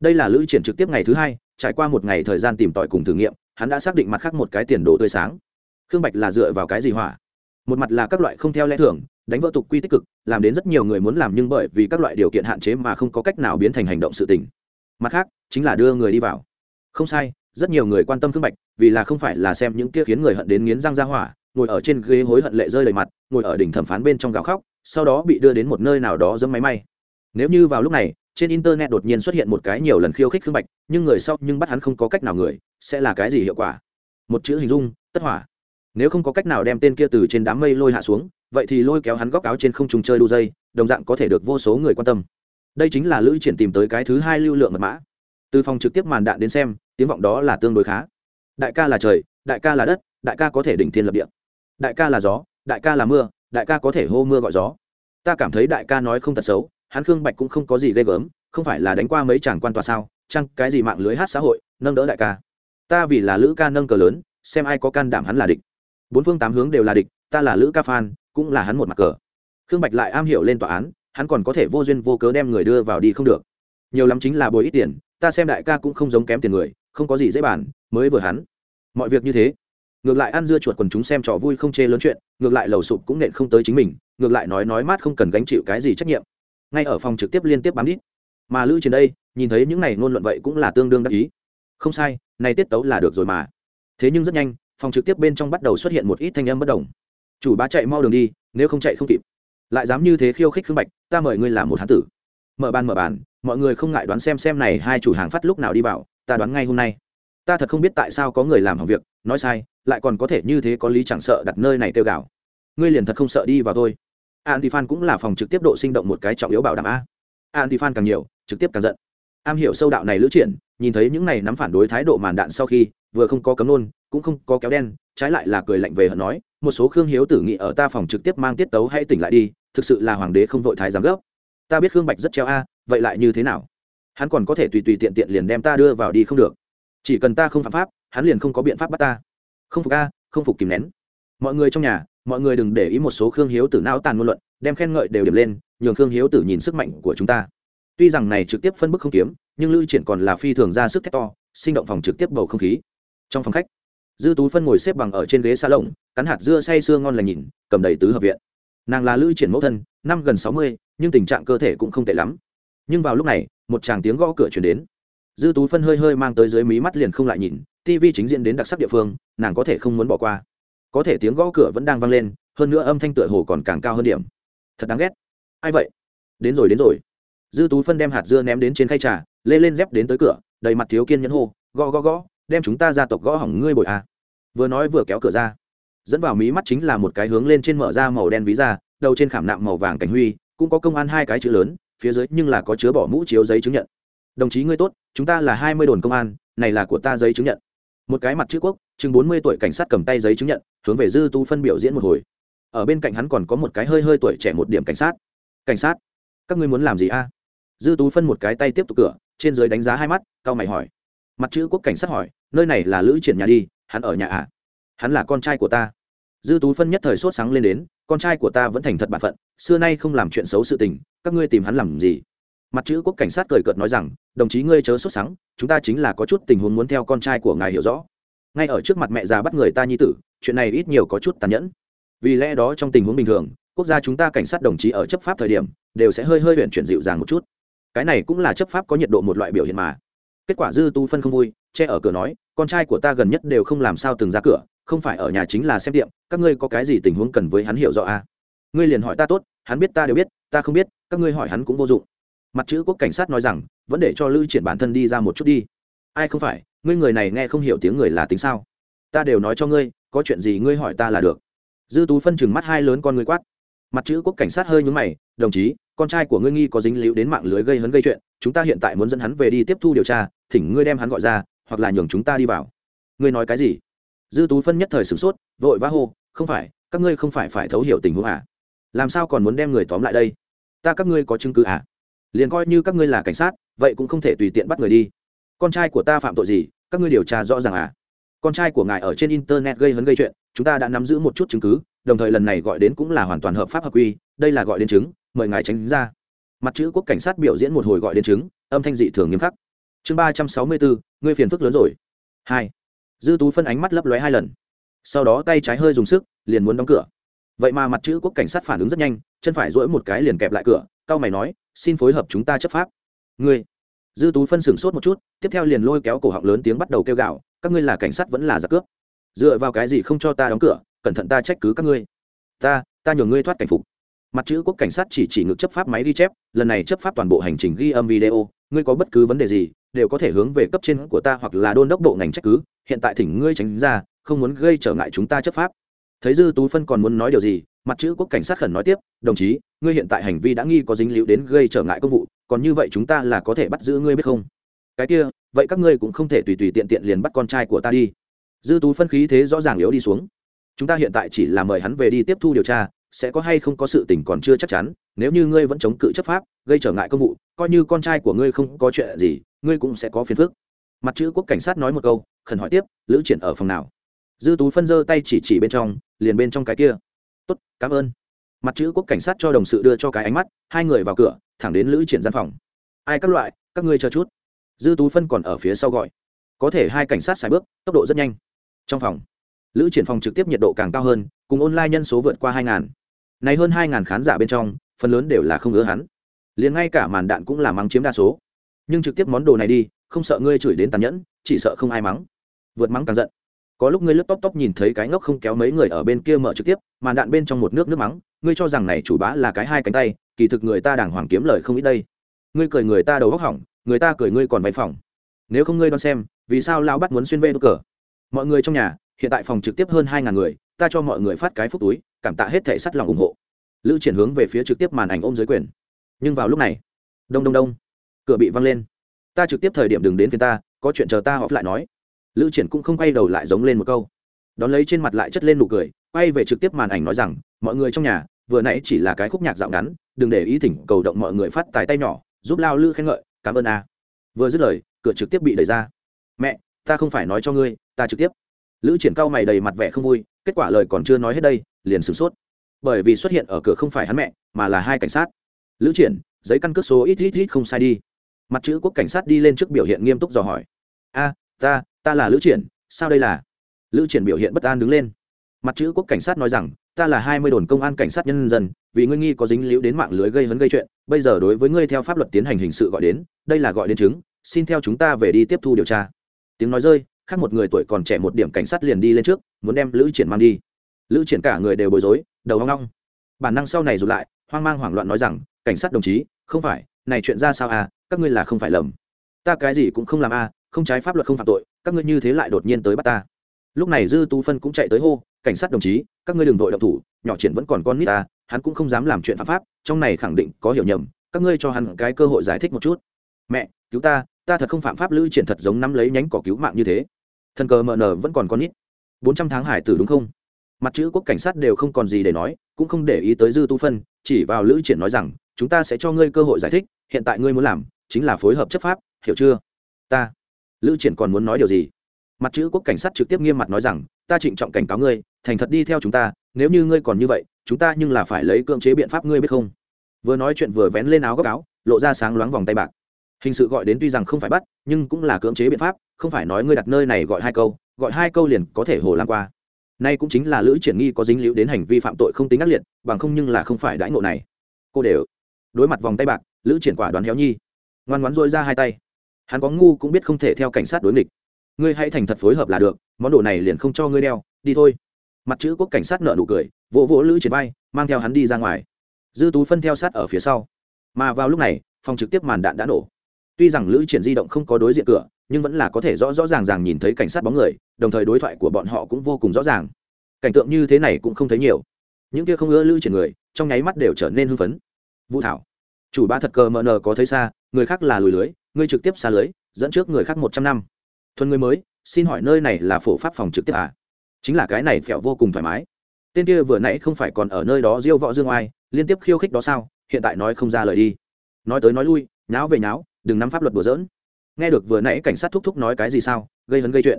đây là lữ triển trực tiếp ngày thứ hai, trải qua một ngày thời gian tìm tòi cùng thử nghiệm, hắn đã xác định mặt khác một cái tiền đồ tươi sáng. Khương bạch là dựa vào cái gì hỏa? Một mặt là các loại không theo lẽ thường, đánh vỡ tục quy tích cực, làm đến rất nhiều người muốn làm nhưng bởi vì các loại điều kiện hạn chế mà không có cách nào biến thành hành động sự tình. Mặt khác, chính là đưa người đi vào. Không sai, rất nhiều người quan tâm khương bạch, vì là không phải là xem những kia khiến người hận đến nghiến răng ra hỏa, ngồi ở trên ghế hối hận lệ rơi đầy mặt, ngồi ở đỉnh thẩm phán bên trong gào khóc, sau đó bị đưa đến một nơi nào đó dẫm máy may. Nếu như vào lúc này trên internet đột nhiên xuất hiện một cái nhiều lần khiêu khích khương bạch, nhưng người sau nhưng bắt hắn không có cách nào người, sẽ là cái gì hiệu quả? Một chữ hình dung, tất hỏa. Nếu không có cách nào đem tên kia từ trên đám mây lôi hạ xuống, vậy thì lôi kéo hắn góc áo trên không trùng chơi đu dây, đồng dạng có thể được vô số người quan tâm. Đây chính là lữ triển tìm tới cái thứ hai lưu lượng mật mã. Từ phòng trực tiếp màn đạn đến xem, tiếng vọng đó là tương đối khá. Đại ca là trời, đại ca là đất, đại ca có thể đỉnh thiên lập địa. Đại ca là gió, đại ca là mưa, đại ca có thể hô mưa gọi gió. Ta cảm thấy đại ca nói không thật xấu hắn khương bạch cũng không có gì ghê gớm, không phải là đánh qua mấy chàng quan tòa sao, chăng cái gì mạng lưới hát xã hội, nâng đỡ đại ca. Ta vì là lữ ca nâng cờ lớn, xem ai có can đảm hắn là địch. Bốn phương tám hướng đều là địch, ta là lữ ca phan cũng là hắn một mặt cờ. Khương bạch lại am hiểu lên tòa án, hắn còn có thể vô duyên vô cớ đem người đưa vào đi không được. Nhiều lắm chính là bồi ít tiền, ta xem đại ca cũng không giống kém tiền người, không có gì dễ bàn, mới vừa hắn. Mọi việc như thế. Ngược lại ăn dưa chuột quần chúng xem trò vui không chê lớn chuyện, ngược lại lầu sụp cũng nện không tới chính mình, ngược lại nói nói mát không cần gánh chịu cái gì trách nhiệm ngay ở phòng trực tiếp liên tiếp bám đít. Mà lữ trên đây, nhìn thấy những này ngôn luận vậy cũng là tương đương đắc ý. Không sai, này tiết tấu là được rồi mà. Thế nhưng rất nhanh, phòng trực tiếp bên trong bắt đầu xuất hiện một ít thanh âm bất đồng. Chủ bá chạy mau đường đi, nếu không chạy không kịp. Lại dám như thế khiêu khích khương bạch, ta mời ngươi làm một hán tử. Mở bàn mở bàn, mọi người không ngại đoán xem xem này hai chủ hàng phát lúc nào đi vào, ta đoán ngay hôm nay. Ta thật không biết tại sao có người làm hỏng việc, nói sai, lại còn có thể như thế có lý chẳng sợ đặt nơi này tiêu gạo ngươi liền thật không sợ đi vào thôi antifan cũng là phòng trực tiếp độ sinh động một cái trọng yếu bảo đảm a. Antifan càng nhiều, trực tiếp càng giận. Am hiểu sâu đạo này lữ triển, nhìn thấy những này nắm phản đối thái độ màn đạn sau khi, vừa không có cấm nôn, cũng không có kéo đen, trái lại là cười lạnh về hận nói, một số khương hiếu tử nghị ở ta phòng trực tiếp mang tiết tấu hay tỉnh lại đi, thực sự là hoàng đế không vội thái giám gấp ta biết khương bạch rất treo a, vậy lại như thế nào? Hắn còn có thể tùy tùy tiện tiện liền đem ta đưa vào đi không được. Chỉ cần ta không phạm pháp, hắn liền không có biện pháp bắt ta. Không phục a, không phục kìm nén. Mọi người trong nhà mọi người đừng để ý một số khương hiếu tử não tàn ngôn luận, đem khen ngợi đều điểm lên, nhường khương hiếu tử nhìn sức mạnh của chúng ta. Tuy rằng này trực tiếp phân bức không kiếm, nhưng lưu triển còn là phi thường ra sức thét to, sinh động phòng trực tiếp bầu không khí. Trong phòng khách, dư tú phân ngồi xếp bằng ở trên ghế xa lồng cắn hạt dưa say sưa ngon lành nhìn, cầm đầy tứ hợp viện. Nàng là lưu triển mẫu thân, năm gần sáu mươi, nhưng tình trạng cơ thể cũng không tệ lắm. Nhưng vào lúc này, một chàng tiếng gõ cửa chuyển đến. Dư tú phân hơi hơi mang tới dưới mí mắt liền không lại nhìn tv chính diễn đến đặc sắc địa phương, nàng có thể không muốn bỏ qua có thể tiếng gõ cửa vẫn đang vang lên, hơn nữa âm thanh tựa hồ còn càng cao hơn điểm. Thật đáng ghét. Ai vậy? Đến rồi đến rồi. Dư tú phân đem hạt dưa ném đến trên khay trà, lê lên dép đến tới cửa, đầy mặt thiếu kiên nhẫn hô, gõ gõ gõ, đem chúng ta ra tộc gõ hỏng ngươi bội à. vừa nói vừa kéo cửa ra. Dẫn vào mí mắt chính là một cái hướng lên trên mở ra màu đen ví da, đầu trên khảm nạm màu vàng cảnh huy, cũng có công an hai cái chữ lớn, phía dưới nhưng là có chứa bỏ mũ chiếu giấy chứng nhận. Đồng chí ngươi tốt, chúng ta là hai mươi đồn công an, này là của ta giấy chứng nhận. Một cái mặt chữ quốc chừng bốn mươi tuổi cảnh sát cầm tay giấy chứng nhận, hướng về dư tú phân biểu diễn một hồi. Ở bên cạnh hắn còn có một cái hơi hơi tuổi trẻ một điểm cảnh sát. Cảnh sát, các ngươi muốn làm gì a? Dư tú phân một cái tay tiếp tục cửa, trên dưới đánh giá hai mắt cao mày hỏi. Mặt chữ quốc cảnh sát hỏi, nơi này là lữ triển nhà đi, hắn ở nhà à? Hắn là con trai của ta. Dư tú phân nhất thời sốt sáng lên đến, con trai của ta vẫn thành thật bản phận, xưa nay không làm chuyện xấu sự tình, các ngươi tìm hắn làm gì? Mặt chữ quốc cảnh sát cười cợt nói rằng, đồng chí ngươi chớ sốt sáng, chúng ta chính là có chút tình huống muốn theo con trai của ngài hiểu rõ ngay ở trước mặt mẹ già bắt người ta nhi tử, chuyện này ít nhiều có chút tàn nhẫn. Vì lẽ đó trong tình huống bình thường, quốc gia chúng ta cảnh sát đồng chí ở chấp pháp thời điểm, đều sẽ hơi hơi huyện chuyển dịu dàng một chút. Cái này cũng là chấp pháp có nhiệt độ một loại biểu hiện mà. Kết quả dư tu phân không vui, che ở cửa nói, con trai của ta gần nhất đều không làm sao từng ra cửa, không phải ở nhà chính là xem tiệm, các ngươi có cái gì tình huống cần với hắn hiểu rõ à? ngươi liền hỏi ta tốt, hắn biết ta đều biết, ta không biết, các ngươi hỏi hắn cũng vô dụng. Mặt chữ quốc cảnh sát nói rằng, vẫn để cho lưu triển bản thân đi ra một chút đi. Ai không phải ngươi người này nghe không hiểu tiếng người là tính sao? Ta đều nói cho ngươi, có chuyện gì ngươi hỏi ta là được. Dư tú phân chừng mắt hai lớn con ngươi quát. Mặt chữ quốc cảnh sát hơi nhúng mày, đồng chí, con trai của ngươi nghi có dính líu đến mạng lưới gây hấn gây chuyện, chúng ta hiện tại muốn dẫn hắn về đi tiếp thu điều tra, thỉnh ngươi đem hắn gọi ra, hoặc là nhường chúng ta đi vào. Ngươi nói cái gì? Dư tú phân nhất thời sửng sốt, vội vã hô, không phải, các ngươi không phải phải thấu hiểu tình huống à? Làm sao còn muốn đem người tóm lại đây? Ta các ngươi có chứng cứ à? Liền coi như các ngươi là cảnh sát, vậy cũng không thể tùy tiện bắt người đi con trai của ta phạm tội gì, các ngươi điều tra rõ ràng à? Con trai của ngài ở trên internet gây hấn gây chuyện, chúng ta đã nắm giữ một chút chứng cứ, đồng thời lần này gọi đến cũng là hoàn toàn hợp pháp hợp quy, đây là gọi đến chứng, mời ngài tránh ra. Mặt chữ quốc cảnh sát biểu diễn một hồi gọi đến chứng, âm thanh dị thường nghiêm khắc. Chương ba trăm sáu mươi bốn, ngươi phiền phức lớn rồi. Hai. Dư tú phân ánh mắt lấp lóe hai lần. Sau đó tay trái hơi dùng sức, liền muốn đóng cửa. Vậy mà mặt chữ quốc cảnh sát phản ứng rất nhanh, chân phải dỗi một cái liền kẹp lại cửa cao mày nói, xin phối hợp chúng ta chấp pháp. Ngươi dư tú phân sửng sốt một chút, tiếp theo liền lôi kéo cổ họng lớn tiếng bắt đầu kêu gào. các ngươi là cảnh sát vẫn là giặc cướp? Dựa vào cái gì không cho ta đóng cửa, cẩn thận ta trách cứ các ngươi. Ta ta nhường ngươi thoát cảnh phục. Mặt chữ quốc cảnh sát chỉ chỉ ngược chấp pháp máy ghi chép, lần này chấp pháp toàn bộ hành trình ghi âm video, ngươi có bất cứ vấn đề gì, đều có thể hướng về cấp trên của ta hoặc là đôn đốc bộ ngành trách cứ, hiện tại thỉnh ngươi tránh ra, không muốn gây trở ngại chúng ta chấp pháp. Thấy dư tú phân còn muốn nói điều gì mặt chữ quốc cảnh sát khẩn nói tiếp, đồng chí, ngươi hiện tại hành vi đã nghi có dính líu đến gây trở ngại công vụ, còn như vậy chúng ta là có thể bắt giữ ngươi biết không? Cái kia, vậy các ngươi cũng không thể tùy tùy tiện tiện liền bắt con trai của ta đi. Dư tú phân khí thế rõ ràng yếu đi xuống. Chúng ta hiện tại chỉ là mời hắn về đi tiếp thu điều tra, sẽ có hay không có sự tình còn chưa chắc chắn, nếu như ngươi vẫn chống cự chấp pháp, gây trở ngại công vụ, coi như con trai của ngươi không có chuyện gì, ngươi cũng sẽ có phiền phức. Mặt chữ quốc cảnh sát nói một câu, khẩn hỏi tiếp, lữ triển ở phòng nào? Dư tú phân giơ tay chỉ chỉ bên trong, liền bên trong cái kia tốt, cảm ơn. Mặt chữ quốc cảnh sát cho đồng sự đưa cho cái ánh mắt, hai người vào cửa, thẳng đến lữ triển gian phòng. Ai các loại, các ngươi chờ chút. Dư tú phân còn ở phía sau gọi. Có thể hai cảnh sát xài bước, tốc độ rất nhanh. Trong phòng, lữ triển phòng trực tiếp nhiệt độ càng cao hơn, cùng online nhân số vượt qua hai ngàn. Này hơn hai ngàn khán giả bên trong, phần lớn đều là không ngứa hắn. Liền ngay cả màn đạn cũng là mắng chiếm đa số. Nhưng trực tiếp món đồ này đi, không sợ ngươi chửi đến tàn nhẫn, chỉ sợ không ai mắng. Vượt mắng càng giận có lúc ngươi lướt tóc tóc nhìn thấy cái ngốc không kéo mấy người ở bên kia mở trực tiếp màn đạn bên trong một nước nước mắng, ngươi cho rằng này chủ bá là cái hai cánh tay, kỳ thực người ta đàng hoàng kiếm lời không ít đây. Ngươi cười người ta đầu góc hỏng, người ta cười ngươi còn vay phòng nếu không ngươi đoán xem, vì sao lao bắt muốn xuyên vê đốt cờ? Mọi người trong nhà, hiện tại phòng trực tiếp hơn hai ngàn người, ta cho mọi người phát cái phúc túi, cảm tạ hết thể sắt lòng ủng hộ. Lữ triển hướng về phía trực tiếp màn ảnh ôm dưới quyền. Nhưng vào lúc này, đông đông đông, cửa bị văng lên. Ta trực tiếp thời điểm đừng đến phía ta, có chuyện chờ ta họ lại nói lữ triển cũng không quay đầu lại giống lên một câu. Đón lấy trên mặt lại chất lên nụ cười, quay về trực tiếp màn ảnh nói rằng, mọi người trong nhà, vừa nãy chỉ là cái khúc nhạc dạo ngắn, đừng để ý thỉnh cầu động mọi người phát tài tay nhỏ, giúp lao lư khen ngợi, cảm ơn a. Vừa dứt lời, cửa trực tiếp bị đẩy ra. Mẹ, ta không phải nói cho ngươi, ta trực tiếp. Lữ triển cao mày đầy mặt vẻ không vui, kết quả lời còn chưa nói hết đây, liền sửng sốt. Bởi vì xuất hiện ở cửa không phải hắn mẹ, mà là hai cảnh sát. Lữ triển, giấy căn cước số ít ít ít không sai đi. Mặt chữ quốc cảnh sát đi lên trước biểu hiện nghiêm túc dò hỏi. A, ta ta là lữ triển, sao đây là? Lữ triển biểu hiện bất an đứng lên. Mặt chữ quốc cảnh sát nói rằng, ta là hai mươi đồn công an cảnh sát nhân dân, vì ngươi nghi có dính líu đến mạng lưới gây hấn gây chuyện, bây giờ đối với ngươi theo pháp luật tiến hành hình sự gọi đến, đây là gọi đến chứng, xin theo chúng ta về đi tiếp thu điều tra. Tiếng nói rơi, khác một người tuổi còn trẻ một điểm cảnh sát liền đi lên trước, muốn đem lữ triển mang đi. Lữ triển cả người đều bối rối, đầu hoang long bản năng sau này rụt lại, hoang mang hoảng loạn nói rằng, cảnh sát đồng chí, không phải, này chuyện ra sao à các ngươi là không phải lầm. Ta cái gì cũng không làm à không trái pháp luật không phạm tội, các ngươi như thế lại đột nhiên tới bắt ta. Lúc này dư tú phân cũng chạy tới hô, cảnh sát đồng chí, các ngươi đừng vội động thủ, nhỏ triển vẫn còn con nít ta, hắn cũng không dám làm chuyện phạm pháp, trong này khẳng định có hiểu nhầm, các ngươi cho hắn cái cơ hội giải thích một chút. Mẹ, cứu ta ta thật không phạm pháp lữ triển thật giống nắm lấy nhánh cỏ cứu mạng như thế. Thần cờ mờ nờ vẫn còn con nít. Bốn trăm tháng hải tử đúng không? Mặt chữ quốc cảnh sát đều không còn gì để nói, cũng không để ý tới dư tu phân, chỉ vào lữ triển nói rằng, chúng ta sẽ cho ngươi cơ hội giải thích, hiện tại ngươi muốn làm chính là phối hợp chấp pháp, hiểu chưa? Ta lữ triển còn muốn nói điều gì? Mặt chữ quốc cảnh sát trực tiếp nghiêm mặt nói rằng, ta trịnh trọng cảnh cáo ngươi, thành thật đi theo chúng ta, nếu như ngươi còn như vậy, chúng ta nhưng là phải lấy cưỡng chế biện pháp ngươi biết không? Vừa nói chuyện vừa vén lên áo góc áo, lộ ra sáng loáng vòng tay bạc. Hình sự gọi đến tuy rằng không phải bắt, nhưng cũng là cưỡng chế biện pháp, không phải nói ngươi đặt nơi này gọi hai câu, gọi hai câu liền có thể hồ lan qua. Nay cũng chính là lữ triển nghi có dính liễu đến hành vi phạm tội không tính ác liệt, bằng không nhưng là không phải đãi ngộ này. Cô đều đối mặt vòng tay bạc, lữ triển quả đoán héo nhi, ngoan ngoãn dôi ra hai tay hắn có ngu cũng biết không thể theo cảnh sát đối nghịch. Ngươi hãy thành thật phối hợp là được, món đồ này liền không cho ngươi đeo, đi thôi. Mặt chữ quốc cảnh sát nợ nụ cười, vỗ vỗ lữ triển bay mang theo hắn đi ra ngoài. Dư tú phân theo sát ở phía sau. Mà vào lúc này, phòng trực tiếp màn đạn đã nổ. Tuy rằng lữ triển di động không có đối diện cửa, nhưng vẫn là có thể rõ rõ ràng ràng nhìn thấy cảnh sát bóng người, đồng thời đối thoại của bọn họ cũng vô cùng rõ ràng. Cảnh tượng như thế này cũng không thấy nhiều. Những kia không ưa lữ triển người, trong nháy mắt đều trở nên hưng phấn. Vũ thảo, chủ ba thật cờ mờ nờ có thấy xa, người khác là lùi lưới ngươi trực tiếp xa lưới, dẫn trước người khác một trăm năm. Thuần người mới, xin hỏi nơi này là phổ pháp phòng trực tiếp à? Chính là cái này phèo vô cùng thoải mái. Tên kia vừa nãy không phải còn ở nơi đó diêu võ dương oai, liên tiếp khiêu khích đó sao? Hiện tại nói không ra lời đi. Nói tới nói lui, nháo về nháo, đừng nắm pháp luật đùa dỡn nghe được vừa nãy cảnh sát thúc thúc nói cái gì sao? Gây hấn gây chuyện.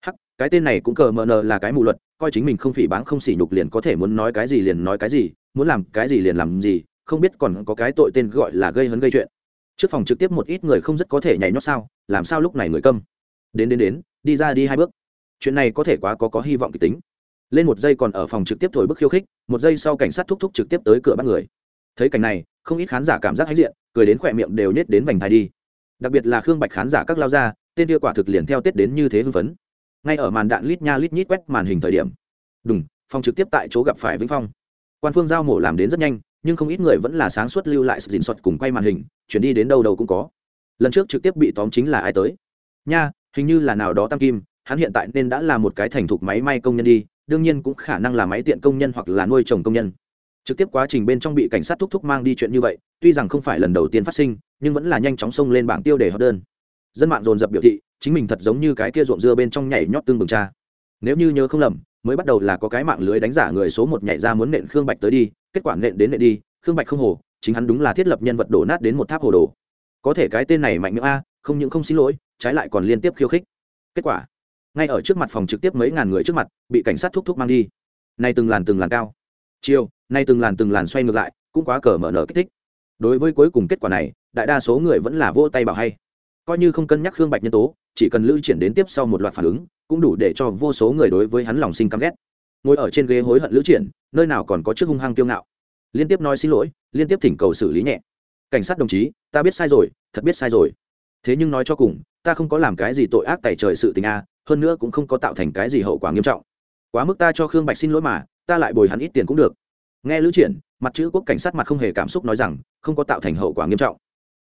Hắc, cái tên này cũng cờ mờ nờ là cái mù luật, coi chính mình không phỉ báng không xỉ nhục liền có thể muốn nói cái gì liền nói cái gì, muốn làm cái gì liền làm gì, không biết còn có cái tội tên gọi là gây hấn gây chuyện trước phòng trực tiếp một ít người không rất có thể nhảy nhót sao, làm sao lúc này người câm? Đến đến đến, đi ra đi hai bước. Chuyện này có thể quá có có hy vọng kịch tính. Lên một giây còn ở phòng trực tiếp thổi bức khiêu khích, một giây sau cảnh sát thúc thúc trực tiếp tới cửa bắt người. Thấy cảnh này, không ít khán giả cảm giác hãnh diện, cười đến khỏe miệng đều nhét đến vành thai đi. Đặc biệt là khương bạch khán giả các lao ra, tên kia quả thực liền theo tết đến như thế hưng phấn. Ngay ở màn đạn lít nha lít nhít quét màn hình thời điểm. Đúng phòng trực tiếp tại chỗ gặp phải vĩnh phong. Quan phương giao mổ làm đến rất nhanh nhưng không ít người vẫn là sáng suốt lưu lại sự dình xuất cùng quay màn hình, chuyển đi đến đâu đâu cũng có. Lần trước trực tiếp bị tóm chính là ai tới? Nha, hình như là nào đó tam kim, hắn hiện tại nên đã là một cái thành thục máy may công nhân đi, đương nhiên cũng khả năng là máy tiện công nhân hoặc là nuôi trồng công nhân. Trực tiếp quá trình bên trong bị cảnh sát thúc thúc mang đi chuyện như vậy, tuy rằng không phải lần đầu tiên phát sinh, nhưng vẫn là nhanh chóng xông lên bảng tiêu để hóa đơn. Dân mạng dồn dập biểu thị, chính mình thật giống như cái kia ruộng dưa bên trong nhảy nhót tương bừng cha. Nếu như nhớ không lầm mới bắt đầu là có cái mạng lưới đánh giả người số một nhảy ra muốn nện khương bạch tới đi, kết quả nện đến nện đi, khương bạch không hồ, chính hắn đúng là thiết lập nhân vật đổ nát đến một tháp hồ đồ. Có thể cái tên này mạnh miệng a, không những không xin lỗi, trái lại còn liên tiếp khiêu khích. Kết quả, ngay ở trước mặt phòng trực tiếp mấy ngàn người trước mặt, bị cảnh sát thúc thúc mang đi. Nay từng làn từng làn cao. Chiều nay từng làn từng làn xoay ngược lại, cũng quá cờ mở nở kích thích. Đối với cuối cùng kết quả này, đại đa số người vẫn là vô tay bảo hay. Coi như không cân nhắc khương bạch nhân tố chỉ cần lưu triển đến tiếp sau một loạt phản ứng, cũng đủ để cho vô số người đối với hắn lòng sinh căm ghét. Ngồi ở trên ghế hối hận lữ triển, nơi nào còn có chức hung hăng kiêu ngạo. Liên tiếp nói xin lỗi, liên tiếp thỉnh cầu xử lý nhẹ. Cảnh sát đồng chí, ta biết sai rồi, thật biết sai rồi. Thế nhưng nói cho cùng, ta không có làm cái gì tội ác tài trời sự tình a, hơn nữa cũng không có tạo thành cái gì hậu quả nghiêm trọng. Quá mức ta cho khương bạch xin lỗi mà, ta lại bồi hắn ít tiền cũng được. Nghe lữ triển, mặt chữ quốc cảnh sát mặt không hề cảm xúc nói rằng, không có tạo thành hậu quả nghiêm trọng.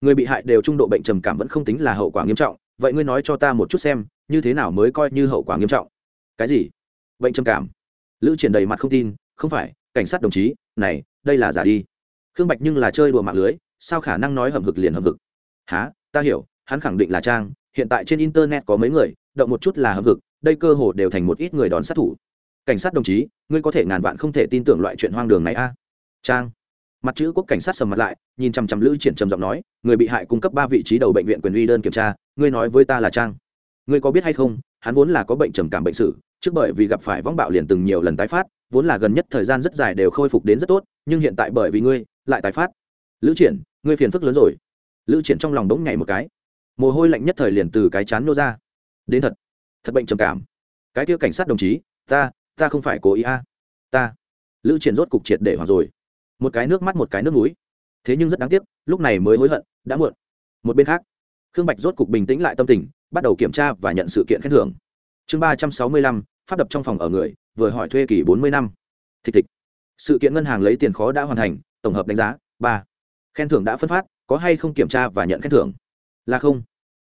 Người bị hại đều trung độ bệnh trầm cảm vẫn không tính là hậu quả nghiêm trọng vậy ngươi nói cho ta một chút xem, như thế nào mới coi như hậu quả nghiêm trọng? Cái gì? Bệnh trầm cảm. Lữ triển đầy mặt không tin, không phải, cảnh sát đồng chí, này, đây là giả đi. Khương bạch nhưng là chơi đùa mạng lưới, sao khả năng nói hầm hực liền hầm hực? Há ta hiểu, hắn khẳng định là trang, hiện tại trên internet có mấy người, động một chút là hầm hực, đây cơ hồ đều thành một ít người đón sát thủ. Cảnh sát đồng chí, ngươi có thể ngàn vạn không thể tin tưởng loại chuyện hoang đường này a. Trang mặt chữ quốc cảnh sát sầm mặt lại, nhìn chằm chằm lữ triển trầm giọng nói, người bị hại cung cấp ba vị trí đầu bệnh viện quyền uy đơn kiểm tra, ngươi nói với ta là trang. Ngươi có biết hay không, hắn vốn là có bệnh trầm cảm bệnh sử trước bởi vì gặp phải võng bạo liền từng nhiều lần tái phát, vốn là gần nhất thời gian rất dài đều khôi phục đến rất tốt, nhưng hiện tại bởi vì ngươi, lại tái phát. Lữ triển, ngươi phiền phức lớn rồi. Lữ triển trong lòng đống nhảy một cái. Mồ hôi lạnh nhất thời liền từ cái chán nô ra. Đến thật thật bệnh trầm cảm. Cái kia cảnh sát đồng chí, ta ta không phải cố ý a, ta. Lữ triển rốt cục triệt để hoặc rồi một cái nước mắt, một cái nước núi. Thế nhưng rất đáng tiếc, lúc này mới hối hận, đã muộn. Một bên khác, khương bạch rốt cục bình tĩnh lại tâm tình, bắt đầu kiểm tra và nhận sự kiện khen thưởng. Chương ba trăm sáu mươi lăm phát đập trong phòng ở người, vừa hỏi thuê kỳ bốn mươi năm. Thịch thịch. Sự kiện ngân hàng lấy tiền khó đã hoàn thành, tổng hợp đánh giá, ba. Khen thưởng đã phân phát, có hay không kiểm tra và nhận khen thưởng? Là không.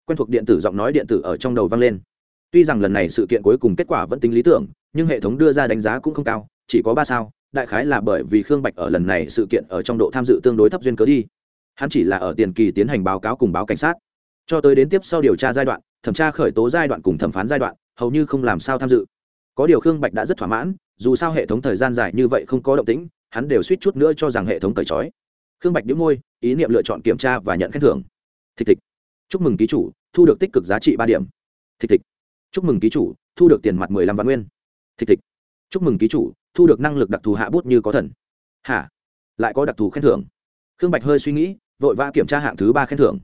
Quen thuộc điện tử giọng nói điện tử ở trong đầu vang lên. Tuy rằng lần này sự kiện cuối cùng kết quả vẫn tính lý tưởng, nhưng hệ thống đưa ra đánh giá cũng không cao, chỉ có ba sao đại khái là bởi vì khương bạch ở lần này sự kiện ở trong độ tham dự tương đối thấp duyên cớ đi. Hắn chỉ là ở tiền kỳ tiến hành báo cáo cùng báo cảnh sát. Cho tới đến tiếp sau điều tra giai đoạn, thẩm tra khởi tố giai đoạn cùng thẩm phán giai đoạn, hầu như không làm sao tham dự. Có điều khương bạch đã rất thỏa mãn, dù sao hệ thống thời gian dài như vậy không có động tĩnh, hắn đều suýt chút nữa cho rằng hệ thống cởi trói. Khương bạch đĩu môi, ý niệm lựa chọn kiểm tra và nhận khen thưởng. Thịch thịch. Chúc mừng ký chủ, thu được tích cực giá trị ba điểm. Thịch thịch. Chúc mừng ký chủ, thu được tiền mặt mười lăm vạn nguyên. Thịch thịch. Chúc mừng ký chủ thu được năng lực đặc thù hạ bút như có thần. Hả? Lại có đặc thù khen thưởng. Khương bạch hơi suy nghĩ, vội vã kiểm tra hạng thứ ba khen thưởng.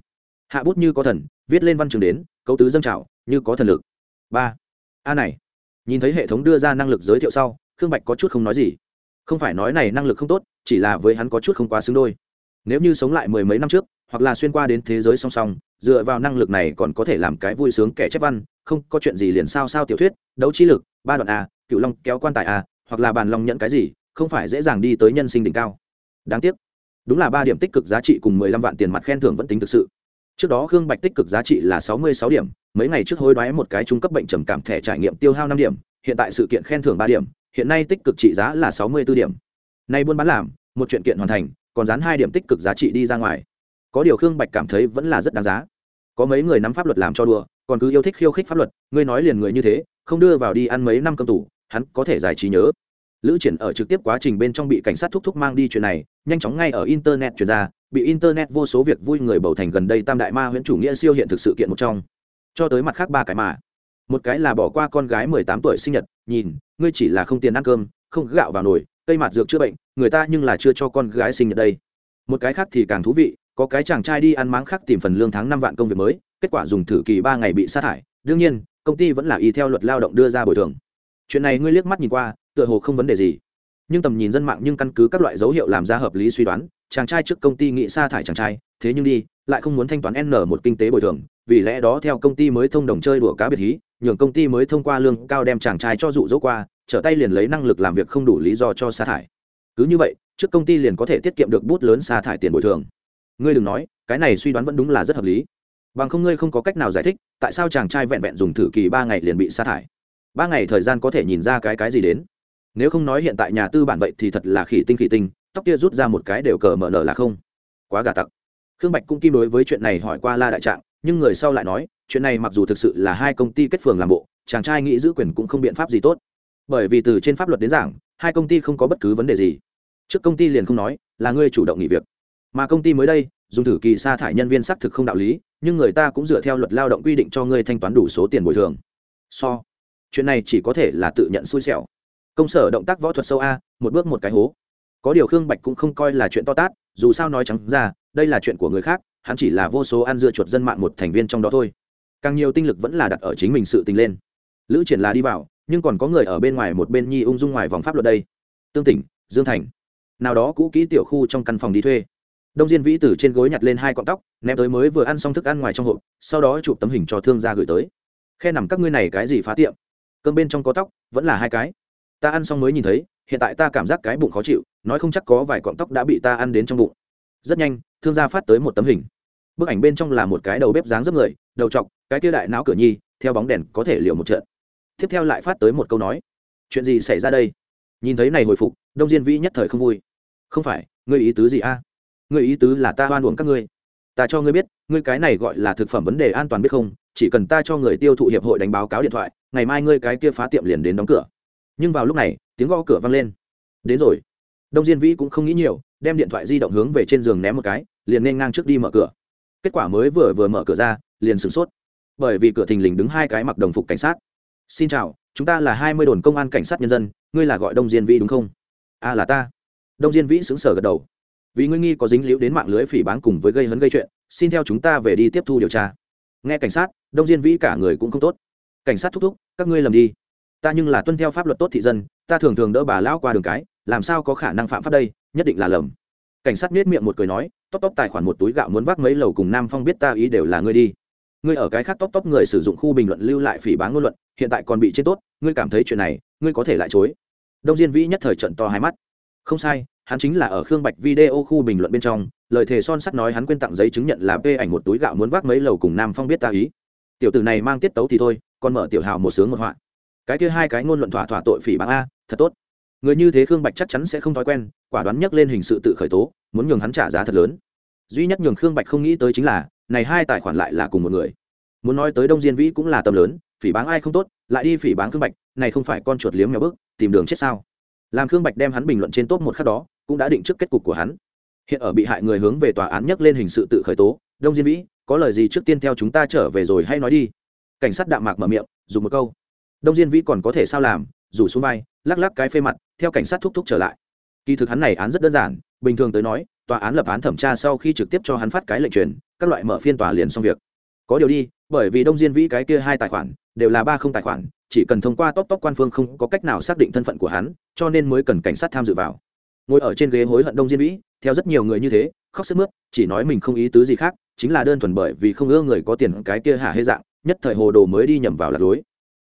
Hạ bút như có thần, viết lên văn trường đến, cấu tứ dâng trào, như có thần lực. Ba. A này. Nhìn thấy hệ thống đưa ra năng lực giới thiệu sau, khương bạch có chút không nói gì. Không phải nói này năng lực không tốt, chỉ là với hắn có chút không quá xứng đôi. Nếu như sống lại mười mấy năm trước, hoặc là xuyên qua đến thế giới song song, dựa vào năng lực này còn có thể làm cái vui sướng kẻ chép văn, không có chuyện gì liền sao sao tiểu thuyết, đấu trí lực, ba đoạn a cựu long kéo quan tài a hoặc là bàn long nhận cái gì, không phải dễ dàng đi tới nhân sinh đỉnh cao. Đáng tiếc, đúng là ba điểm tích cực giá trị cùng mười lăm vạn tiền mặt khen thưởng vẫn tính thực sự. Trước đó khương bạch tích cực giá trị là sáu mươi sáu điểm, mấy ngày trước hối đoái một cái trung cấp bệnh trầm cảm thẻ trải nghiệm tiêu hao năm điểm, hiện tại sự kiện khen thưởng ba điểm, hiện nay tích cực trị giá là sáu mươi b ố điểm. Nay buôn bán làm, một chuyện kiện hoàn thành, còn dán hai điểm tích cực giá trị đi ra ngoài. Có điều khương bạch cảm thấy vẫn là rất đáng giá. Có mấy người nắm pháp luật làm cho đùa, còn cứ yêu thích khiêu khích pháp luật, ngươi nói liền người như thế, không đưa vào đi ăn mấy năm cơm tủ hắn có thể giải trí nhớ. Lữ triển ở trực tiếp quá trình bên trong bị cảnh sát thúc thúc mang đi chuyện này, nhanh chóng ngay ở internet chuyển ra, bị internet vô số việc vui người bầu thành gần đây tam đại ma huyễn chủ nghĩa siêu hiện thực sự kiện một trong. Cho tới mặt khác ba cái mà. Một cái là bỏ qua con gái mười tám tuổi sinh nhật, nhìn, ngươi chỉ là không tiền ăn cơm, không gạo vào nồi, cây mặt dược chữa bệnh, người ta nhưng là chưa cho con gái sinh nhật đây. Một cái khác thì càng thú vị, có cái chàng trai đi ăn máng khác tìm phần lương tháng năm vạn công việc mới, kết quả dùng thử kỳ ba ngày bị sa thải. Đương nhiên, công ty vẫn là y theo luật lao động đưa ra bồi thường chuyện này ngươi liếc mắt nhìn qua, tựa hồ không vấn đề gì. Nhưng tầm nhìn dân mạng nhưng căn cứ các loại dấu hiệu làm ra hợp lý suy đoán, chàng trai trước công ty nghị sa thải chàng trai, thế nhưng đi, lại không muốn thanh toán n một kinh tế bồi thường, vì lẽ đó theo công ty mới thông đồng chơi đùa cá biệt hí, nhường công ty mới thông qua lương cao đem chàng trai cho dụ dỗ qua, trở tay liền lấy năng lực làm việc không đủ lý do cho sa thải. Cứ như vậy, trước công ty liền có thể tiết kiệm được bút lớn sa thải tiền bồi thường. Ngươi đừng nói, cái này suy đoán vẫn đúng là rất hợp lý. Bằng không ngươi không có cách nào giải thích, tại sao chàng trai vẹn vẹn dùng thử kỳ ba ngày liền bị sa thải ba ngày thời gian có thể nhìn ra cái cái gì đến. Nếu không nói hiện tại nhà tư bản vậy thì thật là khỉ tinh khỉ tinh, tóc kia rút ra một cái đều cờ mở nở là không. Quá gà tặc. Khương bạch cũng kim đối với chuyện này hỏi qua la đại trạng, nhưng người sau lại nói, chuyện này mặc dù thực sự là hai công ty kết phường làm bộ, chàng trai nghĩ giữ quyền cũng không biện pháp gì tốt. Bởi vì từ trên pháp luật đến giảng, hai công ty không có bất cứ vấn đề gì. Trước công ty liền không nói, là ngươi chủ động nghỉ việc. Mà công ty mới đây, dùng thử kỳ sa thải nhân viên xác thực không đạo lý, nhưng người ta cũng dựa theo luật lao động quy định cho ngươi thanh toán đủ số tiền bồi thường. So chuyện này chỉ có thể là tự nhận xui xẻo. Công sở động tác võ thuật sâu a, một bước một cái hố. Có điều khương bạch cũng không coi là chuyện to tát, dù sao nói trắng ra, đây là chuyện của người khác, hắn chỉ là vô số ăn dưa chuột dân mạng một thành viên trong đó thôi. Càng nhiều tinh lực vẫn là đặt ở chính mình sự tình lên. Lữ triển là đi vào, nhưng còn có người ở bên ngoài một bên nhi ung dung ngoài vòng pháp luật đây. Tương tỉnh, dương thành. Nào đó cũ kỹ tiểu khu trong căn phòng đi thuê. Đông diên vĩ từ trên gối nhặt lên hai cọng tóc, ném tới mới vừa ăn xong thức ăn ngoài trong hộp, sau đó chụp tấm hình cho thương gia gửi tới. Khe nằm các ngươi này cái gì phá tiệm? Cơm bên trong có tóc, vẫn là hai cái. Ta ăn xong mới nhìn thấy, hiện tại ta cảm giác cái bụng khó chịu, nói không chắc có vài cọng tóc đã bị ta ăn đến trong bụng. Rất nhanh, thương gia phát tới một tấm hình. Bức ảnh bên trong là một cái đầu bếp dáng dấp người, đầu chọc cái tia đại não cửa nhi, theo bóng đèn có thể liều một trận. Tiếp theo lại phát tới một câu nói. Chuyện gì xảy ra đây? Nhìn thấy này hồi phục, đông diên vĩ nhất thời không vui. Không phải, ngươi ý tứ gì a? Ngươi ý tứ là ta oan uổng các ngươi. Ta cho ngươi biết, ngươi cái này gọi là thực phẩm vấn đề an toàn biết không? Chỉ cần ta cho người tiêu thụ hiệp hội đánh báo cáo điện thoại, ngày mai ngươi cái kia phá tiệm liền đến đóng cửa. Nhưng vào lúc này, tiếng gõ cửa vang lên. Đến rồi. Đông diên vĩ cũng không nghĩ nhiều, đem điện thoại di động hướng về trên giường ném một cái, liền nên ngang trước đi mở cửa. Kết quả mới vừa vừa mở cửa ra, liền sửng sốt. Bởi vì cửa thình lình đứng hai cái mặc đồng phục cảnh sát. Xin chào, chúng ta là hai mươi đồn công an cảnh sát nhân dân, ngươi là gọi đông diên vĩ đúng không? A à là ta. Đông diên vĩ xứng sở gật đầu. Vì ngươi nghi có dính liễu đến mạng lưới phỉ bán cùng với gây hấn gây chuyện, xin theo chúng ta về đi tiếp thu điều tra. Nghe cảnh sát đông diên vĩ cả người cũng không tốt. Cảnh sát thúc thúc, các ngươi lầm đi. Ta nhưng là tuân theo pháp luật tốt thị dân, ta thường thường đỡ bà lão qua đường cái, làm sao có khả năng phạm pháp đây, nhất định là lầm. Cảnh sát nết miệng một cười nói, tóc tóc tài khoản một túi gạo muốn vác mấy lầu cùng nam phong biết ta ý đều là ngươi đi. Ngươi ở cái khác tóc tóc người sử dụng khu bình luận lưu lại phỉ báng ngôn luận, hiện tại còn bị chết tốt, ngươi cảm thấy chuyện này, ngươi có thể lại chối. Đông diên vĩ nhất thời trận to hai mắt. Không sai, hắn chính là ở khương bạch video khu bình luận bên trong, lời thề son sắt nói hắn quên tặng giấy chứng nhận là p ảnh một túi gạo muốn vác mấy lầu cùng nam phong biết ta ý tiểu tử này mang tiết tấu thì thôi, còn mở tiểu hào một sướng một họa. Cái kia hai cái ngôn luận thỏa thỏa tội phỉ báng a, thật tốt. Người như thế khương bạch chắc chắn sẽ không thói quen, quả đoán nhắc lên hình sự tự khởi tố, muốn nhường hắn trả giá thật lớn. Duy nhất nhường khương bạch không nghĩ tới chính là, này hai tài khoản lại là cùng một người. Muốn nói tới đông diên vĩ cũng là tâm lớn, phỉ báng ai không tốt, lại đi phỉ báng khương bạch, này không phải con chuột liếm nhỏ bước tìm đường chết sao? Làm khương bạch đem hắn bình luận trên top một khắc đó, cũng đã định trước kết cục của hắn. Hiện ở bị hại người hướng về tòa án nhắc lên hình sự tự khởi tố, đông diên vĩ có lời gì trước tiên theo chúng ta trở về rồi hay nói đi. Cảnh sát đạm mạc mở miệng, dùng một câu. Đông diên vĩ còn có thể sao làm, rủ xuống vai, lắc lắc cái phê mặt, theo cảnh sát thúc thúc trở lại. Kỳ thực hắn này án rất đơn giản, bình thường tới nói, tòa án lập án thẩm tra sau khi trực tiếp cho hắn phát cái lệnh truyền, các loại mở phiên tòa liền xong việc. Có điều đi, bởi vì đông diên vĩ cái kia hai tài khoản, đều là ba không tài khoản, chỉ cần thông qua top top quan phương không có cách nào xác định thân phận của hắn, cho nên mới cần cảnh sát tham dự vào. Ngồi ở trên ghế hối hận đông diên vĩ, theo rất nhiều người như thế, khóc sức mướt, chỉ nói mình không ý tứ gì khác chính là đơn thuần bởi vì không ưa người có tiền cái kia hả hê dạng, nhất thời hồ đồ mới đi nhầm vào lạc lối.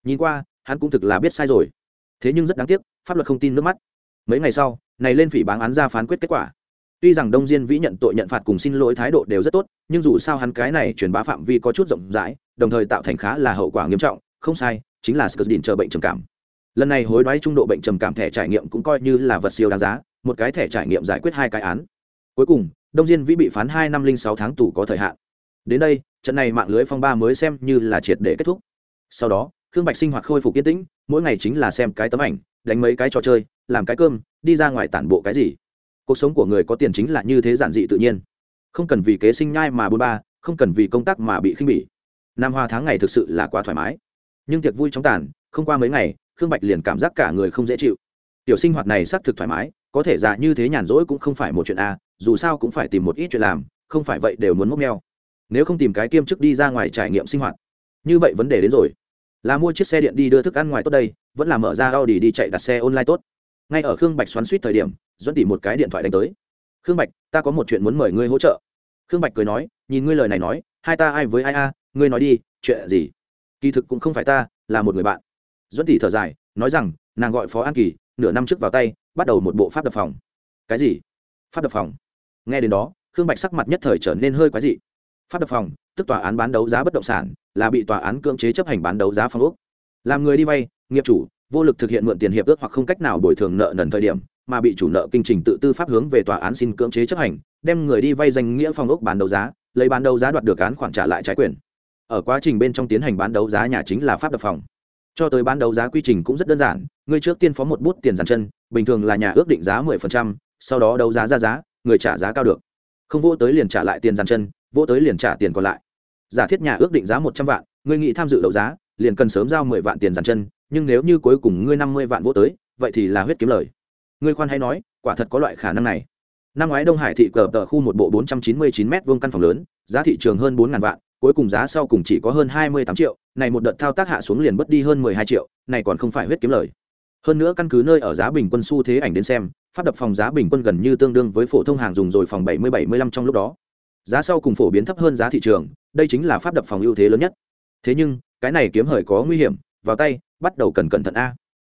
Nhìn qua, hắn cũng thực là biết sai rồi. Thế nhưng rất đáng tiếc, pháp luật không tin nước mắt. Mấy ngày sau, này lên phỉ báng án ra phán quyết kết quả. Tuy rằng đông diên vĩ nhận tội nhận phạt cùng xin lỗi thái độ đều rất tốt, nhưng dù sao hắn cái này truyền bá phạm vi có chút rộng rãi, đồng thời tạo thành khá là hậu quả nghiêm trọng, không sai, chính là skrdin chờ bệnh trầm cảm. Lần này hối đoái trung độ bệnh trầm cảm thẻ trải nghiệm cũng coi như là vật siêu đáng giá, một cái thẻ trải nghiệm giải quyết hai cái án. Cuối cùng đông diên vĩ bị phán hai năm linh sáu tháng tù có thời hạn. Đến đây, trận này mạng lưới phong ba mới xem như là triệt để kết thúc. Sau đó, khương bạch sinh hoạt khôi phục yên tĩnh, mỗi ngày chính là xem cái tấm ảnh, đánh mấy cái trò chơi, làm cái cơm, đi ra ngoài tản bộ cái gì. Cuộc sống của người có tiền chính là như thế giản dị tự nhiên. Không cần vì kế sinh nhai mà bôn ba, không cần vì công tác mà bị khinh bỉ. Nam hoa tháng ngày thực sự là quá thoải mái. Nhưng tiệc vui chóng tàn, không qua mấy ngày, khương bạch liền cảm giác cả người không dễ chịu. Tiểu sinh hoạt này xác thực thoải mái có thể già như thế nhàn rỗi cũng không phải một chuyện a dù sao cũng phải tìm một ít chuyện làm, không phải vậy đều muốn mốc neo nếu không tìm cái kiêm chức đi ra ngoài trải nghiệm sinh hoạt. Như vậy vấn đề đến rồi. Là mua chiếc xe điện đi đưa thức ăn ngoài tốt đây, vẫn là mở ra Audi đi chạy đặt xe online tốt. Ngay ở khương bạch xoắn suýt thời điểm dẫn tỉ một cái điện thoại đánh tới. Khương bạch, ta có một chuyện muốn mời ngươi hỗ trợ. Khương bạch cười nói, nhìn ngươi lời này nói, hai ta ai với ai a, ngươi nói đi, chuyện gì? Kỳ thực cũng không phải ta, là một người bạn. Dẫn tỉ thở dài, nói rằng, nàng gọi phó an kỳ, nửa năm trước vào tay bắt đầu một bộ pháp đập phòng. Cái gì? Pháp đập phòng? Nghe đến đó, khương bạch sắc mặt nhất thời trở nên hơi quái dị. Pháp đập phòng, tức tòa án bán đấu giá bất động sản, là bị tòa án cưỡng chế chấp hành bán đấu giá phòng úc làm người đi vay, nghiệp chủ, vô lực thực hiện mượn tiền hiệp ước hoặc không cách nào bồi thường nợ nần thời điểm, mà bị chủ nợ kinh trình tự tư pháp hướng về tòa án xin cưỡng chế chấp hành, đem người đi vay danh nghĩa phòng ốc bán đấu giá, lấy bán đấu giá đoạt được án khoản trả lại trái quyền. Ở quá trình bên trong tiến hành bán đấu giá nhà chính là pháp đập phòng. Cho tới bán đấu giá quy trình cũng rất đơn giản, người trước tiên phó một bút tiền giàn chân bình thường là nhà ước định giá mười phần trăm, sau đó đấu giá ra giá, người trả giá cao được. Không vô tới liền trả lại tiền giàn chân, vô tới liền trả tiền còn lại. Giả thiết nhà ước định giá một trăm vạn người nghĩ tham dự đấu giá, liền cần sớm giao mười vạn tiền giàn chân, nhưng nếu như cuối cùng ngươi năm mươi vạn vô tới, vậy thì là huyết kiếm lời. Ngươi khoan hãy nói, quả thật có loại khả năng này. Năm ngoái đông hải thị cờ tờ khu một bộ 499 mét vuông căn phòng lớn, giá thị trường hơn 4000 vạn, cuối cùng giá sau cùng chỉ có hơn hai mươi tám triệu, này một đợt thao tác hạ xuống liền mất đi hơn mười hai triệu, này còn không phải huyết kiếm lời hơn nữa căn cứ nơi ở giá bình quân xu thế ảnh đến xem, phát đập phòng giá bình quân gần như tương đương với phổ thông hàng dùng rồi phòng bảy mươi bảy mươi lăm trong lúc đó. Giá sau cùng phổ biến thấp hơn giá thị trường, đây chính là pháp đập phòng ưu thế lớn nhất. Thế nhưng, cái này kiếm hời có nguy hiểm, vào tay, bắt đầu cần cẩn thận a.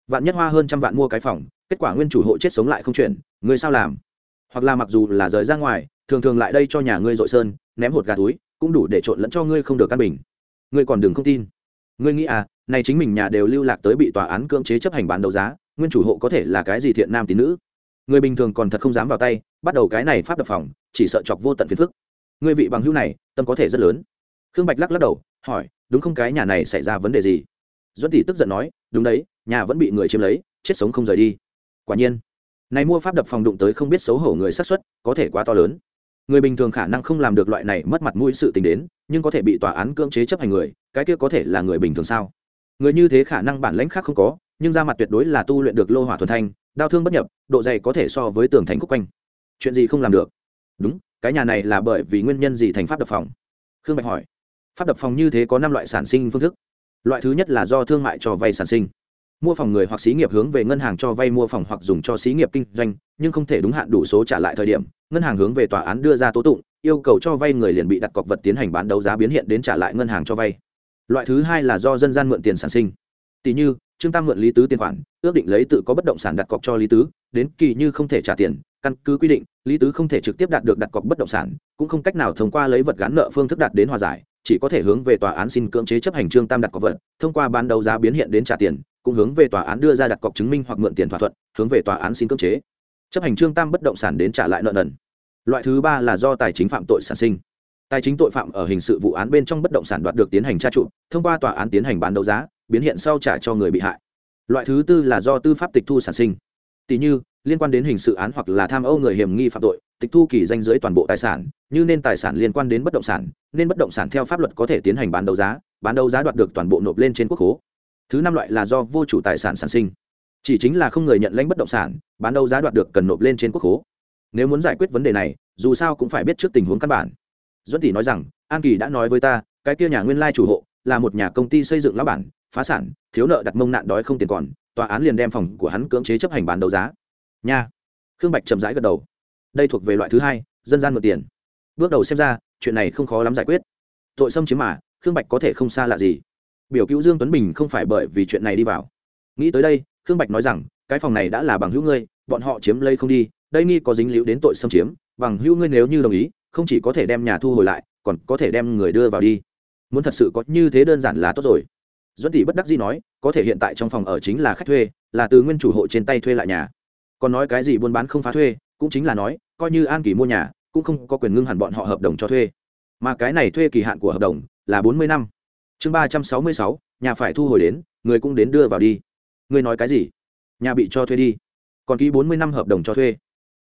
Vạn nhất hoa hơn trăm vạn mua cái phòng, kết quả nguyên chủ hộ chết sống lại không chuyển, người sao làm? Hoặc là mặc dù là rời ra ngoài, thường thường lại đây cho nhà ngươi dội sơn, ném hột gà túi, cũng đủ để trộn lẫn cho ngươi không được căn bình. Ngươi còn đừng không tin ngươi nghĩ à này chính mình nhà đều lưu lạc tới bị tòa án cưỡng chế chấp hành bán đấu giá, nguyên chủ hộ có thể là cái gì thiện nam tín nữ? Người bình thường còn thật không dám vào tay, bắt đầu cái này pháp đập phòng, chỉ sợ chọc vô tận phiền phức. Ngươi vị bằng hữu này, tâm có thể rất lớn. Khương bạch lắc lắc đầu, hỏi, đúng không cái nhà này xảy ra vấn đề gì? Duẫn tỷ tức giận nói, đúng đấy, nhà vẫn bị người chiếm lấy, chết sống không rời đi. Quả nhiên, này mua pháp đập phòng đụng tới không biết xấu hổ người sát xuất có thể quá to lớn. Người bình thường khả năng không làm được loại này mất mặt mũi sự tình đến, nhưng có thể bị tòa án cưỡng chế chấp hành người cái kia có thể là người bình thường sao? Người như thế khả năng bản lãnh khác không có, nhưng ra mặt tuyệt đối là tu luyện được lô hỏa thuần thanh đau thương bất nhập, độ dày có thể so với tường thành khúc quanh. Chuyện gì không làm được? Đúng, cái nhà này là bởi vì nguyên nhân gì thành pháp đập phòng? Khương bạch hỏi. Pháp đập phòng như thế có năm loại sản sinh phương thức. Loại thứ nhất là do thương mại cho vay sản sinh. Mua phòng người hoặc xí nghiệp hướng về ngân hàng cho vay mua phòng hoặc dùng cho xí nghiệp kinh doanh, nhưng không thể đúng hạn đủ số trả lại thời điểm, ngân hàng hướng về tòa án đưa ra tố tụng, yêu cầu cho vay người liền bị đặt cọc vật tiến hành bán đấu giá biến hiện đến trả lại ngân hàng cho vay loại thứ hai là do dân gian mượn tiền sản sinh. Tỷ như, trương tam mượn lý tứ tiền khoản, ước định lấy tự có bất động sản đặt cọc cho lý tứ, đến kỳ như không thể trả tiền, căn cứ quy định, lý tứ không thể trực tiếp đạt được đặt cọc bất động sản, cũng không cách nào thông qua lấy vật gắn nợ phương thức đạt đến hòa giải, chỉ có thể hướng về tòa án xin cưỡng chế chấp hành trương tam đặt cọc vật, thông qua bán đấu giá biến hiện đến trả tiền, cũng hướng về tòa án đưa ra đặt cọc chứng minh hoặc mượn tiền thỏa thuận, hướng về tòa án xin cưỡng chế. Chấp hành trương tam bất động sản đến trả lại nợ nần. Loại thứ ba là do tài chính phạm tội sản sinh tài chính tội phạm ở hình sự vụ án bên trong bất động sản đoạt được tiến hành tra trụ, thông qua tòa án tiến hành bán đấu giá, biến hiện sau trả cho người bị hại. Loại thứ tư là do tư pháp tịch thu sản sinh. Tỷ như, liên quan đến hình sự án hoặc là tham ô người hiểm nghi phạm tội, tịch thu kỳ danh giới toàn bộ tài sản, như nên tài sản liên quan đến bất động sản, nên bất động sản theo pháp luật có thể tiến hành bán đấu giá, bán đấu giá đoạt được toàn bộ nộp lên trên quốc khố. Thứ năm loại là do vô chủ tài sản sản sinh. Chỉ chính là không người nhận lãnh bất động sản, bán đấu giá đoạt được cần nộp lên trên quốc khố. Nếu muốn giải quyết vấn đề này, dù sao cũng phải biết trước tình huống căn bản duẫn tỷ nói rằng, an kỳ đã nói với ta, cái kia nhà nguyên lai chủ hộ là một nhà công ty xây dựng lão bản, phá sản, thiếu nợ đặt mông nạn đói không tiền còn, tòa án liền đem phòng của hắn cưỡng chế chấp hành bán đấu giá. Nha. Khương bạch chậm rãi gật đầu. Đây thuộc về loại thứ hai, dân gian mượn tiền. Bước đầu xem ra, chuyện này không khó lắm giải quyết. Tội xâm chiếm mà, khương bạch có thể không xa lạ gì. Biểu cứu dương tuấn bình không phải bởi vì chuyện này đi vào. Nghĩ tới đây, khương bạch nói rằng, cái phòng này đã là bằng hữu ngươi, bọn họ chiếm lấy không đi, đây nghi có dính líu đến tội xâm chiếm, bằng hữu ngươi nếu như đồng ý không chỉ có thể đem nhà thu hồi lại, còn có thể đem người đưa vào đi. Muốn thật sự có như thế đơn giản là tốt rồi. Duẫn tỷ bất đắc dĩ nói, có thể hiện tại trong phòng ở chính là khách thuê, là từ nguyên chủ hộ trên tay thuê lại nhà. Còn nói cái gì buôn bán không phá thuê, cũng chính là nói, coi như an kỳ mua nhà, cũng không có quyền ngưng hẳn bọn họ hợp đồng cho thuê. Mà cái này thuê kỳ hạn của hợp đồng là bốn mươi năm. Chương ba trăm sáu mươi sáu, nhà phải thu hồi đến, người cũng đến đưa vào đi. Người nói cái gì? Nhà bị cho thuê đi. Còn ký bốn mươi năm hợp đồng cho thuê.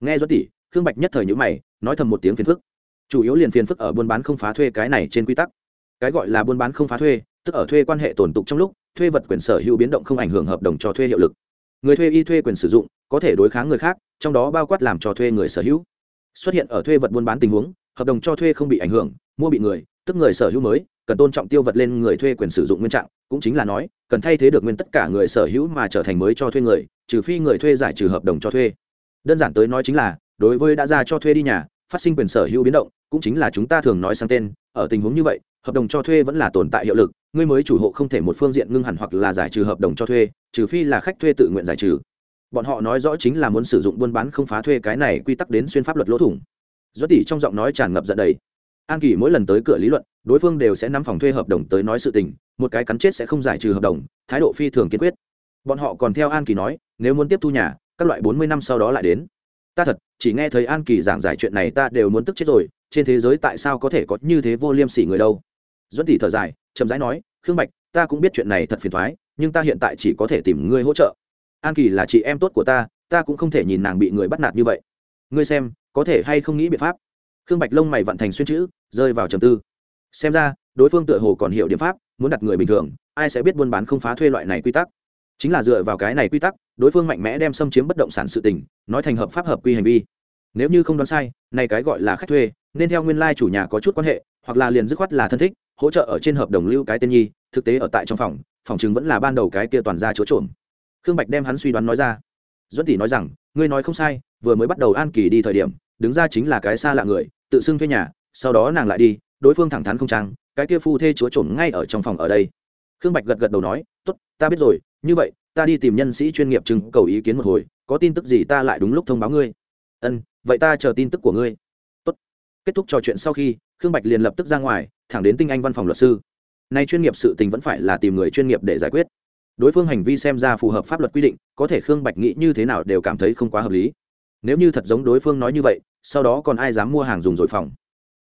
Nghe do tỷ, khương bạch nhất thời nhữ mày, nói thầm một tiếng phiền phức chủ yếu liền phiền phức ở buôn bán không phá thuê cái này trên quy tắc. Cái gọi là buôn bán không phá thuê, tức ở thuê quan hệ tổn tục trong lúc, thuê vật quyền sở hữu biến động không ảnh hưởng hợp đồng cho thuê hiệu lực. Người thuê y thuê quyền sử dụng, có thể đối kháng người khác, trong đó bao quát làm cho thuê người sở hữu. Xuất hiện ở thuê vật buôn bán tình huống, hợp đồng cho thuê không bị ảnh hưởng, mua bị người, tức người sở hữu mới, cần tôn trọng tiêu vật lên người thuê quyền sử dụng nguyên trạng, cũng chính là nói, cần thay thế được nguyên tất cả người sở hữu mà trở thành mới cho thuê người, trừ phi người thuê giải trừ hợp đồng cho thuê. Đơn giản tới nói chính là, đối với đã ra cho thuê đi nhà phát sinh quyền sở hữu biến động, cũng chính là chúng ta thường nói sang tên, ở tình huống như vậy, hợp đồng cho thuê vẫn là tồn tại hiệu lực người mới chủ hộ không thể một phương diện ngưng hẳn hoặc là giải trừ hợp đồng cho thuê, trừ phi là khách thuê tự nguyện giải trừ. Bọn họ nói rõ chính là muốn sử dụng buôn bán không phá thuê cái này quy tắc đến xuyên pháp luật lỗ thủng. Do tỷ trong giọng nói tràn ngập giận đầy. An kỳ mỗi lần tới cửa lý luận, đối phương đều sẽ nắm phòng thuê hợp đồng tới nói sự tình, một cái cắn chết sẽ không giải trừ hợp đồng, thái độ phi thường kiên quyết. Bọn họ còn theo an kỳ nói, nếu muốn tiếp thu nhà, các loại bốn mươi năm sau đó lại đến ta thật, chỉ nghe thấy an kỳ giảng giải chuyện này ta đều muốn tức chết rồi, trên thế giới tại sao có thể có như thế vô liêm sỉ người đâu? Duẫn tỷ thở dài, chậm rãi nói, khương bạch, ta cũng biết chuyện này thật phiền thoái nhưng ta hiện tại chỉ có thể tìm ngươi hỗ trợ. An kỳ là chị em tốt của ta ta cũng không thể nhìn nàng bị người bắt nạt như vậy. Ngươi xem, có thể hay không nghĩ biện pháp? Khương bạch lông mày vận thành xuyên chữ, rơi vào trầm tư. Xem ra, đối phương tựa hồ còn hiểu điểm pháp, muốn đặt người bình thường, ai sẽ biết buôn bán không phá thuê loại này quy tắc? Chính là dựa vào cái này quy tắc, đối phương mạnh mẽ đem xâm chiếm bất động sản sự tình, nói thành hợp pháp hợp quy hành vi. Nếu như không đoán sai, này cái gọi là khách thuê, nên theo nguyên lai chủ nhà có chút quan hệ, hoặc là liền dứt khoát là thân thích, hỗ trợ ở trên hợp đồng lưu cái tên nhi, thực tế ở tại trong phòng phòng chứng vẫn là ban đầu cái kia toàn ra chỗ trộm. Khương bạch đem hắn suy đoán nói ra. Duẫn tỷ nói rằng, ngươi nói không sai, vừa mới bắt đầu an kỳ đi thời điểm, đứng ra chính là cái xa lạ người, tự xưng thuê nhà, sau đó nàng lại đi, đối phương thẳng thắn không trang, cái kia phu thê chúa trộm ngay ở trong phòng ở đây khương bạch gật gật đầu nói, tốt, ta biết rồi, như vậy, ta đi tìm nhân sĩ chuyên nghiệp trưng cầu ý kiến một hồi, có tin tức gì ta lại đúng lúc thông báo ngươi. Ân, vậy ta chờ tin tức của ngươi. Tốt. Kết thúc trò chuyện sau khi, khương bạch liền lập tức ra ngoài, thẳng đến tinh anh văn phòng luật sư. Nay chuyên nghiệp sự tình vẫn phải là tìm người chuyên nghiệp để giải quyết. Đối phương hành vi xem ra phù hợp pháp luật quy định, có thể khương bạch nghĩ như thế nào đều cảm thấy không quá hợp lý. Nếu như thật giống đối phương nói như vậy, sau đó còn ai dám mua hàng dùng rồi phòng?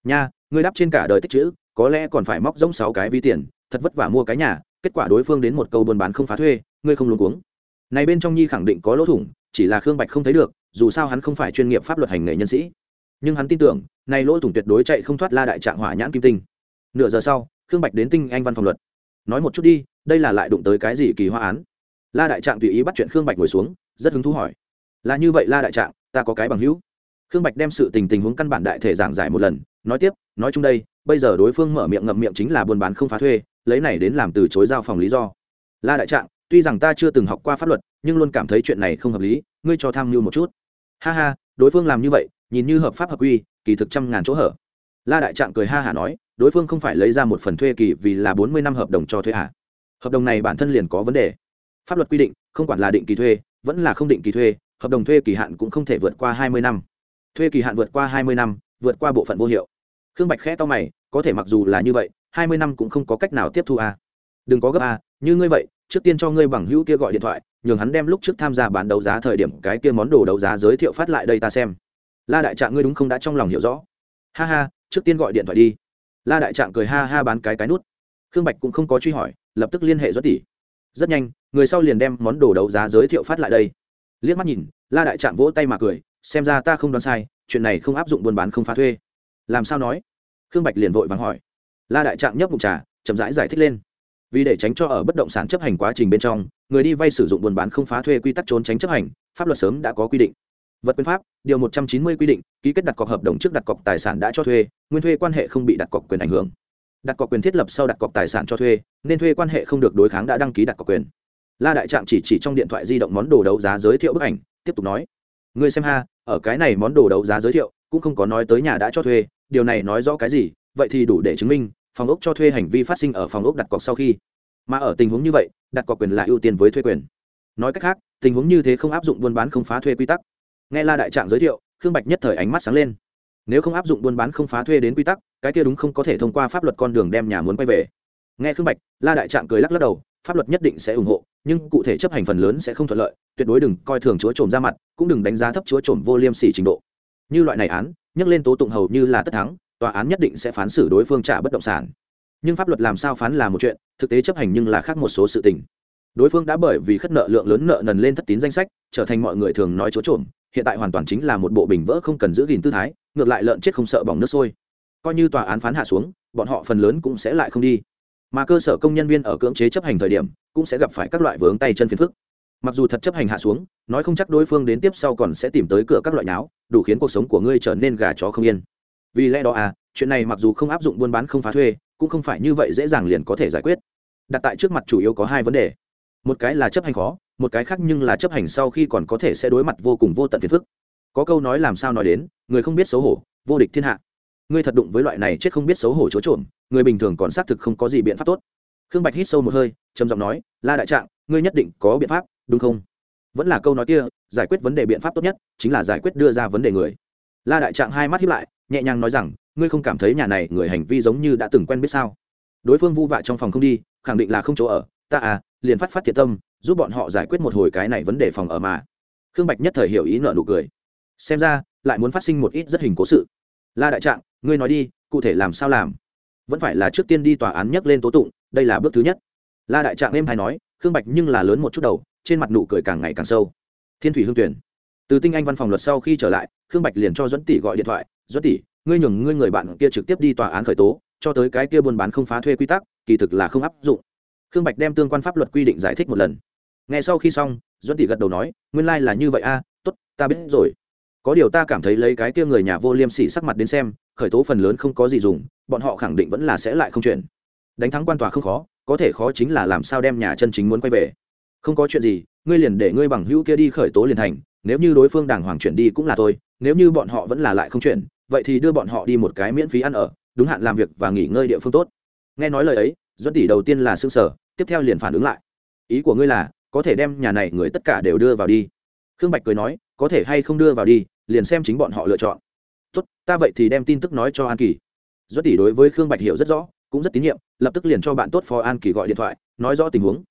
Nha, ngươi đáp trên cả đời tích chữ, có lẽ còn phải móc giống sáu cái ví tiền thật vất vả mua cái nhà, kết quả đối phương đến một câu buôn bán không phá thuê, ngươi không luôn cuống. Này bên trong nhi khẳng định có lỗ thủng, chỉ là khương bạch không thấy được, dù sao hắn không phải chuyên nghiệp pháp luật hành nghề nhân sĩ. Nhưng hắn tin tưởng, này lỗ thủng tuyệt đối chạy không thoát la đại trạng hỏa nhãn kim tinh. Nửa giờ sau, khương bạch đến tinh anh văn phòng luật. Nói một chút đi, đây là lại đụng tới cái gì kỳ hoa án? La đại trạng tùy ý bắt chuyện khương bạch ngồi xuống, rất hứng thú hỏi. Là như vậy la đại trạng, ta có cái bằng hữu khương bạch đem sự tình tình huống căn bản đại thể giảng giải một lần, nói tiếp, nói chung đây, bây giờ đối phương mở miệng ngậm miệng chính là buôn bán không phá thuê, lấy này đến làm từ chối giao phòng lý do. La đại trạng, tuy rằng ta chưa từng học qua pháp luật, nhưng luôn cảm thấy chuyện này không hợp lý, ngươi cho tham mưu một chút. Ha ha, đối phương làm như vậy, nhìn như hợp pháp hợp quy, kỳ thực trăm ngàn chỗ hở. La đại trạng cười ha hả nói, đối phương không phải lấy ra một phần thuê kỳ vì là bốn mươi năm hợp đồng cho thuê hả hợp đồng này bản thân liền có vấn đề. Pháp luật quy định, không quản là định kỳ thuê, vẫn là không định kỳ thuê, hợp đồng thuê kỳ hạn cũng không thể vượt qua hai mươi năm thuê kỳ hạn vượt qua hai mươi năm vượt qua bộ phận vô hiệu. Khương bạch khẽ to mày có thể mặc dù là như vậy hai mươi năm cũng không có cách nào tiếp thu a. À. đừng có gấp a à, như ngươi vậy trước tiên cho ngươi bằng hữu kia gọi điện thoại nhường hắn đem lúc trước tham gia bán đấu giá thời điểm cái kia món đồ đấu giá giới thiệu phát lại đây ta xem. La đại trạng ngươi đúng không đã trong lòng hiểu rõ. Ha ha trước tiên gọi điện thoại đi. La đại trạng cười ha ha bán cái cái nút. Khương bạch cũng không có truy hỏi lập tức liên hệ doãn tỷ. Rất nhanh người sau liền đem món đồ đấu giá giới thiệu phát lại đây. Liếc mắt nhìn la đại trạng vỗ tay mà cười xem ra ta không đoán sai chuyện này không áp dụng buôn bán không phá thuê. Làm sao nói? Khương bạch liền vội vàng hỏi. La đại trạng nhấp bụng trà chậm rãi giải, giải thích lên. Vì để tránh cho ở bất động sản chấp hành quá trình bên trong người đi vay sử dụng buôn bán không phá thuê quy tắc trốn tránh chấp hành pháp luật sớm đã có quy định. Vật quyền pháp điều một trăm chín mươi quy định ký kết đặt cọc hợp đồng trước đặt cọc tài sản đã cho thuê nguyên thuê quan hệ không bị đặt cọc quyền ảnh hưởng. Đặt cọc quyền thiết lập sau đặt cọc tài sản cho thuê nên thuê quan hệ không được đối kháng đã đăng ký đặt cọc quyền. La đại trạng chỉ chỉ trong điện thoại di động món đồ đấu giá giới thiệu bức ảnh tiếp tục nói. Người xem ha ở cái này món đồ đấu giá giới thiệu, cũng không có nói tới nhà đã cho thuê, điều này nói rõ cái gì, vậy thì đủ để chứng minh, phòng ốc cho thuê hành vi phát sinh ở phòng ốc đặt cọc sau khi. Mà ở tình huống như vậy, đặt cọc quyền là ưu tiên với thuê quyền. Nói cách khác, tình huống như thế không áp dụng buôn bán không phá thuê quy tắc. Nghe la đại trạng giới thiệu, khương bạch nhất thời ánh mắt sáng lên. Nếu không áp dụng buôn bán không phá thuê đến quy tắc, cái kia đúng không có thể thông qua pháp luật con đường đem nhà muốn quay về. Nghe khương bạch, la đại trạng cười lắc lắc đầu, pháp luật nhất định sẽ ủng hộ nhưng cụ thể chấp hành phần lớn sẽ không thuận lợi, tuyệt đối đừng coi thường chúa trộm ra mặt, cũng đừng đánh giá thấp chúa trộm vô liêm sỉ trình độ. Như loại này án, nhắc lên tố tụng hầu như là tất thắng, tòa án nhất định sẽ phán xử đối phương trả bất động sản. Nhưng pháp luật làm sao phán là một chuyện, thực tế chấp hành nhưng là khác một số sự tình. Đối phương đã bởi vì khất nợ lượng lớn nợ nần lên thất tín danh sách, trở thành mọi người thường nói chúa trộm, hiện tại hoàn toàn chính là một bộ bình vỡ không cần giữ gìn tư thái, ngược lại lợn chết không sợ bỏng nước sôi. Coi như tòa án phán hạ xuống, bọn họ phần lớn cũng sẽ lại không đi mà cơ sở công nhân viên ở cưỡng chế chấp hành thời điểm cũng sẽ gặp phải các loại vướng tay chân phiền phức. Mặc dù thật chấp hành hạ xuống, nói không chắc đối phương đến tiếp sau còn sẽ tìm tới cửa các loại nháo đủ khiến cuộc sống của ngươi trở nên gà chó không yên. Vì lẽ đó à chuyện này mặc dù không áp dụng buôn bán không phá thuê, cũng không phải như vậy dễ dàng liền có thể giải quyết. Đặt tại trước mặt chủ yếu có hai vấn đề. Một cái là chấp hành khó, một cái khác nhưng là chấp hành sau khi còn có thể sẽ đối mặt vô cùng vô tận phiền phức. Có câu nói làm sao nói đến, người không biết xấu hổ, vô địch thiên hạ. Ngươi thật đụng với loại này chết không biết xấu hổ chỗ trộm người bình thường còn xác thực không có gì biện pháp tốt. Khương bạch hít sâu một hơi, trầm giọng nói, la đại trạng, ngươi nhất định có biện pháp, đúng không? Vẫn là câu nói kia, giải quyết vấn đề biện pháp tốt nhất chính là giải quyết đưa ra vấn đề người. La đại trạng hai mắt hiếp lại, nhẹ nhàng nói rằng, ngươi không cảm thấy nhà này người hành vi giống như đã từng quen biết sao? Đối phương vu vạ trong phòng không đi, khẳng định là không chỗ ở. Ta à liền phát phát thiệt tâm, giúp bọn họ giải quyết một hồi cái này vấn đề phòng ở mà. Khương bạch nhất thời hiểu ý nợ nụ cười. Xem ra, lại muốn phát sinh một ít rất hình cố sự. La đại trạng, ngươi nói đi, cụ thể làm sao làm? Vẫn phải là trước tiên đi tòa án nhắc lên tố tụng đây là bước thứ nhất. La đại trạng em hay nói khương bạch nhưng là lớn một chút đầu trên mặt nụ cười càng ngày càng sâu. Thiên thủy hương tuyển. Từ tinh anh văn phòng luật sau khi trở lại khương bạch liền cho dẫn tỷ gọi điện thoại dẫn tỷ ngươi nhường ngươi người bạn kia trực tiếp đi tòa án khởi tố cho tới cái kia buôn bán không phá thuê quy tắc kỳ thực là không áp dụng. Khương bạch đem tương quan pháp luật quy định giải thích một lần. Ngay sau khi xong dẫn tỷ gật đầu nói nguyên lai、like、là như vậy a à, t ố t ta biết rồi có điều ta cảm thấy lấy cái kia người nhà vô liêm sỉ sắc mặt đến xem, khởi tố phần lớn không có gì dùng, bọn họ khẳng định vẫn là sẽ lại không chuyển đánh thắng quan tòa không khó, có thể khó chính là làm sao đem nhà chân chính muốn quay về. Không có chuyện gì, ngươi liền để ngươi bằng hữu kia đi khởi tố liền thành, nếu như đối phương đàng hoàng chuyển đi cũng là thôi, nếu như bọn họ vẫn là lại không chuyển, vậy thì đưa bọn họ đi một cái miễn phí ăn ở, đúng hạn làm việc và nghỉ ngơi địa phương tốt. Nghe nói lời ấy dẫn tỷ đầu tiên là xương sở tiếp theo liền phản ứng lại. Ý của ngươi là, có thể đem nhà này người tất cả đều đưa vào đi. Khương bạch cười nói, có thể hay không đưa vào đi liền xem chính bọn họ lựa chọn. Tốt, ta vậy thì đem tin tức nói cho an kỳ. Dẫn tỷ đối với khương bạch hiểu rất rõ, cũng rất tín nhiệm, lập tức liền cho bạn tốt phó an kỳ gọi điện thoại, nói rõ tình huống.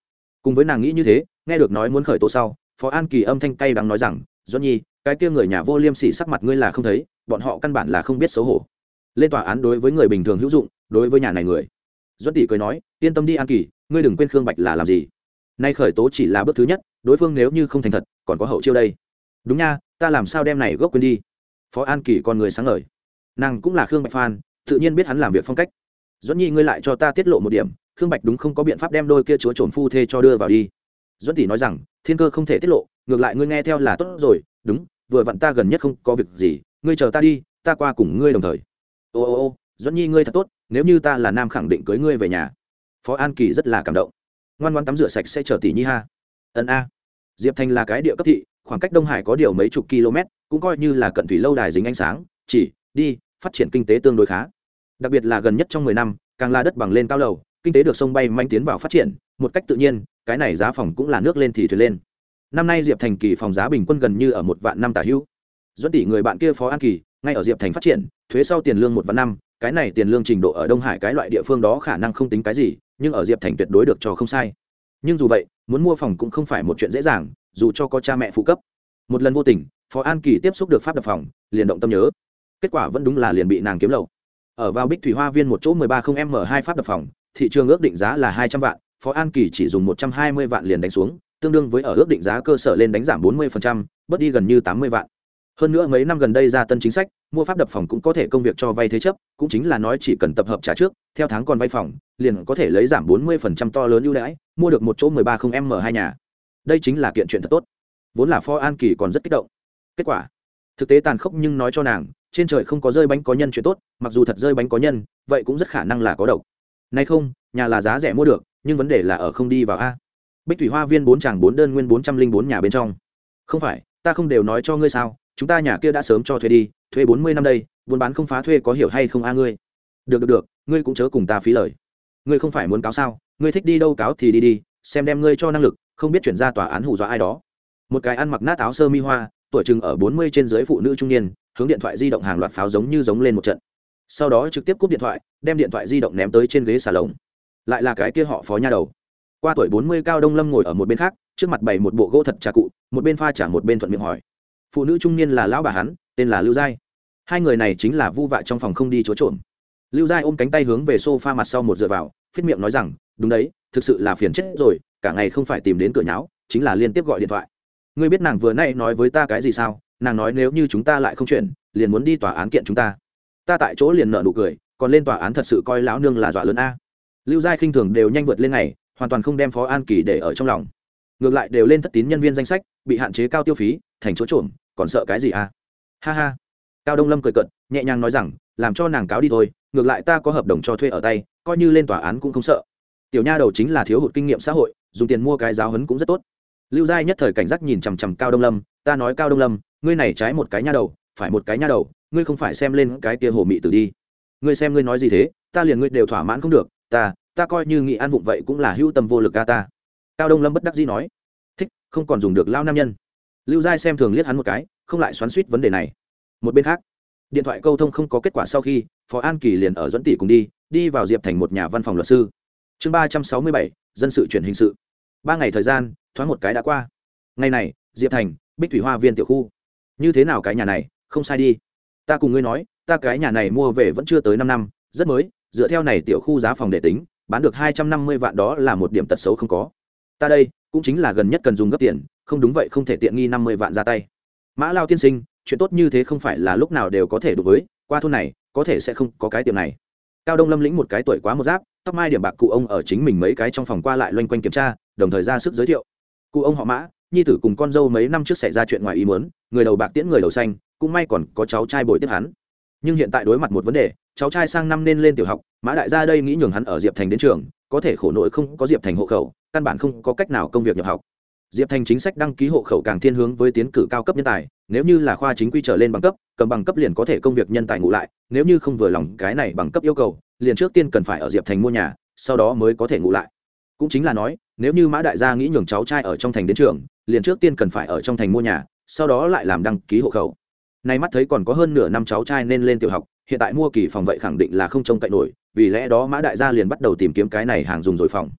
Cùng với nàng nghĩ như thế, nghe được nói muốn khởi tố sau, phó an kỳ âm thanh cay đắng nói rằng doãn nhi, cái kia người nhà vô liêm sỉ sắc mặt ngươi là không thấy, bọn họ căn bản là không biết xấu hổ. Lên tòa án đối với người bình thường hữu dụng, đối với nhà này người. Doãn tỷ cười nói, yên tâm đi an kỳ, ngươi đừng quên khương bạch là làm gì. Nay khởi tố chỉ là bước thứ nhất, đối phương nếu như không thành thật, còn có hậu chiêu đây. Đúng nha ta làm sao đem này gốc quên đi? Phó an kỳ con người sáng lời nàng cũng là khương bạch phan tự nhiên biết hắn làm việc phong cách. Dẫn nhi, ngươi lại cho ta tiết lộ một điểm, khương bạch đúng không có biện pháp đem đôi kia chúa trồn phu thê cho đưa vào đi. Dẫn tỷ nói rằng, thiên cơ không thể tiết lộ, ngược lại ngươi nghe theo là tốt rồi, đúng, vừa vặn ta gần nhất không có việc gì, ngươi chờ ta đi, ta qua cùng ngươi đồng thời. Ô ô ô dẫn nhi, ngươi thật tốt, nếu như ta là nam khẳng định cưới ngươi về nhà. Phó an kỳ rất là cảm động. Ngoan ngoan tắm rửa sạch sẽ chờ tỷ nhi ha. Ân a. Diệp thành là cái địa cấp thị khoảng cách đông hải có điều mấy chục km, cũng coi như là cận thủy lâu đài dính ánh sáng, chỉ đi, phát triển kinh tế tương đối khá. Đặc biệt là gần nhất trong mười năm, càng là đất bằng lên cao lầu, kinh tế được sông bay manh tiến vào phát triển, một cách tự nhiên, cái này giá phòng cũng là nước lên thì thuyền lên. Năm nay diệp thành kỳ phòng giá bình quân gần như ở một vạn năm tả hữu dẫn tỷ người bạn kia phó an kỳ, ngay ở diệp thành phát triển, thuế sau tiền lương một vạn năm, cái này tiền lương trình độ ở đông hải cái loại địa phương đó khả năng không tính cái gì, nhưng ở diệp thành tuyệt đối được cho không sai. Nhưng dù vậy, muốn mua phòng cũng không phải một chuyện dễ dàng dù cho có cha mẹ phụ cấp. Một lần vô tình, phó an kỳ tiếp xúc được pháp đập phòng, liền động tâm nhớ. Kết quả vẫn đúng là liền bị nàng kiếm lậu. Ở vào bích thủy hoa viên một chỗ mười ba không m hai pháp đập phòng, thị trường ước định giá là hai trăm vạn, phó an kỳ chỉ dùng một trăm hai mươi vạn liền đánh xuống, tương đương với ở ước định giá cơ sở lên đánh giảm bốn mươi bớt đi gần như tám mươi vạn. Hơn nữa mấy năm gần đây ra tân chính sách, mua pháp đập phòng cũng có thể công việc cho vay thế chấp, cũng chính là nói chỉ cần tập hợp trả trước, theo tháng còn vay phòng, liền có thể lấy giảm bốn mươi to lớn ưu đãi, mua được một chỗ mười ba không m hai nhà đây chính là kiện chuyện thật tốt. Vốn là pho an kỳ còn rất kích động. Kết quả, thực tế tàn khốc nhưng nói cho nàng, trên trời không có rơi bánh có nhân chuyện tốt, mặc dù thật rơi bánh có nhân, vậy cũng rất khả năng là có độc. Nay không, nhà là giá rẻ mua được, nhưng vấn đề là ở không đi vào a. Bích thủy hoa viên bốn chàng bốn đơn nguyên bốn trăm linh bốn nhà bên trong. Không phải, ta không đều nói cho ngươi sao, chúng ta nhà kia đã sớm cho thuê đi, thuê bốn mươi năm đây, buôn bán không phá thuê có hiểu hay không a ngươi? Được được được, ngươi cũng chớ cùng ta phí lời. Ngươi không phải muốn cáo sao, ngươi thích đi đâu cáo thì đi đi xem đem ngươi cho năng lực, không biết chuyển ra tòa án hù dọa ai đó. Một cái ăn mặc nát áo sơ mi hoa, tuổi chừng ở bốn mươi trên dưới phụ nữ trung niên, hướng điện thoại di động hàng loạt pháo giống như giống lên một trận. Sau đó trực tiếp cúp điện thoại, đem điện thoại di động ném tới trên ghế xà lồng lại là cái kia họ phó nha đầu. Qua tuổi bốn mươi cao đông lâm ngồi ở một bên khác, trước mặt bày một bộ gỗ thật trà cụ, một bên pha trả một bên thuận miệng hỏi. Phụ nữ trung niên là lão bà hắn, tên là lưu giai. Hai người này chính là vu vạ trong phòng không đi chỗ trộm. Lưu giai ôm cánh tay hướng về s o f a mặt sau một dựa vào phết miệng nói rằng, đúng đấy, thực sự là phiền chết rồi, cả ngày không phải tìm đến cửa nháo, chính là liên tiếp gọi điện thoại. Ngươi biết nàng vừa nay nói với ta cái gì sao? Nàng nói nếu như chúng ta lại không chuyển liền muốn đi tòa án kiện chúng ta. Ta tại chỗ liền nợ nụ cười, còn lên tòa án thật sự coi lão nương là dọa lớn a. Lưu giai khinh thường đều nhanh vượt lên này hoàn toàn không đem phó an kỳ để ở trong lòng. Ngược lại đều lên thất tín nhân viên danh sách, bị hạn chế cao tiêu phí, thành chỗ trộm, còn sợ cái gì a? Ha ha. Cao đông lâm cười cận nhẹ nhàng nói rằng, làm cho nàng cáo đi thôi, ngược lại ta có hợp đồng cho thuê ở tay coi như lên tòa án cũng không sợ. Tiểu nha đầu chính là thiếu hụt kinh nghiệm xã hội, dùng tiền mua cái giáo hấn cũng rất tốt. Lưu giai nhất thời cảnh giác nhìn chằm chằm cao đông lâm, ta nói cao đông lâm, ngươi này trái một cái nha đầu, phải một cái nha đầu, ngươi không phải xem lên cái tia hồ mị tử đi. Ngươi xem ngươi nói gì thế, ta liền ngươi đều thỏa mãn không được, ta ta coi như nghị an vụng vậy cũng là hữu tâm vô lực ca ta. Cao đông lâm bất đắc dĩ nói, thích, không còn dùng được lao nam nhân. Lưu giai xem thường liếc hắn một cái, không lại xoắn suýt vấn đề này. Một bên khác, điện thoại câu thông không có kết quả sau khi, phó an kỳ liền ở dẫn tỷ cùng đi đi vào diệp thành một nhà văn phòng luật sư. Chương ba trăm sáu mươi bảy, dân sự chuyển hình sự. Ba ngày thời gian, thoáng một cái đã qua. Ngày này, diệp thành, bích thủy hoa viên tiểu khu. Như thế nào cái nhà này, không sai đi. Ta cùng ngươi nói, ta cái nhà này mua về vẫn chưa tới năm năm, rất mới, dựa theo này tiểu khu giá phòng để tính, bán được hai trăm năm mươi vạn đó là một điểm tật xấu không có. Ta đây, cũng chính là gần nhất cần dùng gấp tiền, không đúng vậy không thể tiện nghi năm mươi vạn ra tay. Mã lao tiên sinh, chuyện tốt như thế không phải là lúc nào đều có thể đối với, qua thôn này, có thể sẽ không có cái tiệm này cao đông lâm lĩnh một cái tuổi quá một giáp, tóc mai điểm bạc cụ ông ở chính mình mấy cái trong phòng qua lại loanh quanh kiểm tra, đồng thời ra sức giới thiệu. Cụ ông họ mã, nhi tử cùng con dâu mấy năm trước xảy ra chuyện ngoài ý muốn, người đầu bạc tiễn người đầu xanh, cũng may còn có cháu trai bồi tiếp hắn. Nhưng hiện tại đối mặt một vấn đề, cháu trai sang năm nên lên tiểu học, mã đại gia đây nghĩ nhường hắn ở diệp thành đến trường, có thể khổ nội không có diệp thành hộ khẩu, căn bản không có cách nào công việc nhập học diệp thành chính sách đăng ký hộ khẩu càng thiên hướng với tiến cử cao cấp nhân tài, nếu như là khoa chính quy trở lên bằng cấp, cầm bằng cấp liền có thể công việc nhân tài ngụ lại, nếu như không vừa lòng cái này bằng cấp yêu cầu, liền trước tiên cần phải ở diệp thành mua nhà, sau đó mới có thể ngụ lại. Cũng chính là nói, nếu như mã đại gia nghĩ nhường cháu trai ở trong thành đến trường, liền trước tiên cần phải ở trong thành mua nhà, sau đó lại làm đăng ký hộ khẩu. Nay mắt thấy còn có hơn nửa năm cháu trai nên lên tiểu học, hiện tại mua kỳ phòng vậy khẳng định là không trông cậy nổi, vì lẽ đó mã đại gia liền bắt đầu tìm kiếm cái này hàng dùng rồi phòng.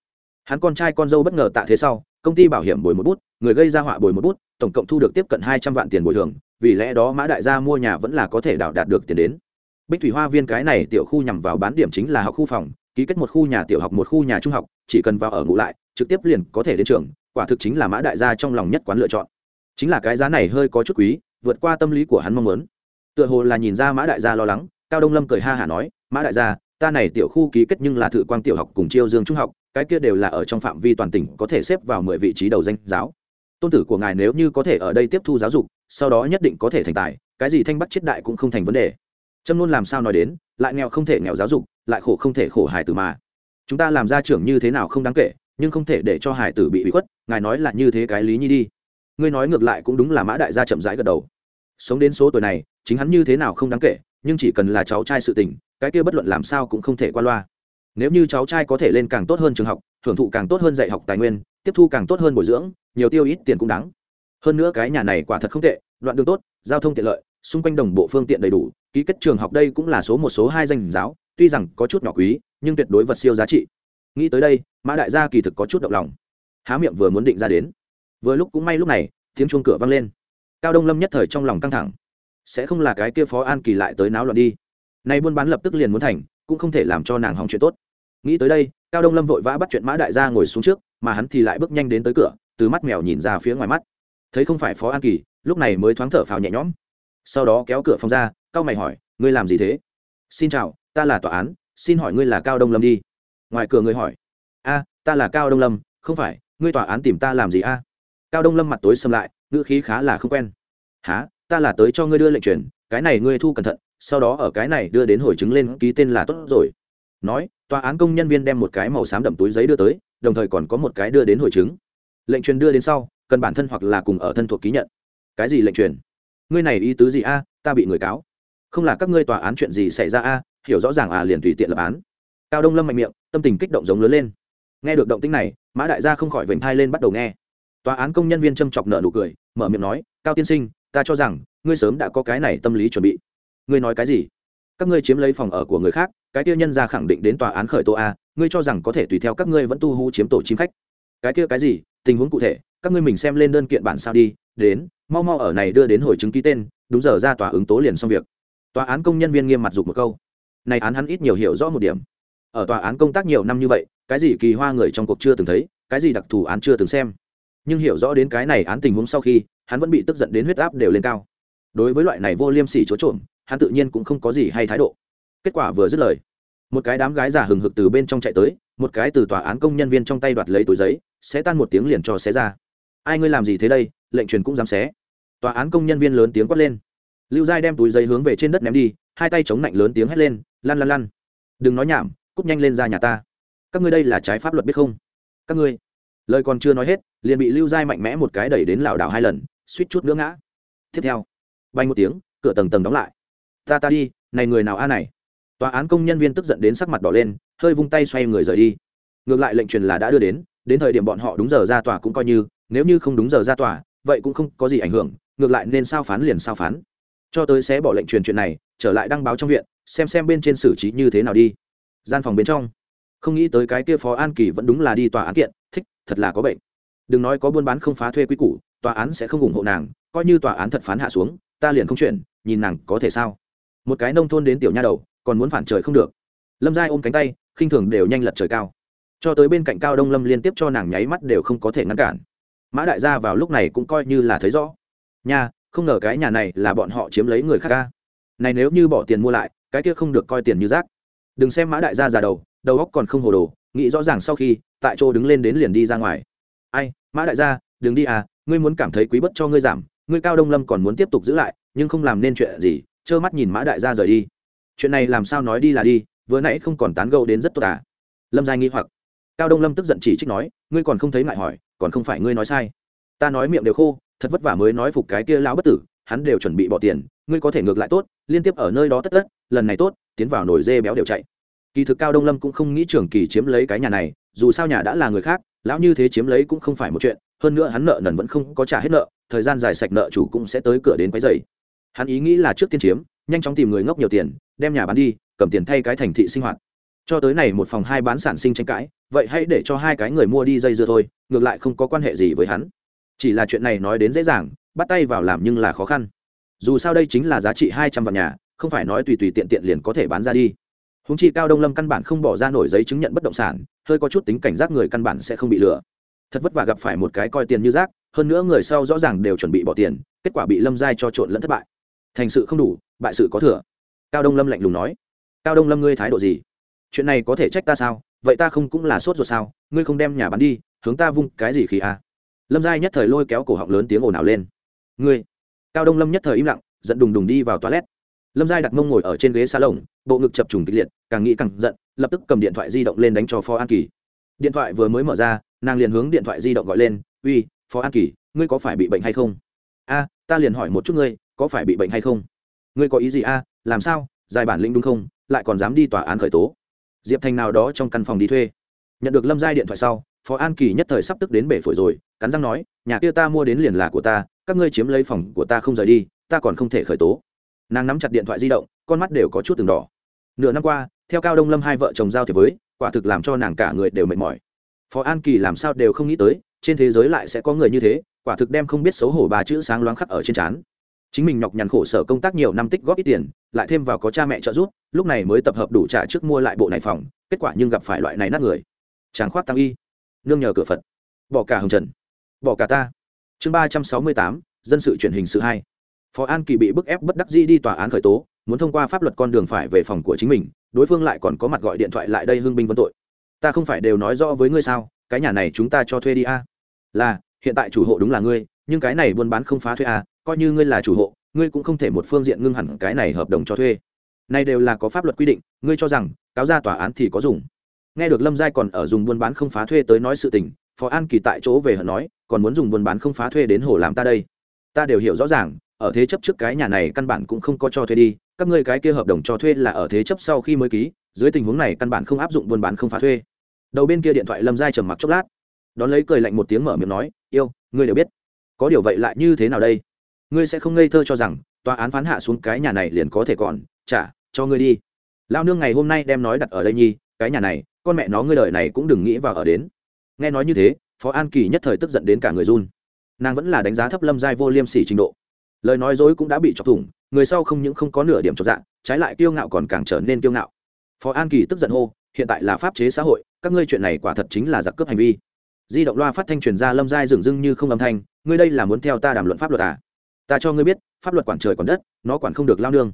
Hắn con trai con dâu bất ngờ tạ thế sau công ty bảo hiểm bồi một bút, người gây ra họa bồi một bút, tổng cộng thu được tiếp cận hai trăm vạn tiền bồi thường, vì lẽ đó mã đại gia mua nhà vẫn là có thể đảo đạt được tiền đến. Bích thủy hoa viên cái này tiểu khu nhằm vào bán điểm chính là học khu phòng, ký kết một khu nhà tiểu học, một khu nhà trung học, chỉ cần vào ở ngủ lại, trực tiếp liền có thể đến trường, quả thực chính là mã đại gia trong lòng nhất quán lựa chọn. Chính là cái giá này hơi có chút quý, vượt qua tâm lý của hắn mong muốn. Tựa hồ là nhìn ra mã đại gia lo lắng, cao đông lâm cười ha hả nói, mã đại gia, ta này tiểu khu ký kết nhưng là thự quang tiểu học cùng chiêu dương trung học cái kia đều là ở trong phạm vi toàn tỉnh có thể xếp vào mười vị trí đầu danh giáo. Tôn tử của ngài nếu như có thể ở đây tiếp thu giáo dục, sau đó nhất định có thể thành tài, cái gì thanh bắt chết đại cũng không thành vấn đề. Trâm luôn làm sao nói đến, lại nghèo không thể nghèo giáo dục, lại khổ không thể khổ hài tử mà. Chúng ta làm gia trưởng như thế nào không đáng kể, nhưng không thể để cho hài tử bị bị khuất, ngài nói là như thế cái lý nhi đi. Ngươi nói ngược lại cũng đúng là mã đại gia chậm rãi gật đầu. Sống đến số tuổi này, chính hắn như thế nào không đáng kể, nhưng chỉ cần là cháu trai sự tình, cái kia bất luận làm sao cũng không thể qua loa nếu như cháu trai có thể lên càng tốt hơn trường học hưởng thụ càng tốt hơn dạy học tài nguyên, tiếp thu càng tốt hơn bồi dưỡng, nhiều tiêu ít tiền cũng đáng. Hơn nữa cái nhà này quả thật không tệ, đoạn đường tốt, giao thông tiện lợi, xung quanh đồng bộ phương tiện đầy đủ, ký kết trường học đây cũng là số một, số hai danh giáo, tuy rằng có chút nhỏ quý, nhưng tuyệt đối vật siêu giá trị. Nghĩ tới đây, mã đại gia kỳ thực có chút động lòng. Há miệng vừa muốn định ra đến. Vừa lúc cũng may lúc này, tiếng chuông cửa vang lên. Cao đông lâm nhất thời trong lòng căng thẳng. Sẽ không là cái kia phó an kỳ lại tới náo loạn đi. Nay buôn bán lập tức liền muốn thành cũng không thể làm cho nàng hỏng chuyện tốt. Nghĩ tới đây, cao đông lâm vội vã bắt chuyện mã đại gia ngồi xuống trước, mà hắn thì lại bước nhanh đến tới cửa, từ mắt mèo nhìn ra phía ngoài mắt. Thấy không phải phó an kỳ, lúc này mới thoáng thở phào nhẹ nhõm. Sau đó kéo cửa phòng ra cao mày hỏi, ngươi làm gì thế? Xin chào, ta là tòa án, xin hỏi ngươi là cao đông lâm đi. Ngoài cửa ngươi hỏi, a, ta là cao đông lâm, không phải, ngươi tòa án tìm ta làm gì a? Cao đông lâm mặt tối xâm lại, ngữ khí khá là không quen. Há ta là tới cho ngươi đưa lệnh truyền cái này ngươi thu cẩn thận, sau đó ở cái này đưa đến hồi chứng lên ký tên là tốt rồi. Nói, tòa án công nhân viên đem một cái màu xám đậm túi giấy đưa tới, đồng thời còn có một cái đưa đến hồi chứng. Lệnh truyền đưa đến sau, cần bản thân hoặc là cùng ở thân thuộc ký nhận. Cái gì lệnh truyền? Ngươi này ý tứ gì a? Ta bị người cáo. Không là các ngươi tòa án chuyện gì xảy ra a? Hiểu rõ ràng à liền tùy tiện lập án. Cao đông lâm mạnh miệng, tâm tình kích động giống lớn lên. Nghe được động tĩnh này, mã đại gia không khỏi vểnh thai lên bắt đầu nghe. Tòa án công nhân viên châm chọc nợ nụ cười, mở miệng nói, cao tiên sinh, ta cho rằng ngươi sớm đã có cái này tâm lý chuẩn bị. Ngươi nói cái gì? Các ngươi chiếm lấy phòng ở của người khác, cái kia nhân ra khẳng định đến tòa án khởi tố a, ngươi cho rằng có thể tùy theo các ngươi vẫn tu hú chiếm tổ chim khách. Cái kia cái gì? Tình huống cụ thể, các ngươi mình xem lên đơn kiện bản sao đi. Đến, mau mau ở này đưa đến hồi chứng ký tên, đúng giờ ra tòa ứng tố liền xong việc. Tòa án công nhân viên nghiêm mặt dục một câu. Này án hắn ít nhiều hiểu rõ một điểm. Ở tòa án công tác nhiều năm như vậy, cái gì kỳ hoa người trong cuộc chưa từng thấy, cái gì đặc thù án chưa từng xem. Nhưng hiểu rõ đến cái này án tình huống sau khi, hắn vẫn bị tức giận đến huyết áp đều lên cao đối với loại này vô liêm sỉ chỗ trộm, hắn tự nhiên cũng không có gì hay thái độ. Kết quả vừa dứt lời, một cái đám gái giả hừng hực từ bên trong chạy tới, một cái từ tòa án công nhân viên trong tay đoạt lấy túi giấy, sẽ tan một tiếng liền cho xé ra. Ai ngươi làm gì thế đây? Lệnh truyền cũng dám xé. Tòa án công nhân viên lớn tiếng quát lên. Lưu giai đem túi giấy hướng về trên đất ném đi, hai tay chống lạnh lớn tiếng hét lên lăn lăn lăn đừng nói nhảm cúp nhanh lên ra nhà ta. Các ngươi đây là trái pháp luật biết không? Các ngươi. Lời còn chưa nói hết, liền bị lưu giai mạnh mẽ một cái đẩy đến lảo đảo hai lần, suýt chút nữa ngã. Tiếp theo bay một tiếng, cửa tầng tầng đóng lại. Ta ta đi, này người nào a này? Tòa án công nhân viên tức giận đến sắc mặt đỏ lên, hơi vung tay xoay người rời đi. Ngược lại lệnh truyền là đã đưa đến đến thời điểm bọn họ đúng giờ ra tòa cũng coi như, nếu như không đúng giờ ra tòa, vậy cũng không có gì ảnh hưởng, ngược lại nên sao phán liền sao phán. Cho tới sẽ bỏ lệnh truyền chuyện này, trở lại đăng báo trong viện, xem xem bên trên xử trí như thế nào đi. Gian phòng bên trong, không nghĩ tới cái kia phó an kỳ vẫn đúng là đi tòa án kiện, thích, thật là có bệnh. Đừng nói có buôn bán không phá thuê quy củ, tòa án sẽ không ủng hộ nàng, coi như tòa án thật phán hạ xuống ta liền không chuyện, nhìn nàng có thể sao? Một cái nông thôn đến tiểu nha đầu, còn muốn phản trời không được. Lâm giai ôm cánh tay, khinh thường đều nhanh lật trời cao. Cho tới bên cạnh cao đông lâm liên tiếp cho nàng nháy mắt đều không có thể ngăn cản. Mã đại gia vào lúc này cũng coi như là thấy rõ. Nha, không ngờ cái nhà này là bọn họ chiếm lấy người khác ca. Này nếu như bỏ tiền mua lại, cái kia không được coi tiền như rác. Đừng xem mã đại gia già đầu đầu óc còn không hồ đồ, nghĩ rõ ràng sau khi, tại chỗ đứng lên đến liền đi ra ngoài. Ai, mã đại gia, đừng đi à ngươi muốn cảm thấy quý bất cho ngươi giảm ngươi cao đông lâm còn muốn tiếp tục giữ lại, nhưng không làm nên chuyện gì, trơ mắt nhìn mã đại gia rời đi. Chuyện này làm sao nói đi là đi, vừa nãy không còn tán gẫu đến rất tốt à? Lâm giai nghi hoặc. Cao đông lâm tức giận chỉ trích nói, ngươi còn không thấy ngại hỏi, còn không phải ngươi nói sai. Ta nói miệng đều khô, thật vất vả mới nói phục cái kia lão bất tử, hắn đều chuẩn bị bỏ tiền, ngươi có thể ngược lại tốt, liên tiếp ở nơi đó tất tất, lần này tốt, tiến vào nồi dê béo đều chạy. Kỳ thực cao đông lâm cũng không nghĩ trường kỳ chiếm lấy cái nhà này, dù sao nhà đã là người khác, lão như thế chiếm lấy cũng không phải một chuyện hơn nữa hắn nợ nần vẫn không có trả hết nợ, thời gian dài sạch nợ chủ cũng sẽ tới cửa đến quấy dày hắn ý nghĩ là trước tiên chiếm, nhanh chóng tìm người ngốc nhiều tiền, đem nhà bán đi, cầm tiền thay cái thành thị sinh hoạt. Cho tới này một phòng hai bán sản sinh tranh cãi, vậy hãy để cho hai cái người mua đi dây dưa thôi, ngược lại không có quan hệ gì với hắn. Chỉ là chuyện này nói đến dễ dàng, bắt tay vào làm nhưng là khó khăn. Dù sao đây chính là giá trị hai trăm vạn nhà, không phải nói tùy tùy tiện tiện liền có thể bán ra đi. Húng chi cao đông lâm căn bản không bỏ ra nổi giấy chứng nhận bất động sản, hơi có chút tính cảnh giác người căn bản sẽ không bị lừa thật vất vả gặp phải một cái coi tiền như rác, hơn nữa người sau rõ ràng đều chuẩn bị bỏ tiền, kết quả bị lâm giai cho trộn lẫn thất bại. Thành sự không đủ, bại sự có thừa. Cao đông lâm lạnh lùng nói, cao đông lâm ngươi thái độ gì? Chuyện này có thể trách ta sao? Vậy ta không cũng là sốt ruột sao? Ngươi không đem nhà bán đi, hướng ta vung cái gì khi à? Lâm giai nhất thời lôi kéo cổ họng lớn tiếng ồn ào lên, ngươi! Cao đông lâm nhất thời im lặng, giận đùng đùng đi vào toilet. Lâm giai đặt mông ngồi ở trên ghế xa lồng bộ ngực chập trùng kịch liệt, càng nghĩ càng giận, lập tức cầm điện thoại di động lên đánh cho phó an kỳ điện thoại vừa mới mở ra, nàng liền hướng điện thoại di động gọi lên, uy, phó an kỳ, ngươi có phải bị bệnh hay không? A, ta liền hỏi một chút ngươi, có phải bị bệnh hay không? Ngươi có ý gì? A, làm sao? Dài bản lĩnh đúng không? Lại còn dám đi tòa án khởi tố? Diệp thành nào đó trong căn phòng đi thuê. Nhận được lâm giai điện thoại sau, phó an kỳ nhất thời sắp tức đến bể phổi rồi, cắn răng nói, nhà kia ta mua đến liền là của ta, các ngươi chiếm lấy phòng của ta không rời đi, ta còn không thể khởi tố. Nàng nắm chặt điện thoại di động, con mắt đều có chút từng đỏ. Nửa năm qua, theo cao đông lâm hai vợ chồng giao thiệp với quả thực làm cho nàng cả người đều mệt mỏi. Phó an kỳ làm sao đều không nghĩ tới, trên thế giới lại sẽ có người như thế, quả thực đem không biết xấu hổ ba chữ sáng loáng khắc ở trên trán. Chính mình nhọc nhằn khổ sở công tác nhiều năm tích góp ít tiền, lại thêm vào có cha mẹ trợ giúp, lúc này mới tập hợp đủ trả trước mua lại bộ này phòng, kết quả nhưng gặp phải loại này nát người. Tráng khoát tăng y. Nương nhờ cửa phật. Bỏ cả hồng trần. Bỏ cả ta. Chương ba trăm sáu mươi tám, dân sự truyền hình sự hai. Phó an kỳ bị bức ép bất đắc dĩ đi tòa án khởi tố muốn thông qua pháp luật con đường phải về phòng của chính mình, đối phương lại còn có mặt gọi điện thoại lại đây hưng binh vân tội. Ta không phải đều nói rõ với ngươi sao, cái nhà này chúng ta cho thuê đi a. Là, hiện tại chủ hộ đúng là ngươi, nhưng cái này buôn bán không phá thuê a coi như ngươi là chủ hộ, ngươi cũng không thể một phương diện ngưng hẳn cái này hợp đồng cho thuê. Nay đều là có pháp luật quy định, ngươi cho rằng, cáo ra tòa án thì có dùng. Nghe được lâm giai còn ở dùng buôn bán không phá thuê tới nói sự tình, phó an kỳ tại chỗ về hận nói, còn muốn dùng buôn bán không phá thuê đến hồ làm ta đây. Ta đều hiểu rõ ràng, ở thế chấp trước cái nhà này căn bản cũng không có cho thuê đi các ngươi cái kia hợp đồng cho thuê là ở thế chấp sau khi mới ký, dưới tình huống này căn bản không áp dụng buôn bán không phá thuê. Đầu bên kia điện thoại lâm giai trầm mặc chốc lát. Đón lấy cười lạnh một tiếng mở miệng nói, yêu, ngươi đều biết. Có điều vậy lại như thế nào đây? Ngươi sẽ không ngây thơ cho rằng, tòa án phán hạ xuống cái nhà này liền có thể còn trả cho ngươi đi. Lao nương ngày hôm nay đem nói đặt ở đây nhi, cái nhà này, con mẹ nó ngươi đời này cũng đừng nghĩ vào ở đến. Nghe nói như thế, phó an kỳ nhất thời tức giận đến cả người run. Nàng vẫn là đánh giá thấp lâm giai vô liêm sỉ trình độ. Lời nói dối cũng đã bị chọc thủng người sau không những không có nửa điểm chọc dạng trái lại kiêu ngạo còn càng trở nên kiêu ngạo. Phó an kỳ tức giận hô, hiện tại là pháp chế xã hội, các ngươi chuyện này quả thật chính là giặc cướp hành vi. Di động loa phát thanh truyền ra lâm giai dừng dưng như không âm thanh, ngươi đây là muốn theo ta đàm luận pháp luật à? Ta cho ngươi biết, pháp luật quản trời quản đất, nó quản không được lao nương.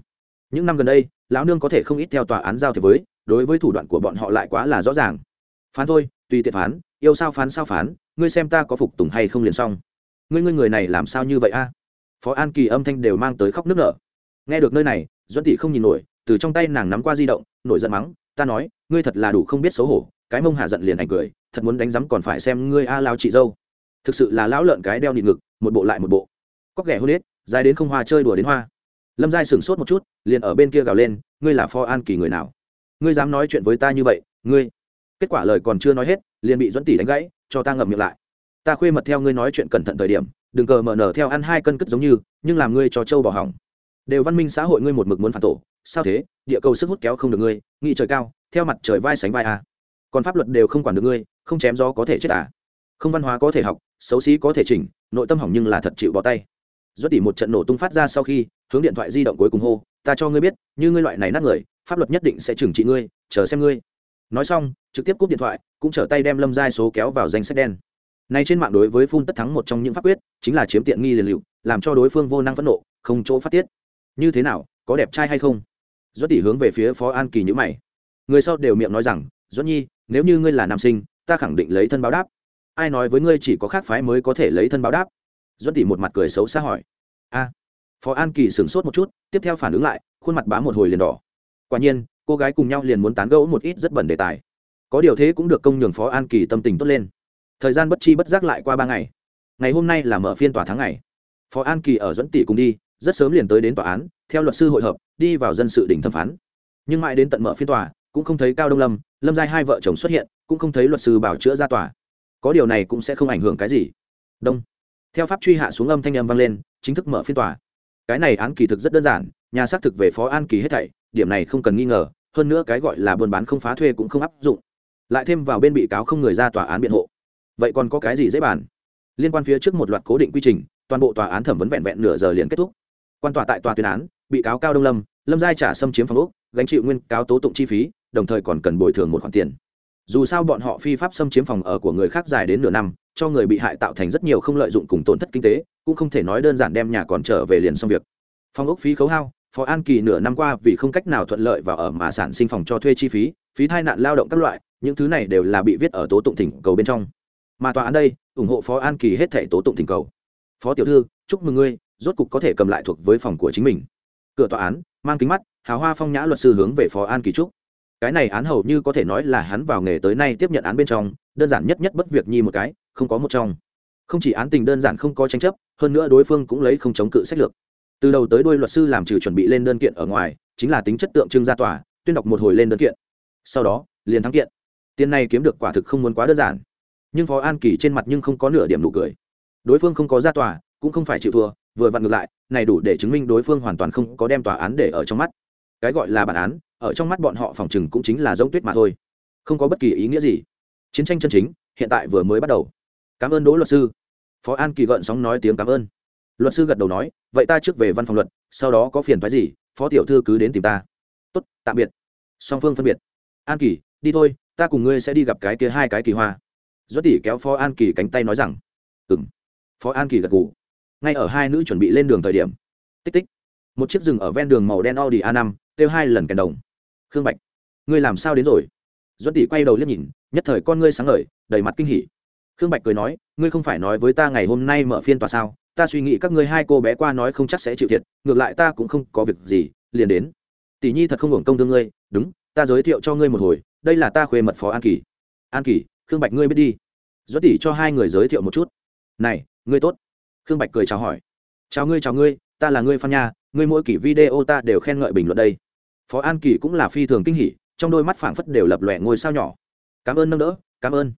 Những năm gần đây, lão nương có thể không ít theo tòa án giao thế với, đối với thủ đoạn của bọn họ lại quá là rõ ràng. Phán thôi, tùy tiện phán, yêu sao phán sao phán, ngươi xem ta có phục tùng hay không liền xong. Ngươi ngươi người này làm sao như vậy a? Phó an kỳ âm thanh đều mang tới khóc nước nở nghe được nơi này doãn thị không nhìn nổi, từ trong tay nàng nắm qua di động, nổi giận mắng, ta nói, ngươi thật là đủ không biết xấu hổ, cái mông hạ giận liền ảnh cười, thật muốn đánh rắm còn phải xem ngươi a lao chị dâu. Thực sự là lão lợn cái đeo nịt ngực, một bộ lại một bộ. Cóc ghẻ hôn hết, dài đến không hoa chơi đùa đến hoa. Lâm giai sửng sốt một chút, liền ở bên kia gào lên, ngươi là pho an kỳ người nào? Ngươi dám nói chuyện với ta như vậy, ngươi? Kết quả lời còn chưa nói hết, liền bị Doãn tỷ đánh gãy, cho ta ngậm miệng lại. Ta khuê mật theo ngươi nói chuyện cẩn thận thời điểm, đừng cờ mở nở theo ăn hai cân cất giống như, nhưng làm ngươi cho trâu bỏ hỏng đều văn minh xã hội ngươi một mực muốn phản tổ, sao thế? Địa cầu sức hút kéo không được ngươi, nghị trời cao, theo mặt trời vai sánh vai à. còn pháp luật đều không quản được ngươi, không chém gió có thể chết à. không văn hóa có thể học, xấu xí có thể chỉnh, nội tâm hỏng nhưng là thật chịu bỏ tay. Do tỉ một trận nổ tung phát ra sau khi, hướng điện thoại di động cuối cùng hô, ta cho ngươi biết, như ngươi loại này nát người, pháp luật nhất định sẽ trừng trị ngươi, chờ xem ngươi. Nói xong, trực tiếp cúp điện thoại, cũng trở tay đem lâm giai số kéo vào danh sách đen. Nay trên mạng đối với phun tất thắng một trong những pháp quyết, chính là chiếm tiện nghi liền liệu, làm cho đối phương vô năng phẫn nộ, không chỗ phát tiết như thế nào, có đẹp trai hay không? Do tỷ hướng về phía phó an kỳ nhữ mày. Người sau đều miệng nói rằng doãn nhi, nếu như ngươi là nam sinh, ta khẳng định lấy thân báo đáp. Ai nói với ngươi chỉ có khác phái mới có thể lấy thân báo đáp? Doãn tỷ một mặt cười xấu xa hỏi. A. Phó an kỳ sửng sốt một chút, tiếp theo phản ứng lại, khuôn mặt bám một hồi liền đỏ. Quả nhiên, cô gái cùng nhau liền muốn tán gẫu một ít rất bẩn đề tài. Có điều thế cũng được công nhường phó an kỳ tâm tình tốt lên. Thời gian bất chi bất giác lại qua ba ngày. Ngày hôm nay là mở phiên tòa tháng ngày. Phó an kỳ ở dẫn tỷ cùng đi rất sớm liền tới đến tòa án, theo luật sư hội hợp, đi vào dân sự đỉnh thẩm phán. Nhưng mãi đến tận mở phiên tòa, cũng không thấy cao đông lâm lâm giai hai vợ chồng xuất hiện, cũng không thấy luật sư bảo chữa ra tòa. Có điều này cũng sẽ không ảnh hưởng cái gì. Đông. Theo pháp truy hạ xuống âm thanh âm vang lên, chính thức mở phiên tòa. Cái này án kỳ thực rất đơn giản, nhà xác thực về phó an kỳ hết thảy, điểm này không cần nghi ngờ, hơn nữa cái gọi là buôn bán không phá thuê cũng không áp dụng. Lại thêm vào bên bị cáo không người ra tòa án biện hộ. Vậy còn có cái gì dễ bàn? Liên quan phía trước một loạt cố định quy trình, toàn bộ tòa án thẩm vấn vẹn vẹn nửa giờ liền kết thúc quan tòa tại tòa tuyên án, bị cáo cao đông lâm lâm giai trả xâm chiếm phòng úc, gánh chịu nguyên cáo tố tụng chi phí, đồng thời còn cần bồi thường một khoản tiền. Dù sao bọn họ phi pháp xâm chiếm phòng ở của người khác dài đến nửa năm, cho người bị hại tạo thành rất nhiều không lợi dụng cùng tổn thất kinh tế, cũng không thể nói đơn giản đem nhà còn trở về liền xong việc. Phòng ốc phí khấu hao, phó an kỳ nửa năm qua vì không cách nào thuận lợi vào ở mà sản sinh phòng cho thuê chi phí phí thai nạn lao động các loại, những thứ này đều là bị viết ở tố tụng thỉnh cầu bên trong. Mà tòa án đây, ủng hộ phó an kỳ hết thể tố tụng thỉnh cầu. Phó tiểu thư, chúc mừng ngươi rốt cục có thể cầm lại thuộc với phòng của chính mình. Cửa tòa án, mang kính mắt, hào hoa phong nhã luật sư hướng về phó an kỳ trúc. Cái này án hầu như có thể nói là hắn vào nghề tới nay tiếp nhận án bên trong, đơn giản nhất nhất bất việc nhi một cái, không có một trong. Không chỉ án tình đơn giản không có tranh chấp, hơn nữa đối phương cũng lấy không chống cự sách lược. Từ đầu tới đuôi luật sư làm trừ chuẩn bị lên đơn kiện ở ngoài, chính là tính chất tượng trưng ra tòa, tuyên đọc một hồi lên đơn kiện. Sau đó, liền thắng kiện. Tiền này kiếm được quả thực không muốn quá đơn giản. Nhưng phó an kỳ trên mặt nhưng không có nửa điểm nụ cười. Đối phương không có ra tòa, cũng không phải chịu thua vừa vặn ngược lại, này đủ để chứng minh đối phương hoàn toàn không có đem tòa án để ở trong mắt. Cái gọi là bản án, ở trong mắt bọn họ phòng chừng cũng chính là giống tuyết mà thôi. Không có bất kỳ ý nghĩa gì. Chiến tranh chân chính, hiện tại vừa mới bắt đầu. Cảm ơn đỗ luật sư. Phó an kỳ gợn sóng nói tiếng cảm ơn. Luật sư gật đầu nói, vậy ta trước về văn phòng luật, sau đó có phiền phái gì, phó tiểu thư cứ đến tìm ta. Tốt, tạm biệt. Song phương phân biệt. An kỳ, đi thôi, ta cùng ngươi sẽ đi gặp cái kia hai cái kỳ hoa. Duất tỷ kéo phó an kỳ cánh tay nói rằng ừ m phó an kỳ gật gù ngay ở hai nữ chuẩn bị lên đường thời điểm. Tích tích. Một chiếc rừng ở ven đường màu đen audi a năm, kêu hai lần kèn đồng. Khương bạch, ngươi làm sao đến rồi? Doãn tỷ quay đầu liếc nhìn, nhất thời con ngươi sáng ngời, đầy mặt kinh hỉ. Khương bạch cười nói, ngươi không phải nói với ta ngày hôm nay mở phiên tòa sao? Ta suy nghĩ các ngươi hai cô bé qua nói không chắc sẽ chịu thiệt, ngược lại ta cũng không có việc gì, liền đến. Tỷ nhi thật không hưởng công thương ngươi. Đúng, ta giới thiệu cho ngươi một hồi, đây là ta khuê mật phó an kỳ. An kỳ, khương bạch ngươi biết đi. Doãn tỷ cho hai người giới thiệu một chút. Này, ngươi tốt khương bạch cười chào hỏi. Chào ngươi chào ngươi, ta là ngươi phan nha, ngươi mỗi kỳ video ta đều khen ngợi bình luận đây. Phó an kỳ cũng là phi thường kinh hỉ, trong đôi mắt phảng phất đều lập lòe ngôi sao nhỏ. Cảm ơn nâng đỡ, cảm ơn.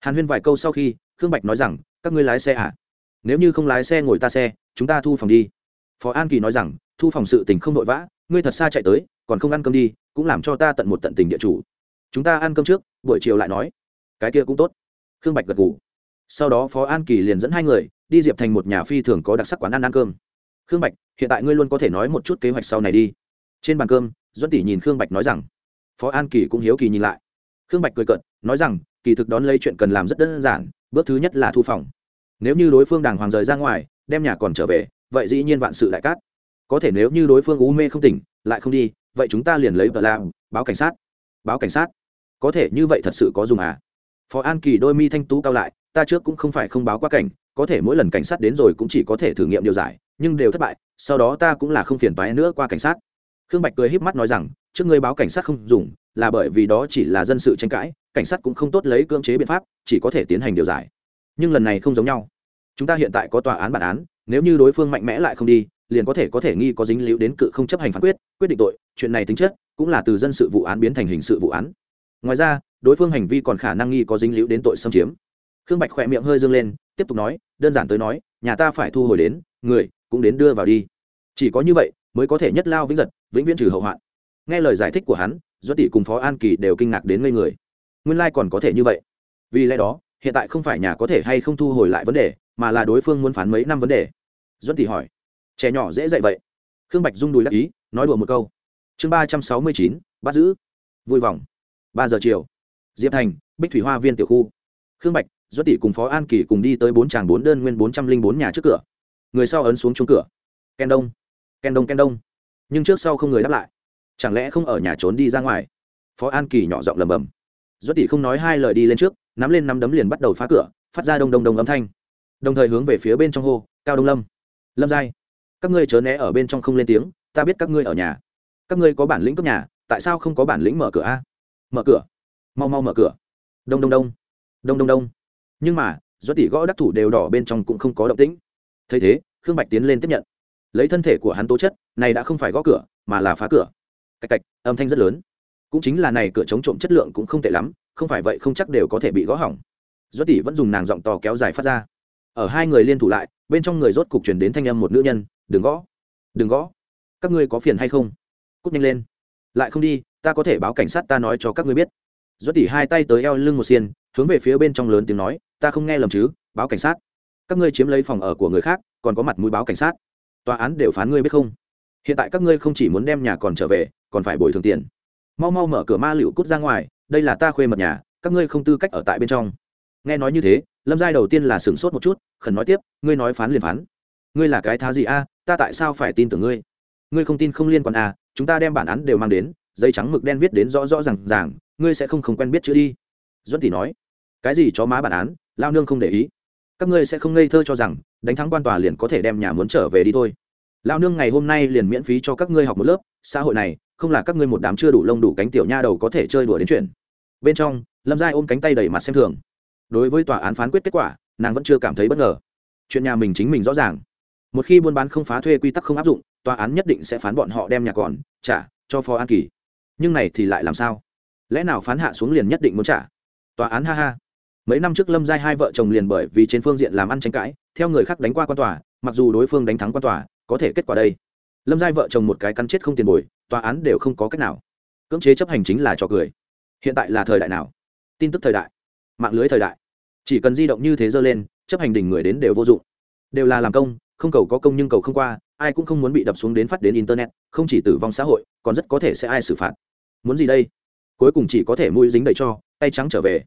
Hàn huyên vài câu sau khi, khương bạch nói rằng, các ngươi lái xe à? Nếu như không lái xe ngồi ta xe, chúng ta thu phòng đi. Phó an kỳ nói rằng, thu phòng sự tình không vội vã, ngươi thật xa chạy tới, còn không ăn cơm đi, cũng làm cho ta tận một tận tình địa chủ. Chúng ta ăn cơm trước, buổi chiều lại nói. Cái kia cũng tốt. Khương bạch gật ngủ sau đó phó an kỳ liền dẫn hai người đi diệp thành một nhà phi thường có đặc sắc quán ăn ăn cơm. Khương bạch, hiện tại ngươi luôn có thể nói một chút kế hoạch sau này đi. Trên bàn cơm, duẫn tỷ nhìn khương bạch nói rằng, phó an kỳ cũng hiếu kỳ nhìn lại. Khương bạch cười cận nói rằng, kỳ thực đón lấy chuyện cần làm rất đơn giản, bước thứ nhất là thu phòng. Nếu như đối phương đàng hoàng rời ra ngoài, đem nhà còn trở về, vậy dĩ nhiên vạn sự đại cát. Có thể nếu như đối phương u mê không tỉnh, lại không đi, vậy chúng ta liền lấy vợ làm, báo cảnh sát. Báo cảnh sát. Có thể như vậy thật sự có dùng à? Phó an kỳ đôi mi thanh tú cao lại ta trước cũng không phải không báo qua cảnh, có thể mỗi lần cảnh sát đến rồi cũng chỉ có thể thử nghiệm điều giải, nhưng đều thất bại, sau đó ta cũng là không phiền toái nữa qua cảnh sát. Khương bạch cười híp mắt nói rằng, trước ngươi báo cảnh sát không dùng, là bởi vì đó chỉ là dân sự tranh cãi, cảnh sát cũng không tốt lấy cưỡng chế biện pháp, chỉ có thể tiến hành điều giải. Nhưng lần này không giống nhau. Chúng ta hiện tại có tòa án bản án, nếu như đối phương mạnh mẽ lại không đi, liền có thể có thể nghi có dính líu đến cự không chấp hành phán quyết quyết định tội, chuyện này tính chất cũng là từ dân sự vụ án biến thành hình sự vụ án. Ngoài ra, đối phương hành vi còn khả năng nghi có dính líu đến tội xâm chiếm khương bạch khỏe miệng hơi dâng lên, tiếp tục nói, đơn giản tới nói, nhà ta phải thu hồi đến, người cũng đến đưa vào đi. Chỉ có như vậy mới có thể nhất lao vĩnh giật, vĩnh viễn trừ hậu hoạn. Nghe lời giải thích của hắn do tỷ cùng phó an kỳ đều kinh ngạc đến ngây người. Nguyên lai、like、còn có thể như vậy. Vì lẽ đó, hiện tại không phải nhà có thể hay không thu hồi lại vấn đề, mà là đối phương muốn phán mấy năm vấn đề. Doãn tỷ hỏi, trẻ nhỏ dễ dạy vậy? Khương bạch rung đùi đắc ý, nói đùa một câu. Chương ba trăm sáu mươi chín, bắt giữ. Vui vòng. Ba giờ chiều. Diệp thành, bích thủy hoa viên tiểu khu. Khương bạch doãn tỷ cùng phó an kỳ cùng đi tới bốn tràng bốn đơn nguyên bốn trăm linh bốn nhà trước cửa. Người sau ấn xuống chung cửa. Ken đông. Ken đông ken đông. Nhưng trước sau không người đáp lại. Chẳng lẽ không ở nhà trốn đi ra ngoài? Phó an kỳ nhỏ giọng lầm bầm doãn tỷ không nói hai lời đi lên trước, nắm lên nắm đấm liền bắt đầu phá cửa, phát ra đông đông đông âm thanh. Đồng thời hướng về phía bên trong hô, cao đông lâm. Lâm giai, các ngươi chớ né ở bên trong không lên tiếng, ta biết các ngươi ở nhà. Các ngươi có bản lĩnh cấp nhà, tại sao không có bản lĩnh mở cửa a? Mở cửa. Mau mau mở cửa. Đông đông đông. Đông đông đông nhưng mà, do tỷ gõ đắc thủ đều đỏ bên trong cũng không có động tĩnh. Thấy thế, khương bạch tiến lên tiếp nhận. Lấy thân thể của hắn tố chất, này đã không phải gõ cửa, mà là phá cửa. Cạch cạch, âm thanh rất lớn. Cũng chính là này cửa chống trộm chất lượng cũng không tệ lắm, không phải vậy không chắc đều có thể bị gõ hỏng. Do tỷ vẫn dùng nàng giọng to kéo dài phát ra. Ở hai người liên thủ lại, bên trong người rốt cục truyền đến thanh âm một nữ nhân, đừng gõ đừng gõ. Các ngươi có phiền hay không? Cút nhanh lên. Lại không đi, ta có thể báo cảnh sát ta nói cho các ngươi biết. Do tỷ hai tay tới eo lưng một xiên, hướng về phía bên trong lớn tiếng nói ta không nghe lầm chứ, báo cảnh sát. Các ngươi chiếm lấy phòng ở của người khác, còn có mặt mũi báo cảnh sát. Tòa án đều phán ngươi biết không? Hiện tại các ngươi không chỉ muốn đem nhà còn trở về, còn phải bồi thường tiền. Mau mau mở cửa ma liệu cút ra ngoài, đây là ta khuê mật nhà, các ngươi không tư cách ở tại bên trong. Nghe nói như thế, lâm giai đầu tiên là sửng sốt một chút, khẩn nói tiếp, ngươi nói phán liền phán. Ngươi là cái thá gì a? À, ta tại sao phải tin tưởng ngươi? Ngươi không tin không liên quan à chúng ta đem bản án đều mang đến, giấy trắng mực đen viết đến rõ rõ r à n g ràng, ngươi sẽ không không quen biết chữ đi. Duẫn tỷ nói, cái gì chó má bản án lao nương không để ý. Các ngươi sẽ không ngây thơ cho rằng, đánh thắng quan tòa liền có thể đem nhà muốn trở về đi thôi. Lao nương ngày hôm nay liền miễn phí cho các ngươi học một lớp, xã hội này, không là các ngươi một đám chưa đủ lông đủ cánh tiểu nha đầu có thể chơi đùa đến chuyện. Bên trong, lâm giai ôm cánh tay đẩy mặt xem thường. Đối với tòa án phán quyết kết quả, nàng vẫn chưa cảm thấy bất ngờ. Chuyện nhà mình chính mình rõ ràng. Một khi buôn bán không phá thuê quy tắc không áp dụng, tòa án nhất định sẽ phán bọn họ đem nhà còn, trả, cho phó an kỳ. Nhưng này thì lại làm sao? Lẽ nào phán hạ xuống liền nhất định muốn trả? Tòa án ha ha mấy năm trước lâm giai hai vợ chồng liền bởi vì trên phương diện làm ăn tranh cãi, theo người khác đánh qua quan tòa, mặc dù đối phương đánh thắng quan tòa, có thể kết quả đây. Lâm giai vợ chồng một cái cắn chết không tiền bồi, tòa án đều không có cách nào. Cưỡng chế chấp hành chính là trò cười. Hiện tại là thời đại nào? Tin tức thời đại. Mạng lưới thời đại. Chỉ cần di động như thế dơ lên, chấp hành đỉnh người đến đều vô dụng. Đều là làm công, không cầu có công nhưng cầu không qua, ai cũng không muốn bị đập xuống đến phát đến internet, không chỉ tử vong xã hội, còn rất có thể sẽ ai xử phạt. Muốn gì đây? Cuối cùng chỉ có thể mũi dính đầy cho, tay trắng trở về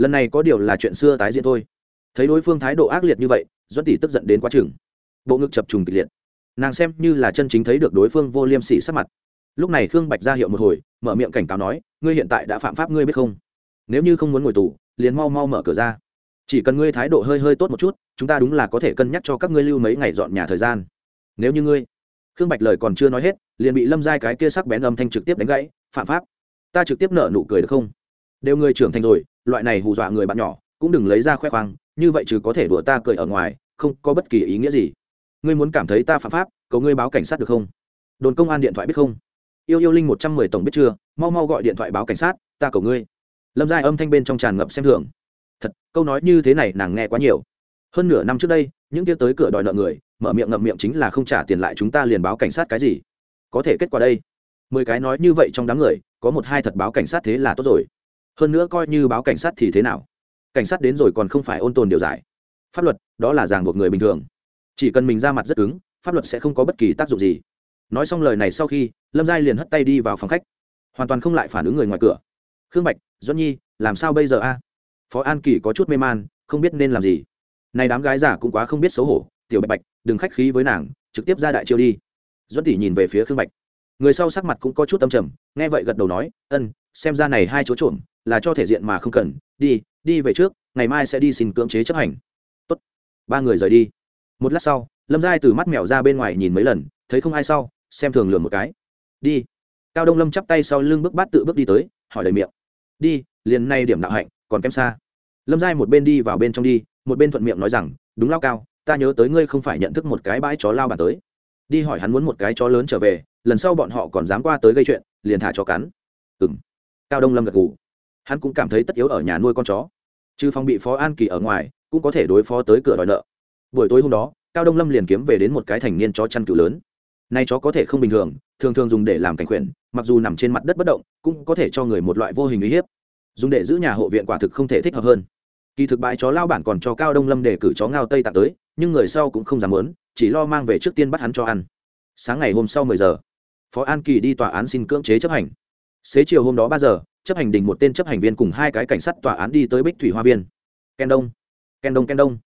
lần này có điều là chuyện xưa tái diễn thôi. Thấy đối phương thái độ ác liệt như vậy doãn tỷ tức giận đến quá chừng. Bộ ngực chập trùng kịch liệt. Nàng xem như là chân chính thấy được đối phương vô liêm sỉ sắc mặt. Lúc này khương bạch ra hiệu một hồi, mở miệng cảnh cáo nói, ngươi hiện tại đã phạm pháp ngươi biết không? Nếu như không muốn ngồi tù, liền mau mau mở cửa ra. Chỉ cần ngươi thái độ hơi hơi tốt một chút, chúng ta đúng là có thể cân nhắc cho các ngươi lưu mấy ngày dọn nhà thời gian. Nếu như ngươi. Khương bạch lời còn chưa nói hết, liền bị lâm giai cái kia sắc bén âm thanh trực tiếp đánh gãy, phạm pháp, ta trực tiếp nợ nụ cười được không? Đều người trưởng thành rồi loại này hù dọa người bạn nhỏ, cũng đừng lấy ra khoe khoang, như vậy chứ có thể đùa ta cười ở ngoài, không có bất kỳ ý nghĩa gì. Ngươi muốn cảm thấy ta phạm pháp, cầu ngươi báo cảnh sát được không? Đồn công an điện thoại biết không? Yêu yêu linh một trăm mười tổng biết chưa? Mau mau gọi điện thoại báo cảnh sát, ta cầu ngươi. Lâm giai âm thanh bên trong tràn ngập xem thường. Thật, câu nói như thế này nàng nghe quá nhiều. Hơn nửa năm trước đây, những kia tới cửa đòi nợ người, mở miệng ngậm miệng chính là không trả tiền lại chúng ta liền báo cảnh sát cái gì? Có thể kết quả đây. Mười cái nói như vậy trong đám người, có một hai thật báo cảnh sát thế là tốt rồi hơn nữa coi như báo cảnh sát thì thế nào? Cảnh sát đến rồi còn không phải ôn tồn điều giải. Pháp luật, đó là ràng buộc người bình thường. Chỉ cần mình ra mặt rất cứng, pháp luật sẽ không có bất kỳ tác dụng gì. Nói xong lời này sau khi, lâm giai liền hất tay đi vào phòng khách. Hoàn toàn không lại phản ứng người ngoài cửa. Khương bạch doãn nhi, làm sao bây giờ a? Phó an kỳ có chút mê man, không biết nên làm gì. Này đám gái giả cũng quá không biết xấu hổ, tiểu bạch bạch, đừng khách khí với nàng, trực tiếp ra đại chiêu đi. Doãn tỷ nhìn về phía khương bạch. Người sau sắc mặt cũng có chút âm trầm, nghe vậy gật đầu nói, ân, xem ra này hai chỗ trộm là cho thể diện mà không cần, đi đi về trước, ngày mai sẽ đi xin cưỡng chế chấp hành. Tốt. ba người rời đi. Một lát sau, lâm giai từ mắt mèo ra bên ngoài nhìn mấy lần, thấy không ai sau, xem thường lường một cái. Đi. Cao đông lâm chắp tay sau lưng bước bát tự bước đi tới, hỏi lời miệng. Đi, liền nay điểm đạo hạnh, còn kém xa. Lâm giai một bên đi vào bên trong đi, một bên thuận miệng nói rằng, đúng lao cao, ta nhớ tới ngươi không phải nhận thức một cái bãi chó lao bản tới. Đi hỏi hắn muốn một cái chó lớn trở về, lần sau bọn họ còn dám qua tới gây chuyện, liền thả chó cắn. Ừ m cao đông lâm gật ngủ hắn cũng cảm thấy tất yếu ở nhà nuôi con chó. Trừ phòng bị phó an kỳ ở ngoài, cũng có thể đối phó tới cửa đòi nợ. Buổi tối hôm đó, cao đông lâm liền kiếm về đến một cái thành niên chó chăn cừu lớn. Nay chó có thể không bình thường thường thường dùng để làm cảnh khuyển, mặc dù nằm trên mặt đất bất động, cũng có thể cho người một loại vô hình uy hiếp. Dùng để giữ nhà hộ viện quả thực không thể thích hợp hơn. Kỳ thực bãi chó lao bản còn cho cao đông lâm để cử chó ngao tây tặng tới, nhưng người sau cũng không dám lớn chỉ lo mang về trước tiên bắt hắn cho ăn. Sáng ngày hôm sau mười giờ, phó an kỳ đi tòa án xin cưỡng chế chấp hành. Xế chiều hôm đó ba giờ chấp hành đình một tên chấp hành viên cùng hai cái cảnh sát tòa án đi tới bích thủy hoa viên. Ken đông ken đông ken đông.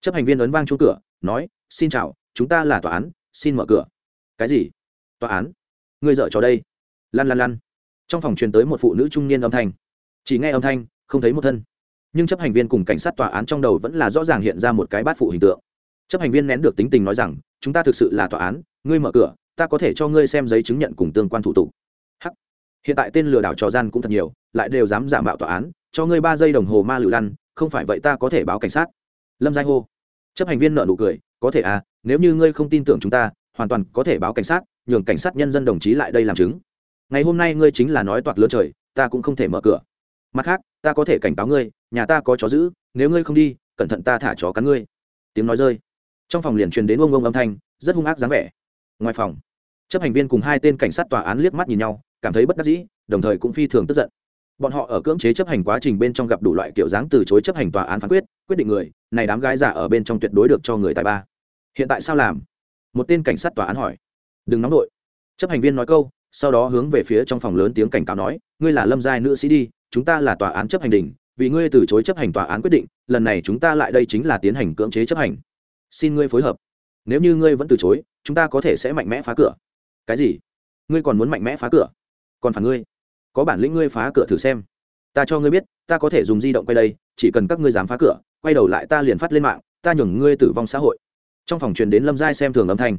Chấp hành viên ấn vang chuông cửa, nói, xin chào, chúng ta là tòa án, xin mở cửa. Cái gì? Tòa án? Ngươi dợ cho đây. Lăn lăn lăn trong phòng truyền tới một phụ nữ trung niên âm thanh. Chỉ nghe âm thanh, không thấy một thân. Nhưng chấp hành viên cùng cảnh sát tòa án trong đầu vẫn là rõ ràng hiện ra một cái bát phụ hình tượng. Chấp hành viên nén được tính tình nói rằng, chúng ta thực sự là tòa án, ngươi mở cửa, ta có thể cho ngươi xem giấy chứng nhận cùng tương quan thủ tục hiện tại tên lừa đảo trò gian cũng thật nhiều, lại đều dám giả mạo tòa án, cho ngươi ba giây đồng hồ ma lử lăn, không phải vậy ta có thể báo cảnh sát. Lâm giai hô. Chấp hành viên nợ nụ cười, có thể à nếu như ngươi không tin tưởng chúng ta, hoàn toàn có thể báo cảnh sát, nhường cảnh sát nhân dân đồng chí lại đây làm chứng. Ngày hôm nay ngươi chính là nói toạc lơ trời, ta cũng không thể mở cửa. Mặt khác, ta có thể cảnh báo ngươi, nhà ta có chó giữ, nếu ngươi không đi, cẩn thận ta thả chó cắn ngươi. Tiếng nói rơi. Trong phòng liền truyền đến ông ông âm thanh, rất hung ác dáng vẻ. Ngoài phòng, chấp hành viên cùng hai tên cảnh sát tòa án liếc mắt nhìn nhau cảm thấy bất đắc dĩ, đồng thời cũng phi thường tức giận. Bọn họ ở cưỡng chế chấp hành quá trình bên trong gặp đủ loại kiểu dáng từ chối chấp hành tòa án phán quyết quyết định người, này đám gái giả ở bên trong tuyệt đối được cho người tài ba. Hiện tại sao làm? Một tên cảnh sát tòa án hỏi. Đừng nóng đội chấp hành viên nói câu, sau đó hướng về phía trong phòng lớn tiếng cảnh cáo nói, ngươi là lâm giai nữ sĩ đi, chúng ta là tòa án chấp hành đình vì ngươi từ chối chấp hành tòa án quyết định, lần này chúng ta lại đây chính là tiến hành cưỡng chế chấp hành. Xin ngươi phối hợp. Nếu như ngươi vẫn từ chối, chúng ta có thể sẽ mạnh mẽ phá cửa. Cái gì? Ngươi còn muốn mạnh mẽ phá cửa? Còn phản ngươi. Có bản lĩnh ngươi phá cửa thử xem. Ta cho ngươi biết, ta có thể dùng di động quay đây, chỉ cần các ngươi dám phá cửa, quay đầu lại ta liền phát lên mạng, ta nhường ngươi tử vong xã hội. Trong phòng truyền đến lâm giai xem thường âm thanh.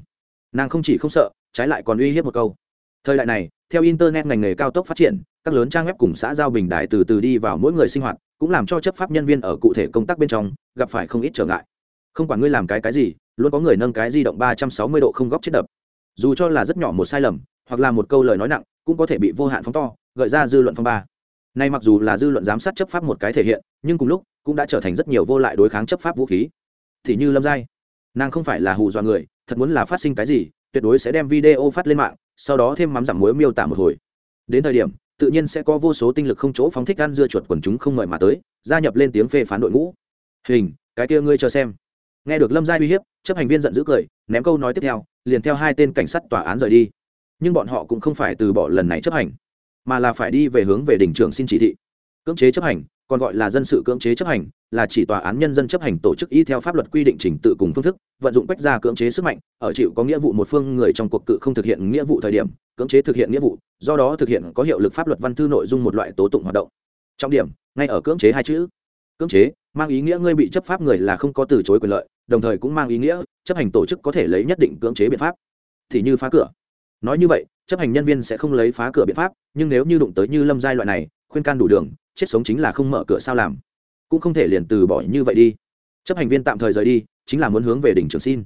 Nàng không chỉ không sợ, trái lại còn uy hiếp một câu. Thời đại này, theo internet ngành nghề cao tốc phát triển, các lớn trang web cùng xã giao bình đại từ từ đi vào mỗi người sinh hoạt, cũng làm cho chấp pháp nhân viên ở cụ thể công tác bên trong gặp phải không ít trở ngại. Không quản ngươi làm cái cái gì, luôn có người nâng cái di động ba trăm sáu mươi độ không góc chết đập. Dù cho là rất nhỏ một sai lầm, hoặc là một câu lời nói nặng cũng có thể bị vô hạn phóng to, gợi ra dư luận phong ba. Nay mặc dù là dư luận giám sát chấp pháp một cái thể hiện, nhưng cùng lúc cũng đã trở thành rất nhiều vô lại đối kháng chấp pháp vũ khí. Thì như lâm giai, nàng không phải là hù dọa người, thật muốn là phát sinh cái gì, tuyệt đối sẽ đem video phát lên mạng, sau đó thêm mắm giảm muối miêu tả một hồi. Đến thời điểm, tự nhiên sẽ có vô số tinh lực không chỗ phóng thích ăn dưa chuột quần chúng không mời mà tới, gia nhập lên tiếng phê phán đội ngũ. Hình, cái kia ngươi cho xem. Nghe được lâm giai uy hiếp, chấp hành viên giận dữ cười, ném câu nói tiếp theo, liền theo hai tên cảnh sát tòa án rời đi nhưng bọn họ cũng không phải từ bỏ lần này chấp hành, mà là phải đi về hướng về đỉnh trưởng xin chỉ thị. Cưỡng chế chấp hành, còn gọi là dân sự cưỡng chế chấp hành, là chỉ tòa án nhân dân chấp hành tổ chức y theo pháp luật quy định trình tự cùng phương thức, vận dụng quách ra cưỡng chế sức mạnh, ở chịu có nghĩa vụ một phương người trong cuộc cự không thực hiện nghĩa vụ thời điểm, cưỡng chế thực hiện nghĩa vụ, do đó thực hiện có hiệu lực pháp luật văn thư nội dung một loại tố tụng hoạt động. Trọng điểm, ngay ở cưỡng chế hai chữ. Cưỡng chế, mang ý nghĩa ngươi bị chấp pháp người là không có từ chối quyền lợi, đồng thời cũng mang ý nghĩa, chấp hành tổ chức có thể lấy nhất định cưỡng chế biện pháp. Thì như phá cửa nói như vậy, chấp hành nhân viên sẽ không lấy phá cửa biện pháp, nhưng nếu như đụng tới như lâm giai loại này, khuyên can đủ đường, chết sống chính là không mở cửa sao làm. Cũng không thể liền từ bỏ như vậy đi. Chấp hành viên tạm thời rời đi, chính là muốn hướng về đỉnh trưởng xin.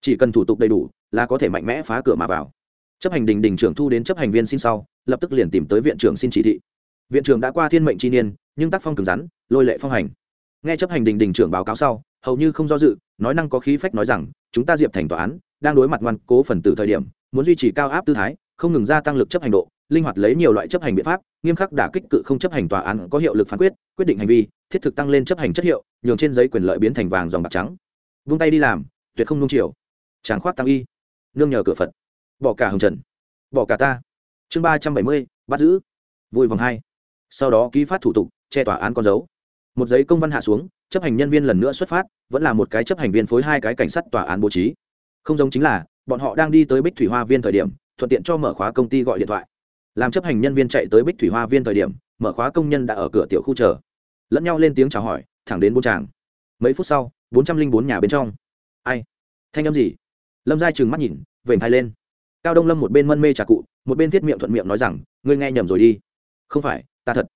Chỉ cần thủ tục đầy đủ, là có thể mạnh mẽ phá cửa mà vào. Chấp hành đình đình trưởng thu đến chấp hành viên xin sau, lập tức liền tìm tới viện trưởng xin chỉ thị. Viện trưởng đã qua thiên mệnh chi niên, nhưng tác phong cứng rắn, lôi lệ phong hành. Nghe chấp hành đình đình trưởng báo cáo sau, hầu như không do dự, nói năng có khí phách nói rằng, chúng ta diệp thành tòa án, đang đối mặt ngoan cố phần tử thời điểm muốn duy trì cao áp tư thái, không ngừng gia tăng lực chấp hành độ, linh hoạt lấy nhiều loại chấp hành biện pháp, nghiêm khắc đả kích cự không chấp hành tòa án có hiệu lực phán quyết quyết định hành vi, thiết thực tăng lên chấp hành chất hiệu, nhường trên giấy quyền lợi biến thành vàng dòng bạc trắng. Vung tay đi làm, tuyệt không nung chiều. Tráng khoát tăng y. Nương nhờ cửa phật. Bỏ cả hồng trần. Bỏ cả ta. Chương ba trăm bảy mươi, bắt giữ. Vui vòng hai. Sau đó ký phát thủ tục, che tòa án con dấu. Một giấy công văn hạ xuống, chấp hành nhân viên lần nữa xuất phát, vẫn là một cái chấp hành viên phối hai cái cảnh sát tòa án bố trí. Không giống chính là bọn họ đang đi tới bích thủy hoa viên thời điểm, thuận tiện cho mở khóa công ty gọi điện thoại. Làm chấp hành nhân viên chạy tới bích thủy hoa viên thời điểm, mở khóa công nhân đã ở cửa tiểu khu chờ. Lẫn nhau lên tiếng chào hỏi, thẳng đến bốn tràng. Mấy phút sau, bốn trăm linh bốn nhà bên trong. Ai? Thanh âm gì? Lâm giai trừng mắt nhìn, vểnh thai lên. Cao đông lâm một bên mân mê trà cụ, một bên thiết miệng thuận miệng nói rằng, ngươi nghe nhầm rồi đi. Không phải, ta thật.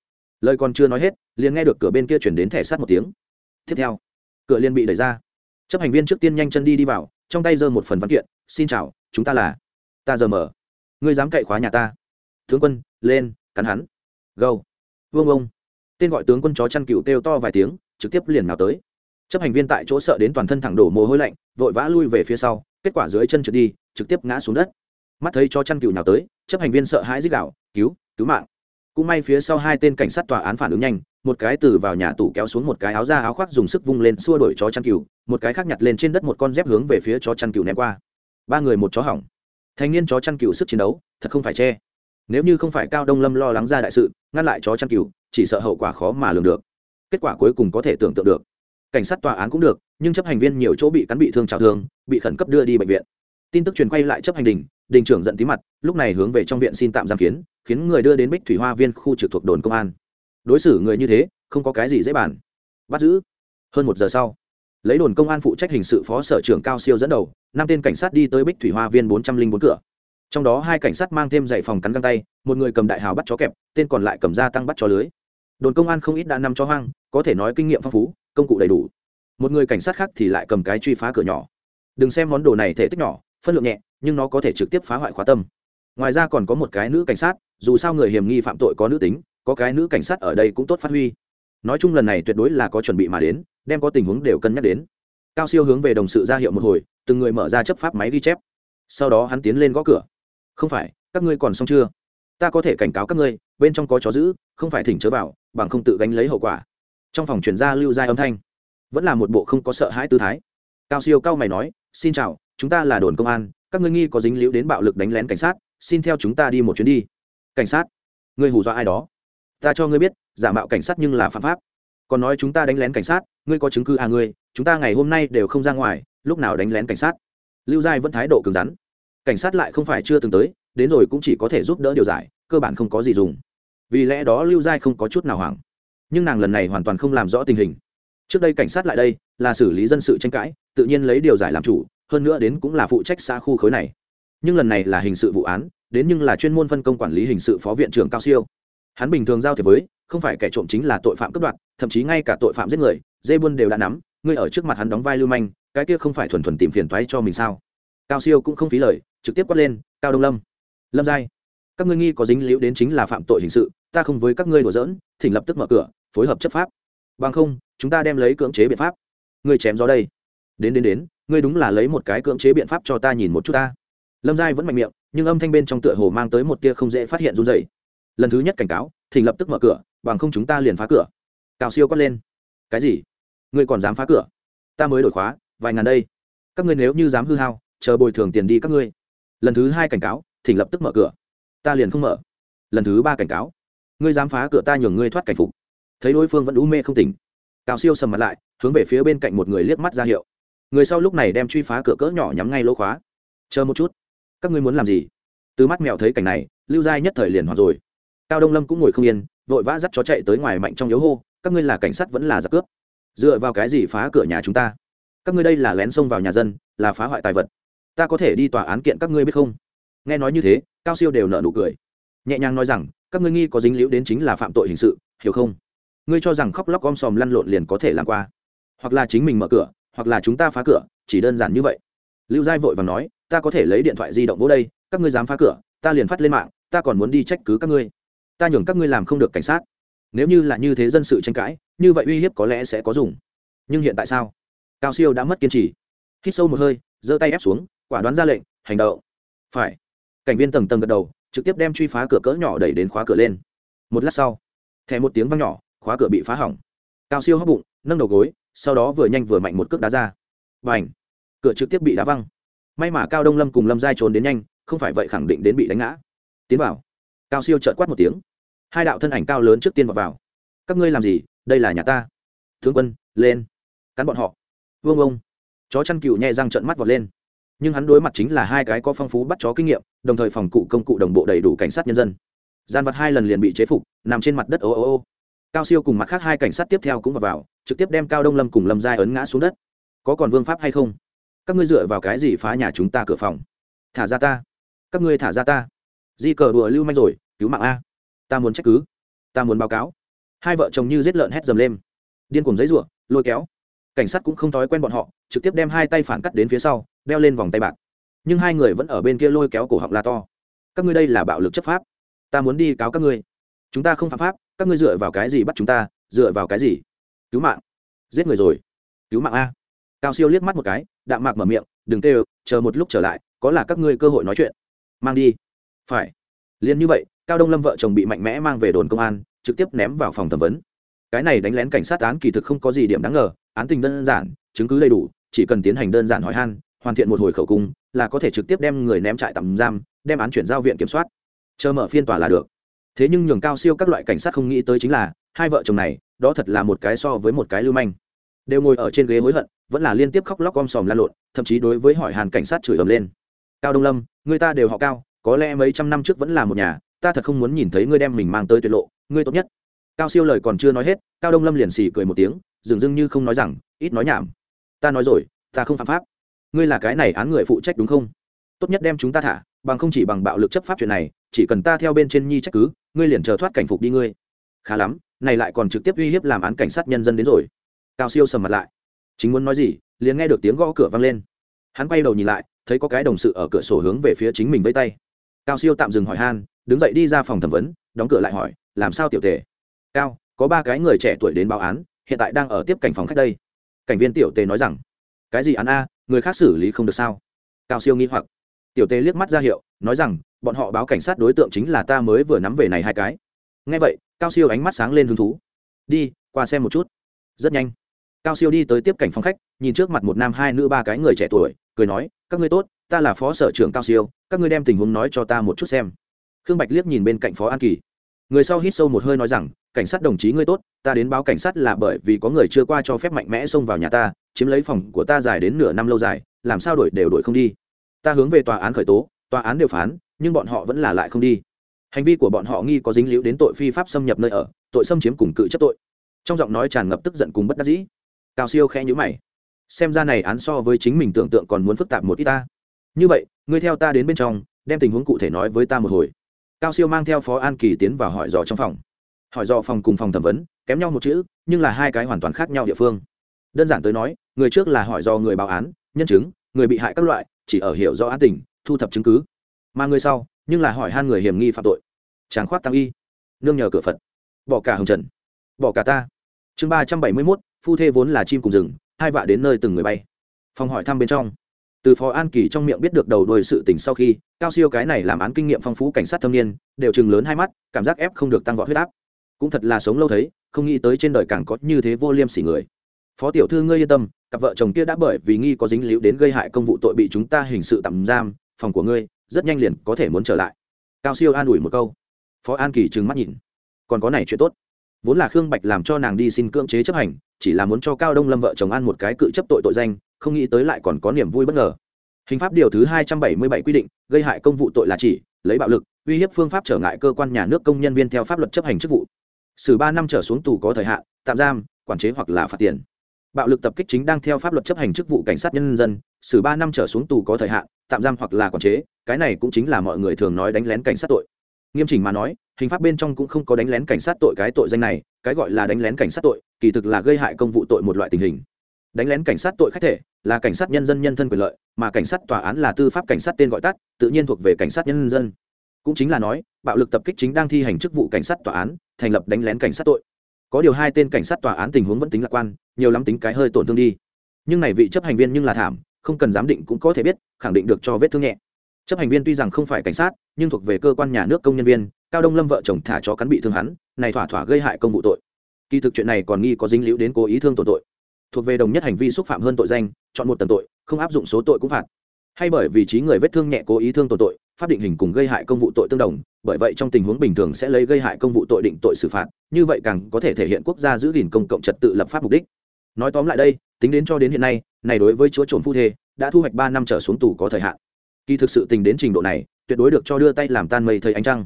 Lời còn chưa nói hết, liền nghe được cửa bên kia chuyển đến thẻ sát một tiếng. Tiếp theo, cửa liền bị đẩy ra. Chấp hành viên trước tiên nhanh chân đi đi vào, trong tay giơ một phần văn kiện xin chào, chúng ta là, ta giờ mở. Ngươi dám cậy khóa nhà ta. Tướng quân, lên, cắn hắn. Gâu vương ông. Tên gọi tướng quân chó chăn cựu kêu to vài tiếng, trực tiếp liền nào tới. Chấp hành viên tại chỗ sợ đến toàn thân thẳng đổ mồ hôi lạnh, vội vã lui về phía sau, kết quả dưới chân trượt đi, trực tiếp ngã xuống đất. Mắt thấy chó chăn cựu nào tới, chấp hành viên sợ hãi dích đạo cứu cứu mạng. Cũng may phía sau hai tên cảnh sát tòa án phản ứng nhanh, một cái từ vào nhà tủ kéo xuống một cái áo ra áo khoác dùng sức vung lên xua đuổi chó chăn cừu, một cái khác nhặt lên trên đất một con dép hướng về phía chó chăn cừu ném qua ba người một chó hỏng. Thanh niên chó chăn cừu sức chiến đấu, thật không phải che. Nếu như không phải cao đông lâm lo lắng ra đại sự, ngăn lại chó chăn cừu, chỉ sợ hậu quả khó mà lường được. Kết quả cuối cùng có thể tưởng tượng được. Cảnh sát tòa án cũng được, nhưng chấp hành viên nhiều chỗ bị cắn bị thương trào thương, bị khẩn cấp đưa đi bệnh viện. Tin tức truyền quay lại chấp hành đình đình trưởng giận tí mặt, lúc này hướng về trong viện xin tạm giam kiến, khiến người đưa đến bích thủy hoa viên khu trực thuộc đồn công an. Đối xử người như thế, không có cái gì dễ bàn. Bắt giữ. Hơn một giờ sau lấy đồn công an phụ trách hình sự phó sở trưởng cao siêu dẫn đầu, năm tên cảnh sát đi tới bích thủy hoa viên bốn trăm linh bốn cửa. Trong đó hai cảnh sát mang thêm dạy phòng cắn găng tay, một người cầm đại hào bắt chó kẹp, tên còn lại cầm da tăng bắt chó lưới. Đồn công an không ít đã nằm cho hoang, có thể nói kinh nghiệm phong phú, công cụ đầy đủ. Một người cảnh sát khác thì lại cầm cái truy phá cửa nhỏ. Đừng xem món đồ này thể tích nhỏ, phân lượng nhẹ, nhưng nó có thể trực tiếp phá hoại khóa tâm. Ngoài ra còn có một cái nữ cảnh sát, dù sao người hiểm nghi phạm tội có nữ tính, có cái nữ cảnh sát ở đây cũng tốt phát huy. Nói chung lần này tuyệt đối là có chuẩn bị mà đến đem có tình huống đều cân nhắc đến. Cao siêu hướng về đồng sự ra hiệu một hồi, từng người mở ra chấp pháp máy ghi chép. Sau đó hắn tiến lên gõ cửa. Không phải, các ngươi còn xong chưa? Ta có thể cảnh cáo các ngươi, bên trong có chó giữ, không phải thỉnh chớ vào, bằng không tự gánh lấy hậu quả. Trong phòng chuyển ra lưu giai âm thanh. Vẫn là một bộ không có sợ hãi tư thái. Cao siêu cao mày nói, xin chào, chúng ta là đồn công an, các ngươi nghi có dính liễu đến bạo lực đánh lén cảnh sát, xin theo chúng ta đi một chuyến đi. Cảnh sát? Ngươi hù dọa ai đó? Ta cho ngươi biết, giả mạo cảnh sát nhưng là phạm pháp còn nói chúng ta đánh lén cảnh sát, ngươi có chứng cứ à ngươi, chúng ta ngày hôm nay đều không ra ngoài, lúc nào đánh lén cảnh sát? Lưu giai vẫn thái độ cứng rắn. Cảnh sát lại không phải chưa từng tới, đến rồi cũng chỉ có thể giúp đỡ điều giải, cơ bản không có gì dùng. Vì lẽ đó lưu giai không có chút nào hoảng. Nhưng nàng lần này hoàn toàn không làm rõ tình hình. Trước đây cảnh sát lại đây, là xử lý dân sự tranh cãi, tự nhiên lấy điều giải làm chủ, hơn nữa đến cũng là phụ trách xã khu khối này. Nhưng lần này là hình sự vụ án, đến nhưng là chuyên môn phân công quản lý hình sự phó viện trưởng cao siêu hắn bình thường giao thiệp với, không phải kẻ trộm chính là tội phạm cướp đoạt, thậm chí ngay cả tội phạm giết người, dê buôn đều đã nắm, ngươi ở trước mặt hắn đóng vai lưu manh, cái kia không phải thuần thuần tìm phiền toái cho mình sao? Cao siêu cũng không phí lời, trực tiếp quát lên, cao đông lâm lâm giai, các ngươi nghi có dính liễu đến chính là phạm tội hình sự, ta không với các ngươi đùa giỡn, thỉnh lập tức mở cửa, phối hợp chấp pháp. Bằng không, chúng ta đem lấy cưỡng chế biện pháp. Ngươi chém gió đây. Đến đến đến, ngươi đúng là lấy một cái cưỡng chế biện pháp cho ta nhìn một chút ta. Lâm giai vẫn mạnh miệng, nhưng âm thanh bên trong tựa hồ mang tới một tia không dễ phát hiện run dày lần thứ nhất cảnh cáo thỉnh lập tức mở cửa, bằng không chúng ta liền phá cửa. Cao siêu quát lên. Cái gì? Ngươi còn dám phá cửa? Ta mới đổi khóa, vài ngàn đây. Các ngươi nếu như dám hư hao, chờ bồi thường tiền đi các ngươi. Lần thứ hai cảnh cáo thỉnh lập tức mở cửa. Ta liền không mở. Lần thứ ba cảnh cáo. Ngươi dám phá cửa ta nhường ngươi thoát cảnh phục. Thấy đối phương vẫn u mê không tỉnh. Cao siêu sầm mặt lại, hướng về phía bên cạnh một người liếc mắt ra hiệu. Người sau lúc này đem truy phá cửa cỡ nhỏ nhắm ngay lỗ khóa. Chờ một chút. Các ngươi muốn làm gì? Từ mắt mèo thấy cảnh này, lưu giai nhất thời liền hoặc rồi cao đông lâm cũng ngồi không yên, vội vã dắt chó chạy tới ngoài mạnh trong yếu hô, các ngươi là cảnh sát vẫn là giặc cướp? Dựa vào cái gì phá cửa nhà chúng ta? Các ngươi đây là lén xông vào nhà dân, là phá hoại tài vật. Ta có thể đi tòa án kiện các ngươi biết không? Nghe nói như thế, cao siêu đều nợ nụ cười. Nhẹ nhàng nói rằng, các ngươi nghi có dính liễu đến chính là phạm tội hình sự, hiểu không? Ngươi cho rằng khóc lóc om sòm lăn lộn liền có thể làm qua. Hoặc là chính mình mở cửa, hoặc là chúng ta phá cửa, chỉ đơn giản như vậy. Lưu giai vội và nói, ta có thể lấy điện thoại di động vô đây, các ngươi dám phá cửa, ta liền phát lên mạng, ta còn muốn đi trách cứ các ngươi ta nhường các ngươi làm không được cảnh sát. Nếu như là như thế dân sự tranh cãi, như vậy uy hiếp có lẽ sẽ có dùng. Nhưng hiện tại sao? Cao siêu đã mất kiên trì. Hít sâu một hơi, giơ tay ép xuống, quả đoán ra lệnh, hành động. Phải. Cảnh viên tầng tầng gật đầu, trực tiếp đem truy phá cửa cỡ nhỏ đẩy đến khóa cửa lên. Một lát sau, thẻ một tiếng văng nhỏ, khóa cửa bị phá hỏng. Cao siêu hấp bụng, nâng đầu gối, sau đó vừa nhanh vừa mạnh một cước đá ra. Và h cửa trực tiếp bị đá văng. May mà cao đông lâm cùng lâm giai trốn đến nhanh, không phải vậy khẳng định đến bị đánh ngã. Tiến vào cao siêu trợn quát một tiếng. Hai đạo thân ảnh cao lớn trước tiên vào vào. Các ngươi làm gì? Đây là nhà ta. Tướng quân lên. Cắn bọn họ. Vương ông. Chó chăn cừu nhẹ răng trợn mắt vọt lên. Nhưng hắn đối mặt chính là hai cái có phong phú bắt chó kinh nghiệm đồng thời phòng cụ công cụ đồng bộ đầy đủ cảnh sát nhân dân. Gian vật hai lần liền bị chế phục nằm trên mặt đất ô ô ô. Cao siêu cùng mặt khác hai cảnh sát tiếp theo cũng vào, vào trực tiếp đem cao đông lâm cùng lâm giai ấn ngã xuống đất. Có còn vương pháp hay không? Các ngươi dựa vào cái gì phá nhà chúng ta cửa phòng? Thả ra ta. Các ngươi thả ra ta. Di cờ đùa lưu manh rồi cứu mạng a. Ta muốn trách cứ. Ta muốn báo cáo. Hai vợ chồng như giết lợn hét dầm lên. Điên cùng giấy ruộng lôi kéo. Cảnh sát cũng không thói quen bọn họ, trực tiếp đem hai tay phản cắt đến phía sau, đeo lên vòng tay bạc. Nhưng hai người vẫn ở bên kia lôi kéo cổ họng la to. Các ngươi đây là bạo lực chấp pháp. Ta muốn đi cáo các ngươi. Chúng ta không phạm pháp, các ngươi dựa vào cái gì bắt chúng ta, dựa vào cái gì? Cứu mạng. Giết người rồi. Cứu mạng a. Cao siêu liếc mắt một cái, đạm mạc mở miệng, đừng tê chờ một lúc trở lại, có là các ngươi cơ hội nói chuyện. Mang đi. Phải liền như vậy, cao đông lâm vợ chồng bị mạnh mẽ mang về đồn công an, trực tiếp ném vào phòng thẩm vấn. Cái này đánh lén cảnh sát án kỳ thực không có gì điểm đáng ngờ, án tình đơn giản, chứng cứ đầy đủ, chỉ cần tiến hành đơn giản hỏi han, hoàn thiện một hồi khẩu cung, là có thể trực tiếp đem người ném trại tạm giam, đem án chuyển giao viện kiểm soát. Chờ mở phiên tòa là được. Thế nhưng nhường cao siêu các loại cảnh sát không nghĩ tới chính là, hai vợ chồng này, đó thật là một cái so với một cái lưu manh. Đều ngồi ở trên ghế hối hận, vẫn là liên tiếp khóc lóc om sòm lan lộn, thậm chí đối với hỏi hàn cảnh sát chửi ầm lên. Cao đông lâm, người ta đều họ cao có lẽ mấy trăm năm trước vẫn là một nhà, ta thật không muốn nhìn thấy ngươi đem mình mang tới tuyệt lộ, ngươi tốt nhất. Cao siêu lời còn chưa nói hết, cao đông lâm liền xì cười một tiếng dường dưng như không nói rằng, ít nói nhảm. Ta nói rồi, ta không phạm pháp. Ngươi là cái này án người phụ trách đúng không? Tốt nhất đem chúng ta thả, bằng không chỉ bằng bạo lực chấp pháp chuyện này, chỉ cần ta theo bên trên nhi trách cứ, ngươi liền chờ thoát cảnh phục đi ngươi. Khá lắm, này lại còn trực tiếp uy hiếp làm án cảnh sát nhân dân đến rồi. Cao siêu sầm mặt lại. Chính muốn nói gì, liền nghe được tiếng gõ cửa vang lên. Hắn quay đầu nhìn lại, thấy có cái đồng sự ở cửa sổ hướng về phía chính mình vây tay cao siêu tạm dừng hỏi han, đứng dậy đi ra phòng thẩm vấn, đóng cửa lại hỏi, làm sao tiểu tề? Cao, có ba cái người trẻ tuổi đến báo án, hiện tại đang ở tiếp cảnh phòng khách đây. Cảnh viên tiểu tề nói rằng, cái gì án a, người khác xử lý không được sao? Cao siêu nghi hoặc. Tiểu tề liếc mắt ra hiệu, nói rằng, bọn họ báo cảnh sát đối tượng chính là ta mới vừa nắm về này hai cái. Ngay vậy, cao siêu ánh mắt sáng lên hứng thú. Đi, qua xem một chút. Rất nhanh. Cao siêu đi tới tiếp cảnh phòng khách, nhìn trước mặt một nam hai nữ ba cái người trẻ tuổi, cười nói, các ngươi tốt ta là phó sở trưởng cao siêu, các ngươi đem tình huống nói cho ta một chút xem. Khương bạch liếc nhìn bên cạnh phó an kỳ. Người sau hít sâu một hơi nói rằng, cảnh sát đồng chí ngươi tốt, ta đến báo cảnh sát là bởi vì có người chưa qua cho phép mạnh mẽ xông vào nhà ta, chiếm lấy phòng của ta dài đến nửa năm lâu dài, làm sao đổi đều đổi không đi. Ta hướng về tòa án khởi tố, tòa án đều phán, nhưng bọn họ vẫn là lại không đi. Hành vi của bọn họ nghi có dính líu đến tội phi pháp xâm nhập nơi ở, tội xâm chiếm cùng cự chấp tội. Trong giọng nói tràn ngập tức giận cùng bất đắc dĩ. Cao siêu khẽ nhữ mày. Xem ra này án so với chính mình tưởng tượng còn muốn phức tạp một ít ta như vậy, ngươi theo ta đến bên trong, đem tình huống cụ thể nói với ta một hồi. Cao siêu mang theo phó an kỳ tiến vào hỏi dò trong phòng. Hỏi dò phòng cùng phòng thẩm vấn, kém nhau một chữ, nhưng là hai cái hoàn toàn khác nhau địa phương. Đơn giản tới nói, người trước là hỏi do người báo án, nhân chứng, người bị hại các loại, chỉ ở hiểu rõ án tình, thu thập chứng cứ. Mà người sau, nhưng là hỏi han người hiểm nghi phạm tội. Tráng khoát tăng y. Nương nhờ cửa phật. Bỏ cả hồng trần. Bỏ cả ta. Chương ba trăm bảy mươi mốt, phu thê vốn là chim cùng rừng, hai vạ đến nơi từng người bay. Phòng hỏi thăm bên trong từ phó an kỳ trong miệng biết được đầu đuôi sự tình sau khi, cao siêu cái này làm án kinh nghiệm phong phú cảnh sát thâm niên, đều chừng lớn hai mắt, cảm giác ép không được tăng vọt huyết áp. Cũng thật là sống lâu thấy, không nghĩ tới trên đời càng có như thế vô liêm sỉ người. Phó tiểu thư ngươi yên tâm, cặp vợ chồng kia đã bởi vì nghi có dính líu đến gây hại công vụ tội bị chúng ta hình sự tạm giam, phòng của ngươi, rất nhanh liền có thể muốn trở lại. Cao siêu an ủi một câu. Phó an kỳ trừng mắt nhìn. Còn có này chuyện tốt. Vốn là khương bạch làm cho nàng đi xin cưỡng chế chấp hành, chỉ là muốn cho cao đông lâm vợ chồng ăn một cái cự chấp tội tội danh không nghĩ tới lại còn có niềm vui bất ngờ. Hình pháp điều thứ hai trăm bảy mươi bảy quy định, gây hại công vụ tội là chỉ, lấy bạo lực, uy hiếp phương pháp trở ngại cơ quan nhà nước công nhân viên theo pháp luật chấp hành chức vụ. Xử ba năm trở xuống tù có thời hạn, tạm giam, quản chế hoặc là phạt tiền. Bạo lực tập kích chính đang theo pháp luật chấp hành chức vụ cảnh sát nhân dân, xử ba năm trở xuống tù có thời hạn, tạm giam hoặc là quản chế, cái này cũng chính là mọi người thường nói đánh lén cảnh sát tội. Nghiêm chỉnh mà nói, hình pháp bên trong cũng không có đánh lén cảnh sát tội cái tội danh này, cái gọi là đánh lén cảnh sát tội, kỳ thực là gây hại công vụ tội một loại tình hình đánh lén cảnh sát tội khách thể, là cảnh sát nhân dân nhân thân quyền lợi, mà cảnh sát tòa án là tư pháp cảnh sát tên gọi tắt, tự nhiên thuộc về cảnh sát nhân dân. Cũng chính là nói, bạo lực tập kích chính đang thi hành chức vụ cảnh sát tòa án, thành lập đánh lén cảnh sát tội. Có điều hai tên cảnh sát tòa án tình huống vẫn tính lạc quan, nhiều lắm tính cái hơi tổn thương đi. Nhưng này vị chấp hành viên nhưng là thảm, không cần giám định cũng có thể biết, khẳng định được cho vết thương nhẹ. Chấp hành viên tuy rằng không phải cảnh sát, nhưng thuộc về cơ quan nhà nước công nhân viên, cao đông lâm vợ chồng thả chó cắn bị thương hắn, này thỏa thỏa gây hại công vụ tội. Kỳ thực chuyện này còn nghi có dính liễu đến cố ý thương tổn tội thuộc về đồng nhất hành vi xúc phạm hơn tội danh, chọn một tầng tội, không áp dụng số tội cũng phạt. Hay bởi vì trí người vết thương nhẹ cố ý thương tổn tội, pháp định hình cùng gây hại công vụ tội tương đồng, bởi vậy trong tình huống bình thường sẽ lấy gây hại công vụ tội định tội xử phạt, như vậy càng có thể thể hiện quốc gia giữ gìn công cộng trật tự lập pháp mục đích. Nói tóm lại đây, tính đến cho đến hiện nay, này đối với chúa trộm phu thê, đã thu hoạch ba năm trở xuống tù có thời hạn. Kỳ thực sự tình đến trình độ này, tuyệt đối được cho đưa tay làm tan mây thầy ánh trăng.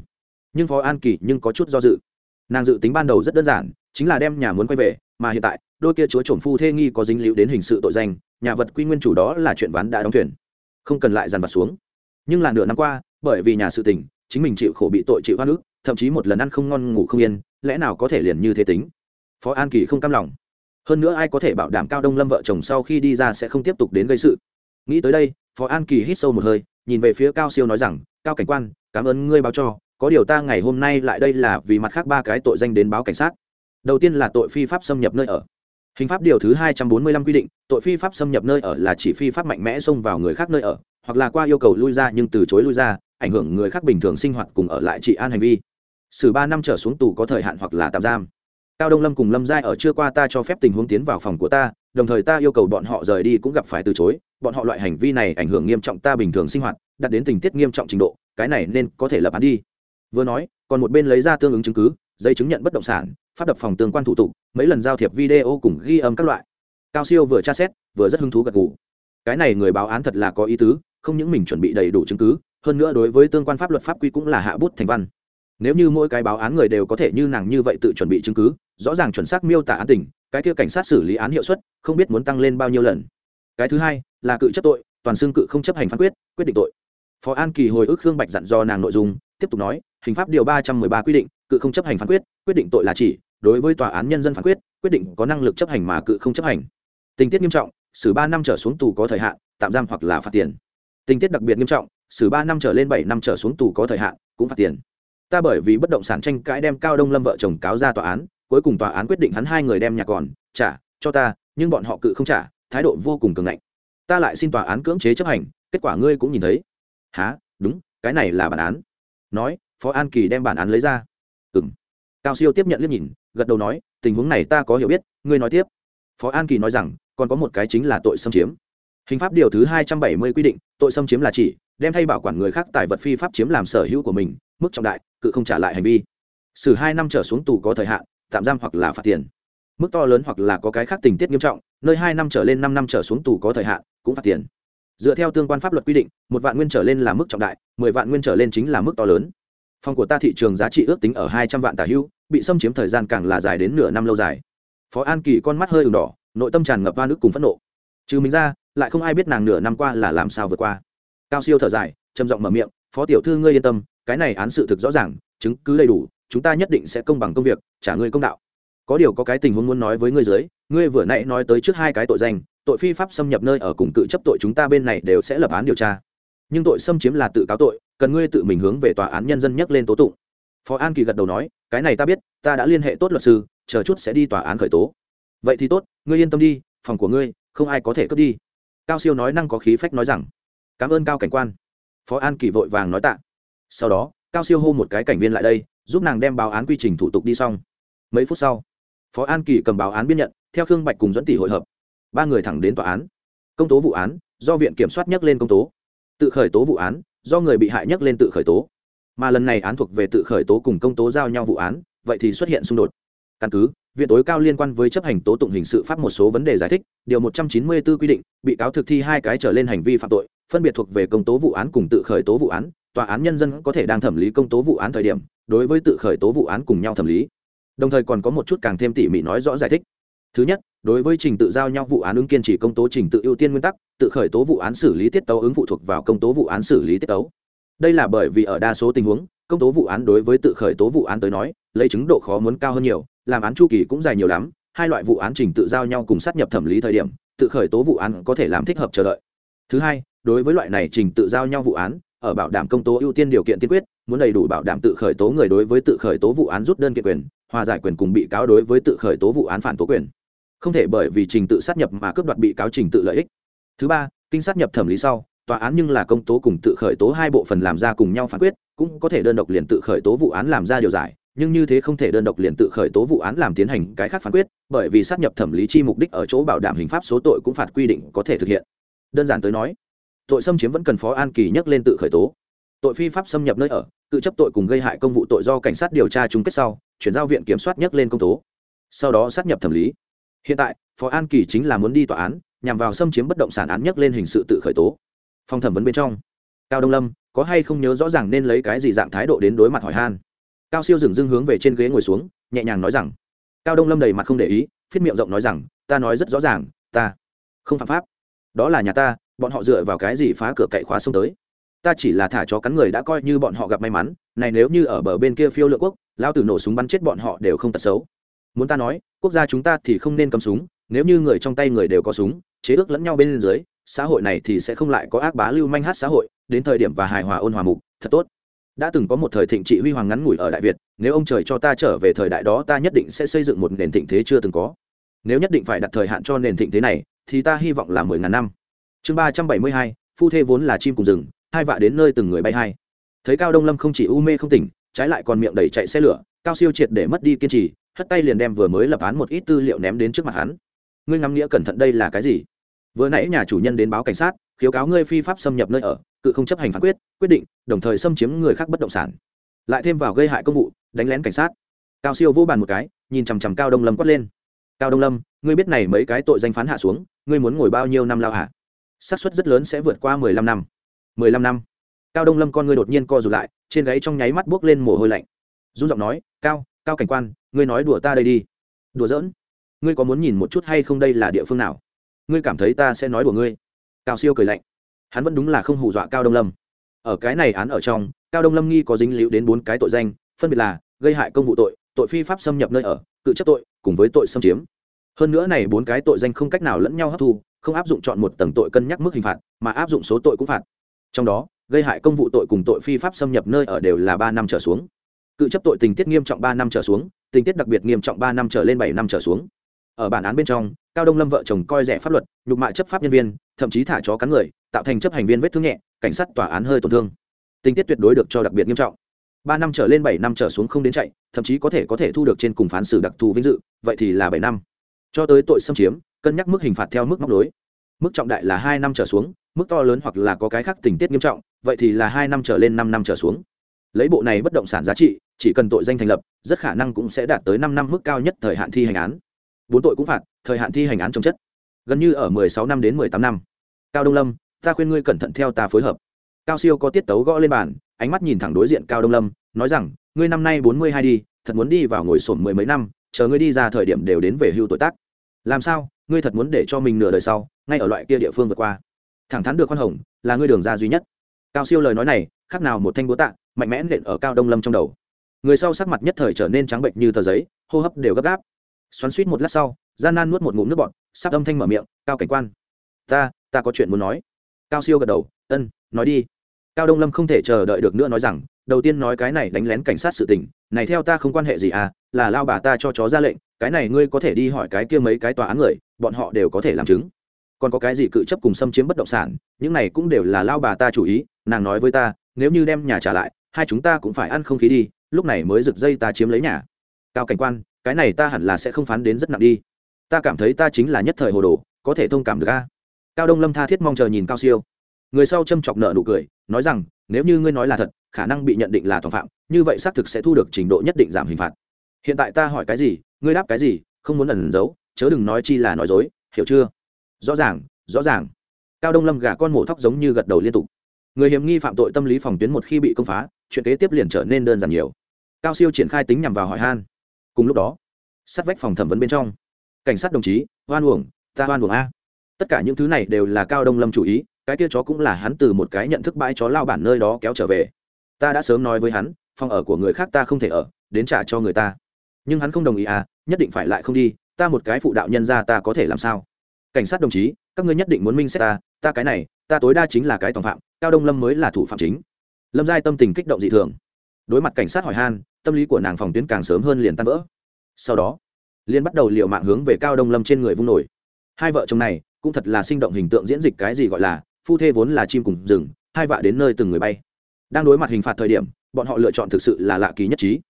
Nhưng phó an kỳ nhưng có chút do dự. Nàng dự tính ban đầu rất đơn giản, chính là đem nhà muốn quay về mà hiện tại, đôi kia chúa trổm phu thê nghi có dính líu đến hình sự tội danh, nhà vật quy nguyên chủ đó là chuyện ván đã đóng thuyền. Không cần lại dàn vặt xuống. Nhưng là nửa năm qua, bởi vì nhà sự tình, chính mình chịu khổ bị tội chịu hoan ức, thậm chí một lần ăn không ngon, ngủ không yên, lẽ nào có thể liền như thế tính? Phó an kỳ không cam lòng. Hơn nữa ai có thể bảo đảm cao đông lâm vợ chồng sau khi đi ra sẽ không tiếp tục đến gây sự? Nghĩ tới đây, phó an kỳ hít sâu một hơi, nhìn về phía cao siêu nói rằng, cao cảnh quan, cảm ơn ngươi báo cho, có điều ta ngày hôm nay lại đây là vì mặt khác ba cái tội danh đến báo cảnh sát đầu tiên là tội phi pháp xâm nhập nơi ở. Hình pháp điều thứ hai trăm bốn mươi lăm quy định, tội phi pháp xâm nhập nơi ở là chỉ phi pháp mạnh mẽ xông vào người khác nơi ở, hoặc là qua yêu cầu lui ra nhưng từ chối lui ra, ảnh hưởng người khác bình thường sinh hoạt cùng ở lại trị an hành vi. Xử ba năm trở xuống tù có thời hạn hoặc là tạm giam. Cao đông lâm cùng lâm giai ở chưa qua ta cho phép tình huống tiến vào phòng của ta, đồng thời ta yêu cầu bọn họ rời đi cũng gặp phải từ chối, bọn họ loại hành vi này ảnh hưởng nghiêm trọng ta bình thường sinh hoạt đặt đến tình tiết nghiêm trọng trình độ, cái này nên có thể lập án đi. Vừa nói, còn một bên lấy ra tương ứng chứng cứ giấy chứng nhận bất động sản phát đập phòng tương quan thủ tục, mấy lần giao thiệp video cùng ghi âm các loại. Cao siêu vừa tra xét, vừa rất hứng thú gật gù. Cái này người báo án thật là có ý tứ, không những mình chuẩn bị đầy đủ chứng cứ, hơn nữa đối với tương quan pháp luật pháp quy cũng là hạ bút thành văn. Nếu như mỗi cái báo án người đều có thể như nàng như vậy tự chuẩn bị chứng cứ, rõ ràng chuẩn xác miêu tả án tình, cái kia cảnh sát xử lý án hiệu suất, không biết muốn tăng lên bao nhiêu lần. Cái thứ hai, là cự chấp tội, toàn xương cự không chấp hành phán quyết quyết định tội. Phó an kỳ hồi ức khương bạch dặn do nàng nội dung, tiếp tục nói, hình pháp điều ba trăm mười ba quy định cự không chấp hành phán quyết quyết định tội là chỉ, đối với tòa án nhân dân phán quyết quyết định có năng lực chấp hành mà cự không chấp hành. Tình tiết nghiêm trọng, xử ba năm trở xuống tù có thời hạn, tạm giam hoặc là phạt tiền. Tình tiết đặc biệt nghiêm trọng, xử ba năm trở lên bảy năm trở xuống tù có thời hạn, cũng phạt tiền. Ta bởi vì bất động sản tranh cãi đem cao đông lâm vợ chồng cáo ra tòa án, cuối cùng tòa án quyết định hắn hai người đem nhà còn, trả cho ta, nhưng bọn họ cự không trả, thái độ vô cùng cường ngạnh. Ta lại xin tòa án cưỡng chế chấp hành, kết quả ngươi cũng nhìn thấy. Há đúng, cái này là bản án. Nói, phó an kỳ đem bản án lấy ra ừ m cao siêu tiếp nhận liếc nhìn, gật đầu nói, tình huống này ta có hiểu biết, ngươi nói tiếp. Phó an kỳ nói rằng, còn có một cái chính là tội xâm chiếm. Hình pháp điều thứ hai trăm bảy mươi quy định, tội xâm chiếm là chỉ, đem thay bảo quản người khác tài vật phi pháp chiếm làm sở hữu của mình, mức trọng đại, cự không trả lại hành vi. Xử hai năm trở xuống tù có thời hạn, tạm giam hoặc là phạt tiền. Mức to lớn hoặc là có cái khác tình tiết nghiêm trọng, nơi hai năm trở lên năm năm trở xuống tù có thời hạn, cũng phạt tiền. Dựa theo tương quan pháp luật quy định, một vạn nguyên trở lên là mức trọng đại, mười vạn nguyên trở lên chính là mức to lớn phòng của ta thị trường giá trị ước tính ở hai trăm vạn tả hữu bị xâm chiếm thời gian càng là dài đến nửa năm lâu dài. Phó an kỳ con mắt hơi ửng đỏ, nội tâm tràn ngập hoa nước cùng phẫn nộ. Trừ mình ra, lại không ai biết nàng nửa năm qua là làm sao vượt qua. Cao siêu thở dài, trầm giọng mở miệng, phó tiểu thư ngươi yên tâm, cái này án sự thực rõ ràng, chứng cứ đầy đủ, chúng ta nhất định sẽ công bằng công việc, trả ngươi công đạo. Có điều có cái tình huống muốn nói với ngươi dưới, ngươi vừa nãy nói tới trước hai cái tội danh, tội phi pháp xâm nhập nơi ở cùng cự chấp tội chúng ta bên này đều sẽ lập án điều tra. Nhưng tội xâm chiếm là tự cáo tội cần ngươi tự mình hướng về tòa án nhân dân nhắc lên tố tụng. Phó an kỳ gật đầu nói, cái này ta biết, ta đã liên hệ tốt luật sư, chờ chút sẽ đi tòa án khởi tố. Vậy thì tốt, ngươi yên tâm đi, phòng của ngươi, không ai có thể cướp đi. Cao siêu nói năng có khí phách nói rằng, cảm ơn cao cảnh quan. Phó an kỳ vội vàng nói tạ. Sau đó, cao siêu hô một cái cảnh viên lại đây, giúp nàng đem báo án quy trình thủ tục đi xong. Mấy phút sau, phó an kỳ cầm báo án biên nhận, theo khương bạch cùng dẫn tỷ hội hợp. Ba người thẳng đến tòa án. Công tố vụ án, do viện kiểm soát nhắc lên công tố. Tự khởi tố vụ án do người bị hại nhắc lên tự khởi tố. Mà lần này án thuộc về tự khởi tố cùng công tố giao nhau vụ án, vậy thì xuất hiện xung đột. Căn cứ, viện tối cao liên quan với chấp hành tố tụng hình sự pháp một số vấn đề giải thích, điều một trăm chín mươi 194 quy định, bị cáo thực thi hai cái trở lên hành vi phạm tội, phân biệt thuộc về công tố vụ án cùng tự khởi tố vụ án, tòa án nhân dân có thể đang thẩm lý công tố vụ án thời điểm, đối với tự khởi tố vụ án cùng nhau thẩm lý. Đồng thời còn có một chút càng thêm tỉ mỉ nói rõ giải thích. Thứ nhất đối với trình tự giao nhau vụ án ứng kiên trì công tố trình tự ưu tiên nguyên tắc, tự khởi tố vụ án xử lý tiết tấu ứng phụ thuộc vào công tố vụ án xử lý tiết tấu. Đây là bởi vì ở đa số tình huống, công tố vụ án đối với tự khởi tố vụ án tới nói, lấy chứng độ khó muốn cao hơn nhiều, làm án chu kỳ cũng dài nhiều lắm, hai loại vụ án trình tự giao nhau cùng sát nhập thẩm lý thời điểm, tự khởi tố vụ án có thể làm thích hợp chờ đợi. Thứ hai, đối với loại này trình tự giao nhau vụ án, ở bảo đảm công tố ưu tiên điều kiện tiên quyết, muốn đầy đủ bảo đảm tự khởi tố người đối với tự khởi tố vụ án rút đơn kiện quyền, hòa giải quyền cùng bị cáo đối với tự khởi tố vụ án phản tố quyền không thể bởi vì trình tự sát nhập mà cướp đoạt bị cáo trình tự lợi ích. Thứ ba, kinh sát nhập thẩm lý sau, tòa án nhưng là công tố cùng tự khởi tố hai bộ phần làm ra cùng nhau phán quyết, cũng có thể đơn độc liền tự khởi tố vụ án làm ra điều giải, nhưng như thế không thể đơn độc liền tự khởi tố vụ án làm tiến hành cái khác phán quyết, bởi vì sát nhập thẩm lý chi mục đích ở chỗ bảo đảm hình pháp số tội cũng phạt quy định có thể thực hiện. Đơn giản tới nói, tội xâm chiếm vẫn cần phó an kỳ nhắc lên tự khởi tố. Tội phi pháp xâm nhập nơi ở, tự chấp tội cùng gây hại công vụ tội do cảnh sát điều tra chung kết sau, chuyển giao viện kiểm soát nhắc lên công tố. Sau đó sát nhập thẩm lý hiện tại, phó an kỳ chính là muốn đi tòa án, nhằm vào xâm chiếm bất động sản án nhắc lên hình sự tự khởi tố. Phòng thẩm vấn bên trong, cao đông lâm, có hay không nhớ rõ ràng nên lấy cái gì dạng thái độ đến đối mặt hỏi han? Cao siêu dừng dưng hướng về trên ghế ngồi xuống, nhẹ nhàng nói rằng, cao đông lâm đầy mặt không để ý, phiết miệng rộng nói rằng, ta nói rất rõ ràng, ta không phạm pháp. Đó là nhà ta, bọn họ dựa vào cái gì phá cửa cậy khóa xông tới? Ta chỉ là thả chó cắn người đã coi như bọn họ gặp may mắn, này nếu như ở bờ bên kia phiêu lựa quốc lao tử nổ súng bắn chết bọn họ đều không tật xấu muốn ta nói, quốc gia chúng ta thì không nên cầm súng, nếu như người trong tay người đều có súng, chế ước lẫn nhau bên dưới, xã hội này thì sẽ không lại có ác bá lưu manh hát xã hội, đến thời điểm và hài hòa ôn hòa mục, thật tốt. Đã từng có một thời thịnh trị huy hoàng ngắn ngủi ở đại việt, nếu ông trời cho ta trở về thời đại đó ta nhất định sẽ xây dựng một nền thịnh thế chưa từng có. Nếu nhất định phải đặt thời hạn cho nền thịnh thế này, thì ta hy vọng là mười ngàn năm. Chương ba trăm bảy mươi hai, phu thê vốn là chim cùng rừng, hai vạ đến nơi từng người bay hai. Thấy cao đông lâm không chỉ u mê không tỉnh, trái lại còn miệng đầy chạy xe lửa, cao siêu triệt để mất đi kiên trì hất tay liền đem vừa mới lập án một ít tư liệu ném đến trước mặt hắn. Ngươi ngắm nghĩa cẩn thận đây là cái gì? Vừa nãy nhà chủ nhân đến báo cảnh sát, khiếu cáo ngươi phi pháp xâm nhập nơi ở, cự không chấp hành phán quyết quyết định, đồng thời xâm chiếm người khác bất động sản. Lại thêm vào gây hại công vụ, đánh lén cảnh sát. Cao siêu vô bàn một cái, nhìn chằm chằm cao đông lâm quát lên. Cao đông lâm, ngươi biết này mấy cái tội danh phán hạ xuống, ngươi muốn ngồi bao nhiêu năm lao hạ xác suất rất lớn sẽ vượt qua mười lăm năm. Mười lăm năm. Cao đông lâm con ngươi đột nhiên co rụt lại, trên gáy trong nháy mắt buốc lên mồ hôi lạnh. Run giọng nói, cao cao cảnh quan, ngươi nói đùa ta đây đi. Đùa giỡn. Ngươi có muốn nhìn một chút hay không đây là địa phương nào? Ngươi cảm thấy ta sẽ nói đùa ngươi? Cao siêu cười lạnh. Hắn vẫn đúng là không hù dọa cao đông lâm. Ở cái này án ở trong, cao đông lâm nghi có dính líu đến bốn cái tội danh, phân biệt là gây hại công vụ tội tội phi pháp xâm nhập nơi ở, cự chấp tội, cùng với tội xâm chiếm. Hơn nữa này bốn cái tội danh không cách nào lẫn nhau hấp thu, không áp dụng chọn một tầng tội cân nhắc mức hình phạt, mà áp dụng số tội cũng phạt. Trong đó, gây hại công vụ tội cùng tội phi pháp xâm nhập nơi ở đều là ba năm trở xuống cự chấp tội tình tiết nghiêm trọng ba năm trở xuống, tình tiết đặc biệt nghiêm trọng ba năm trở lên bảy năm trở xuống. Ở bản án bên trong, cao đông lâm vợ chồng coi rẻ pháp luật, nhục mạ chấp pháp nhân viên, thậm chí thả chó cắn người, tạo thành chấp hành viên vết thương nhẹ, cảnh sát tòa án hơi tổn thương. Tình tiết tuyệt đối được cho đặc biệt nghiêm trọng. Ba năm trở lên bảy năm trở xuống không đến chạy, thậm chí có thể có thể thu được trên cùng phán xử đặc thù vinh dự, vậy thì là bảy năm. Cho tới tội xâm chiếm, cân nhắc mức hình phạt theo mức móc đối mức trọng đại là hai năm trở xuống, mức to lớn hoặc là có cái khác tình tiết nghiêm trọng, vậy thì là hai năm trở lên năm năm trở xuống lấy bộ này bất động sản giá trị, chỉ cần tội danh thành lập, rất khả năng cũng sẽ đạt tới năm năm mức cao nhất thời hạn thi hành án. Bốn tội cũng phạt, thời hạn thi hành án trong chất. Gần như ở mười sáu năm đến mười tám năm. Cao đông lâm, ta khuyên ngươi cẩn thận theo ta phối hợp. Cao siêu có tiết tấu gõ lên bàn, ánh mắt nhìn thẳng đối diện cao đông lâm, nói rằng, ngươi năm nay bốn mươi hai đi, thật muốn đi vào ngồi sổm mười mấy năm, chờ ngươi đi ra thời điểm đều đến về hưu tuổi tác. Làm sao, ngươi thật muốn để cho mình nửa đời sau, ngay ở loại kia địa phương vượt qua? Thẳng thắn được khoan hồng, là ngươi đường ra duy nhất. Cao siêu lời nói này, khác nào một thanh búa tạ mạnh mẽ nện ở cao đông lâm trong đầu. Người sau sắc mặt nhất thời trở nên trắng bệnh như tờ giấy, hô hấp đều gấp gáp. Xoắn suýt một lát sau, gian nan nuốt một ngụm nước bọt, sắp âm thanh mở miệng, cao cảnh quan, ta ta có chuyện muốn nói. Cao siêu gật đầu, ân, nói đi. Cao đông lâm không thể chờ đợi được nữa nói rằng, đầu tiên nói cái này đánh lén cảnh sát sự tình, này theo ta không quan hệ gì à là lao bà ta cho chó ra lệnh, cái này ngươi có thể đi hỏi cái kia mấy cái tòa án người, bọn họ đều có thể làm chứng. Còn có cái gì cự chấp cùng xâm chiếm bất động sản, những này cũng đều là lao bà ta chủ ý, nàng nói với ta, nếu như đem nhà trả lại hai chúng ta cũng phải ăn không khí đi, lúc này mới rực dây ta chiếm lấy nhà. Cao cảnh quan, cái này ta hẳn là sẽ không phán đến rất nặng đi. Ta cảm thấy ta chính là nhất thời hồ đồ, có thể thông cảm được a. Cao đông lâm tha thiết mong chờ nhìn cao siêu. Người sau châm chọc nợ nụ cười, nói rằng, nếu như ngươi nói là thật, khả năng bị nhận định là tội phạm, như vậy xác thực sẽ thu được trình độ nhất định giảm hình phạt. Hiện tại ta hỏi cái gì, ngươi đáp cái gì, không muốn ẩn giấu, chớ đừng nói chi là nói dối, hiểu chưa? Rõ ràng rõ ràng. Cao đông lâm gà con mổ thóc giống như gật đầu liên tục. Người hiểm nghi phạm tội tâm lý phòng tuyến một khi bị công phá chuyện kế tiếp liền trở nên đơn giản nhiều. Cao siêu triển khai tính nhằm vào hỏi han. Cùng lúc đó, sát vách phòng thẩm vấn bên trong, cảnh sát đồng chí, hoan uổng, ta hoan uổng a. Tất cả những thứ này đều là cao đông lâm chủ ý, cái kia chó cũng là hắn từ một cái nhận thức bãi chó lao bản nơi đó kéo trở về. Ta đã sớm nói với hắn, phòng ở của người khác ta không thể ở, đến trả cho người ta. Nhưng hắn không đồng ý à nhất định phải lại không đi, ta một cái phụ đạo nhân ra ta có thể làm sao? Cảnh sát đồng chí, các ngươi nhất định muốn minh xét ta ta cái này, ta tối đa chính là cái tòng phạm, cao đông lâm mới là thủ phạm chính lâm giai tâm tình kích động dị thường. Đối mặt cảnh sát hỏi han, tâm lý của nàng phòng tuyến càng sớm hơn liền tan vỡ. Sau đó liên bắt đầu liệu mạng hướng về cao đông lâm trên người vung nổi. Hai vợ chồng này cũng thật là sinh động hình tượng diễn dịch cái gì gọi là, phu thê vốn là chim cùng rừng, hai vạ đến nơi từng người bay. Đang đối mặt hình phạt thời điểm, bọn họ lựa chọn thực sự là lạ kỳ nhất trí.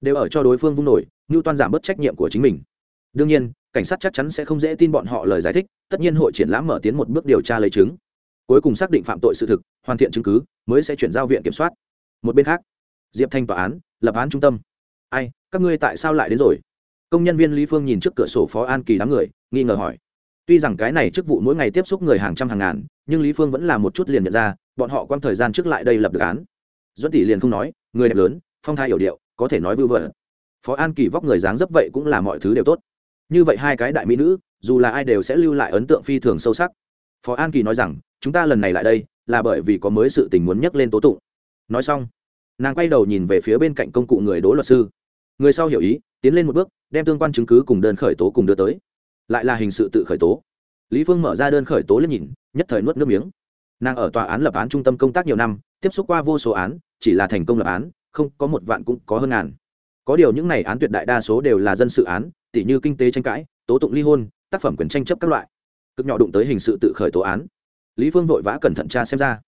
Đều ở cho đối phương vung nổi Ngưu toan giảm bớt trách nhiệm của chính mình. Đương nhiên, cảnh sát chắc chắn sẽ không dễ tin bọn họ lời giải thích, tất nhiên hội triển lãm mở tiến một bước điều tra lấy chứng cuối cùng xác định phạm tội sự thực, hoàn thiện chứng cứ, mới sẽ chuyển giao viện kiểm soát. Một bên khác, diệp thanh tòa án, lập án trung tâm. Ai, các ngươi tại sao lại đến rồi? Công nhân viên lý phương nhìn trước cửa sổ phó an kỳ đám người, nghi ngờ hỏi. Tuy rằng cái này chức vụ mỗi ngày tiếp xúc người hàng trăm hàng ngàn, nhưng lý phương vẫn là một chút liền nhận ra, bọn họ quăng thời gian trước lại đây lập được án. Duẫn tỷ liền không nói, người đẹp lớn, phong thai hiểu điệu, có thể nói vư vợ. Phó an kỳ vóc người dáng dấp vậy cũng là mọi thứ đều tốt. Như vậy hai cái đại mỹ nữ, dù là ai đều sẽ lưu lại ấn tượng phi thường sâu sắc phó an kỳ nói rằng, chúng ta lần này lại đây, là bởi vì có mới sự tình muốn nhắc lên tố tụng. Nói xong, nàng quay đầu nhìn về phía bên cạnh công cụ người đỗ luật sư. Người sau hiểu ý, tiến lên một bước, đem tương quan chứng cứ cùng đơn khởi tố cùng đưa tới. Lại là hình sự tự khởi tố. Lý phương mở ra đơn khởi tố lên nhìn, nhất thời nuốt nước miếng. Nàng ở tòa án lập án trung tâm công tác nhiều năm, tiếp xúc qua vô số án, chỉ là thành công lập án, không có một vạn cũng có hơn ngàn. Có điều những này án tuyệt đại đa số đều là dân sự án tỷ như kinh tế tranh cãi, tố tụng ly hôn, tác phẩm quyền tranh chấp các loại cực nhỏ đụng tới hình sự tự khởi tố án. Lý phương vội vã cẩn thận tra xem ra.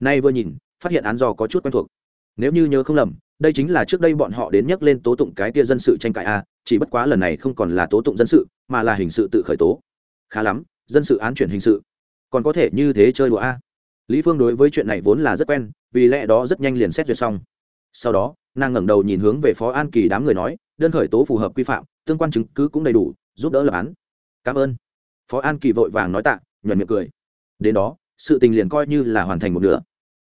Nay vừa nhìn, phát hiện án do có chút quen thuộc. Nếu như nhớ không lầm, đây chính là trước đây bọn họ đến nhắc lên tố tụng cái kia dân sự tranh cãi a, chỉ bất quá lần này không còn là tố tụng dân sự, mà là hình sự tự khởi tố. Khá lắm, dân sự án chuyển hình sự. Còn có thể như thế chơi đùa a. Lý phương đối với chuyện này vốn là rất quen, vì lẽ đó rất nhanh liền xét duyệt xong. Sau đó, nàng ngẩng đầu nhìn hướng về phó an kỳ đám người nói, đơn khởi tố phù hợp quy phạm, tương quan chứng cứ cũng đầy đủ, giúp đỡ lập án. Cảm ơn phó an kỳ vội vàng nói tạ, nhuận miệng cười. Đến đó, sự tình liền coi như là hoàn thành một nửa.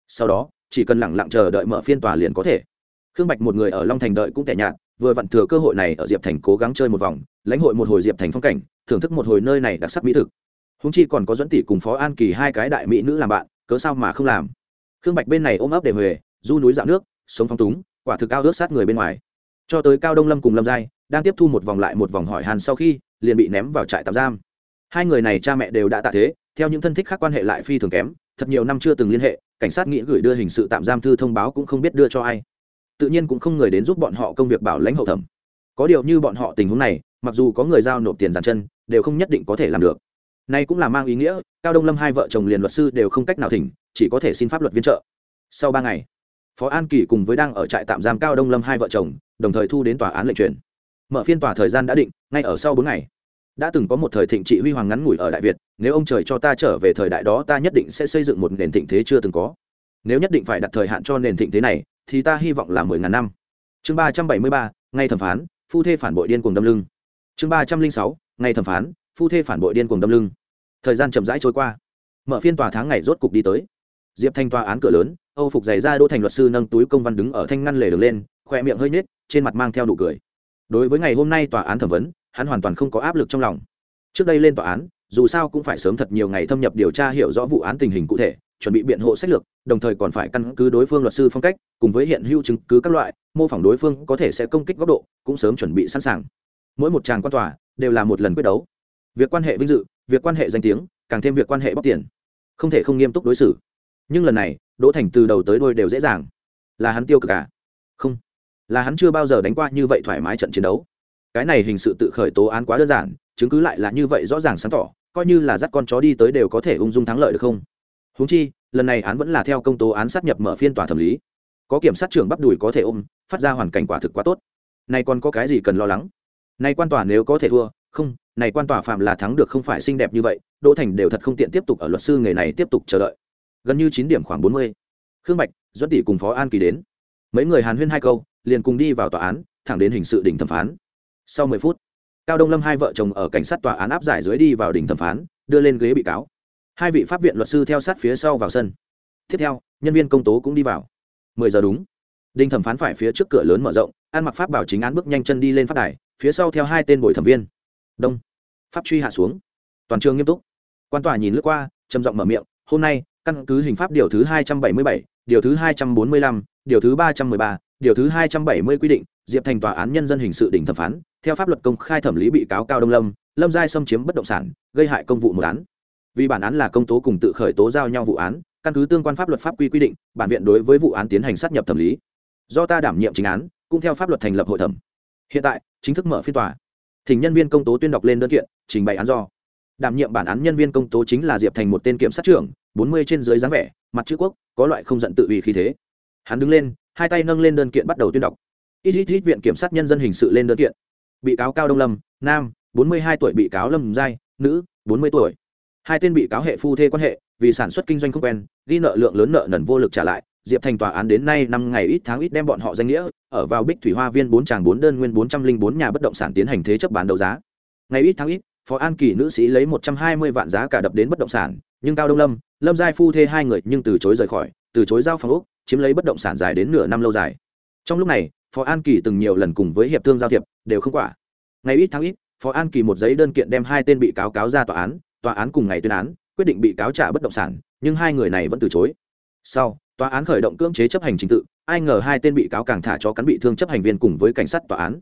Sau đó, chỉ cần lẳng lặng chờ đợi mở phiên tòa liền có thể. Khương bạch một người ở long thành đợi cũng tẻ nhạt, vừa vặn thừa cơ hội này ở diệp thành cố gắng chơi một vòng, lãnh hội một hồi diệp thành phong cảnh, thưởng thức một hồi nơi này đặc sắc mỹ thực. Húng chi còn có dẫn tỷ cùng phó an kỳ hai cái đại mỹ nữ làm bạn, cớ sao mà không làm? Khương bạch bên này ôm ấp để huề, du núi dạo nước, sống phong túng, quả thực cao ước sát người bên ngoài. Cho tới cao đông lâm cùng lâm giai, đang tiếp thu một vòng lại một vòng hỏi hàn sau khi, liền bị ném vào trại tạm giam hai người này cha mẹ đều đã tạ thế, theo những thân thích khác quan hệ lại phi thường kém, thật nhiều năm chưa từng liên hệ, cảnh sát nghĩ gửi đưa hình sự tạm giam thư thông báo cũng không biết đưa cho ai. Tự nhiên cũng không người đến giúp bọn họ công việc bảo lãnh hậu thẩm. Có điều như bọn họ tình huống này, mặc dù có người giao nộp tiền giàn chân, đều không nhất định có thể làm được. Nay cũng là mang ý nghĩa, cao đông lâm hai vợ chồng liền luật sư đều không cách nào thỉnh, chỉ có thể xin pháp luật viên trợ. Sau ba ngày, phó an kỳ cùng với đang ở trại tạm giam cao đông lâm hai vợ chồng, đồng thời thu đến tòa án lệnh truyền. Mở phiên tòa thời gian đã định, ngay ở sau bốn ngày đã từng có một thời thịnh trị huy hoàng ngắn ngủi ở đại việt, nếu ông trời cho ta trở về thời đại đó ta nhất định sẽ xây dựng một nền thịnh thế chưa từng có. Nếu nhất định phải đặt thời hạn cho nền thịnh thế này, thì ta hy vọng là mười ngàn năm. Chương ba trăm bảy mươi ba, ngay thẩm phán, phu thê phản bội điên cuồng đâm lưng. Chương ba trăm linh sáu ngày thẩm phán, phu thê phản bội điên cuồng đâm lưng. Thời gian chậm rãi trôi qua. Mở phiên tòa tháng ngày rốt cục đi tới. Diệp thanh tòa án cửa lớn, âu phục giày ra đỗ thành luật sư nâng túi công văn đứng ở thanh ngăn lề đường lên khoe miệng hơi nhếch, trên mặt mang theo nụ cười. Đối với ngày hôm nay tòa án thẩm vấn hắn hoàn toàn không có áp lực trong lòng. Trước đây lên tòa án, dù sao cũng phải sớm thật nhiều ngày thâm nhập điều tra hiểu rõ vụ án tình hình cụ thể, chuẩn bị biện hộ sách lược, đồng thời còn phải căn cứ đối phương luật sư phong cách, cùng với hiện hữu chứng cứ các loại, mô phỏng đối phương có thể sẽ công kích góc độ, cũng sớm chuẩn bị sẵn sàng. Mỗi một tràng quan tòa đều là một lần quyết đấu. Việc quan hệ vinh dự, việc quan hệ danh tiếng, càng thêm việc quan hệ bóc tiền. Không thể không nghiêm túc đối xử. Nhưng lần này, đỗ thành từ đầu tới đôi đều dễ dàng. Là hắn tiêu cực à? Không. Là hắn chưa bao giờ đánh qua như vậy thoải mái trận chiến đấu cái này hình sự tự khởi tố án quá đơn giản, chứng cứ lại là như vậy rõ ràng sáng tỏ, coi như là dắt con chó đi tới đều có thể ung dung thắng lợi được không? Húng chi, lần này án vẫn là theo công tố án sát nhập mở phiên tòa thẩm lý. Có kiểm sát trưởng bắp đùi có thể ôm, phát ra hoàn cảnh quả thực quá tốt. Này còn có cái gì cần lo lắng? Này quan tòa nếu có thể thua, không, này quan tòa phạm là thắng được không phải xinh đẹp như vậy, đỗ thành đều thật không tiện tiếp tục ở luật sư nghề này tiếp tục chờ đợi. Gần như chín điểm khoảng bốn mươi. Khương bạch, duẫn tỷ cùng phó an kỳ đến. Mấy người hàn huyên hai câu, liền cùng đi vào tòa án, thẳng đến hình sự đỉnh thẩm phán sau mười phút, cao đông lâm hai vợ chồng ở cảnh sát tòa án áp giải dưới đi vào đỉnh thẩm phán, đưa lên ghế bị cáo. Hai vị pháp viện luật sư theo sát phía sau vào sân. Tiếp theo, nhân viên công tố cũng đi vào. Mười giờ đúng. Đinh thẩm phán phải phía trước cửa lớn mở rộng an mặc pháp bảo chính án bước nhanh chân đi lên phát đài, phía sau theo hai tên bồi thẩm viên. Đông. Pháp truy hạ xuống. Toàn trường nghiêm túc. Quan tòa nhìn lướt qua, trầm giọng mở miệng, hôm nay, căn cứ hình pháp điều thứ hai trăm bảy mươi bảy, điều thứ hai trăm bốn mươi lăm, điều thứ ba trăm mười ba, điều thứ hai trăm bảy mươi quy định, diệp thành tòa án nhân dân hình sự đỉnh thẩm phán theo pháp luật công khai thẩm lý bị cáo cao đông lâm lâm giai xâm chiếm bất động sản, gây hại công vụ một án. Vì bản án là công tố cùng tự khởi tố giao nhau vụ án, căn cứ tương quan pháp luật pháp quy quy định, bản viện đối với vụ án tiến hành sát nhập thẩm lý. Do ta đảm nhiệm chính án, cũng theo pháp luật thành lập hội thẩm. Hiện tại, chính thức mở phiên tòa. Thỉnh nhân viên công tố tuyên đọc lên đơn kiện, trình bày án do. Đảm nhiệm bản án nhân viên công tố chính là diệp thành một tên kiểm sát trưởng, bốn mươi trên dưới dáng vẻ, mặt chữ quốc, có loại không giận tự ủy khí thế. Hắn đứng lên, hai tay nâng lên đơn kiện bắt đầu tuyên đọc. Ít ít ít viện kiểm sát nhân dân hình sự lên đơn kiện bị cáo cao đông lâm, nam, bốn mươi hai tuổi bị cáo lâm giai, nữ, bốn mươi tuổi. Hai tên bị cáo hệ phu thê quan hệ, vì sản xuất kinh doanh không quen, ghi nợ lượng lớn nợ nần vô lực trả lại, diệp thành tòa án đến nay năm ngày ít tháng ít đem bọn họ danh nghĩa, ở vào bích thủy hoa viên bốn tràng bốn đơn nguyên bốn trăm linh bốn nhà bất động sản tiến hành thế chấp bán đấu giá. Ngày ít tháng ít, phó an kỳ nữ sĩ lấy một trăm hai mươi vạn giá cả đập đến bất động sản, nhưng cao đông lâm lâm giai phu thê hai người nhưng từ chối rời khỏi, từ chối giao phòng úc chiếm lấy bất động sản dài đến nửa năm lâu dài. Trong lúc này phó an kỳ từng nhiều lần cùng với hiệp thương giao thiệp, đều không quả. Ngày ít tháng ít, phó an kỳ một giấy đơn kiện đem hai tên bị cáo cáo ra tòa án tòa án cùng ngày tuyên án, quyết định bị cáo trả bất động sản, nhưng hai người này vẫn từ chối. Sau, tòa án khởi động cưỡng chế chấp hành trình tự, ai ngờ hai tên bị cáo càng thả cho cắn bị thương chấp hành viên cùng với cảnh sát tòa án.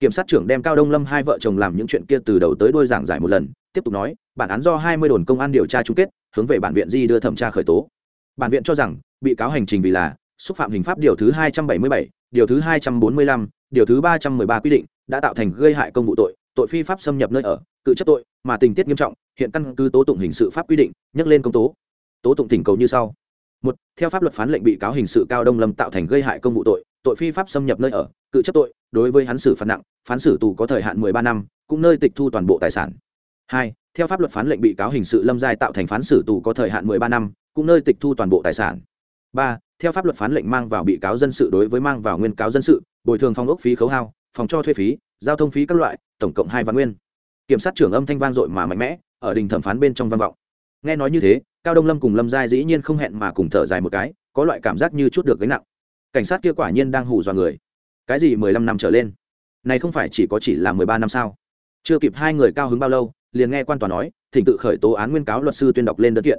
Kiểm sát trưởng đem cao đông lâm hai vợ chồng làm những chuyện kia từ đầu tới đuôi giảng giải một lần, tiếp tục nói, bản án do hai mươi đồn công an điều tra chung kết, hướng về bản viện di đưa thẩm tra khởi tố. Bản viện cho rằng, bị cáo hành trình vì là xúc phạm hình pháp điều thứ hai trăm bảy mươi bảy điều thứ hai trăm bốn mươi lăm, điều thứ ba trăm mười ba quy định đã tạo thành gây hại công vụ tội tội phi pháp xâm nhập nơi ở, cự chấp tội, mà tình tiết nghiêm trọng, hiện căn cứ tố tụng hình sự pháp quy định, nhắc lên công tố. Tố tụng tỉnh cầu như sau. Một, theo pháp luật phán lệnh bị cáo hình sự cao đông lâm tạo thành gây hại công vụ tội tội phi pháp xâm nhập nơi ở, cự chấp tội, đối với hắn xử phạt nặng, phán xử tù có thời hạn mười ba năm, cũng nơi tịch thu toàn bộ tài sản. Hai, theo pháp luật phán lệnh bị cáo hình sự lâm giai tạo thành phán xử tù có thời hạn mười ba năm, cũng nơi tịch thu toàn bộ tài sản ba, theo pháp luật phán lệnh mang vào bị cáo dân sự đối với mang vào nguyên cáo dân sự, bồi thường phòng ốc phí khấu hao, phòng cho thuê phí, giao thông phí các loại, tổng cộng hai vạn nguyên. Kiểm sát trưởng âm thanh vang dội mà mạnh mẽ, ở đình thẩm phán bên trong vang vọng. Nghe nói như thế, cao đông lâm cùng lâm giai dĩ nhiên không hẹn mà cùng thở dài một cái, có loại cảm giác như chút được gánh nặng. Cảnh sát kia quả nhiên đang hù dọa người. Cái gì mười lăm năm trở lên? Này không phải chỉ có chỉ là mười ba năm sao? Chưa kịp hai người cao hứng bao lâu, liền nghe quan tòa nói, thỉnh tự khởi tố án nguyên cáo luật sư tuyên đọc lên đơn kiện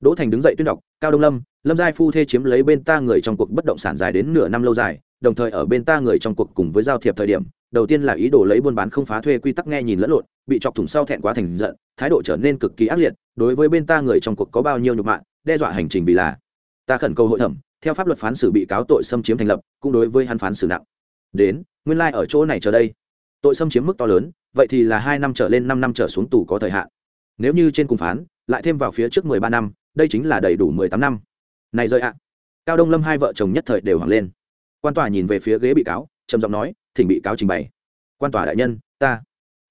đỗ thành đứng dậy tuyên đọc, cao đông lâm lâm giai phu thê chiếm lấy bên ta người trong cuộc bất động sản dài đến nửa năm lâu dài, đồng thời ở bên ta người trong cuộc cùng với giao thiệp thời điểm, đầu tiên là ý đồ lấy buôn bán không phá thuê quy tắc nghe nhìn lẫn lộn, bị chọc thủng sau thẹn quá thành giận, thái độ trở nên cực kỳ ác liệt, đối với bên ta người trong cuộc có bao nhiêu nhục mạ, đe dọa hành trình vì là, ta khẩn cầu hội thẩm, theo pháp luật phán xử bị cáo tội xâm chiếm thành lập, cũng đối với hắn phán xử nặng. Đến, nguyên lai、like、ở chỗ này chờ đây. Tội xâm chiếm mức to lớn, vậy thì là hai năm trở lên năm năm trở xuống tù có thời hạn. Nếu như trên cùng phán, lại thêm vào phía trước mười ba năm đây chính là đầy đủ mười tám năm. Này rơi ạ. Cao đông lâm hai vợ chồng nhất thời đều hoảng lên. Quan tòa nhìn về phía ghế bị cáo, trầm giọng nói, thỉnh bị cáo trình bày. Quan tòa đại nhân, ta.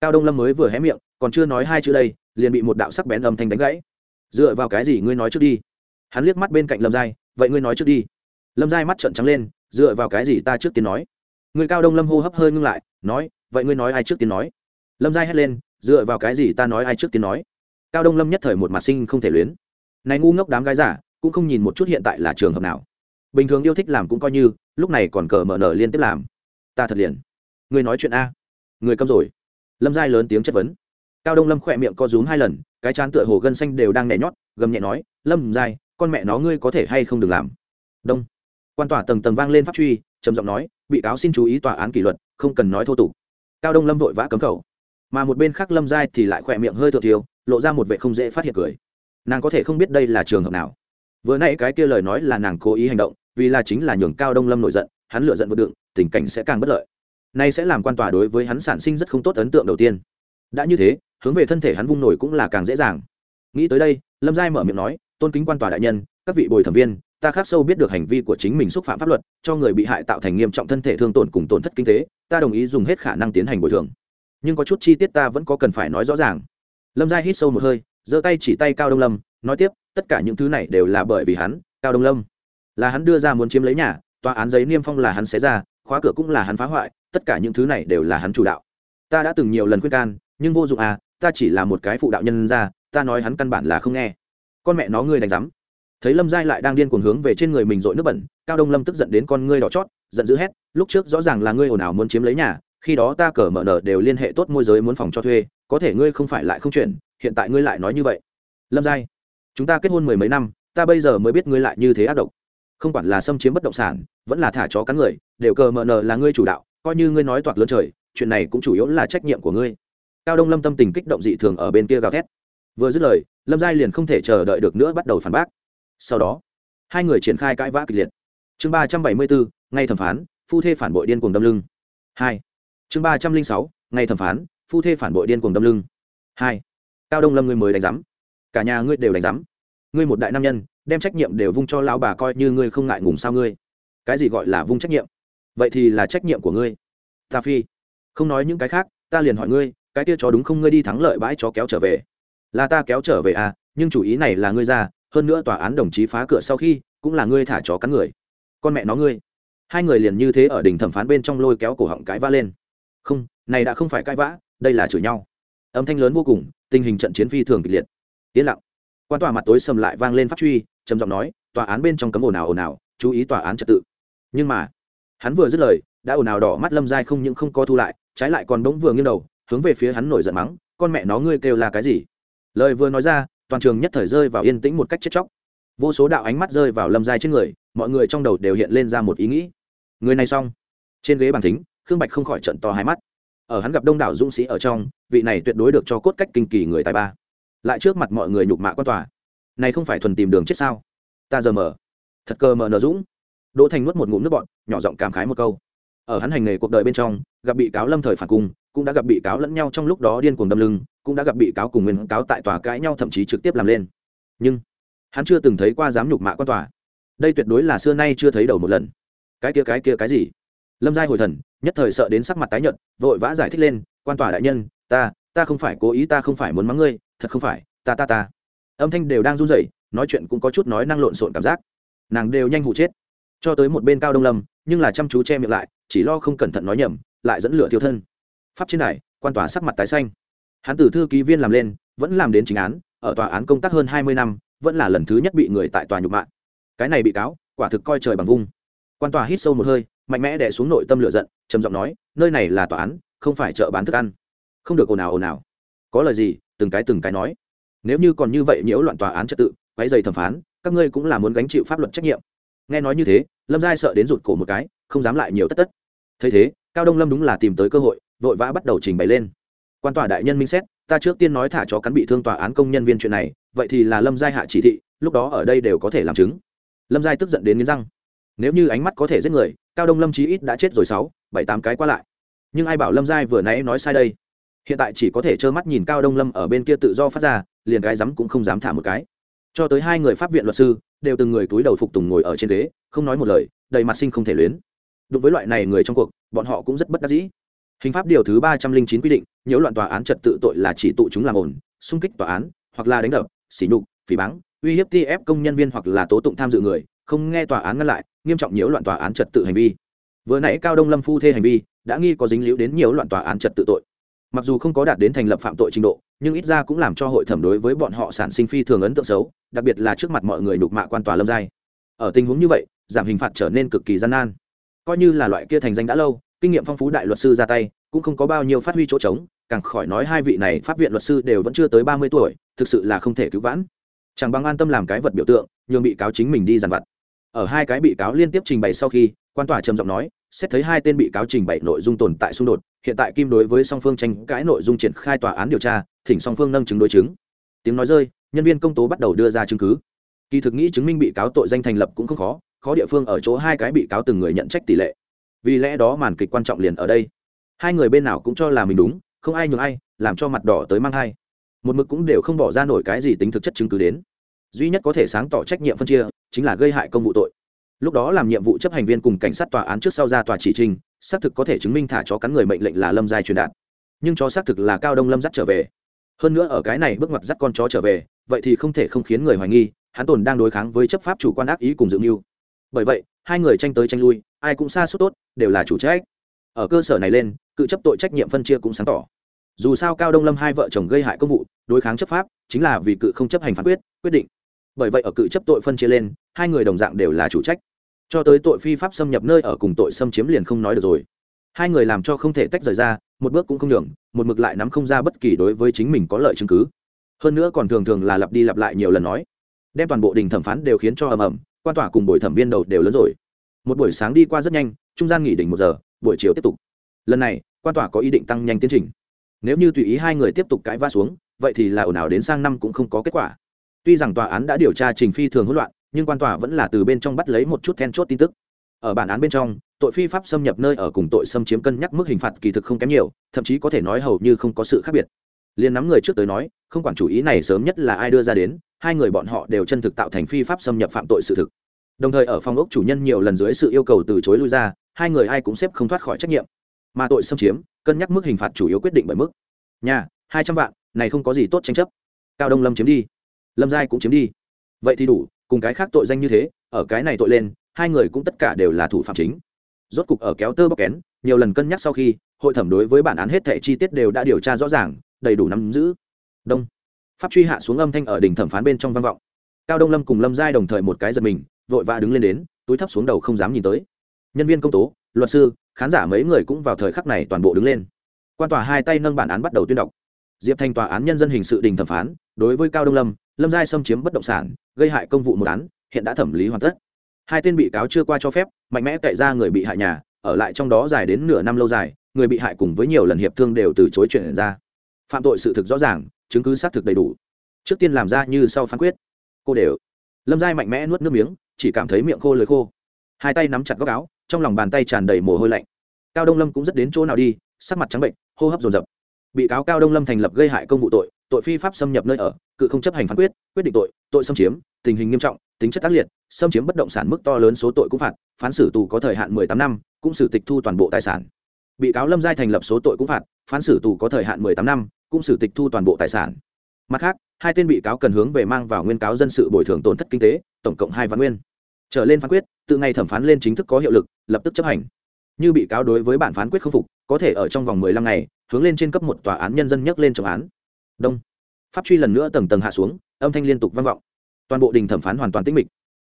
Cao đông lâm mới vừa hé miệng, còn chưa nói hai chữ đây, liền bị một đạo sắc bén âm thanh đánh gãy. Dựa vào cái gì ngươi nói trước đi? Hắn liếc mắt bên cạnh lâm giai, vậy ngươi nói trước đi. Lâm giai mắt trợn trắng lên, dựa vào cái gì ta trước tiên nói? Người cao đông lâm hô hấp hơi ngưng lại, nói, vậy ngươi nói ai trước tiên nói? Lâm giai hét lên, dựa vào cái gì ta nói ai trước tiên nói? Cao đông lâm nhất thời một mặt sinh không thể luyến này ngu ngốc đám gái giả cũng không nhìn một chút hiện tại là trường hợp nào. Bình thường yêu thích làm cũng coi như, lúc này còn cờ mở nở liên tiếp làm. Ta thật liền. Người nói chuyện a. Người câm rồi. Lâm giai lớn tiếng chất vấn. Cao đông lâm khỏe miệng co rúm hai lần, cái chán tựa hồ gân xanh đều đang nhẹ nhót, gầm nhẹ nói, lâm giai, con mẹ nó ngươi có thể hay không đừng làm? Đông. Quan tòa tầng tầng vang lên pháp truy, trầm giọng nói, bị cáo xin chú ý tòa án kỷ luật, không cần nói thô tục. Cao đông lâm vội vã cấm khẩu. Mà một bên khác lâm giai thì lại khỏe miệng hơi thượng thiếu lộ ra một vệ không dễ phát hiện cười nàng có thể không biết đây là trường hợp nào. Vừa nãy cái kia lời nói là nàng cố ý hành động, vì là chính là nhường cao đông lâm nổi giận, hắn lựa giận vượt đựng, tình cảnh sẽ càng bất lợi. Nay sẽ làm quan tòa đối với hắn sản sinh rất không tốt ấn tượng đầu tiên. Đã như thế, hướng về thân thể hắn vung nổi cũng là càng dễ dàng. Nghĩ tới đây, lâm giai mở miệng nói, tôn kính quan tòa đại nhân, các vị bồi thẩm viên, ta khác sâu biết được hành vi của chính mình xúc phạm pháp luật, cho người bị hại tạo thành nghiêm trọng thân thể thương tổn cùng tổn thất kinh tế, ta đồng ý dùng hết khả năng tiến hành bồi thường. Nhưng có chút chi tiết ta vẫn có cần phải nói rõ ràng. Lâm giai hít sâu một hơi giơ tay chỉ tay cao đông lâm, nói tiếp, tất cả những thứ này đều là bởi vì hắn, cao đông lâm. Là hắn đưa ra muốn chiếm lấy nhà, tòa án giấy niêm phong là hắn xé ra, khóa cửa cũng là hắn phá hoại, tất cả những thứ này đều là hắn chủ đạo. Ta đã từng nhiều lần khuyên can, nhưng vô dụng à ta chỉ là một cái phụ đạo nhân ra, ta nói hắn căn bản là không nghe. Con mẹ nó ngươi đánh rắm thấy lâm giai lại đang điên cuồng hướng về trên người mình dội nước bẩn, cao đông lâm tức giận đến con ngươi đỏ chót, giận dữ hét, lúc trước rõ ràng là ngươi ồn ào muốn chiếm lấy nhà, khi đó ta cờ mở nở đều liên hệ tốt môi giới muốn phòng cho thuê, có thể ngươi không phải lại không chuyển hiện tại ngươi lại nói như vậy. Lâm giai, chúng ta kết hôn mười mấy năm, ta bây giờ mới biết ngươi lại như thế ác độc. Không quản là xâm chiếm bất động sản, vẫn là thả chó cắn người, đều cờ mờ nờ là ngươi chủ đạo, coi như ngươi nói toạc lớn trời, chuyện này cũng chủ yếu là trách nhiệm của ngươi. Cao đông lâm tâm tình kích động dị thường ở bên kia gào thét. Vừa dứt lời, lâm giai liền không thể chờ đợi được nữa bắt đầu phản bác. Sau đó, hai người triển khai cãi vã kịch liệt. Chương ba trăm bảy mươi bốn, ngay thẩm phán, phu thê phản bội điên cuồng đâm lưng. Hai. Chương ba trăm linh sáu ngày thẩm phán, phu thê phản bội điên cuồng đâm lưng. Hai cao đông lâm ngươi mới đánh giám. Cả nhà ngươi đều đánh giám. Ngươi một đại nam nhân, đem trách nhiệm đều vung cho lão bà coi như ngươi không ngại ngùng sao ngươi? Cái gì gọi là vung trách nhiệm? Vậy thì là trách nhiệm của ngươi. Ta phi, không nói những cái khác, ta liền hỏi ngươi, cái kia chó đúng không ngươi đi thắng lợi bãi chó kéo trở về? Là ta kéo trở về à nhưng chủ ý này là ngươi ra, hơn nữa tòa án đồng chí phá cửa sau khi, cũng là ngươi thả chó cắn người. Con mẹ nó ngươi. Hai người liền như thế ở đỉnh thẩm phán bên trong lôi kéo cổ họng cãi vã lên. Không, này đã không phải cãi vã, đây là chửi nhau âm thanh lớn vô cùng, tình hình trận chiến phi thường kịch liệt. Yên lặng. Quan tòa mặt tối sầm lại vang lên pháp truy, trầm giọng nói, tòa án bên trong cấm ồn ào ồn ào, chú ý tòa án trật tự. Nhưng mà, hắn vừa dứt lời, đã ồn ào đỏ mắt lâm dai không những không co thu lại, trái lại còn bỗng vừa nghiêng đầu, hướng về phía hắn nổi giận mắng, con mẹ nó ngươi kêu là cái gì? Lời vừa nói ra, toàn trường nhất thời rơi vào yên tĩnh một cách chết chóc. Vô số đạo ánh mắt rơi vào lâm giai trên người, mọi người trong đầu đều hiện lên ra một ý nghĩ. Người này xong. Trên ghế bàn thính, khương bạch không khỏi trận to hai mắt ở hắn gặp đông đảo dũng sĩ ở trong, vị này tuyệt đối được cho cốt cách kinh kỳ người tài ba. Lại trước mặt mọi người nhục mạ quan tòa. Này không phải thuần tìm đường chết sao? Ta giờ mở. Thật cơ mở nở dũng. Đỗ thành nuốt một ngụm nước bọn nhỏ giọng cảm khái một câu. Ở hắn hành nghề cuộc đời bên trong, gặp bị cáo lâm thời phản cung cũng đã gặp bị cáo lẫn nhau trong lúc đó điên cuồng đâm lưng, cũng đã gặp bị cáo cùng nguyên cáo tại tòa cãi nhau thậm chí trực tiếp làm lên. Nhưng, hắn chưa từng thấy qua dám nhục mạ quan tòa. Đây tuyệt đối là xưa nay chưa thấy đầu một lần. Cái kia cái kia cái gì? Lâm giai hồi thần, nhất thời sợ đến sắc mặt tái nhợt, vội vã giải thích lên, quan tòa đại nhân, ta ta không phải cố ý, ta không phải muốn mắng ngươi, thật không phải, ta ta ta. Âm thanh đều đang run rẩy, nói chuyện cũng có chút nói năng lộn xộn cảm giác. Nàng đều nhanh hụ chết. Cho tới một bên cao đông lâm, nhưng là chăm chú che miệng lại, chỉ lo không cẩn thận nói nhầm, lại dẫn lửa thiêu thân. Pháp trên đài, quan tòa sắc mặt tái xanh. Hắn từ thư ký viên làm lên, vẫn làm đến chính án, ở tòa án công tác hơn hai mươi năm, vẫn là lần thứ nhất bị người tại tòa nhục mạ. Cái này bị cáo, quả thực coi trời bằng vung. Quan tòa hít sâu một hơi mạnh mẽ đè xuống nội tâm lửa giận, trầm giọng nói, nơi này là tòa án, không phải chợ bán thức ăn. Không được ồn ào ồn ào. Có lời gì? từng cái từng cái nói. Nếu như còn như vậy nhiễu loạn tòa án trật tự váy dày thẩm phán, các ngươi cũng là muốn gánh chịu pháp luật trách nhiệm. Nghe nói như thế, lâm giai sợ đến rụt cổ một cái, không dám lại nhiều tất tất. Thấy thế, cao đông lâm đúng là tìm tới cơ hội, vội vã bắt đầu trình bày lên. Quan tòa đại nhân minh xét, ta trước tiên nói thả chó cắn bị thương tòa án công nhân viên chuyện này, vậy thì là lâm giai hạ chỉ thị, lúc đó ở đây đều có thể làm chứng. Lâm giai tức giận đến nghiến răng nếu như ánh mắt có thể giết người, cao đông lâm chí ít đã chết rồi sáu, bảy, tám cái qua lại. Nhưng ai bảo lâm giai vừa nãy nói sai đây? Hiện tại chỉ có thể trơ mắt nhìn cao đông lâm ở bên kia tự do phát ra, liền cái rắm cũng không dám thả một cái. Cho tới hai người pháp viện luật sư, đều từng người túi đầu phục tùng ngồi ở trên ghế, không nói một lời, đầy mặt sinh không thể luyến. Đối với loại này người trong cuộc, bọn họ cũng rất bất đắc dĩ. Hình pháp điều thứ ba trăm linh chín quy định, nhiễu loạn tòa án trật tự tội là chỉ tụ chúng làm ổn, xung kích tòa án, hoặc là đánh đập xỉ nhục, phỉ báng, uy hiếp ti ép công nhân viên hoặc là tố tụng tham dự người, không nghe tòa án ngăn lại nghiêm trọng nhiễu loạn tòa án trật tự hành vi. Vừa nãy cao đông lâm phu thê hành vi đã nghi có dính líu đến nhiều loạn tòa án trật tự tội. Mặc dù không có đạt đến thành lập phạm tội trình độ, nhưng ít ra cũng làm cho hội thẩm đối với bọn họ sản sinh phi thường ấn tượng xấu, đặc biệt là trước mặt mọi người đục mạ quan tòa lâm giai. Ở tình huống như vậy, giảm hình phạt trở nên cực kỳ gian nan. Coi như là loại kia thành danh đã lâu, kinh nghiệm phong phú đại luật sư ra tay, cũng không có bao nhiêu phát huy chỗ trống, càng khỏi nói hai vị này pháp viện luật sư đều vẫn chưa tới ba mươi tuổi, thực sự là không thể cứu vãn. Chẳng bằng an tâm làm cái vật biểu tượng, nhường bị cáo chính mình đi dàn vặt ở hai cái bị cáo liên tiếp trình bày sau khi, quan tòa trầm giọng nói, xét thấy hai tên bị cáo trình bày nội dung tồn tại xung đột, hiện tại kim đối với song phương tranh cãi nội dung triển khai tòa án điều tra, thỉnh song phương nâng chứng đối chứng. Tiếng nói rơi, nhân viên công tố bắt đầu đưa ra chứng cứ. Kỳ thực nghĩ chứng minh bị cáo tội danh thành lập cũng không khó khó địa phương ở chỗ hai cái bị cáo từng người nhận trách tỷ lệ. Vì lẽ đó màn kịch quan trọng liền ở đây. Hai người bên nào cũng cho là mình đúng, không ai nhường ai, làm cho mặt đỏ tới mang hai một mực cũng đều không bỏ ra nổi cái gì tính thực chất chứng cứ đến duy nhất có thể sáng tỏ trách nhiệm phân chia chính là gây hại công vụ tội. Lúc đó làm nhiệm vụ chấp hành viên cùng cảnh sát tòa án trước sau ra tòa chỉ trình xác thực có thể chứng minh thả chó cắn người mệnh lệnh là lâm giai truyền đạt. Nhưng chó xác thực là cao đông lâm dắt trở về. Hơn nữa ở cái này bước ngoặt dắt con chó trở về, vậy thì không thể không khiến người hoài nghi, hắn tồn đang đối kháng với chấp pháp chủ quan ác ý cùng dự mưu. Bởi vậy, hai người tranh tới tranh lui, ai cũng xa suốt tốt, đều là chủ trách. Ở cơ sở này lên, cự chấp tội trách nhiệm phân chia cũng sáng tỏ. Dù sao cao đông lâm hai vợ chồng gây hại công vụ, đối kháng chấp pháp, chính là vì cự không chấp hành phán quyết quyết định bởi vậy ở cự chấp tội phân chia lên, hai người đồng dạng đều là chủ trách. Cho tới tội phi pháp xâm nhập nơi ở cùng tội xâm chiếm liền không nói được rồi. Hai người làm cho không thể tách rời ra, một bước cũng không đường một mực lại nắm không ra bất kỳ đối với chính mình có lợi chứng cứ. Hơn nữa còn thường thường là lặp đi lặp lại nhiều lần nói, đem toàn bộ đình thẩm phán đều khiến cho ầm ầm, quan tỏa cùng buổi thẩm viên đầu đều lớn rồi. Một buổi sáng đi qua rất nhanh, trung gian nghỉ đỉnh một giờ, buổi chiều tiếp tục. Lần này, quan tỏa có ý định tăng nhanh tiến trình. Nếu như tùy ý hai người tiếp tục cãi va xuống, vậy thì là ồn ào đến sang năm cũng không có kết quả tuy rằng tòa án đã điều tra trình phi thường hỗn loạn, nhưng quan tòa vẫn là từ bên trong bắt lấy một chút then chốt tin tức. Ở bản án bên trong, tội phi pháp xâm nhập nơi ở cùng tội xâm chiếm cân nhắc mức hình phạt kỳ thực không kém nhiều, thậm chí có thể nói hầu như không có sự khác biệt. Liền nắm người trước tới nói, không quản chủ ý này sớm nhất là ai đưa ra đến, hai người bọn họ đều chân thực tạo thành phi pháp xâm nhập phạm tội sự thực. Đồng thời ở phòng ốc chủ nhân nhiều lần dưới sự yêu cầu từ chối lui ra, hai người ai cũng xếp không thoát khỏi trách nhiệm. Mà tội xâm chiếm, cân nhắc mức hình phạt chủ yếu quyết định bởi mức. Nhà, hai trăm vạn, này không có gì tốt tranh chấp. Cao đông lâm chiếm đi lâm giai cũng chiếm đi. Vậy thì đủ, cùng cái khác tội danh như thế, ở cái này tội lên, hai người cũng tất cả đều là thủ phạm chính. Rốt cục ở kéo tơ bóc kén, nhiều lần cân nhắc sau khi, hội thẩm đối với bản án hết thẻ chi tiết đều đã điều tra rõ ràng, đầy đủ nắm giữ. Đông. Pháp truy hạ xuống âm thanh ở đỉnh thẩm phán bên trong vang vọng. Cao đông lâm cùng lâm giai đồng thời một cái giật mình, vội vã đứng lên đến, túi thấp xuống đầu không dám nhìn tới. Nhân viên công tố, luật sư, khán giả mấy người cũng vào thời khắc này toàn bộ đứng lên. Quan tòa hai tay nâng bản án bắt đầu tuyên đọc diệp thành tòa án nhân dân hình sự đình thẩm phán, đối với cao đông lâm lâm giai xâm chiếm bất động sản, gây hại công vụ một án, hiện đã thẩm lý hoàn tất. Hai tên bị cáo chưa qua cho phép, mạnh mẽ cậy ra người bị hại nhà, ở lại trong đó dài đến nửa năm lâu dài, người bị hại cùng với nhiều lần hiệp thương đều từ chối chuyển ra. Phạm tội sự thực rõ ràng, chứng cứ xác thực đầy đủ. Trước tiên làm ra như sau phán quyết. Cô đều. Lâm giai mạnh mẽ nuốt nước miếng, chỉ cảm thấy miệng khô lưới khô. Hai tay nắm chặt góc áo, trong lòng bàn tay tràn đầy mồ hôi lạnh. Cao đông lâm cũng rất đến chỗ nào đi, sắc mặt trắng bệnh, hô hấp dồn dập bị cáo cao đông lâm thành lập gây hại công vụ tội tội phi pháp xâm nhập nơi ở, cự không chấp hành phán quyết quyết định tội tội xâm chiếm, tình hình nghiêm trọng, tính chất tác liệt, xâm chiếm bất động sản mức to lớn số tội cũng phạt, phán xử tù có thời hạn 18 năm, cũng xử tịch thu toàn bộ tài sản. Bị cáo lâm giai thành lập số tội cũng phạt, phán xử tù có thời hạn 18 năm, cũng xử tịch thu toàn bộ tài sản. Mặt khác, hai tên bị cáo cần hướng về mang vào nguyên cáo dân sự bồi thường tổn thất kinh tế, tổng cộng hai văn nguyên. Trở lên phán quyết từ ngày thẩm phán lên chính thức có hiệu lực, lập tức chấp hành. Như bị cáo đối với bản phán quyết không phục, có thể ở trong vòng 15 ngày hướng lên trên cấp một tòa án nhân dân nhắc lên trọng án. Đông. Pháp truy lần nữa tầng tầng hạ xuống, âm thanh liên tục vang vọng. Toàn bộ đình thẩm phán hoàn toàn tĩnh mịch.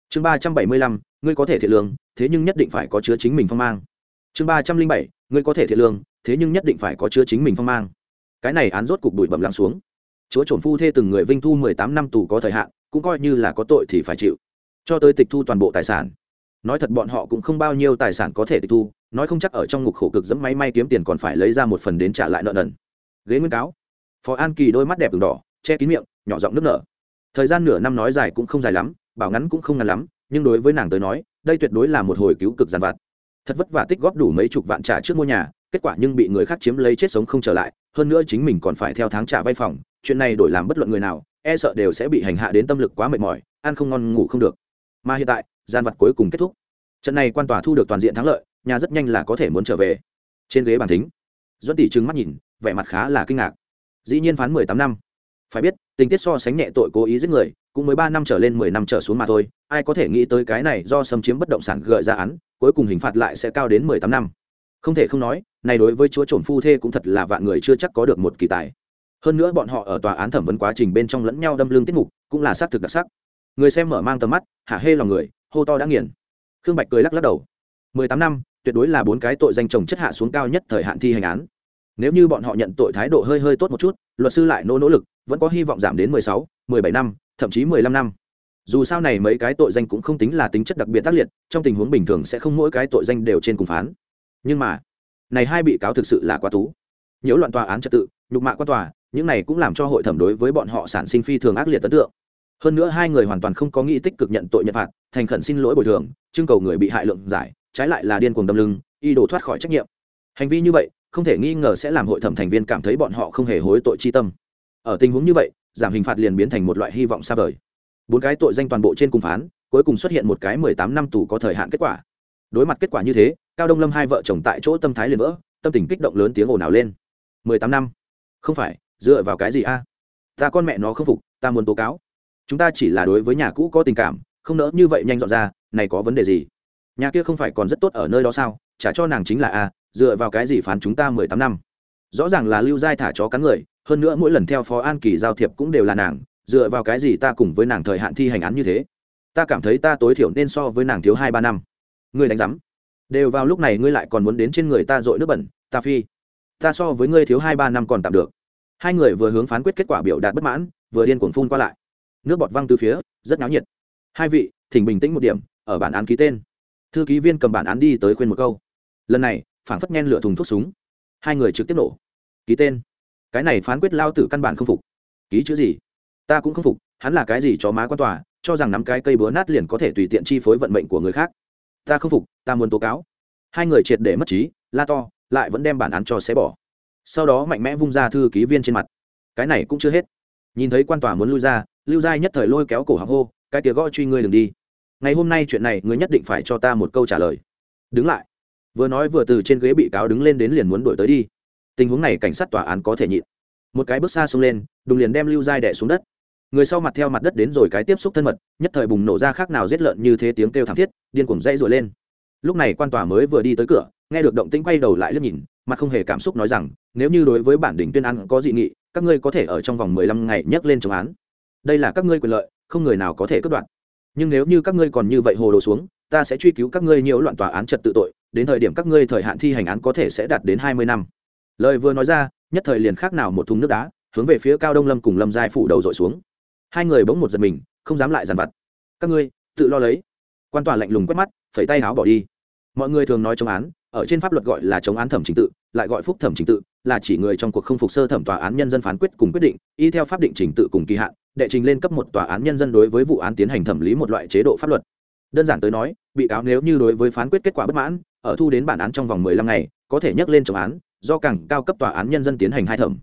Chương ba trăm bảy mươi lăm, ngươi có thể thiệt lương, thế nhưng nhất định phải có chứa chính mình phong mang. Chương ba trăm linh bảy, ngươi có thể thiệt lương, thế nhưng nhất định phải có chứa chính mình phong mang. Cái này án rốt cục bụi bẩm lắng xuống. Chúa trổm phu thê từng người vinh thu mười tám năm tù có thời hạn, cũng coi như là có tội thì phải chịu. Cho tới tịch thu toàn bộ tài sản nói thật bọn họ cũng không bao nhiêu tài sản có thể tịch thu, nói không chắc ở trong ngục khổ cực dẫm máy may kiếm tiền còn phải lấy ra một phần đến trả lại nợ nần. Ghế nguyên cáo. Phó an kỳ đôi mắt đẹp đường đỏ, che kín miệng, nhỏ giọng nước nở. Thời gian nửa năm nói dài cũng không dài lắm, bảo ngắn cũng không ngắn lắm, nhưng đối với nàng tới nói, đây tuyệt đối là một hồi cứu cực giàn vặt. Thật vất vả tích góp đủ mấy chục vạn trả trước mua nhà, kết quả nhưng bị người khác chiếm lấy chết sống không trở lại, hơn nữa chính mình còn phải theo tháng trả vay phòng, chuyện này đổi làm bất luận người nào e sợ đều sẽ bị hành hạ đến tâm lực quá mệt mỏi, ăn không ngon ngủ không được. Mà hiện tại gian vật cuối cùng kết thúc. Trận này quan tòa thu được toàn diện thắng lợi, nhà rất nhanh là có thể muốn trở về. Trên ghế bàn thính, duẫn tỷ trừng mắt nhìn, vẻ mặt khá là kinh ngạc. Dĩ nhiên phán mười tám năm. Phải biết, tình tiết so sánh nhẹ tội cố ý giết người, cũng mới ba năm trở lên mười năm trở xuống mà thôi, ai có thể nghĩ tới cái này do xâm chiếm bất động sản gợi ra án, cuối cùng hình phạt lại sẽ cao đến mười tám năm. Không thể không nói, này đối với chúa trộm phu thê cũng thật là vạn người chưa chắc có được một kỳ tài. Hơn nữa bọn họ ở tòa án thẩm vấn quá trình bên trong lẫn nhau đâm lưng tiết mục, cũng là xác thực đặc sắc. Người xem mở mang tầm mắt, hả hê lòng người hô to đã nghiền. Khương bạch cười lắc lắc đầu. Mười tám năm, tuyệt đối là bốn cái tội danh chồng chất hạ xuống cao nhất thời hạn thi hành án. Nếu như bọn họ nhận tội thái độ hơi hơi tốt một chút, luật sư lại nỗ nỗ lực, vẫn có hy vọng giảm đến mười sáu, mười bảy năm, thậm chí mười lăm năm. Dù sao này mấy cái tội danh cũng không tính là tính chất đặc biệt tác liệt, trong tình huống bình thường sẽ không mỗi cái tội danh đều trên cùng phán. Nhưng mà, này hai bị cáo thực sự là quá tú. Nhiễu loạn tòa án trật tự, nhục mạ quan tòa, những này cũng làm cho hội thẩm đối với bọn họ sản sinh phi thường ác liệt ấn tượng hơn nữa hai người hoàn toàn không có nghĩ tích cực nhận tội nhận phạt, thành khẩn xin lỗi bồi thường, trưng cầu người bị hại lượng giải, trái lại là điên cuồng đâm lưng, y đồ thoát khỏi trách nhiệm. Hành vi như vậy, không thể nghi ngờ sẽ làm hội thẩm thành viên cảm thấy bọn họ không hề hối tội chi tâm. Ở tình huống như vậy, giảm hình phạt liền biến thành một loại hy vọng xa vời. Bốn cái tội danh toàn bộ trên cùng phán, cuối cùng xuất hiện một cái mười tám năm tù có thời hạn kết quả. Đối mặt kết quả như thế, cao đông lâm hai vợ chồng tại chỗ tâm thái liền vỡ, tâm tình kích động lớn tiếng ồn ào lên. mười tám năm? Không phải, dựa vào cái gì a? Ta con mẹ nó không phục, ta muốn tố cáo chúng ta chỉ là đối với nhà cũ có tình cảm, không nỡ như vậy nhanh dọn ra, này có vấn đề gì? Nhà kia không phải còn rất tốt ở nơi đó sao? Trả cho nàng chính là a, dựa vào cái gì phán chúng ta mười tám năm? Rõ ràng là lưu giai thả chó cắn người, hơn nữa mỗi lần theo phó an kỳ giao thiệp cũng đều là nàng, dựa vào cái gì ta cùng với nàng thời hạn thi hành án như thế? Ta cảm thấy ta tối thiểu nên so với nàng thiếu hai ba năm. Ngươi đánh giám. Đều vào lúc này ngươi lại còn muốn đến trên người ta dội nước bẩn, ta phi. Ta so với ngươi thiếu hai ba năm còn tạm được. Hai người vừa hướng phán quyết kết quả biểu đạt bất mãn, vừa điên cuồng phun qua lại nước bọt văng từ phía, rất náo nhiệt. Hai vị, thỉnh bình tĩnh một điểm, ở bản án ký tên. Thư ký viên cầm bản án đi tới khuyên một câu. Lần này phản phất nhen lửa thùng thuốc súng. Hai người trực tiếp nổ. Ký tên. Cái này phán quyết lao tử căn bản không phục. Ký chữ gì? Ta cũng không phục, hắn là cái gì cho má quan tòa, cho rằng nắm cái cây búa nát liền có thể tùy tiện chi phối vận mệnh của người khác. Ta không phục, ta muốn tố cáo. Hai người triệt để mất trí, la to, lại vẫn đem bản án cho xé bỏ. Sau đó mạnh mẽ vung ra thư ký viên trên mặt. Cái này cũng chưa hết. Nhìn thấy quan tòa muốn lui ra lưu giai nhất thời lôi kéo cổ hàng hô, cái tía gõ truy ngươi đừng đi. Ngày hôm nay chuyện này ngươi nhất định phải cho ta một câu trả lời. Đứng lại. Vừa nói vừa từ trên ghế bị cáo đứng lên đến liền muốn đuổi tới đi. Tình huống này cảnh sát tòa án có thể nhịn. Một cái bước xa xông lên, đùng liền đem lưu giai đẻ xuống đất. Người sau mặt theo mặt đất đến rồi cái tiếp xúc thân mật, nhất thời bùng nổ ra khác nào giết lợn như thế tiếng kêu thảm thiết, điên cuồng dây rồi lên. Lúc này quan tòa mới vừa đi tới cửa, nghe được động tĩnh quay đầu lại liếc nhìn, mặt không hề cảm xúc nói rằng, nếu như đối với bản đỉnh tuyên án có dị nghị, các ngươi có thể ở trong vòng mười lăm ngày nhắc lên chống án đây là các ngươi quyền lợi, không người nào có thể cướp đoạt. Nhưng nếu như các ngươi còn như vậy hồ đồ xuống, ta sẽ truy cứu các ngươi nhiễu loạn tòa án trật tự tội, đến thời điểm các ngươi thời hạn thi hành án có thể sẽ đạt đến hai mươi năm. Lời vừa nói ra, nhất thời liền khác nào một thùng nước đá, hướng về phía cao đông lâm cùng lâm giai phủ đầu dội xuống. Hai người bỗng một giật mình, không dám lại dàn vặt. Các ngươi, tự lo lấy. Quan tòa lạnh lùng quét mắt, phẩy tay áo bỏ đi. Mọi người thường nói chống án, ở trên pháp luật gọi là chống án thẩm trình tự, lại gọi phúc thẩm trình tự, là chỉ người trong cuộc không phục sơ thẩm tòa án nhân dân phán quyết cùng quyết định, y theo pháp định trình tự cùng kỳ hạn đệ trình lên cấp một tòa án nhân dân đối với vụ án tiến hành thẩm lý một loại chế độ pháp luật. Đơn giản tới nói, bị cáo nếu như đối với phán quyết kết quả bất mãn, ở thu đến bản án trong vòng mười lăm ngày, có thể nhắc lên chống án, do càng cao cấp tòa án nhân dân tiến hành hai thẩm.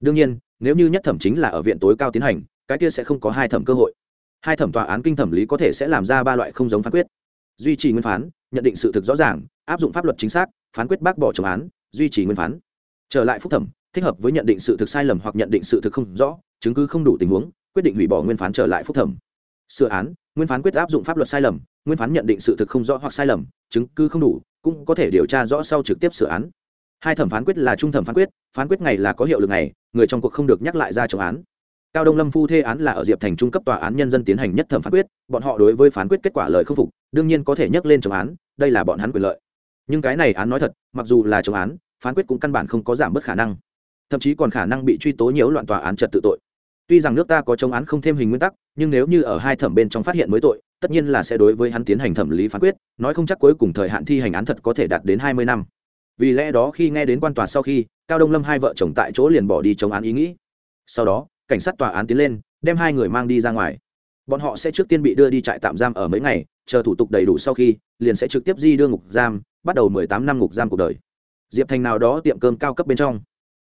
Đương nhiên, nếu như nhất thẩm chính là ở viện tối cao tiến hành, cái kia sẽ không có hai thẩm cơ hội. Hai thẩm tòa án kinh thẩm lý có thể sẽ làm ra ba loại không giống phán quyết. Duy trì nguyên phán, nhận định sự thực rõ ràng, áp dụng pháp luật chính xác, phán quyết bác bỏ chống án, duy trì nguyên phán. Trở lại phúc thẩm, thích hợp với nhận định sự thực sai lầm hoặc nhận định sự thực không rõ, chứng cứ không đủ tình huống quyết định hủy bỏ nguyên phán trở lại phúc thẩm. Sửa án, nguyên phán quyết áp dụng pháp luật sai lầm, nguyên phán nhận định sự thực không rõ hoặc sai lầm, chứng cứ không đủ, cũng có thể điều tra rõ sau trực tiếp sửa án. Hai thẩm phán quyết là trung thẩm phán quyết phán quyết ngày là có hiệu lực ngày, người trong cuộc không được nhắc lại ra chống án. Cao đông lâm phu thê án là ở diệp thành trung cấp tòa án nhân dân tiến hành nhất thẩm phán quyết, bọn họ đối với phán quyết kết quả lời không phục, đương nhiên có thể nhắc lên chống án, đây là bọn hắn quyền lợi. Nhưng cái này án nói thật, mặc dù là chống án, phán quyết cũng căn bản không có giảm bớt khả năng. Thậm chí còn khả năng bị truy tố nhiễu loạn tòa án trật tự tội tuy rằng nước ta có chống án không thêm hình nguyên tắc, nhưng nếu như ở hai thẩm bên trong phát hiện mới tội, tất nhiên là sẽ đối với hắn tiến hành thẩm lý phán quyết, nói không chắc cuối cùng thời hạn thi hành án thật có thể đạt đến hai mươi năm. Vì lẽ đó khi nghe đến quan tòa sau khi, cao đông lâm hai vợ chồng tại chỗ liền bỏ đi chống án ý nghĩ. Sau đó, cảnh sát tòa án tiến lên, đem hai người mang đi ra ngoài. Bọn họ sẽ trước tiên bị đưa đi trại tạm giam ở mấy ngày, chờ thủ tục đầy đủ sau khi, liền sẽ trực tiếp di đưa ngục giam, bắt đầu mười tám năm ngục giam cuộc đời. Diệp thành nào đó tiệm cơm cao cấp bên trong.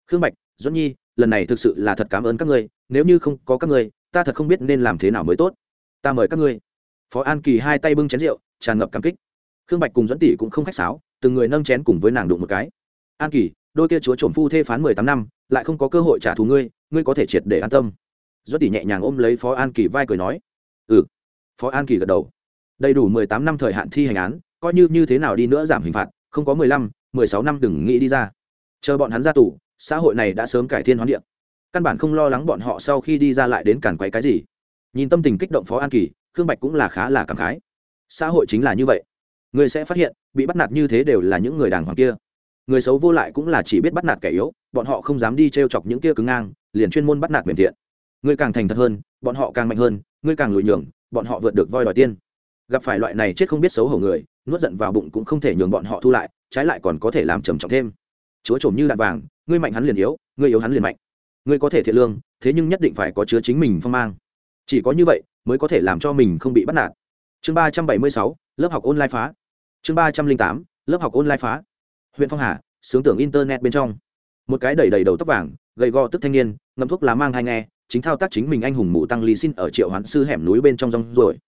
Khương bạch, duẫn nhi, lần này thực sự là thật cảm ơn các ngươi nếu như không có các ngươi, ta thật không biết nên làm thế nào mới tốt. Ta mời các ngươi. Phó an kỳ hai tay bưng chén rượu, tràn ngập cảm kích. Khương bạch cùng dẫn tỷ cũng không khách sáo, từng người nâng chén cùng với nàng đụng một cái. An kỳ, đôi kia chúa trộm phu thê phán mười tám năm, lại không có cơ hội trả thù ngươi ngươi có thể triệt để an tâm. Dẫn tỷ nhẹ nhàng ôm lấy phó an kỳ vai cười nói. Ừ. Phó an kỳ gật đầu. Đầy đủ mười tám năm thời hạn thi hành án, coi như như thế nào đi nữa giảm hình phạt, không có mười lăm, mười sáu năm đừng nghĩ đi ra. Chờ bọn hắn ra tù, xã hội này đã sớm cải thiên hoán điện căn bản không lo lắng bọn họ sau khi đi ra lại đến cản quấy cái gì. Nhìn tâm tình kích động phó an kỳ, khương bạch cũng là khá là cảm khái. Xã hội chính là như vậy. Người sẽ phát hiện, bị bắt nạt như thế đều là những người đàng hoàng kia. Người xấu vô lại cũng là chỉ biết bắt nạt kẻ yếu, bọn họ không dám đi t r e o chọc những kia cứng ngang, liền chuyên môn bắt nạt mềm thiện. Người càng thành thật hơn, bọn họ càng mạnh hơn, người càng lùi nhường, bọn họ vượt được voi đòi tiên. Gặp phải loại này chết không biết xấu hổ người, nuốt giận vào bụng cũng không thể nhường bọn họ thu lại, trái lại còn có thể làm trầm trọng thêm. Chúa trổm như đạn vàng, ngươi mạnh hắn liền yếu, ngươi yếu hắn liền mạnh ngươi có thể thiện lương, thế nhưng nhất định phải có chứa chính mình phong mang. Chỉ có như vậy, mới có thể làm cho mình không bị bắt nạt. Chương ba trăm bảy mươi sáu, lớp học online phá. Chương ba trăm linh tám, lớp học online phá. Huyện phong hà, sướng tưởng internet bên trong. Một cái đầy đầy đầu tóc vàng, gầy gò tức thanh niên ngâm thuốc lá mang hai nghe, chính thao tác chính mình anh hùng mụ tăng lý xin ở triệu hoán sư hẻm núi bên trong rong rồi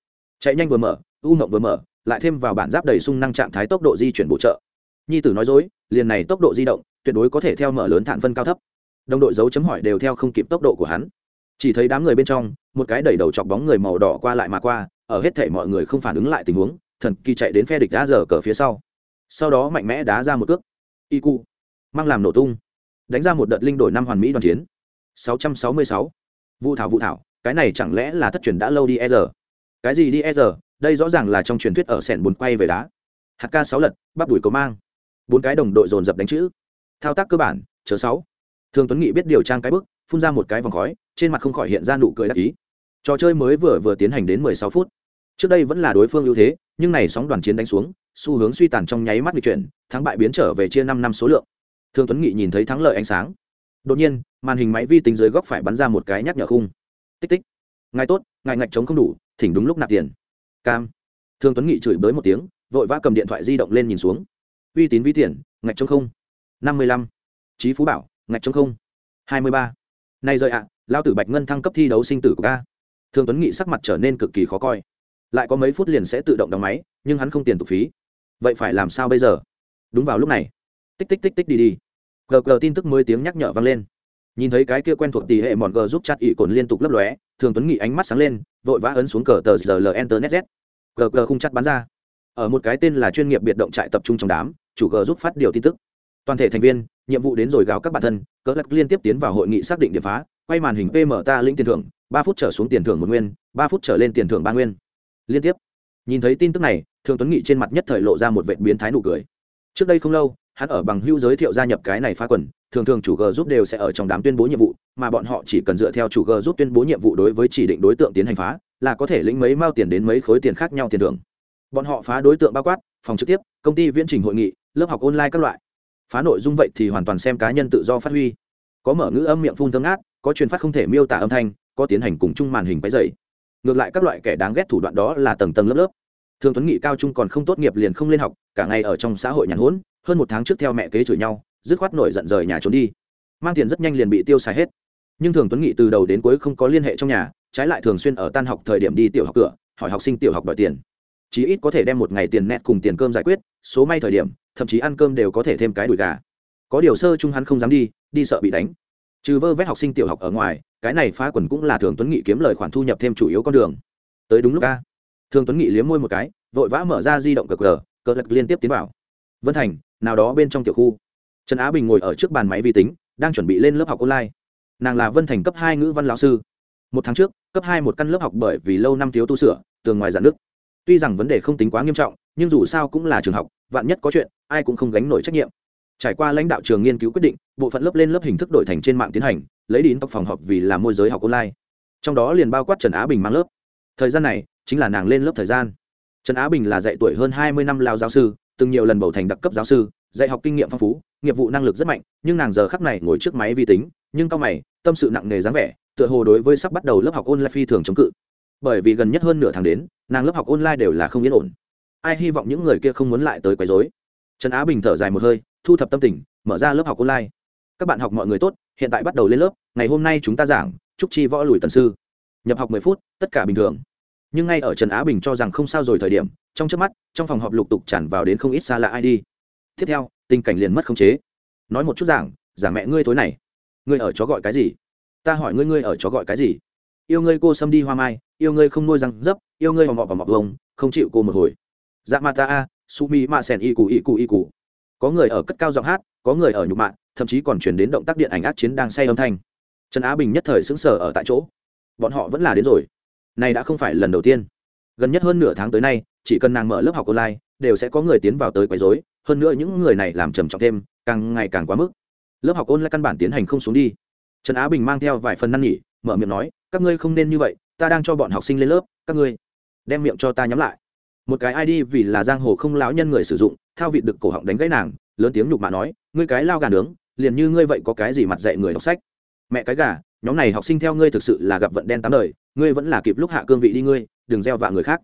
chạy nhanh vừa mở, u ngộng vừa mở, lại thêm vào bản giáp đầy sung năng trạng thái tốc độ di chuyển bổ trợ. Nhi tử nói dối, liền này tốc độ di động, tuyệt đối có thể theo mở lớn thản phân cao thấp đồng đội dấu chấm hỏi đều theo không kịp tốc độ của hắn. Chỉ thấy đám người bên trong, một cái đẩy đầu chọc bóng người màu đỏ qua lại mà qua, ở hết thể mọi người không phản ứng lại tình huống, thần kỳ chạy đến phe địch đá giờ cờ phía sau. Sau đó mạnh mẽ đá ra một cước. Y cu mang làm nổ tung. Đánh ra một đợt linh đổi năm hoàn mỹ đoàn chiến. 666. vụ thảo vụ thảo, cái này chẳng lẽ là thất truyền đã lâu đi e giờ? Cái gì đi e giờ? Đây rõ ràng là trong truyền thuyết ở sẻn bùn quay về đá. Hạt ca sáu lật, bắp đùi cầu mang. Bốn cái đồng đội dồn dập đánh chữ. Thao tác cơ bản chớ sáu thường tuấn nghị biết điều trang cái bức, phun ra một cái vòng khói, trên mặt không khỏi hiện ra nụ cười đắc ý. Trò chơi mới vừa vừa tiến hành đến mười sáu phút. Trước đây vẫn là đối phương ưu thế, nhưng này sóng đoàn chiến đánh xuống, xu hướng suy tàn trong nháy mắt bị chuyển, thắng bại biến trở về chia năm năm số lượng. Thương tuấn nghị nhìn thấy thắng lợi ánh sáng. Đột nhiên, màn hình máy vi tính dưới góc phải bắn ra một cái nhắc nhở khung. Tích tích. Ngài tốt, ngài ngạch chống không đủ, thỉnh đúng lúc nạp tiền. Cam. Thương tuấn nghị chửi bới một tiếng, vội vã cầm điện thoại di động lên nhìn xuống. Uy tín vi tiền, ngạch chống không. Năm mươi lăm. Trí phú bảo ngạch chống không. Hai mươi ba. Nay rời ạ à, lao tử bạch ngân thăng cấp thi đấu sinh tử của ca. Thường tuấn nghị sắc mặt trở nên cực kỳ khó coi. Lại có mấy phút liền sẽ tự động đóng máy nhưng hắn không tiền tục phí. Vậy phải làm sao bây giờ? Đúng vào lúc này. Tích tích tích tích đi đi. Gờ gờ tin tức mới tiếng nhắc nhở vang lên. Nhìn thấy cái kia quen thuộc tỷ hệ mòn gờ giúp chặt ỉ cồn liên tục lấp lóe thường tuấn nghị ánh mắt sáng lên vội vã ấn xuống cờ tờ giờ internet z. Gờ gờ không chặt bắn ra. Ở một cái tên là chuyên nghiệp biệt động trại tập trung trong đám chủ gờ giúp phát điều tin tức toàn thể thành viên, nhiệm vụ đến rồi gào các bản thân, cỡ lắc liên tiếp tiến vào hội nghị xác định điểm phá, quay màn hình pm ta lĩnh tiền thưởng, ba phút trở xuống tiền thưởng một nguyên, ba phút trở lên tiền thưởng ba nguyên. Liên tiếp. Nhìn thấy tin tức này, thường tuấn nghị trên mặt nhất thời lộ ra một vệ biến thái nụ cười. Trước đây không lâu, hắn ở bằng hữu giới thiệu gia nhập cái này phá quần, thường thường chủ g giúp đều sẽ ở trong đám tuyên bố nhiệm vụ, mà bọn họ chỉ cần dựa theo chủ g giúp tuyên bố nhiệm vụ đối với chỉ định đối tượng tiến hành phá, là có thể lĩnh mấy mao tiền đến mấy khối tiền khác nhau tiền thưởng. Bọn họ phá đối tượng bao quát, phòng trực tiếp, công ty viễn trình hội nghị, lớp học online các loại phá nội dung vậy thì hoàn toàn xem cá nhân tự do phát huy. Có mở ngữ âm miệng phun thương ác, có truyền phát không thể miêu tả âm thanh có tiến hành cùng chung màn hình váy dày ngược lại các loại kẻ đáng ghét thủ đoạn đó là tầng tầng lớp lớp. Thường tuấn nghị cao trung còn không tốt nghiệp liền không lên học cả ngày ở trong xã hội nhàn hỗn hơn một tháng trước theo mẹ kế chửi nhau dứt khoát nổi giận rời nhà trốn đi. Mang tiền rất nhanh liền bị tiêu xài hết. Nhưng thường tuấn nghị từ đầu đến cuối không có liên hệ trong nhà trái lại thường xuyên ở tan học thời điểm đi tiểu học cửa hỏi học sinh tiểu học đòi tiền. Chí ít có thể đem một ngày tiền nét cùng tiền cơm giải quyết số may thời điểm thậm chí ăn cơm đều có thể thêm cái đùi gà. Có điều sơ chung hắn không dám đi đi sợ bị đánh. Trừ vơ vét học sinh tiểu học ở ngoài, cái này phá quần cũng là thường tuấn nghị kiếm lời khoản thu nhập thêm chủ yếu con đường. Tới đúng lúc a. Thường tuấn nghị liếm môi một cái, vội vã mở ra di động cờ cờ cờ lật liên tiếp tiến vào. Vân thành, nào đó bên trong tiểu khu. Trần á bình ngồi ở trước bàn máy vi tính, đang chuẩn bị lên lớp học online. Nàng là vân thành cấp hai ngữ văn lão sư. Một tháng trước, cấp hai một căn lớp học bởi vì lâu năm thiếu tu sửa, tường ngoài giãn nước tuy rằng vấn đề không tính quá nghiêm trọng nhưng dù sao cũng là trường học, vạn nhất có chuyện, ai cũng không gánh nổi trách nhiệm. Trải qua lãnh đạo trường nghiên cứu quyết định, bộ phận lớp lên lớp hình thức đổi thành trên mạng tiến hành, lấy đến tộc phòng họp vì là môi giới học online. Trong đó liền bao quát trần á bình mang lớp. Thời gian này, chính là nàng lên lớp thời gian. Trần á bình là dạy tuổi hơn hai mươi năm lao giáo sư, từng nhiều lần bầu thành đặc cấp giáo sư, dạy học kinh nghiệm phong phú, nghiệp vụ năng lực rất mạnh, nhưng nàng giờ khắc này ngồi trước máy vi tính, nhưng cao mày, tâm sự nặng nề dáng vẻ, tựa hồ đối với sắp bắt đầu lớp học online phi thường chống cự. Bởi vì gần nhất hơn nửa tháng đến, nàng lớp học online đều là không yên ổn ai hy vọng những người kia không muốn lại tới quấy rối? Trần á bình thở dài một hơi, thu thập tâm tình, mở ra lớp học online. Các bạn học mọi người tốt, hiện tại bắt đầu lên lớp, ngày hôm nay chúng ta giảng, trúc chi võ lùi tần sư. Nhập học mười phút, tất cả bình thường. Nhưng ngay ở trần á bình cho rằng không sao rồi thời điểm, trong trước mắt, trong phòng họp lục tục tràn vào đến không ít xa lạ ai đi. Tiếp theo, tình cảnh liền mất khống chế. Nói một chút giảng giảng mẹ ngươi tối này. Ngươi ở chó gọi cái gì? Ta hỏi ngươi ngươi ở chó gọi cái gì? Yêu ngươi cô xâm đi hoa mai, yêu ngươi không nuôi răng dấp, yêu ngươi vào mọ vào mọc vông không chịu cô một hồi dạ ma ta a, su mi ma sen y cụ y cụ y cụ có người ở cất cao giọng hát, có người ở nhục mạng thậm chí còn chuyển đến động tác điện ảnh ác chiến đang say âm thanh. Trần á bình nhất thời xứng sở ở tại chỗ. Bọn họ vẫn là đến rồi. Này đã không phải lần đầu tiên. Gần nhất hơn nửa tháng tới nay, chỉ cần nàng mở lớp học online, đều sẽ có người tiến vào tới quấy rối. Hơn nữa những người này làm trầm trọng thêm, càng ngày càng quá mức. Lớp học online căn bản tiến hành không xuống đi. Trần á bình mang theo vài phần năn nỉ, mở miệng nói, các ngươi không nên như vậy, ta đang cho bọn học sinh lên lớp, các ngươi đem miệng cho ta nhắm lại một cái id vì là giang hồ không lão nhân người sử dụng, thao vịt được cổ họng đánh gãy nàng, lớn tiếng nhục mạ nói, ngươi cái lao gà nướng, liền như ngươi vậy có cái gì mặt dạy người đọc sách? Mẹ cái gà, nhóm này học sinh theo ngươi thực sự là gặp vận đen tám đời, ngươi vẫn là kịp lúc hạ cương vị đi ngươi, đừng gieo vạ người khác.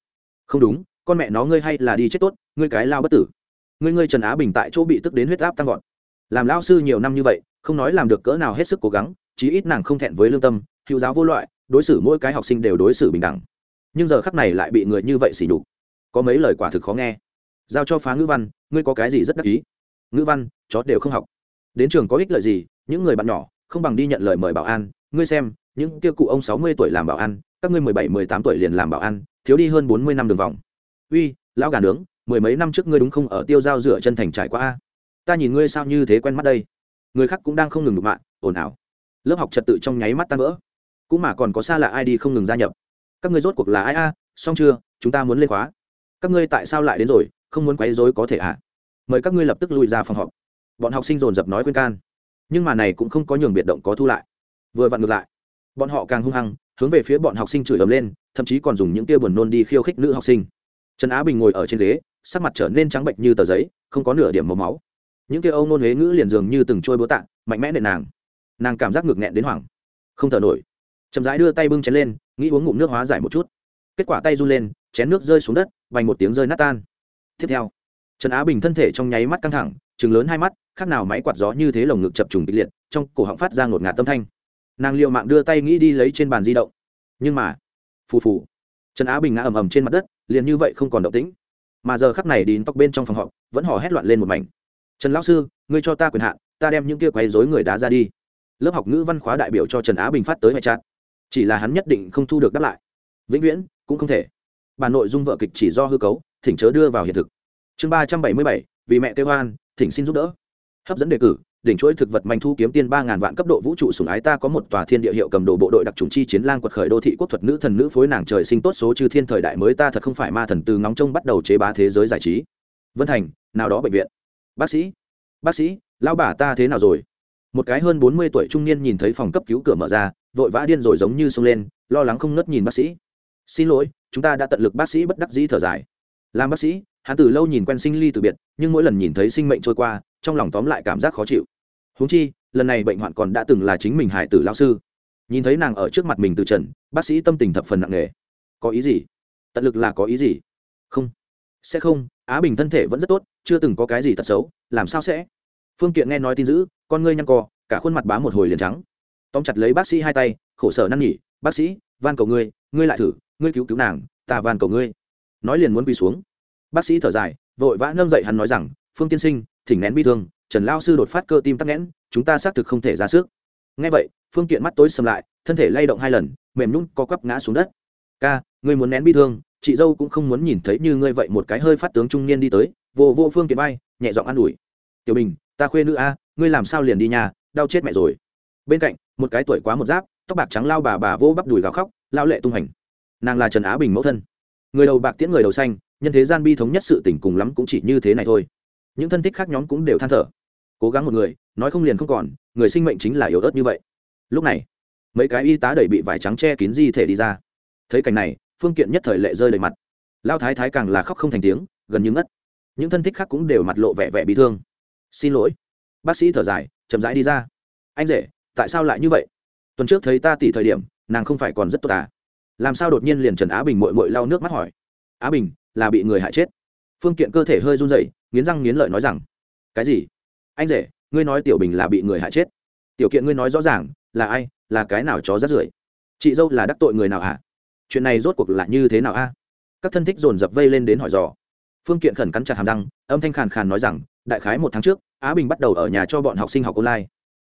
Không đúng, con mẹ nó ngươi hay là đi chết tốt, ngươi cái lao bất tử. Ngươi ngươi trần á bình tại chỗ bị tức đến huyết áp tăng gọn làm lao sư nhiều năm như vậy, không nói làm được cỡ nào hết sức cố gắng, chí ít nàng không thẹn với lương tâm, hữu giáo vô loại, đối xử mỗi cái học sinh đều đối xử bình đẳng. Nhưng giờ khắc này lại bị người như vậy xỉ nhục có mấy lời quả thực khó nghe. Giao cho phá ngữ văn, ngươi có cái gì rất đắc ý? Ngữ văn, chó đều không học. Đến trường có ích lợi gì, những người bạn nhỏ, không bằng đi nhận lời mời bảo an. Ngươi xem, những kia cụ ông sáu mươi tuổi làm bảo an, các ngươi mười bảy, mười tám tuổi liền làm bảo an, thiếu đi hơn bốn mươi năm đường vòng. Uy, lão gà nướng, mười mấy năm trước ngươi đúng không ở tiêu giao rửa chân thành trải qua a? Ta nhìn ngươi sao như thế quen mắt đây. Người khác cũng đang không ngừng đụng mạng, ồn ào. Lớp học trật tự trong nháy mắt tan vỡ. Cũng mà còn có xa lạ ai đi không ngừng gia nhập. Các ngươi rốt cuộc là ai a? Xong chưa? Chúng ta muốn lên khóa các ngươi tại sao lại đến rồi, không muốn quấy rối có thể ạ à? mời các ngươi lập tức lùi ra phòng họp. Bọn học sinh dồn dập nói khuyên can. Nhưng mà này cũng không có nhường biệt động có thu lại. Vừa vặn ngược lại, bọn họ càng hung hăng, hướng về phía bọn học sinh chửi ầm lên, thậm chí còn dùng những tia buồn nôn đi khiêu khích nữ học sinh. Trần á bình ngồi ở trên ghế, sắc mặt trở nên trắng bệnh như tờ giấy, không có nửa điểm màu máu. Những tia âu nôn huế ngữ liền dường như từng trôi búa tạ, mạnh mẽ nệ nàng. Nàng cảm giác ngược nghẹn đến hoảng, không thở nổi. Chậm rãi đưa tay bưng chén lên, nghĩ uống ngụm nước hóa giải một chút. Kết quả tay run lên chén nước rơi xuống đất, vành một tiếng rơi nát tan. Tiếp theo, trần á bình thân thể trong nháy mắt căng thẳng chừng lớn hai mắt, khác nào máy quạt gió như thế lồng ngực chập trùng kịch liệt, trong cổ họng phát ra ngột ngạt tâm thanh. Nàng liệu mạng đưa tay nghĩ đi lấy trên bàn di động. Nhưng mà, phù phù, trần á bình ngã ầm ầm trên mặt đất, liền như vậy không còn động tĩnh. Mà giờ khắc này đi tóc bên trong phòng họp vẫn hò hét loạn lên một mảnh. Trần lão sư, ngươi cho ta quyền hạn, ta đem những kia quấy dối người đá ra đi. Lớp học ngữ văn khóa đại biểu cho trần á bình phát tới ngoại trát chỉ là hắn nhất định không thu được đáp lại. Vĩnh viễn cũng không thể bản nội dung vợ kịch chỉ do hư cấu, thỉnh chớ đưa vào hiện thực. Chương ba trăm bảy mươi bảy, vì mẹ kêu hoan thỉnh xin giúp đỡ. Hấp dẫn đề cử, đỉnh chuỗi thực vật manh thu kiếm tiên ba ngàn vạn cấp độ vũ trụ sùng ái ta có một tòa thiên địa hiệu cầm đồ bộ đội đặc trùng chi chiến lang quật khởi đô thị quốc thuật nữ thần nữ phối nàng trời sinh tốt số chư thiên thời đại mới ta thật không phải ma thần từ ngóng trông bắt đầu chế bá thế giới giải trí. Vân thành, nào đó bệnh viện. Bác sĩ bác sĩ, lão bà ta thế nào rồi? Một cái hơn bốn mươi tuổi trung niên nhìn thấy phòng cấp cứu cửa mở ra, vội vã điên rồi giống như xông lên, lo lắng không ngớt nhìn bác sĩ xin lỗi, chúng ta đã tận lực bác sĩ bất đắc dĩ thở dài. Làm bác sĩ, hắn từ lâu nhìn quen sinh ly từ biệt, nhưng mỗi lần nhìn thấy sinh mệnh trôi qua, trong lòng tóm lại cảm giác khó chịu. Húng chi, lần này bệnh hoạn còn đã từng là chính mình hải tử lao sư. Nhìn thấy nàng ở trước mặt mình từ trần, bác sĩ tâm tình thập phần nặng nề. Có ý gì? Tận lực là có ý gì? Không. Sẽ không, á bình thân thể vẫn rất tốt, chưa từng có cái gì tật xấu, làm sao sẽ? Phương kiện nghe nói tin dữ, con ngươi nhăn co, cả khuôn mặt bám một hồi liền trắng. Tóm chặt lấy bác sĩ hai tay, khổ sở năn nỉ, bác sĩ, van cầu ngươi ngươi lại thử ngươi cứu cứu nàng, ta van cầu ngươi. Nói liền muốn quỳ xuống. Bác sĩ thở dài, vội vã nâng dậy hắn nói rằng, phương tiên sinh, thỉnh nén bi thương, trần lao sư đột phát cơ tim tắc nghẽn, chúng ta xác thực không thể ra sức. Ngay vậy, phương kiện mắt tối sầm lại, thân thể lay động hai lần, mềm nhún co quắp ngã xuống đất. Ca, ngươi muốn nén bi thương, chị dâu cũng không muốn nhìn thấy như ngươi vậy một cái hơi phát tướng trung niên đi tới, vô vô phương kiện bay nhẹ giọng an ủi. Tiểu bình, ta khuê nữ a, ngươi làm sao liền đi nhà, đau chết mẹ rồi. Bên cạnh, một cái tuổi quá một giáp, tóc bạc trắng lao bà bà vô bắp đùi gào khóc, lao lệ tung hành nàng là trần á bình mẫu thân người đầu bạc tiễn người đầu xanh nhân thế gian bi thống nhất sự tình cùng lắm cũng chỉ như thế này thôi những thân thích khác nhóm cũng đều than thở cố gắng một người nói không liền không còn người sinh mệnh chính là yếu ớt như vậy lúc này mấy cái y tá đẩy bị vải trắng che kín di thể đi ra thấy cảnh này phương kiện nhất thời lệ rơi đầy mặt lao thái thái càng là khóc không thành tiếng gần như ngất những thân thích khác cũng đều mặt lộ vẻ vẻ bị thương xin lỗi bác sĩ thở dài chậm rãi đi ra anh rể tại sao lại như vậy tuần trước thấy ta tỉ thời điểm nàng không phải còn rất tốt à? Làm sao đột nhiên liền trần á bình mội mội lau nước mắt hỏi? Á bình, là bị người hại chết. Phương kiện cơ thể hơi run rẩy, nghiến răng nghiến lợi nói rằng, cái gì? Anh rể, ngươi nói tiểu bình là bị người hại chết. Tiểu kiện ngươi nói rõ ràng, là ai, là cái nào chó rắt rưởi? Chị dâu là đắc tội người nào hả? À? chuyện này rốt cuộc là như thế nào a? Các thân thích dồn dập vây lên đến hỏi dò. Phương kiện khẩn cắn chặt hàm răng, âm thanh khàn khàn nói rằng, đại khái một tháng trước, á bình bắt đầu ở nhà cho bọn học sinh học online.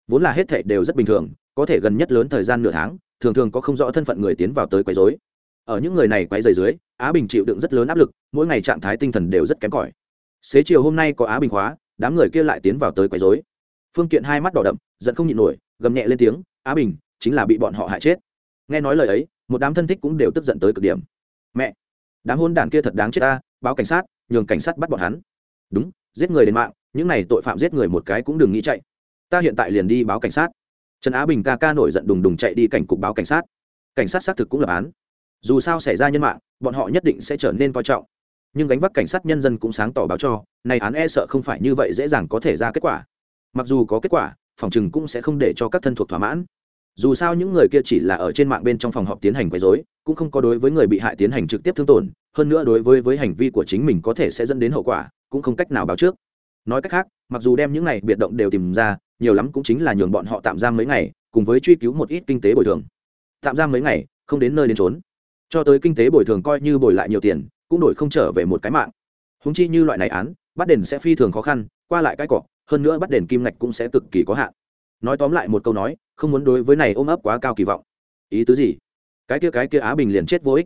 Vốn là hết thệ đều rất bình thường, có thể gần nhất lớn thời gian nửa tháng thường thường có không rõ thân phận người tiến vào tới quấy rối. Ở những người này quấy rầy dưới, á bình chịu đựng rất lớn áp lực, mỗi ngày trạng thái tinh thần đều rất kém cỏi. Xế chiều hôm nay có á bình khóa, đám người kia lại tiến vào tới quấy rối. Phương kiện hai mắt đỏ đậm, giận không nhịn nổi, gầm nhẹ lên tiếng, á bình, chính là bị bọn họ hại chết. Nghe nói lời ấy, một đám thân thích cũng đều tức giận tới cực điểm. Mẹ, đám hôn đản kia thật đáng chết ta, báo cảnh sát, nhường cảnh sát bắt bọn hắn. Đúng, giết người đến mạng, những này tội phạm giết người một cái cũng đừng nghĩ chạy. Ta hiện tại liền đi báo cảnh sát trần á bình ca ca nổi giận đùng đùng chạy đi cảnh cục báo cảnh sát. Cảnh sát xác thực cũng lập án. Dù sao xảy ra nhân mạng, bọn họ nhất định sẽ trở nên coi trọng. Nhưng gánh vác cảnh sát nhân dân cũng sáng tỏ báo cho, này án e sợ không phải như vậy dễ dàng có thể ra kết quả. Mặc dù có kết quả, phòng chừng cũng sẽ không để cho các thân thuộc thỏa mãn. Dù sao những người kia chỉ là ở trên mạng bên trong phòng họp tiến hành quấy dối cũng không có đối với người bị hại tiến hành trực tiếp thương tổn, hơn nữa đối với với hành vi của chính mình có thể sẽ dẫn đến hậu quả, cũng không cách nào báo trước. Nói cách khác, mặc dù đem những này biệt động đều tìm ra nhiều lắm cũng chính là nhường bọn họ tạm giam mấy ngày, cùng với truy cứu một ít kinh tế bồi thường. Tạm giam mấy ngày, không đến nơi đến trốn cho tới kinh tế bồi thường coi như bồi lại nhiều tiền, cũng đổi không trở về một cái mạng. Húng chi như loại này án, bắt đền sẽ phi thường khó khăn, qua lại cái cọ, hơn nữa bắt đền kim ngạch cũng sẽ cực kỳ có hạn. Nói tóm lại một câu nói, không muốn đối với này ôm ấp quá cao kỳ vọng. Ý tứ gì? Cái kia cái kia á bình liền chết vô ích.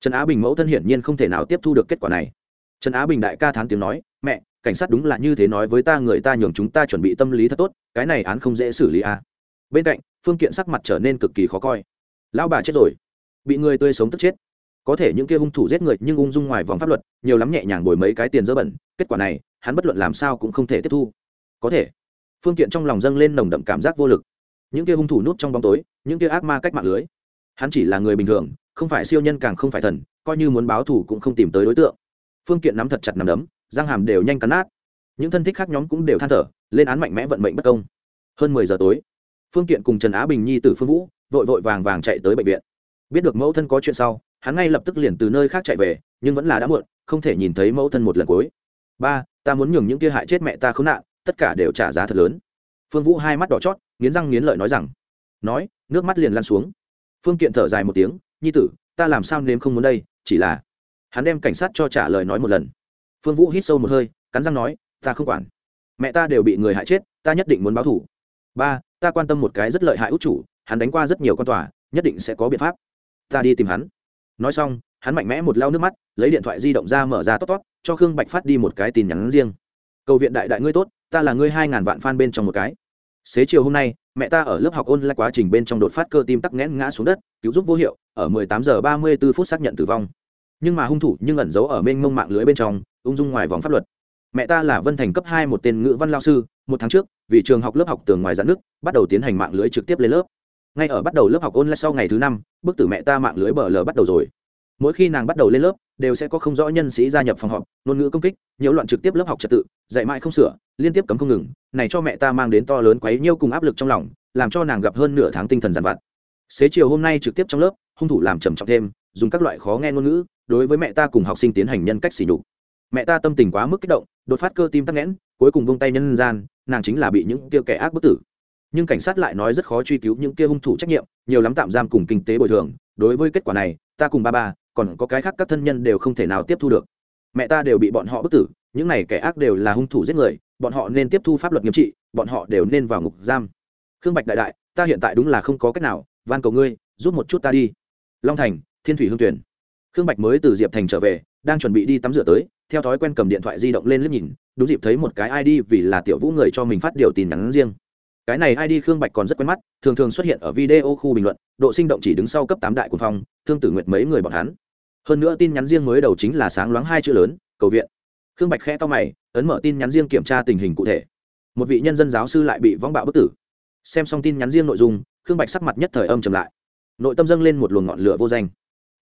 Trần á bình mẫu thân hiển nhiên không thể nào tiếp thu được kết quả này. Trần á bình đại ca thán tiếng nói, mẹ cảnh sát đúng là như thế nói với ta, người ta nhường chúng ta chuẩn bị tâm lý thật tốt, cái này án không dễ xử lý à. bên cạnh, phương kiện sắc mặt trở nên cực kỳ khó coi. Lão bà chết rồi. Bị người tươi sống tức chết. Có thể những kia hung thủ giết người nhưng ung dung ngoài vòng pháp luật, nhiều lắm nhẹ nhàng bồi mấy cái tiền dơ bẩn, kết quả này, hắn bất luận làm sao cũng không thể tiếp thu. Có thể. Phương kiện trong lòng dâng lên nồng đậm cảm giác vô lực. Những kia hung thủ núp trong bóng tối, những kia ác ma cách mạng lưới. Hắn chỉ là người bình thường, không phải siêu nhân càng không phải thần, coi như muốn báo thù cũng không tìm tới đối tượng. Phương kiện nắm thật chặt nằm đấm răng hàm đều nhanh cắn nát. Những thân thích khác nhóm cũng đều than thở, lên án mạnh mẽ vận mệnh bất công. Hơn mười giờ tối, phương kiện cùng trần á bình nhi t phương vũ vội vội vàng vàng chạy tới bệnh viện. Biết được mẫu thân có chuyện sau, hắn ngay lập tức liền từ nơi khác chạy về, nhưng vẫn là đã muộn, không thể nhìn thấy mẫu thân một lần cuối. Ba, ta muốn nhường những kia hại chết mẹ ta khốn nạn, tất cả đều trả giá thật lớn. Phương vũ hai mắt đỏ chót, nghiến răng nghiến lợi nói rằng. Nói, nước mắt liền lan xuống. Phương kiện thở dài một tiếng, nhi tử, ta làm sao nếm không muốn đây, chỉ là hắn đem cảnh sát cho trả lời nói một lần phương vũ hít sâu một hơi, cắn răng nói, ta không quản. Mẹ ta đều bị người hại chết, ta nhất định muốn báo thủ. Ba, ta quan tâm một cái rất lợi hại út chủ, hắn đánh qua rất nhiều con tòa, nhất định sẽ có biện pháp. Ta đi tìm hắn. Nói xong, hắn mạnh mẽ một lau nước mắt, lấy điện thoại di động ra mở ra tót tót cho khương bạch phát đi một cái tin nhắn riêng. Cầu viện đại đại ngươi tốt, ta là ngươi hai ngàn vạn fan bên trong một cái. Xế chiều hôm nay, mẹ ta ở lớp học ôn lại quá trình bên trong đột phát cơ tim tắc nghẽn ngã xuống đất, cứu giúp vô hiệu, ở 18 giờ 34 phút xác nhận tử vong nhưng mà hung thủ nhưng ẩn giấu ở mênh mông mạng lưới bên trong, ung dung ngoài vòng pháp luật. Mẹ ta là vân thành cấp hai một tên ngữ văn lao sư, một tháng trước, vì trường học lớp học tường ngoài giãn nước, bắt đầu tiến hành mạng lưới trực tiếp lên lớp. Ngay ở bắt đầu lớp học ôn lại sau ngày thứ năm, bức tử mẹ ta mạng lưới bờ lờ bắt đầu rồi. Mỗi khi nàng bắt đầu lên lớp, đều sẽ có không rõ nhân sĩ gia nhập phòng họp, ngôn ngữ công kích, nhiễu loạn trực tiếp lớp học trật tự, dạy mãi không sửa, liên tiếp cấm không ngừng, này cho mẹ ta mang đến to lớn quấy nhiêu cùng áp lực trong lòng, làm cho nàng gặp hơn nửa tháng tinh thần giàn vặt. Xế chiều hôm nay trực tiếp trong lớp, hung thủ làm trầm trọng thêm, dùng các loại khó nghe ngôn ngữ đối với mẹ ta cùng học sinh tiến hành nhân cách xỉ nhục. Mẹ ta tâm tình quá mức kích động, đột phát cơ tim tắc nghẽn, cuối cùng buông tay nhân gian, nàng chính là bị những kia kẻ ác bức tử. Nhưng cảnh sát lại nói rất khó truy cứu những kia hung thủ trách nhiệm, nhiều lắm tạm giam cùng kinh tế bồi thường. Đối với kết quả này, ta cùng ba ba, còn có cái khác các thân nhân đều không thể nào tiếp thu được. Mẹ ta đều bị bọn họ bức tử, những này kẻ ác đều là hung thủ giết người, bọn họ nên tiếp thu pháp luật nghiêm trị, bọn họ đều nên vào ngục giam. Khương bạch đại đại, ta hiện tại đúng là không có cách nào, van cầu ngươi, giúp một chút ta đi. Long thành, thiên thủy hương tuyển khương bạch mới từ diệp thành trở về, đang chuẩn bị đi tắm rửa tới, theo thói quen cầm điện thoại di động lên liếc nhìn, đúng dịp thấy một cái id vì là tiểu vũ người cho mình phát điều tin nhắn riêng. Cái này id khương bạch còn rất quen mắt, thường thường xuất hiện ở video khu bình luận, độ sinh động chỉ đứng sau cấp tám đại quân phong thương tử nguyệt mấy người bọn hắn. Hơn nữa tin nhắn riêng mới đầu chính là sáng loáng hai chữ lớn, cầu viện. Khương bạch khẽ to mày, ấn mở tin nhắn riêng kiểm tra tình hình cụ thể. Một vị nhân dân giáo sư lại bị vong bạo bức tử. Xem xong tin nhắn riêng nội dung, khương bạch sắc mặt nhất thời âm trầm lại. Nội tâm dâng lên một luồng ngọn lửa vô danh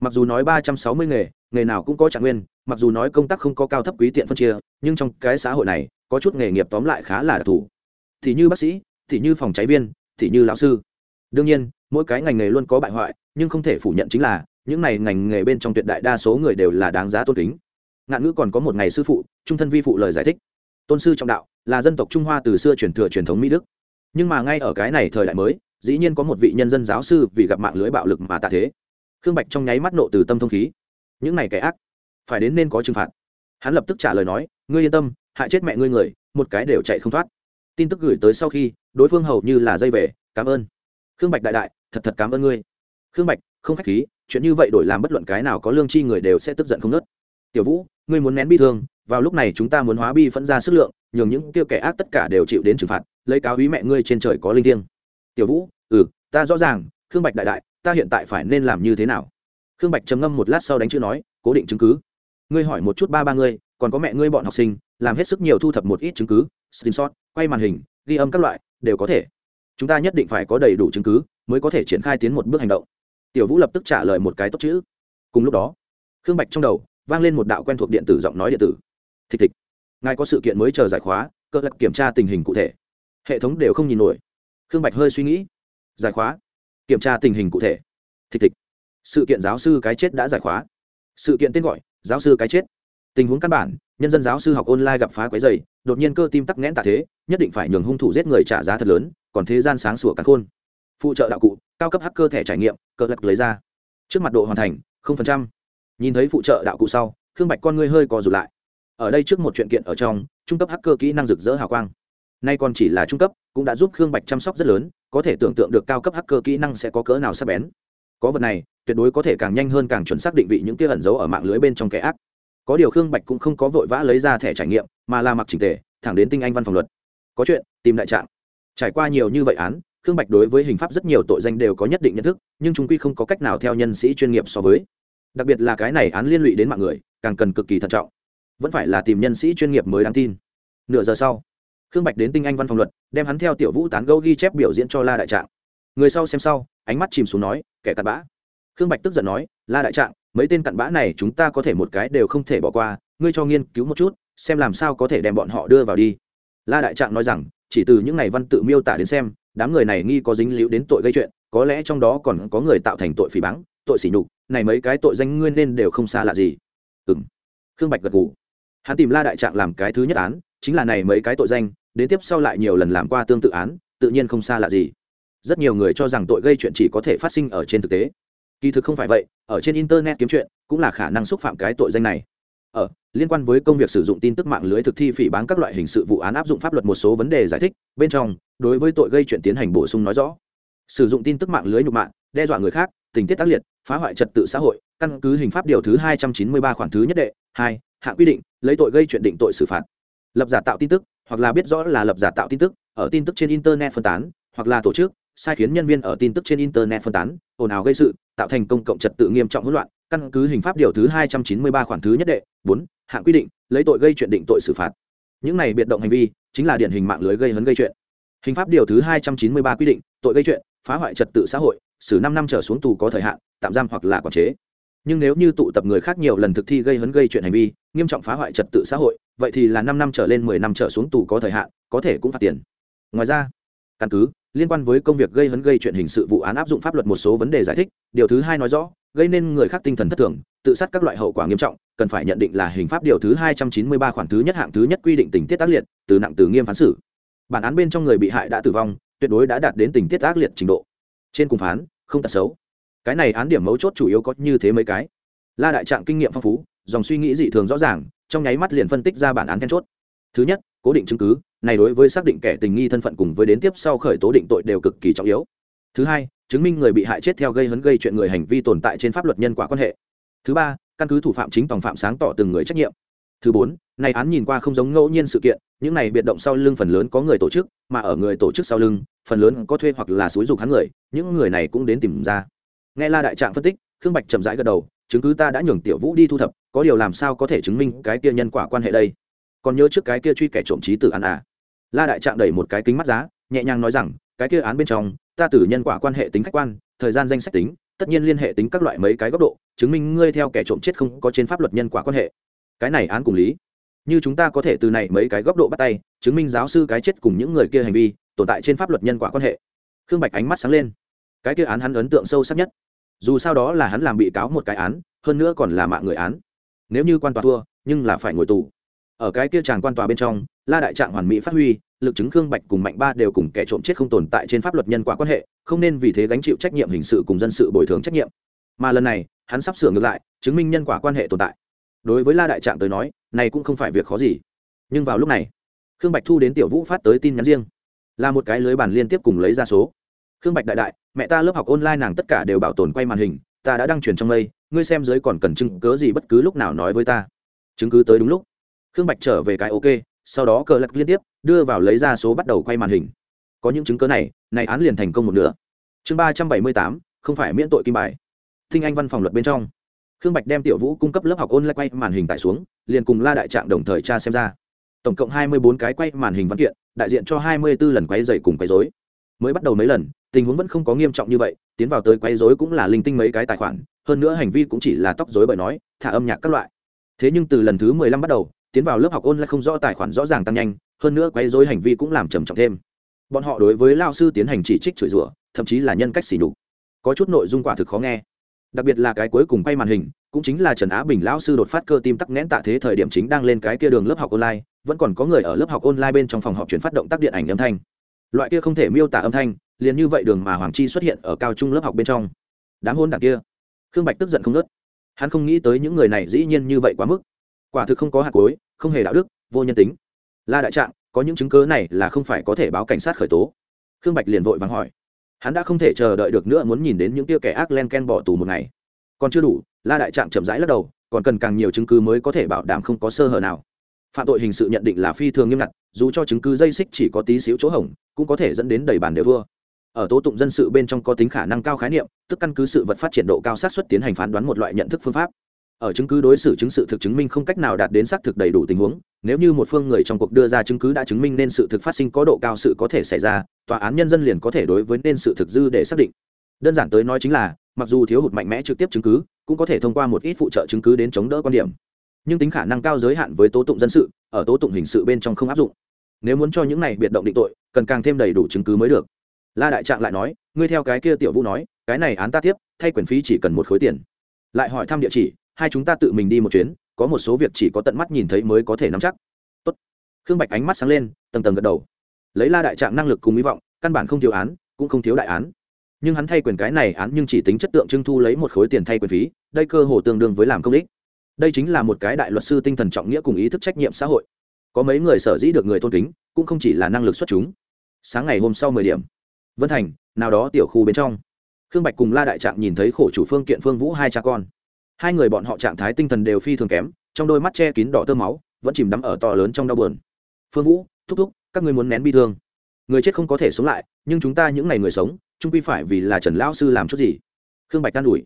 mặc dù nói ba trăm sáu mươi nghề nghề nào cũng có trạng nguyên, mặc dù nói công tác không có cao thấp quý tiện phân chia, nhưng trong cái xã hội này, có chút nghề nghiệp tóm lại khá là đặc thù. Thì như bác sĩ, thì như phòng cháy viên, thì như lão sư. Đương nhiên, mỗi cái ngành nghề luôn có bại hoại, nhưng không thể phủ nhận chính là, những này ngành nghề bên trong tuyệt đại đa số người đều là đáng giá tôn kính. Ngạn ngữ còn có một ngày sư phụ, trung thân vi phụ lời giải thích. Tôn sư trọng đạo, là dân tộc trung hoa từ xưa truyền thừa truyền thống mỹ đức. Nhưng mà ngay ở cái này thời đại mới, dĩ nhiên có một vị nhân dân giáo sư vì gặp mạng lưới bạo lực mà tạ thế khương bạch trong nháy mắt nộ từ tâm thông khí. Những này kẻ ác, phải đến nên có trừng phạt. Hắn lập tức trả lời nói, ngươi yên tâm, hại chết mẹ ngươi người, một cái đều chạy không thoát. Tin tức gửi tới sau khi, đối phương hầu như là dây về, cảm ơn. Khương bạch đại đại, thật thật cảm ơn ngươi. Khương bạch, không k h á c h khí, chuyện như vậy đổi làm bất luận cái nào có lương chi người đều sẽ tức giận không nớt. Tiểu vũ, ngươi muốn nén bi thương, vào lúc này chúng ta muốn hóa bi phẫn ra sức lượng, nhường những tiêu kẻ ác tất cả đều chịu đến trừng phạt, lấy cáo ý mẹ ngươi trên trời có linh thiêng. Tiểu vũ ừ ta rõ ràng. Khương bạch đại đại ta hiện tại phải nên làm như thế nào? Khương bạch trầm ngâm một lát sau đánh chữ nói, cố định chứng cứ. Ngươi hỏi một chút ba ba ngươi, còn có mẹ ngươi bọn học sinh, làm hết sức nhiều thu thập một ít chứng cứ, screenshot, quay màn hình, ghi âm các loại, đều có thể. Chúng ta nhất định phải có đầy đủ chứng cứ, mới có thể triển khai tiến một bước hành động. Tiểu vũ lập tức trả lời một cái tốt chữ. Cùng lúc đó, khương bạch trong đầu vang lên một đạo quen thuộc điện tử giọng nói điện tử. Thịch thịch. Ngài có sự kiện mới chờ giải khóa, cơ lập kiểm tra tình hình cụ thể. Hệ thống đều không nhìn nổi. Khương bạch hơi suy nghĩ. Giải khóa? Kiểm tra tình hình cụ thể. Thịch thịch. Sự kiện giáo sư cái chết đã giải khóa. Sự kiện tên gọi, giáo sư cái chết. Tình huống căn bản, nhân dân giáo sư học online gặp phá quấy dày đột nhiên cơ tim tắc nghẽn tạ thế, nhất định phải nhường hung thủ giết người trả giá thật lớn, còn thế gian sáng sủa cắn khôn. Phụ trợ đạo cụ, cao cấp hacker thẻ trải nghiệm cờ lật lấy ra. Trước mặt độ hoàn thành nhìn thấy phụ trợ đạo cụ sau, khương bạch con ngươi hơi co rụt lại. Ở đây trước một chuyện kiện ở trong, trung cấp hacker kỹ năng rực rỡ hào quang. Nay còn chỉ là trung cấp, cũng đã giúp khương bạch chăm sóc rất lớn có thể tưởng tượng được cao cấp hacker kỹ năng sẽ có cỡ nào sắc bén. Có vật này, tuyệt đối có thể càng nhanh hơn càng chuẩn xác định vị những kia ẩn giấu ở mạng lưới bên trong kẻ ác. Có điều khương bạch cũng không có vội vã lấy ra thẻ trải nghiệm, mà là mặc trình tề, thẳng đến tinh anh văn phòng luật. Có chuyện, tìm đại trạng. Trải qua nhiều như vậy án, khương bạch đối với hình pháp rất nhiều tội danh đều có nhất định nhận thức, nhưng chúng quy không có cách nào theo nhân sĩ chuyên nghiệp so với. Đặc biệt là cái này án liên lụy đến mạng người, càng cần cực kỳ thận trọng. Vẫn phải là tìm nhân sĩ chuyên nghiệp mới đáng tin. Nửa giờ sau khương bạch đến tinh anh văn phòng luật đem hắn theo tiểu vũ tán gẫu ghi chép biểu diễn cho la đại trạng. Người sau xem sau ánh mắt chìm xuống nói kẻ cặn bã. Khương bạch tức giận nói la đại trạng mấy tên cặn bã này chúng ta có thể một cái đều không thể bỏ qua ngươi cho nghiên cứu một chút xem làm sao có thể đem bọn họ đưa vào đi. La đại trạng nói rằng chỉ từ những ngày văn tự miêu tả đến xem đám người này nghi có dính líu đến tội gây chuyện có lẽ trong đó còn có người tạo thành tội phỉ báng tội sỉ nhục này mấy cái tội danh nguyên nên đều không xa lạ gì. Ừ m khương bạch gật gù, hắn tìm la đại trạng làm cái thứ nhất án chính là này mấy cái tội danh, đến tiếp sau lại nhiều lần làm qua tương tự án, tự nhiên không xa lạ gì. Rất nhiều người cho rằng tội gây chuyện chỉ có thể phát sinh ở trên thực tế. Kỳ thực không phải vậy, ở trên internet kiếm chuyện cũng là khả năng xúc phạm cái tội danh này. Ở, liên quan với công việc sử dụng tin tức mạng lưới thực thi phỉ bán các loại hình sự vụ án áp dụng pháp luật một số vấn đề giải thích, bên trong, đối với tội gây chuyện tiến hành bổ sung nói rõ. Sử dụng tin tức mạng lưới nhục mạng đe dọa người khác, tình tiết tác liệt, phá hoại trật tự xã hội, căn cứ hình pháp điều thứ hai trăm chín mươi ba khoản thứ nhất đệ, hai hạng quy định, lấy tội gây chuyện định tội xử phạt lập giả tạo tin tức, hoặc là biết rõ là lập giả tạo tin tức, ở tin tức trên internet phân tán, hoặc là tổ chức, sai khiến nhân viên ở tin tức trên internet phân tán, ồn ào gây sự, tạo thành công cộng trật tự nghiêm trọng hỗn loạn, căn cứ hình pháp điều thứ hai trăm chín mươi ba khoản thứ nhất đệ, bốn, hạng quy định, lấy tội gây chuyện định tội xử phạt. Những này biệt động hành vi, chính là điển hình mạng lưới gây hấn gây chuyện. Hình pháp điều thứ hai trăm chín mươi ba quy định, tội gây chuyện, phá hoại trật tự xã hội, xử năm năm trở xuống tù có thời hạn, tạm giam hoặc là quản chế nhưng nếu như tụ tập người khác nhiều lần thực thi gây hấn gây chuyện hành vi, nghiêm trọng phá hoại trật tự xã hội, vậy thì là năm năm trở lên, mười năm trở xuống tù có thời hạn, có thể cũng phạt tiền. Ngoài ra, căn cứ liên quan với công việc gây hấn gây chuyện hình sự vụ án áp dụng pháp luật một số vấn đề giải thích, điều thứ hai nói rõ, gây nên người khác tinh thần thất thường, tự sát các loại hậu quả nghiêm trọng, cần phải nhận định là hình pháp điều thứ hai trăm chín mươi ba khoản thứ nhất hạng thứ nhất quy định tình tiết tác liệt, từ nặng từ nghiêm phán xử. Bản án bên trong người bị hại đã tử vong, tuyệt đối đã đạt đến tình tiết ác liệt trình độ. Trên cùng phán, không tật xấu cái này án điểm mấu chốt chủ yếu có như thế mấy cái. La đại trạng kinh nghiệm phong phú, dòng suy nghĩ dị thường rõ ràng, trong nháy mắt liền phân tích ra bản án then chốt. Thứ nhất, cố định chứng cứ, này đối với xác định kẻ tình nghi thân phận cùng với đến tiếp sau khởi tố định tội đều cực kỳ trọng yếu. Thứ hai, chứng minh người bị hại chết theo gây hấn gây chuyện người hành vi tồn tại trên pháp luật nhân quả quan hệ. Thứ ba, căn cứ thủ phạm chính tòng phạm sáng tỏ từng người trách nhiệm. Thứ bốn, này án nhìn qua không giống ngẫu nhiên sự kiện, những này biệt động sau lưng phần lớn có người tổ chức, mà ở người tổ chức sau lưng, phần lớn có thuê hoặc là xúi dục hắn người, những người này cũng đến tìm ra nghe la đại trạng phân tích, khương bạch chậm rãi gật đầu, chứng cứ ta đã nhường tiểu vũ đi thu thập, có điều làm sao có thể chứng minh cái kia nhân quả quan hệ đây? Còn nhớ trước cái kia truy kẻ trộm trí tử án à? La đại trạng đẩy một cái kính mắt giá, nhẹ nhàng nói rằng, cái kia án bên trong, ta tử nhân quả quan hệ tính khách quan, thời gian danh sách tính, tất nhiên liên hệ tính các loại mấy cái góc độ, chứng minh ngươi theo kẻ trộm chết không có trên pháp luật nhân quả quan hệ. Cái này án cùng lý. Như chúng ta có thể từ này mấy cái góc độ bắt tay, chứng minh giáo sư cái chết cùng những người kia hành vi, tồn tại trên pháp luật nhân quả quan hệ. Khương bạch ánh mắt sáng lên. Cái kia án hắn ấn tượng sâu sắc nhất dù sao đó là hắn làm bị cáo một cái án, hơn nữa còn là mạng người án. Nếu như quan tòa thua, nhưng là phải ngồi tù. Ở cái kia tràng quan tòa bên trong, la đại trạng hoàn mỹ phát huy, lực chứng khương bạch cùng mạnh ba đều cùng kẻ trộm chết không tồn tại trên pháp luật nhân quả quan hệ, không nên vì thế gánh chịu trách nhiệm hình sự cùng dân sự bồi thường trách nhiệm. Mà lần này, hắn sắp sửa ngược lại, chứng minh nhân quả quan hệ tồn tại. Đối với la đại trạng tới nói, này cũng không phải việc khó gì. Nhưng vào lúc này, khương bạch thu đến tiểu vũ phát tới tin nhắn riêng. Là một cái lưới bàn liên tiếp cùng lấy ra số khương bạch đại đại mẹ ta lớp học online nàng tất cả đều bảo tồn quay màn hình ta đã đăng truyền trong đây, ngươi xem dưới còn cần chứng cớ gì bất cứ lúc nào nói với ta. Chứng cứ tới đúng lúc. Khương bạch trở về cái ok sau đó cờ lật liên tiếp đưa vào lấy ra số bắt đầu quay màn hình. Có những chứng cớ này này án liền thành công một nửa. Chương ba trăm bảy mươi tám không phải miễn tội kim bài. Thinh anh văn phòng luật bên trong. Khương bạch đem tiểu vũ cung cấp lớp học online quay màn hình tải xuống liền cùng la đại trạng đồng thời tra xem ra. Tổng cộng hai mươi bốn cái quay màn hình văn kiện đại diện cho hai mươi b ố lần quay dày cùng quay dối mới bắt đầu mấy lần tình huống vẫn không có nghiêm trọng như vậy, tiến vào tới quay dối cũng là linh tinh mấy cái tài khoản, hơn nữa hành vi cũng chỉ là tóc dối bởi nói, thả âm nhạc các loại. Thế nhưng từ lần thứ mười lăm bắt đầu, tiến vào lớp học ôn lại không rõ tài khoản rõ ràng tăng nhanh, hơn nữa quay dối hành vi cũng làm trầm trọng thêm. Bọn họ đối với lao sư tiến hành chỉ trích chửi rủa, thậm chí là nhân cách xỉ nhục. Có chút nội dung quả thực khó nghe. Đặc biệt là cái cuối cùng quay màn hình, cũng chính là trần á bình lão sư đột phát cơ tim tắc nghẽn tạ thế thời điểm chính đang lên cái kia đường lớp học online, vẫn còn có người ở lớp học online bên trong phòng họp chuyển phát động tác điện ảnh âm thanh. Loại kia không thể miêu tả âm thanh liền như vậy đường mà hoàng chi xuất hiện ở cao trung lớp học bên trong. Đám hôn đảng kia, khương bạch tức giận không nớt hắn không nghĩ tới những người này dĩ nhiên như vậy quá mức. Quả thực không có hạt cối không hề đạo đức, vô nhân tính. La đại trạng, có những chứng cớ này là không phải có thể báo cảnh sát khởi tố. Khương bạch liền vội vàng hỏi. Hắn đã không thể chờ đợi được nữa muốn nhìn đến những tia kẻ ác len ken bỏ tù một ngày. Còn chưa đủ, la đại trạng chậm rãi lắc đầu, còn cần càng nhiều chứng cứ mới có thể bảo đảm không có sơ hở nào. Phạm tội hình sự nhận định là phi thường nghiêm ngặt, dù cho chứng cứ dây xích chỉ có tí xíu chỗ hỏng, cũng có thể dẫn đến đầy bàn đều thua ở tố tụng dân sự bên trong có tính khả năng cao khái niệm, tức căn cứ sự vật phát triển độ cao sát xuất tiến hành phán đoán một loại nhận thức phương pháp. Ở chứng cứ đối xử chứng sự thực chứng minh không cách nào đạt đến xác thực đầy đủ tình huống, nếu như một phương người trong cuộc đưa ra chứng cứ đã chứng minh nên sự thực phát sinh có độ cao sự có thể xảy ra, tòa án nhân dân liền có thể đối với nên sự thực dư để xác định. Đơn giản tới nói chính là, mặc dù thiếu hụt mạnh mẽ trực tiếp chứng cứ, cũng có thể thông qua một ít phụ trợ chứng cứ đến chống đỡ quan điểm. Nhưng tính khả năng cao giới hạn với tố tụng dân sự, ở tố tụng hình sự bên trong không áp dụng. Nếu muốn cho những này biệt động định tội, cần càng thêm đầy đủ chứng cứ mới được la đại trạng lại nói, ngươi theo cái kia tiểu vũ nói, cái này án ta tiếp, thay quyền phí chỉ cần một khối tiền. Lại hỏi thăm địa chỉ, hai chúng ta tự mình đi một chuyến, có một số việc chỉ có tận mắt nhìn thấy mới có thể nắm chắc. Tốt. Khương bạch ánh mắt sáng lên, tầng tầng gật đầu. Lấy la đại trạng năng lực cùng hy vọng, căn bản không thiếu án, cũng không thiếu đại án. Nhưng hắn thay quyền cái này án nhưng chỉ tính chất tượng trưng thu lấy một khối tiền thay quyền phí, đây cơ hồ tương đương với làm công đích đây chính là một cái đại luật sư tinh thần trọng nghĩa cùng ý thức trách nhiệm xã hội. Có mấy người sở dĩ được người tôn kính, cũng không chỉ là năng lực xuất chúng. Sáng ngày hôm sau mười điểm vân thành, nào đó tiểu khu bên trong. Khương bạch cùng la đại trạng nhìn thấy khổ chủ phương kiện phương vũ hai cha con. Hai người bọn họ trạng thái tinh thần đều phi thường kém, trong đôi mắt che kín đỏ tơ máu, vẫn chìm đắm ở to lớn trong đau buồn. Phương vũ, thúc thúc, các ngươi muốn nén bi thương. Người chết không có thể sống lại, nhưng chúng ta những ngày người sống trung quy phải vì là trần lão sư làm chút gì? Khương bạch can đủi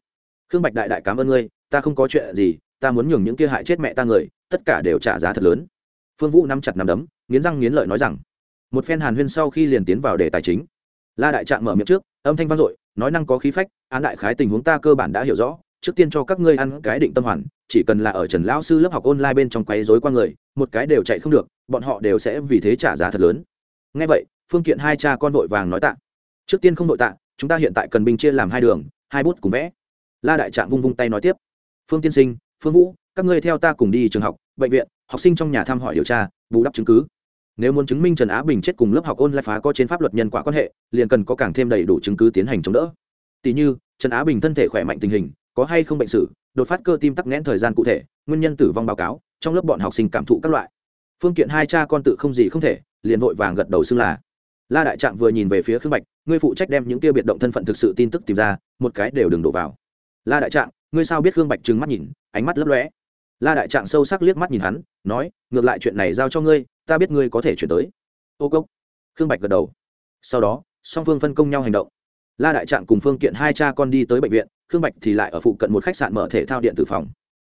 khương bạch đại đại cảm ơn ngươi, ta không có chuyện gì, ta muốn nhường những kia hại chết mẹ ta người, tất cả đều trả giá thật lớn. Phương vũ nắm chặt nắm đấm, nghiến răng nghiến lợi nói rằng, một phen hàn huyên sau khi liền tiến vào đề tài chính la đại trạng mở miệng trước, âm thanh vang dội, nói năng có khí phách, án đại khái tình huống ta cơ bản đã hiểu rõ, trước tiên cho các ngươi ăn cái định tâm hoàn, chỉ cần là ở trần lão sư lớp học online bên trong quấy rối qua người, một cái đều chạy không được, bọn họ đều sẽ vì thế trả giá thật lớn. Ngay vậy, phương kiện hai cha con vội vàng nói tạ. Trước tiên không đội tạ, chúng ta hiện tại cần binh chia làm hai đường, hai bút cùng vẽ. La đại trạng vung vung tay nói tiếp. Phương tiên sinh, phương vũ, các ngươi theo ta cùng đi trường học, bệnh viện, học sinh trong nhà thăm hỏi điều tra, bù đắp chứng cứ nếu muốn chứng minh trần á bình chết cùng lớp học ôn lại phá có trên pháp luật nhân quả quan hệ, liền cần có càng thêm đầy đủ chứng cứ tiến hành chống đỡ. Tỷ như, trần á bình thân thể khỏe mạnh tình hình, có hay không bệnh sử, đột phát cơ tim tắc nghẽn thời gian cụ thể, nguyên nhân tử vong báo cáo, trong lớp bọn học sinh cảm thụ các loại. Phương kiện hai cha con tự không gì không thể, liền vội vàng gật đầu xưng là. La đại trạng vừa nhìn về phía khương bạch, ngươi phụ trách đem những kia biệt động thân phận thực sự tin tức tìm ra, một cái đều đừng đổ vào. La đại trạng ngươi sao biết khương bạch trừng mắt nhìn, ánh mắt lấp lóe. La đại trạng sâu sắc liếc mắt nhìn hắn, nói, ngược lại chuyện này giao cho ngươi ta biết ngươi có thể chuyển tới. Ô cốc. Khương bạch gật đầu. Sau đó, song phương phân công nhau hành động. La đại trạng cùng phương kiện hai cha con đi tới bệnh viện, khương bạch thì lại ở phụ cận một khách sạn mở thể thao điện tử phòng.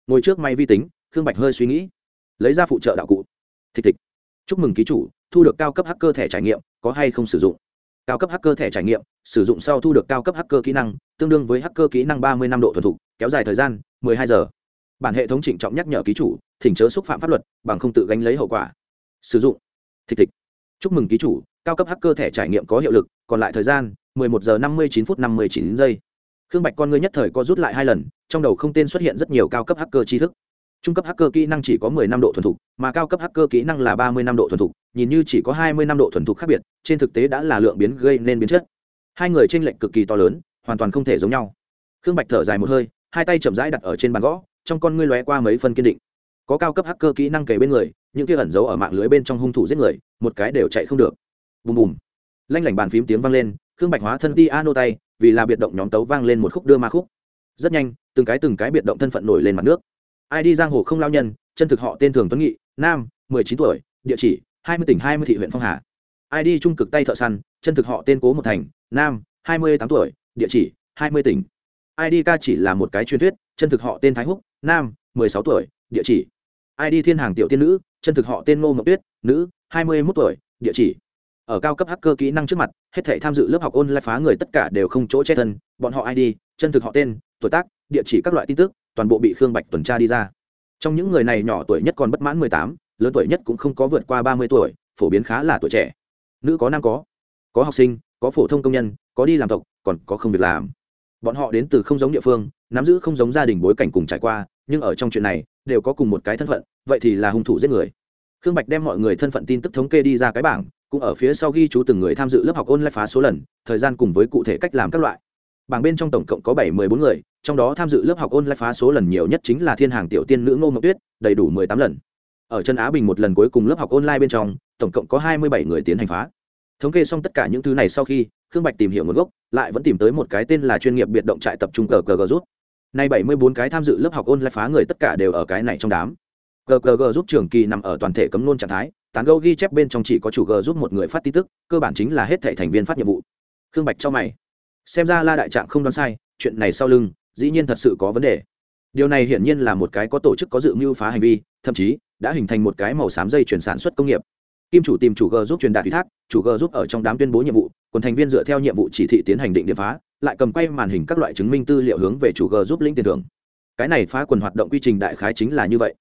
Ngồi trước may vi tính, khương bạch hơi suy nghĩ. Lấy ra phụ trợ đạo cụ. Thịch thịch. Chúc mừng ký chủ, thu được cao cấp hacker thẻ trải nghiệm, có hay không sử dụng? Cao cấp hacker thẻ trải nghiệm, sử dụng sau thu được cao cấp hacker kỹ năng, tương đương với hacker kỹ năng ba mươi năm độ thuần thục, kéo dài thời gian hai giờ. Bản hệ thống trịnh trọng nhắc nhở ký chủ, thỉnh chớ xúc phạm pháp luật, bằng không tự gánh lấy hậu quả sử dụng. Thịch thịch. Chúc mừng ký chủ, cao cấp hacker thẻ trải nghiệm có hiệu lực, còn lại thời gian 11 giờ 59 phút 59 giây. Khương bạch con ngươi nhất thời có rút lại hai lần, trong đầu không tên xuất hiện rất nhiều cao cấp hacker tri thức. Trung cấp hacker kỹ năng chỉ có 10 năm độ thuần thục, mà cao cấp hacker kỹ năng là 30 năm độ thuần thục, nhìn như chỉ có 20 năm độ thuần thục khác biệt, trên thực tế đã là lượng biến gây nên biến chất. Hai người trên lệnh cực kỳ to lớn, hoàn toàn không thể giống nhau. Khương bạch thở dài một hơi, hai tay chậm rãi đặt ở trên bàn gõ, trong con ngươi lóe qua mấy phân kiên định. Có cao cấp hacker kỹ năng kể bên người những kia ẩn giấu ở mạng lưới bên trong hung thủ giết người, một cái đều chạy không được. Bùm bùm. Lanh lảnh bàn phím tiếng vang lên, khương bạch hóa thân đi a nô tay, vì là biệt động nhóm tấu vang lên một khúc đưa ma khúc. Rất nhanh, từng cái từng cái biệt động thân phận nổi lên mặt nước. Ai đi giang hồ không lao nhân, chân thực họ tên thường tuấn nghị, nam, mười chín tuổi, địa chỉ, hai mươi tỉnh hai mươi thị huyện phong hà. Ai đi trung cực tay thợ săn, chân thực họ tên cố một thành, nam, hai mươi tám tuổi, địa chỉ, hai mươi tỉnh. Ai đi ca chỉ là một cái truyền thuyết, chân thực họ tên thái húc, nam, mười sáu tuổi, địa chỉ. Id thiên hàng tiểu tiên nữ chân thực họ tên ngô ngọc tuyết, nữ, hai mươi mốt tuổi, địa chỉ. Ở cao cấp hacker kỹ năng trước mặt, hết thể tham dự lớp học ôn lai phá người tất cả đều không chỗ che thân, bọn họ id chân thực họ tên, tuổi tác, địa chỉ các loại tin tức, toàn bộ bị khương bạch tuần tra đi ra. Trong những người này nhỏ tuổi nhất còn bất mãn mười tám, lớn tuổi nhất cũng không có vượt qua ba mươi tuổi, phổ biến khá là tuổi trẻ. Nữ có nam có. Có học sinh, có phổ thông công nhân, có đi làm tộc, còn có không việc làm. Bọn họ đến từ không giống địa phương nắm giữ không giống gia đình bối cảnh cùng trải qua, nhưng ở trong chuyện này, đều có cùng một cái thân phận, vậy thì là hung thủ giết người. Khương bạch đem mọi người thân phận tin tức thống kê đi ra cái bảng, cũng ở phía sau ghi chú từng người tham dự lớp học ôn lại phá số lần, thời gian cùng với cụ thể cách làm các loại. Bảng bên trong tổng cộng có bảy mươi bốn người, trong đó tham dự lớp học ôn lại phá số lần nhiều nhất chính là thiên hàng tiểu tiên nữ ngô ngọc tuyết, đầy đủ mười tám lần. Ở chân á bình một lần cuối cùng lớp học online bên trong, tổng cộng có hai mươi bảy người tiến hành phá. Thống kê xong tất cả những thứ này sau khi, khương bạch tìm hiểu nguồn gốc, lại vẫn tìm tới một cái tên là chuyên nghiệp biệt động trại tập trung cờ cờ gờ rút nay bảy mươi bốn cái tham dự lớp học ôn lại phá người tất cả đều ở cái này trong đám. GGG g giúp trưởng kỳ nằm ở toàn thể cấm luôn trạng thái, tán gẫu ghi chép bên trong chỉ có chủ g giúp một người phát tin tức, cơ bản chính là hết thảy thành viên phát nhiệm vụ. Khương bạch cho mày. Xem ra la đại trạng không đoán sai, chuyện này sau lưng, dĩ nhiên thật sự có vấn đề. Điều này hiển nhiên là một cái có tổ chức có dự mưu phá hành vi, thậm chí đã hình thành một cái màu xám dây chuyển sản xuất công nghiệp. Kim chủ tìm chủ g giúp truyền đạt ủy thác, chủ g giúp ở trong đám tuyên bố nhiệm vụ còn thành viên dựa theo nhiệm vụ chỉ thị tiến hành định điểm phá lại cầm quay màn hình các loại chứng minh tư liệu hướng về chủ g giúp lĩnh tiền thưởng. Cái này phá quần hoạt động quy trình đại khái chính là như vậy.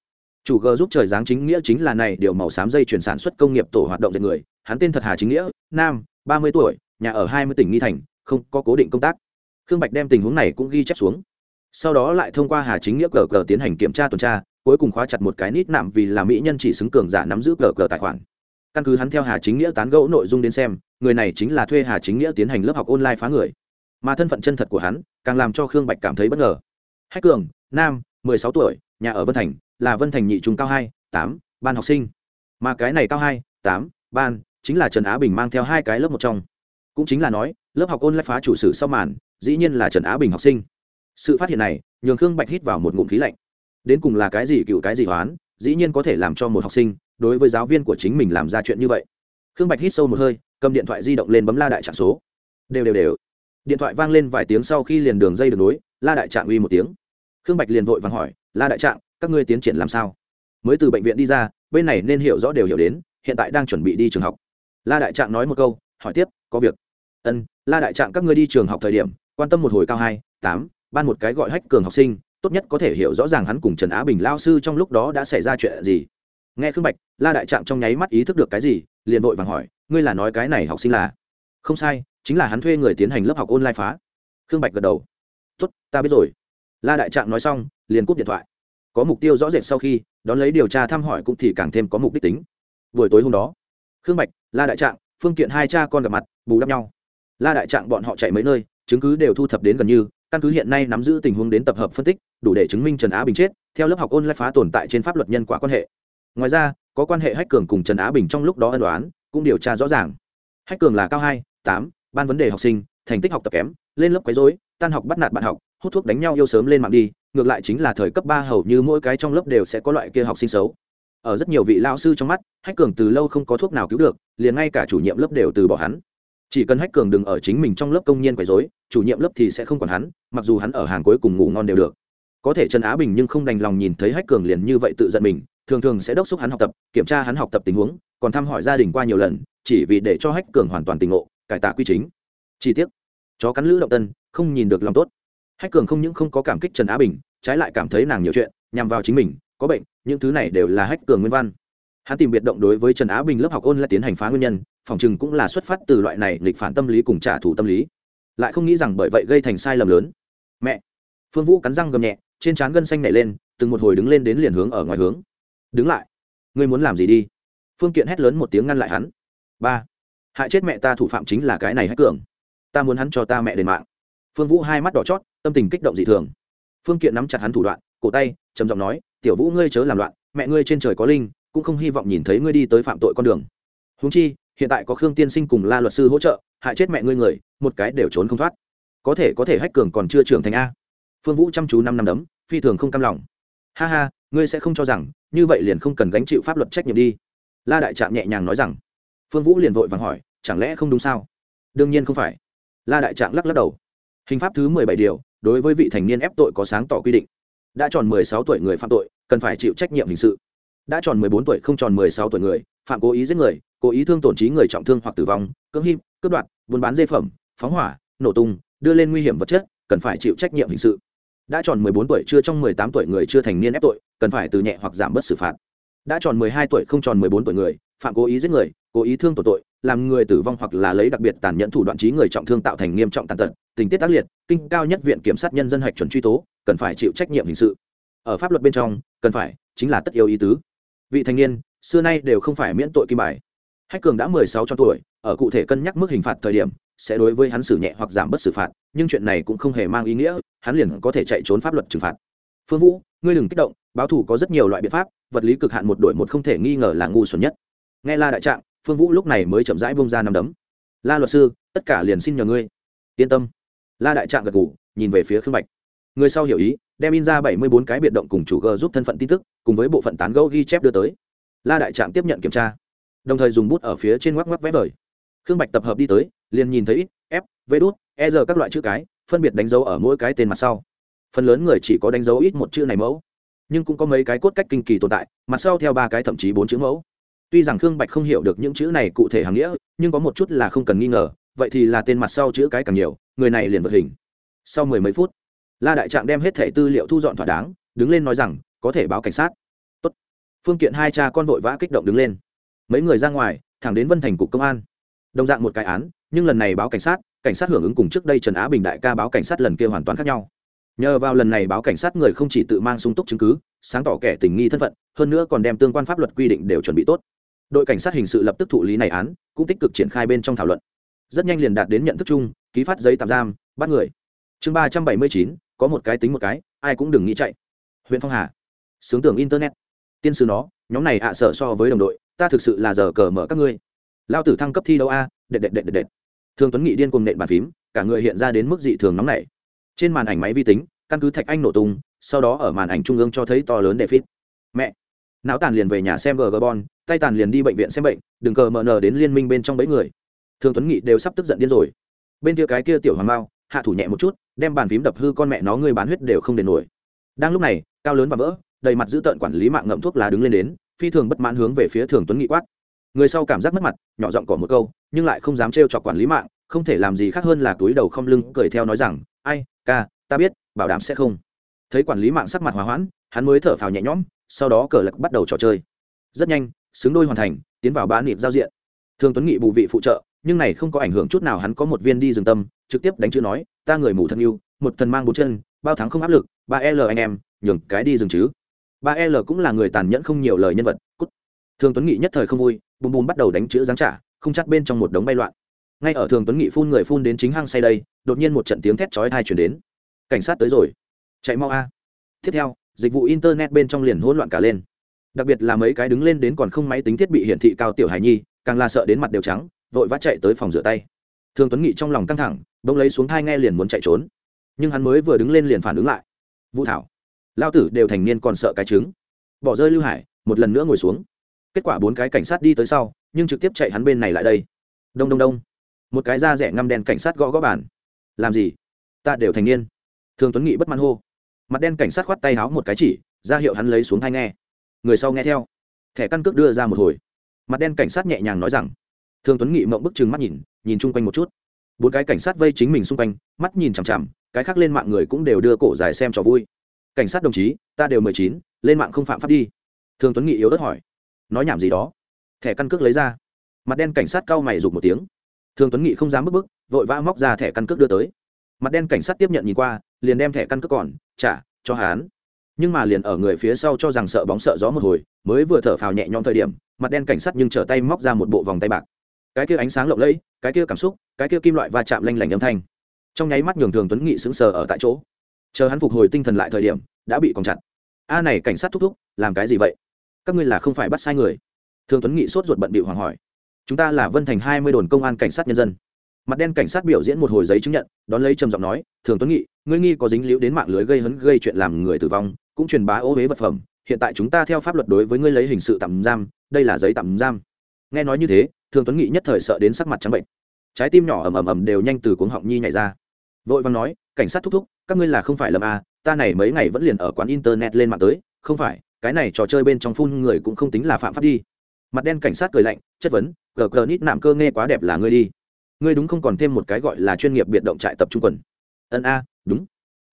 Chủ g giúp trời giáng chính nghĩa chính là này, điều màu xám dây chuyển sản xuất công nghiệp tổ hoạt động dạy người. Hắn tên thật hà chính nghĩa, nam, ba mươi tuổi, nhà ở hai mươi tỉnh nghi thành, không có cố định công tác. Khương bạch đem tình huống này cũng ghi chép xuống. Sau đó lại thông qua hà chính nghĩa cờ cờ tiến hành kiểm tra tuần tra, cuối cùng khóa chặt một cái nít nạm vì là mỹ nhân chỉ xứng cường giả nắm giữ cờ cờ tài khoản. Căn cứ hắn theo hà chính nghĩa tán gẫu nội dung đến xem, người này chính là thuê hà chính nghĩa tiến hành lớp học online phá người mà thân phận chân thật của hắn càng làm cho khương bạch cảm thấy bất ngờ. Hách cường, nam, mười sáu tuổi, nhà ở vân thành, là vân thành nhị trung cao hai, tám, ban học sinh. Mà cái này cao hai, tám, ban, chính là trần á bình mang theo hai cái lớp một trong. Cũng chính là nói, lớp học ôn lại phá chủ sử sau màn, dĩ nhiên là trần á bình học sinh. Sự phát hiện này, nhường khương bạch hít vào một ngụm khí lạnh. Đến cùng là cái gì cựu cái gì hoán, dĩ nhiên có thể làm cho một học sinh, đối với giáo viên của chính mình làm ra chuyện như vậy. Khương bạch hít sâu một hơi, cầm điện thoại di động lên bấm la đại trạng số. Đều đều đều điện thoại vang lên vài tiếng sau khi liền đường dây được nối, la đại trạng uy một tiếng. Khương bạch liền vội vàng hỏi, la đại trạng, các ngươi tiến triển làm sao? Mới từ bệnh viện đi ra, bên này nên hiểu rõ đều hiểu đến, hiện tại đang chuẩn bị đi trường học. La đại trạng nói một câu, hỏi tiếp, có việc. Ân, la đại trạng, các ngươi đi trường học thời điểm, quan tâm một hồi cao hai, tám, ban một cái gọi hách cường học sinh, tốt nhất có thể hiểu rõ ràng hắn cùng trần á bình lao sư trong lúc đó đã xảy ra chuyện gì. Nghe khương bạch, la đại trạng trong nháy mắt ý thức được cái gì, liền vội vàng hỏi, ngươi là nói cái này học sinh là? Không sai chính là hắn thuê người tiến hành lớp học online phá. Khương bạch gật đầu. Tốt, ta biết rồi. La đại trạng nói xong, liền cúp điện thoại. Có mục tiêu rõ rệt sau khi, đón lấy điều tra thăm hỏi cũng thì càng thêm có mục đích tính. Buổi tối hôm đó, khương bạch, la đại trạng phương kiện hai cha con gặp mặt, bù đắp nhau. La đại trạng bọn họ chạy mấy nơi, chứng cứ đều thu thập đến gần như, căn cứ hiện nay nắm giữ tình huống đến tập hợp phân tích, đủ để chứng minh trần á bình chết, theo lớp học online phá tồn tại trên pháp luật nhân quả quan hệ. Ngoài ra, có quan hệ hách cường cùng trần á bình trong lúc đó ân đoán cũng điều tra rõ ràng. Hách cường là cao hai, tám ban vấn đề học sinh, thành tích học tập kém, lên lớp quấy rối, tan học bắt nạt bạn học, hút thuốc đánh nhau yêu sớm lên mạng đi, ngược lại chính là thời cấp ba hầu như mỗi cái trong lớp đều sẽ có loại kia học sinh xấu. Ở rất nhiều vị lao sư trong mắt, hách cường từ lâu không có thuốc nào cứu được, liền ngay cả chủ nhiệm lớp đều từ bỏ hắn. Chỉ cần hách cường đừng ở chính mình trong lớp công nhân quấy dối chủ nhiệm lớp thì sẽ không còn hắn, mặc dù hắn ở hàng cuối cùng ngủ ngon đều được. Có thể trần á bình nhưng không đành lòng nhìn thấy hách cường liền như vậy tự giận mình, thường thường sẽ đốc xúc hắn học tập, kiểm tra hắn học tập tình huống, còn thăm hỏi gia đình qua nhiều lần, chỉ vì để cho hách cường hoàn toàn tình ngộ cải tạ quy chính. Chi tiết chó cắn lữ động tân, không nhìn được lòng tốt. Hách cường không những không có cảm kích trần á bình, trái lại cảm thấy nàng nhiều chuyện, nhằm vào chính mình, có bệnh, những thứ này đều là hách cường nguyên văn. Hắn tìm biệt động đối với trần á bình lớp học ôn lại tiến hành phá nguyên nhân, phòng chừng cũng là xuất phát từ loại này nghịch phản tâm lý cùng trả thù tâm lý. Lại không nghĩ rằng bởi vậy gây thành sai lầm lớn. Mẹ! Phương vũ cắn răng gầm nhẹ, trên trán gân xanh nảy lên, từng một hồi đứng lên đến liền hướng ở ngoài hướng. Đứng lại! Ngươi muốn làm gì đi? Phương kiện hét lớn một tiếng ngăn lại hắn. Ba! Hại chết mẹ ta thủ phạm chính là cái này hách cường. Ta muốn hắn cho ta mẹ đền mạng. Phương vũ hai mắt đỏ chót, tâm tình kích động dị thường. Phương kiện nắm chặt hắn thủ đoạn, cổ tay, trầm giọng nói, tiểu vũ ngươi chớ làm loạn, mẹ ngươi trên trời có linh, cũng không hy vọng nhìn thấy ngươi đi tới phạm tội con đường. Húng chi, hiện tại có khương tiên sinh cùng la luật sư hỗ trợ, hại chết mẹ ngươi người, một cái đều trốn không thoát. Có thể có thể hách cường còn chưa trưởng thành a. Phương vũ chăm chú năm năm đấm, phi thường không cam lòng. Ha ha, ngươi sẽ không cho rằng, như vậy liền không cần gánh chịu pháp luật trách nhiệm đi. La đại trạm nhẹ nhàng nói rằng. Phương vũ liền vội vàng hỏi chẳng lẽ không đúng sao? Đương nhiên không phải. La đại trạng lắc lắc đầu. Hình pháp thứ mười bảy điều, đối với vị thành niên ép tội có sáng tỏ quy định. Đã tròn mười sáu tuổi người phạm tội, cần phải chịu trách nhiệm hình sự. Đã tròn mười bốn tuổi không tròn mười sáu tuổi người, phạm cố ý giết người, cố ý thương tổn trí người trọng thương hoặc tử vong, cưỡng hiếp, cướp đoạt, buôn bán dây phẩm, phóng hỏa, nổ tung, đưa lên nguy hiểm vật chất, cần phải chịu trách nhiệm hình sự. Đã tròn mười bốn tuổi chưa trong mười tám tuổi người chưa thành niên ép tội, cần phải từ nhẹ hoặc giảm bớt xử phạt. Đã tròn mười hai tuổi không tròn mười bốn tuổi người, phạm cố ý giết người, cố ý thương tổ tội làm người tử vong hoặc là lấy đặc biệt tàn nhẫn thủ đoạn trí người trọng thương tạo thành nghiêm trọng tàn tật, tình tiết tác liệt, kinh cao nhất viện kiểm sát nhân dân hạch chuẩn truy tố, cần phải chịu trách nhiệm hình sự. Ở pháp luật bên trong, cần phải, chính là tất yêu ý tứ. Vị thành niên, xưa nay đều không phải miễn tội kim bài. Hách cường đã mười sáu cho tuổi, ở cụ thể cân nhắc mức hình phạt thời điểm, sẽ đối với hắn xử nhẹ hoặc giảm bớt xử phạt, nhưng chuyện này cũng không hề mang ý nghĩa, hắn liền có thể chạy trốn pháp luật trừng phạt. Phương vũ, ngươi đừng kích động, báo thủ có rất nhiều loại biện pháp, vật lý cực hạn một đổi một không thể nghi ngờ là ngu xuẩn nhất. Nghe la đại trạng phương vũ lúc này mới chậm rãi bông ra năm đấm. La luật sư, tất cả liền xin nhờ ngươi. Yên tâm. La đại trạng gật ngủ nhìn về phía khương bạch. Người sau hiểu ý, đem in ra bảy mươi bốn cái biệt động cùng chủ g giúp thân phận tin tức, cùng với bộ phận tán gẫu ghi chép đưa tới. La đại trạng tiếp nhận kiểm tra, đồng thời dùng bút ở phía trên ngoắc ngoắc vẽ vời. Khương bạch tập hợp đi tới, liền nhìn thấy f, v đút e r các loại chữ cái, phân biệt đánh dấu ở mỗi cái tên mặt sau. Phần lớn người chỉ có đánh dấu ít một chữ này mẫu, nhưng cũng có mấy cái cốt cách kinh kỳ tồn tại, mặt sau theo ba cái thậm chí bốn chữ mẫu tuy rằng khương bạch không hiểu được những chữ này cụ thể hàng nghĩa, nhưng có một chút là không cần nghi ngờ, vậy thì là tên mặt sau chữ cái càng nhiều, người này liền vật hình. Sau mười mấy phút, la đại trạng đem hết thẻ tư liệu thu dọn thỏa đáng, đứng lên nói rằng, có thể báo cảnh sát. Tốt. phương kiện hai cha con vội vã kích động đứng lên. Mấy người ra ngoài, thẳng đến vân thành cục công an. Đồng dạng một cái án, nhưng lần này báo cảnh sát cảnh sát hưởng ứng cùng trước đây trần á bình đại ca báo cảnh sát lần kia hoàn toàn khác nhau. Nhờ vào lần này báo cảnh sát người không chỉ tự mang sung túc chứng cứ, sáng tỏ kẻ tình nghi thân phận, hơn nữa còn đem tương quan pháp luật quy định đều chuẩn bị tốt đội cảnh sát hình sự lập tức thụ lý này án, cũng tích cực triển khai bên trong thảo luận. Rất nhanh liền đạt đến nhận thức chung, ký phát giấy tạm giam, bắt người. Chương ba trăm bảy mươi chín, có một cái tính một cái, ai cũng đừng nghĩ chạy. Huyện phong hà. Sướng tưởng internet. Tiên sư nó, nhóm này ạ sợ so với đồng đội, ta thực sự là giờ cờ mở các ngươi. Lao tử thăng cấp thi đấu a đệ đệ đệ đệ đệ. thường tuấn nghị điên cùng nện bàn phím, cả người hiện ra đến mức dị thường nóng nảy. Trên màn ảnh máy vi tính, căn cứ thạch anh nổ tung, sau đó ở màn ảnh trung ương cho thấy to lớn đệ phít. Mẹ. Não tàn liền về nhà xem gg bon tay tàn liền đi bệnh viện xem bệnh, đừng cờ mờ nờ đến liên minh bên trong bẫy người. Thường tuấn nghị đều sắp tức giận điên rồi. Bên kia cái kia tiểu hoàng mao, hạ thủ nhẹ một chút, đem bàn phím đập hư con mẹ nó ngươi bán huyết đều không đền nổi. Đang lúc này, cao lớn và vỡ, đầy mặt giữ tợn quản lý mạng ngậm thuốc lá đứng lên đến, phi thường bất mãn hướng về phía thường tuấn nghị quát. Người sau cảm giác mất mặt, nhỏ giọng cỏ một câu, nhưng lại không dám trêu chọc quản lý mạng, không thể làm gì khác hơn là túi đầu không lưng, cười theo nói rằng, ai, ca, ta biết, bảo đảm sẽ không. Thấy quản lý mạng sắc mặt hòa hoãn, hắn mới thở phào nhẹ nhõm, sau đó cờ lật bắt đầu trò chơi. Rất nhanh xứng đôi hoàn thành, tiến vào bán nịp giao diện. Thường tuấn nghị bù vị phụ trợ, nhưng này không có ảnh hưởng chút nào hắn có một viên đi rừng tâm, trực tiếp đánh chữ nói, ta người mù thân yêu, một thần mang bốn chân, bao tháng không áp lực, ba l anh em, nhường cái đi rừng chứ. Ba l cũng là người tàn nhẫn không nhiều lời nhân vật, cút. Thường tuấn nghị nhất thời không vui, bùm bùm bắt đầu đánh chữ giáng trả, không chắc bên trong một đống bay loạn. Ngay ở thường tuấn nghị phun người phun đến chính hang say đây, đột nhiên một trận tiếng thét chói tai chuyển đến. Cảnh sát tới rồi. Chạy mau a. Tiếp theo, dịch vụ internet bên trong liền hỗn loạn cả lên đặc biệt là mấy cái đứng lên đến còn không máy tính thiết bị hiển thị cao tiểu hải nhi, càng là sợ đến mặt đều trắng, vội vã chạy tới phòng rửa tay. Thường tuấn nghị trong lòng căng thẳng, bỗng lấy xuống thai nghe liền muốn chạy trốn. Nhưng hắn mới vừa đứng lên liền phản ứng lại. Vũ thảo lao tử đều thành niên còn sợ cái trứng. Bỏ rơi lưu hải, một lần nữa ngồi xuống. Kết quả bốn cái cảnh sát đi tới sau, nhưng trực tiếp chạy hắn bên này lại đây. Đông đông đông. Một cái da rẻ ngăm đen cảnh sát gõ gõ bàn. Làm gì? Ta đều thành niên. Thường tuấn nghị bất mãn hô. Mặt đen cảnh sát khoát tay háo một cái chỉ, ra hiệu hắn lấy xuống thai nghe người sau nghe theo. Thẻ căn cước đưa ra một hồi. Mặt đen cảnh sát nhẹ nhàng nói rằng thường tuấn nghị mộng bức chừng mắt nhìn nhìn chung quanh một chút. Bốn cái cảnh sát vây chính mình xung quanh, mắt nhìn chằm chằm, cái khác lên mạng người cũng đều đưa cổ dài xem trò vui. Cảnh sát đồng chí, ta đều mười chín, lên mạng không phạm pháp đi. Thường tuấn nghị yếu ớt hỏi, nói nhảm gì đó? Thẻ căn cước lấy ra. Mặt đen cảnh sát cau mày rụt một tiếng. Thường tuấn nghị không dám bức bức, vội vã móc ra thẻ căn cước đưa tới. Mặt đen cảnh sát tiếp nhận nhìn qua, liền đem thẻ căn cước còn, trả, cho hán nhưng mà liền ở người phía sau cho rằng sợ bóng sợ gió một hồi, mới vừa thở phào nhẹ nhõm thời điểm, mặt đen cảnh sát nhưng trở tay móc ra một bộ vòng tay bạc. Cái kia ánh sáng lộng lẫy, cái kia cảm xúc, cái kia kim loại va chạm lanh lảnh âm thanh. Trong nháy mắt nhường thường tuấn nghị sững sờ ở tại chỗ. Chờ hắn phục hồi tinh thần lại thời điểm, đã bị còng chặt. A à này, cảnh sát thúc thúc, làm cái gì vậy? Các ngươi là không phải bắt sai người. Thường tuấn nghị sốt ruột bận bịu hoàng hỏi. Chúng ta là vân thành hai mươi đồn công an cảnh sát nhân dân. Mặt đen cảnh sát biểu diễn một hồi giấy chứng nhận, đón lấy trầm giọng nói, thường tuấn nghị, ngươi nghi có dính liễu đến mạng lưới gây hấn, gây chuyện làm người tử vong cũng truyền bá ô huế vật phẩm, hiện tại chúng ta theo pháp luật đối với ngươi lấy hình sự tạm giam, đây là giấy tạm giam. Nghe nói như thế, thường tuấn nghị nhất thời sợ đến sắc mặt trắng bệnh. Trái tim nhỏ ầm ầm ầm đều nhanh từ cuống họng nhi nhảy ra. Vội vàng nói, cảnh sát thúc thúc, các ngươi là không phải lầm à ta này mấy ngày vẫn liền ở quán internet lên mạng tới, không phải, cái này trò chơi bên trong phun người cũng không tính là phạm pháp đi. Mặt đen cảnh sát cười lạnh, chất vấn, gờ gờ nít nạm cơ nghe quá đẹp là ngươi đi. Ngươi đúng không còn thêm một cái gọi là chuyên nghiệp biệt động trại tập trung quần. Ân a, đúng.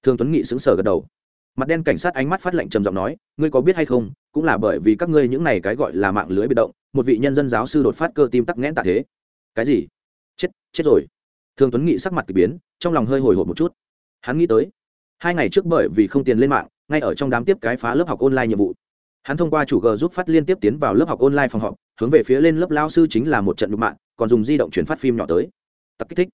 Thương tuấn nghị sững sờ gật đầu mặt đen cảnh sát ánh mắt phát lệnh trầm giọng nói, ngươi có biết hay không, cũng là bởi vì các ngươi những này cái gọi là mạng lưới bị động, một vị nhân dân giáo sư đột phát cơ tim tắc nghẽn tạ thế. Cái gì? Chết chết rồi. Thương tuấn nghị sắc mặt k ỳ biến, trong lòng hơi hồi hộp một chút. Hắn nghĩ tới, hai ngày trước bởi vì không tiền lên mạng, ngay ở trong đám tiếp cái phá lớp học online nhiệm vụ. Hắn thông qua chủ g giúp phát liên tiếp tiến vào lớp học online phòng họp, hướng về phía lên lớp lao sư chính là một trận đục mạng, còn dùng di động chuyển phát phim nhỏ tới. Tặc kích thích.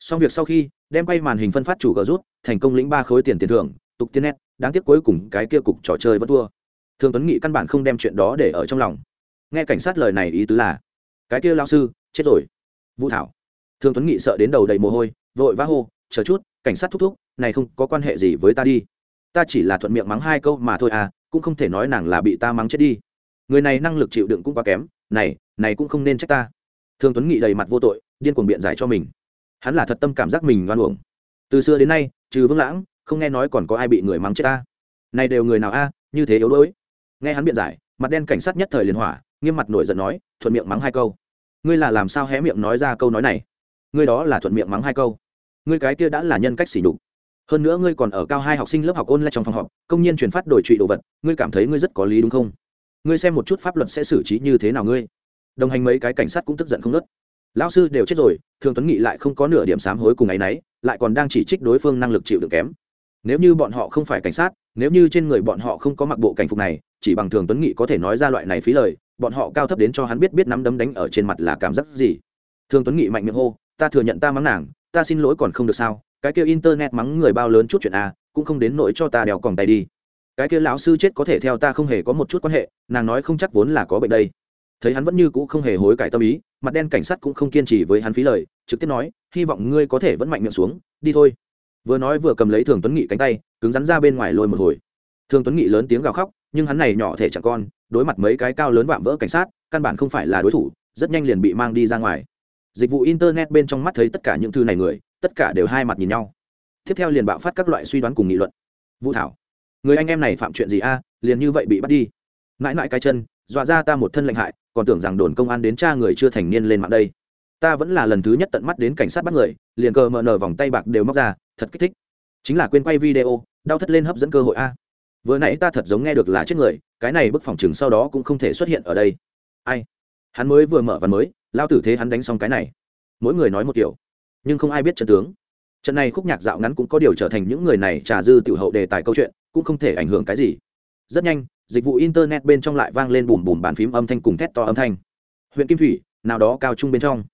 Xong việc sau khi, đem quay màn hình phân phát chủ g rút thành công lĩnh ba khối tiền tiền thưởng, tục tiên net đáng tiếc cuối cùng cái kia cục trò chơi vẫn thua. Thường tuấn nghị căn bản không đem chuyện đó để ở trong lòng. Nghe cảnh sát lời này ý tứ là, cái kia lao sư, chết rồi. Vũ thảo. Thường tuấn nghị sợ đến đầu đầy mồ hôi, vội vã hô, chờ chút, cảnh sát thúc thúc, này không có quan hệ gì với ta đi. Ta chỉ là thuận miệng mắng hai câu mà thôi à cũng không thể nói nàng là bị ta mắng chết đi. Người này năng lực chịu đựng cũng quá kém, này này cũng không nên trách ta. Thường tuấn nghị đầy mặt vô tội, điên cuồng biện giải cho mình. Hắn là thật tâm cảm giác mình ngoan uổng. Từ xưa đến nay, trừ vương lãng không nghe nói còn có ai bị người mắng chết ta. Này đều người nào a, như thế yếu đuối. Nghe hắn biện giải, mặt đen cảnh sát nhất thời liên hỏa, nghiêm mặt nổi giận nói, thuận miệng mắng hai câu. Ngươi là làm sao hé miệng nói ra câu nói này? Ngươi đó là thuận miệng mắng hai câu. Ngươi cái kia đã là nhân cách xỉ đục hơn nữa ngươi còn ở cao hai học sinh lớp học ôn lại trong phòng họp, công nhân truyền phát đổi trụy đồ vật, ngươi cảm thấy ngươi rất có lý đúng không? Ngươi xem một chút pháp luật sẽ xử trí như thế nào ngươi? Đồng hành mấy cái cảnh sát cũng tức giận không nớt lão sư đều chết rồi, thường tuấn nghị lại không có nửa điểm sám hối cùng ấ y lại còn đang chỉ trích đối phương năng lực chịu được kém nếu như bọn họ không phải cảnh sát, nếu như trên người bọn họ không có mặc bộ cảnh phục này, chỉ bằng thường tuấn nghị có thể nói ra loại này phí lời, bọn họ cao thấp đến cho hắn biết biết nắm đấm đánh ở trên mặt là cảm giác gì. Thường tuấn nghị mạnh miệng hô, ta thừa nhận ta mắng nàng, ta xin lỗi còn không được sao, cái kia internet mắng người bao lớn chút chuyện a cũng không đến nỗi cho ta đèo còng tay đi. Cái kia lão sư chết có thể theo ta không hề có một chút quan hệ, nàng nói không chắc vốn là có bệnh đây. Thấy hắn vẫn như cũ không hề hối cải tâm ý, mặt đen cảnh sát cũng không kiên trì với hắn phí lời, trực tiếp nói, hy vọng ngươi có thể vẫn mạnh miệng xuống, đi thôi vừa nói vừa cầm lấy thường tuấn nghị cánh tay, cứng rắn ra bên ngoài lôi một hồi. Thường tuấn nghị lớn tiếng gào khóc, nhưng hắn này nhỏ thể chẳng con, đối mặt mấy cái cao lớn vạm vỡ cảnh sát, căn bản không phải là đối thủ, rất nhanh liền bị mang đi ra ngoài. Dịch vụ internet bên trong mắt thấy tất cả những thư này người, tất cả đều hai mặt nhìn nhau. Tiếp theo liền bạo phát các loại suy đoán cùng nghị luận. Vũ thảo, người anh em này phạm chuyện gì a? Liền như vậy bị bắt đi. Mãi mãi cái chân, dọa ra ta một thân lệnh hại, còn tưởng rằng đồn công an đến cha người chưa thành niên lên mạng đây ta vẫn là lần thứ nhất tận mắt đến cảnh sát bắt người, liền cờ mờ nở vòng tay bạc đều móc ra, thật kích thích. Chính là quên quay video, đau thất lên hấp dẫn cơ hội a. Vừa nãy ta thật giống nghe được là chết người, cái này bức phòng chừng sau đó cũng không thể xuất hiện ở đây. Ai? Hắn mới vừa mở văn mới, lao tử thế hắn đánh xong cái này. Mỗi người nói một kiểu, nhưng không ai biết trận tướng. Trận này khúc nhạc dạo ngắn cũng có điều trở thành những người này trà dư tiểu hậu đề tài câu chuyện, cũng không thể ảnh hưởng cái gì. Rất nhanh, dịch vụ internet bên trong lại vang lên bùm bùm bàn phím âm thanh cùng thét to âm thanh. Huyện kim thủy, nào đó cao trung bên trong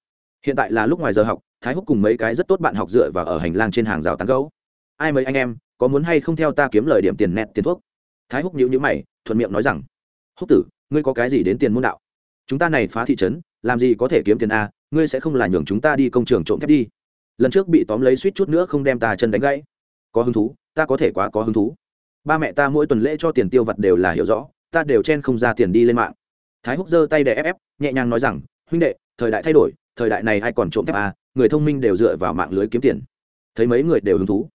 hiện tại là lúc ngoài giờ học, thái húc cùng mấy cái rất tốt bạn học dựa và ở hành lang trên hàng rào tán gấu ai mấy anh em, có muốn hay không theo ta kiếm lời điểm tiền nẹt tiền thuốc? Thái húc nhữ nhữ mày, thuận miệng nói rằng, húc tử, ngươi có cái gì đến tiền môn đạo? Chúng ta này phá thị trấn, làm gì có thể kiếm tiền a? Ngươi sẽ không là nhường chúng ta đi công trường trộm thép đi. Lần trước bị tóm lấy suýt chút nữa không đem ta chân đánh gãy. Có hứng thú, ta có thể quá có hứng thú. Ba mẹ ta mỗi tuần lễ cho tiền tiêu vặt đều là hiểu rõ, ta đều chen không ra tiền đi lên mạng. Thái húc giơ tay để ép ép, nhẹ nhàng nói rằng, huynh đệ, thời đại thay đổi thời đại này ai còn trộm thép à, người thông minh đều dựa vào mạng lưới kiếm tiền. Thấy mấy người đều hứng thú.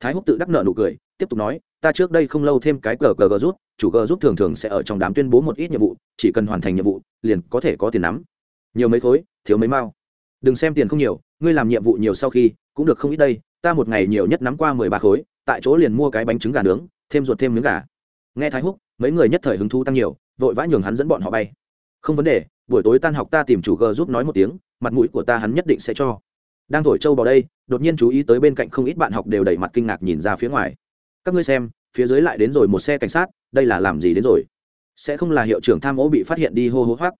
Thái húc tự đắc nợ nụ cười tiếp tục nói ta trước đây không lâu thêm cái cờ cờ gờ rút chủ cờ rút thường thường sẽ ở trong đám tuyên bố một ít nhiệm vụ chỉ cần hoàn thành nhiệm vụ liền có thể có tiền nắm. Nhiều mấy khối thiếu mấy mao. Đừng xem tiền không nhiều ngươi làm nhiệm vụ nhiều sau khi cũng được không ít đây ta một ngày nhiều nhất nắm qua mười ba khối tại chỗ liền mua cái bánh trứng gà nướng thêm ruột thêm miếng gà. Nghe thái húc mấy người nhất thời hứng thú tăng nhiều vội vã nhường hắn dẫn bọn họ bay. Không vấn đề buổi tối tan học ta tìm chủ gờ giúp nói một tiếng mặt mũi của ta hắn nhất định sẽ cho. Đang thổi trâu vào đây, đột nhiên chú ý tới bên cạnh không ít bạn học đều đẩy mặt kinh ngạc nhìn ra phía ngoài. Các ngươi xem, phía dưới lại đến rồi một xe cảnh sát, đây là làm gì đến rồi? Sẽ không là hiệu trưởng tham ô bị phát hiện đi hô hô hoác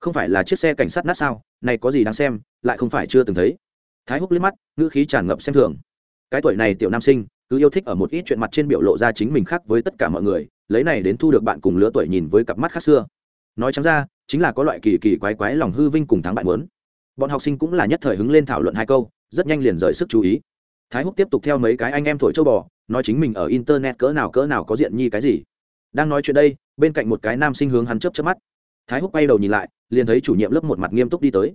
không phải là chiếc xe cảnh sát nát sao? Này có gì đáng xem, lại không phải chưa từng thấy. Thái húc liếc mắt, ngữ khí tràn ngập xem thường. Cái tuổi này tiểu nam sinh, cứ yêu thích ở một ít chuyện mặt trên biểu lộ ra chính mình khác với tất cả mọi người, lấy này đến thu được bạn cùng lứa tuổi nhìn với cặp mắt khác xưa. Nói chẳng ra, chính là có loại kỳ kỳ quái quái lòng hư vinh cùng thắng bạn muốn bọn học sinh cũng là nhất thời hứng lên thảo luận hai câu, rất nhanh liền rời sức chú ý. Thái húc tiếp tục theo mấy cái anh em thổi châu bò, nói chính mình ở internet cỡ nào cỡ nào có diện nhi cái gì. Đang nói chuyện đây, bên cạnh một cái nam sinh hướng hắn chớp chớp mắt. Thái húc quay đầu nhìn lại, liền thấy chủ nhiệm lớp một mặt nghiêm túc đi tới.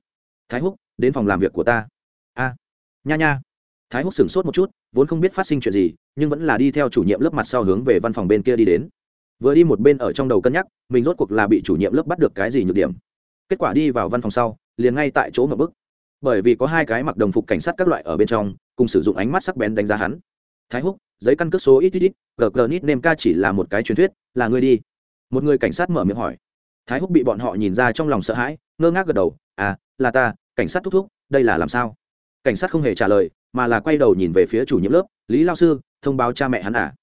Thái húc, đến phòng làm việc của ta. A, nha nha. Thái húc sửng sốt một chút, vốn không biết phát sinh chuyện gì, nhưng vẫn là đi theo chủ nhiệm lớp mặt sau hướng về văn phòng bên kia đi đến. Vừa đi một bên ở trong đầu cân nhắc, mình rốt cuộc là bị chủ nhiệm lớp bắt được cái gì nhược điểm. Kết quả đi vào văn phòng sau liền ngay tại chỗ ngập bức. Bởi vì có hai cái mặc đồng phục cảnh sát các loại ở bên trong, cùng sử dụng ánh mắt sắc bén đánh giá hắn. Thái húc, giấy căn cước số ít ít ít gờ gờ nít nêm ca chỉ là một cái truyền thuyết, là người đi. Một người cảnh sát mở miệng hỏi. Thái húc bị bọn họ nhìn ra trong lòng sợ hãi, ngơ ngác gật đầu. À là ta, cảnh sát thúc thúc, đây là làm sao? Cảnh sát không hề trả lời, mà là quay đầu nhìn về phía chủ nhiệm lớp, lý lao sư, thông báo cha mẹ hắn à.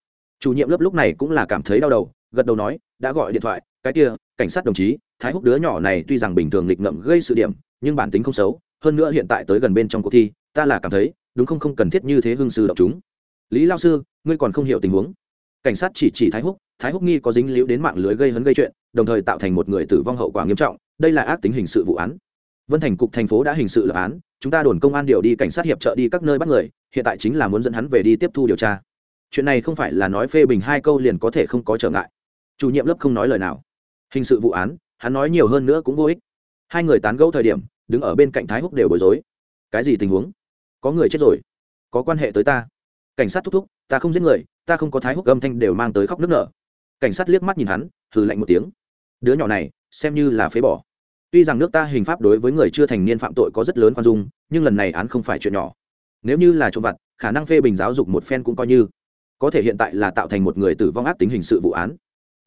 Chủ nhiệm lớp lúc này cũng là cảm thấy đau đầu, gật đầu nói, đã gọi điện thoại, cái kia cảnh sát đồng chí, thái húc đứa nhỏ này tuy rằng bình thường nghịch ngợm gây sự điểm, nhưng bản tính không xấu, hơn nữa hiện tại tới gần bên trong cuộc thi, ta là cảm thấy, đúng không không cần thiết như thế hương sư động chúng. Lý lao sư, ngươi còn không hiểu tình huống. Cảnh sát chỉ chỉ thái húc thái húc nghi có dính liễu đến mạng lưới gây hấn gây chuyện, đồng thời tạo thành một người tử vong hậu quả nghiêm trọng, đây là ác tính hình sự vụ án. Vân thành cục thành phố đã hình sự lập án, chúng ta đồn công an điều đi cảnh sát hiệp trợ đi các nơi bắt người, hiện tại chính là muốn dẫn hắn về đi tiếp thu điều tra. Chuyện này không phải là nói phê bình hai câu liền có thể không có trở ngại. Chủ nhiệm lớp không nói lời nào hình sự vụ án, hắn nói nhiều hơn nữa cũng vô ích. Hai người tán gẫu thời điểm, đứng ở bên cạnh thái húc đều bối rối. Cái gì tình huống? Có người chết rồi. Có quan hệ tới ta. Cảnh sát thúc thúc, ta không giết người, ta không có thái húc âm thanh đều mang tới khóc nước nở. Cảnh sát liếc mắt nhìn hắn thử lạnh một tiếng. Đứa nhỏ này, xem như là phế bỏ. Tuy rằng nước ta hình pháp đối với người chưa thành niên phạm tội có rất lớn khoan dung, nhưng lần này án không phải chuyện nhỏ. Nếu như là trộm vặt, khả năng phê bình giáo dục một phen cũng coi như. Có thể hiện tại là tạo thành một người tử vong ác tính hình sự vụ án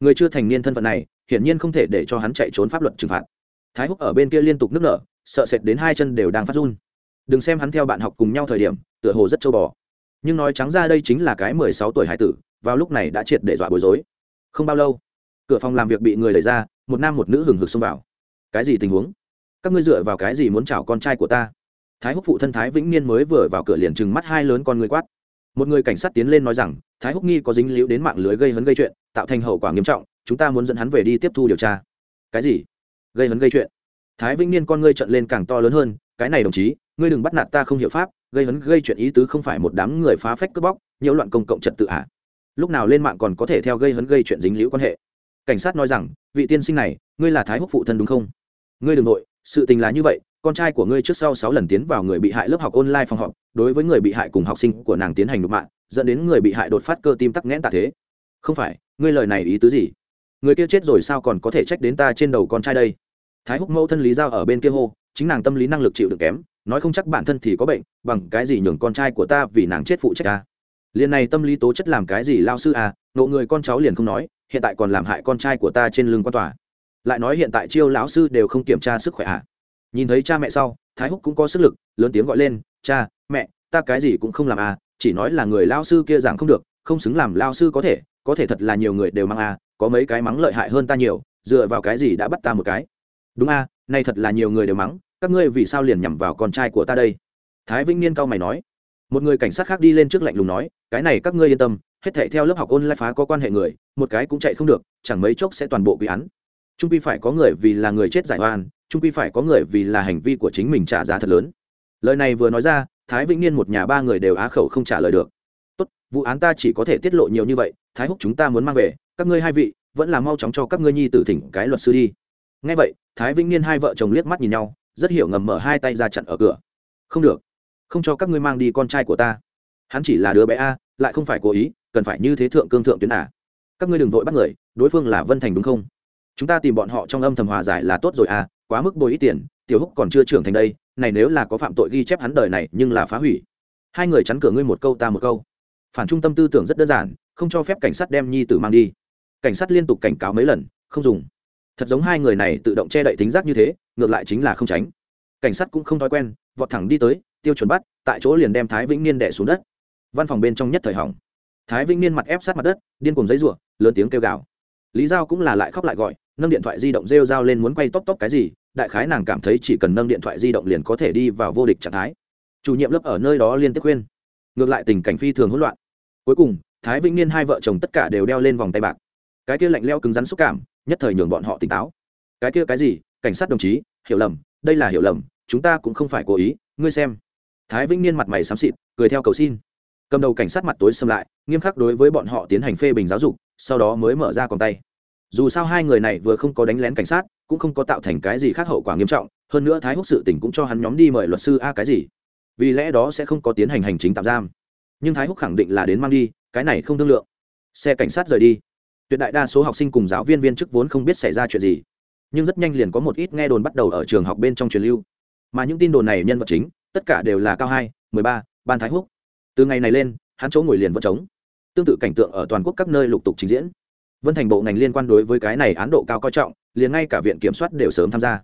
người chưa thành niên thân phận này, hiển nhiên không thể để cho hắn chạy trốn pháp luật trừng phạt. Thái húc ở bên kia liên tục nước nở, sợ sệt đến hai chân đều đang phát run. Đừng xem hắn theo bạn học cùng nhau thời điểm, tựa hồ rất châu bò. Nhưng nói trắng ra đây chính là cái mười sáu tuổi hải tử, vào lúc này đã triệt để dọa bối rối. Không bao lâu, cửa phòng làm việc bị người đẩy ra, một nam một nữ hừng hực xông vào. Cái gì tình huống? Các ngươi dựa vào cái gì muốn chào con trai của ta? Thái húc phụ thân thái vĩnh niên mới vừa vào cửa liền trừng mắt hai lớn con người quát. Một người cảnh sát tiến lên nói rằng thái húc nghi có dính líu đến mạng lưới gây hấn gây chuyện, tạo thành hậu quả nghiêm trọng, chúng ta muốn dẫn hắn về đi tiếp thu điều tra. Cái gì? Gây hấn gây chuyện? Thái vĩnh niên con ngươi trận lên càng to lớn hơn, cái này đồng chí, ngươi đừng bắt nạt ta không hiểu pháp, gây hấn gây chuyện ý tứ không phải một đám người phá phách cướp bóc, nhiễu loạn công cộng trật tự ạ à. lúc nào lên mạng còn có thể theo gây hấn gây chuyện dính liễu quan hệ? Cảnh sát nói rằng, vị tiên sinh này, ngươi là thái húc phụ thân đúng không? Ngươi đừng nội, sự tình là như vậy, con trai của ngươi trước sau sáu lần tiến vào người bị hại lớp học online phòng họp, đối với người bị hại cùng học sinh của nàng tiến hành đục mạng dẫn đến người bị hại đột phát cơ tim tắc nghẽn tạ thế. Không phải, ngươi lời này ý tứ gì? Người kia chết rồi sao còn có thể trách đến ta trên đầu con trai đây? Thái húc mẫu thân lý giao ở bên kia hô, chính nàng tâm lý năng lực chịu được kém, nói không chắc bản thân thì có bệnh, bằng cái gì nhường con trai của ta vì nàng chết phụ trách ta? Liền này tâm lý tố chất làm cái gì lao sư à nộ người con cháu liền không nói, hiện tại còn làm hại con trai của ta trên lưng quan tòa. Lại nói hiện tại chiêu lão sư đều không kiểm tra sức khỏe à? Nhìn thấy cha mẹ sau, thái húc cũng có sức lực, lớn tiếng gọi lên, cha, mẹ, ta cái gì cũng không làm à chỉ nói là người lao sư kia giảng không được, không xứng làm lao sư có thể có thể thật là nhiều người đều mang à có mấy cái mắng lợi hại hơn ta nhiều, dựa vào cái gì đã bắt ta một cái? Đúng à nay thật là nhiều người đều mắng, các ngươi vì sao liền nhằm vào con trai của ta đây? Thái vĩnh niên cao mày nói. Một người cảnh sát khác đi lên trước lạnh lùng nói, cái này các ngươi yên tâm, hết thảy theo lớp học ôn lại phá có quan hệ người, một cái cũng chạy không được, chẳng mấy chốc sẽ toàn bộ quy án. Trung quy phải có người vì là người chết giải oan, trung quy phải có người vì là hành vi của chính mình trả giá thật lớn. Lời này vừa nói ra thái vĩnh niên một nhà ba người đều á khẩu không trả lời được. Tốt, vụ án ta chỉ có thể tiết lộ nhiều như vậy, thái húc chúng ta muốn mang về, các ngươi hai vị, vẫn là mau chóng cho các ngươi nhi tử thỉnh cái luật sư đi. Ngay vậy, thái vĩnh niên hai vợ chồng liếc mắt nhìn nhau, rất hiểu ngầm mở hai tay ra chặn ở cửa. Không được, không cho các ngươi mang đi con trai của ta. Hắn chỉ là đứa bé a, lại không phải cố ý, cần phải như thế thượng cương thượng tuyến à. các ngươi đừng vội bắt người, đối phương là vân thành đúng không? Chúng ta tìm bọn họ trong âm thầm hòa giải là tốt rồi à quá mức bồi ít tiền, tiểu húc còn chưa trưởng thành đây này nếu là có phạm tội ghi chép hắn đời này nhưng là phá hủy. Hai người chắn cửa ngươi một câu ta một câu. Phản trung tâm tư tưởng rất đơn giản, không cho phép cảnh sát đem nhi tử mang đi. Cảnh sát liên tục cảnh cáo mấy lần, không dùng. Thật giống hai người này tự động che đậy tính giác như thế, ngược lại chính là không tránh. Cảnh sát cũng không thói quen, vọt thẳng đi tới, tiêu chuẩn bắt, tại chỗ liền đem thái vĩnh niên đẻ xuống đất. Văn phòng bên trong nhất thời hỏng. Thái vĩnh niên mặt ép sát mặt đất, điên cùng giấy ruộng lớn tiếng kêu gào. Lý giao cũng là lại khóc lại gọi, nâng điện thoại di động rêu dao lên muốn quay tóc tóc cái gì đại khái nàng cảm thấy chỉ cần nâng điện thoại di động liền có thể đi vào vô địch trạng thái. Chủ nhiệm lớp ở nơi đó liên tiếp khuyên. Ngược lại tình cảnh phi thường hỗn loạn. Cuối cùng, thái vĩnh niên hai vợ chồng tất cả đều đeo lên vòng tay bạc. Cái kia lạnh leo cứng rắn xúc cảm, nhất thời nhường bọn họ tỉnh táo. Cái kia cái gì? Cảnh sát đồng chí, hiểu lầm, đây là hiểu lầm, chúng ta cũng không phải cố ý, ngươi xem. Thái vĩnh niên mặt mày xám xịt, cười theo cầu xin. Cầm đầu cảnh sát mặt tối xâm lại, nghiêm khắc đối với bọn họ tiến hành phê bình giáo dục, sau đó mới mở ra còn tay. Dù sao hai người này vừa không có đánh lén cảnh sát cũng không có tạo thành cái gì khác hậu quả nghiêm trọng, hơn nữa thái húc sự tỉnh cũng cho hắn nhóm đi mời luật sư a cái gì. Vì lẽ đó sẽ không có tiến hành hành chính tạm giam. Nhưng thái húc khẳng định là đến mang đi, cái này không thương lượng. Xe cảnh sát rời đi. Tuyệt đại đa số học sinh cùng giáo viên viên chức vốn không biết xảy ra chuyện gì. Nhưng rất nhanh liền có một ít nghe đồn bắt đầu ở trường học bên trong truyền lưu. Mà những tin đồn này nhân vật chính, tất cả đều là cao hai, mười ba, ban thái húc. Từ ngày này lên, hắn chỗ ngồi liền vẫn trống. Tương tự cảnh tượng ở toàn quốc các nơi lục tục trình diễn. Vân thành bộ ngành liên quan đối với cái này án độ cao coi trọng liền ngay cả viện kiểm soát đều sớm tham gia.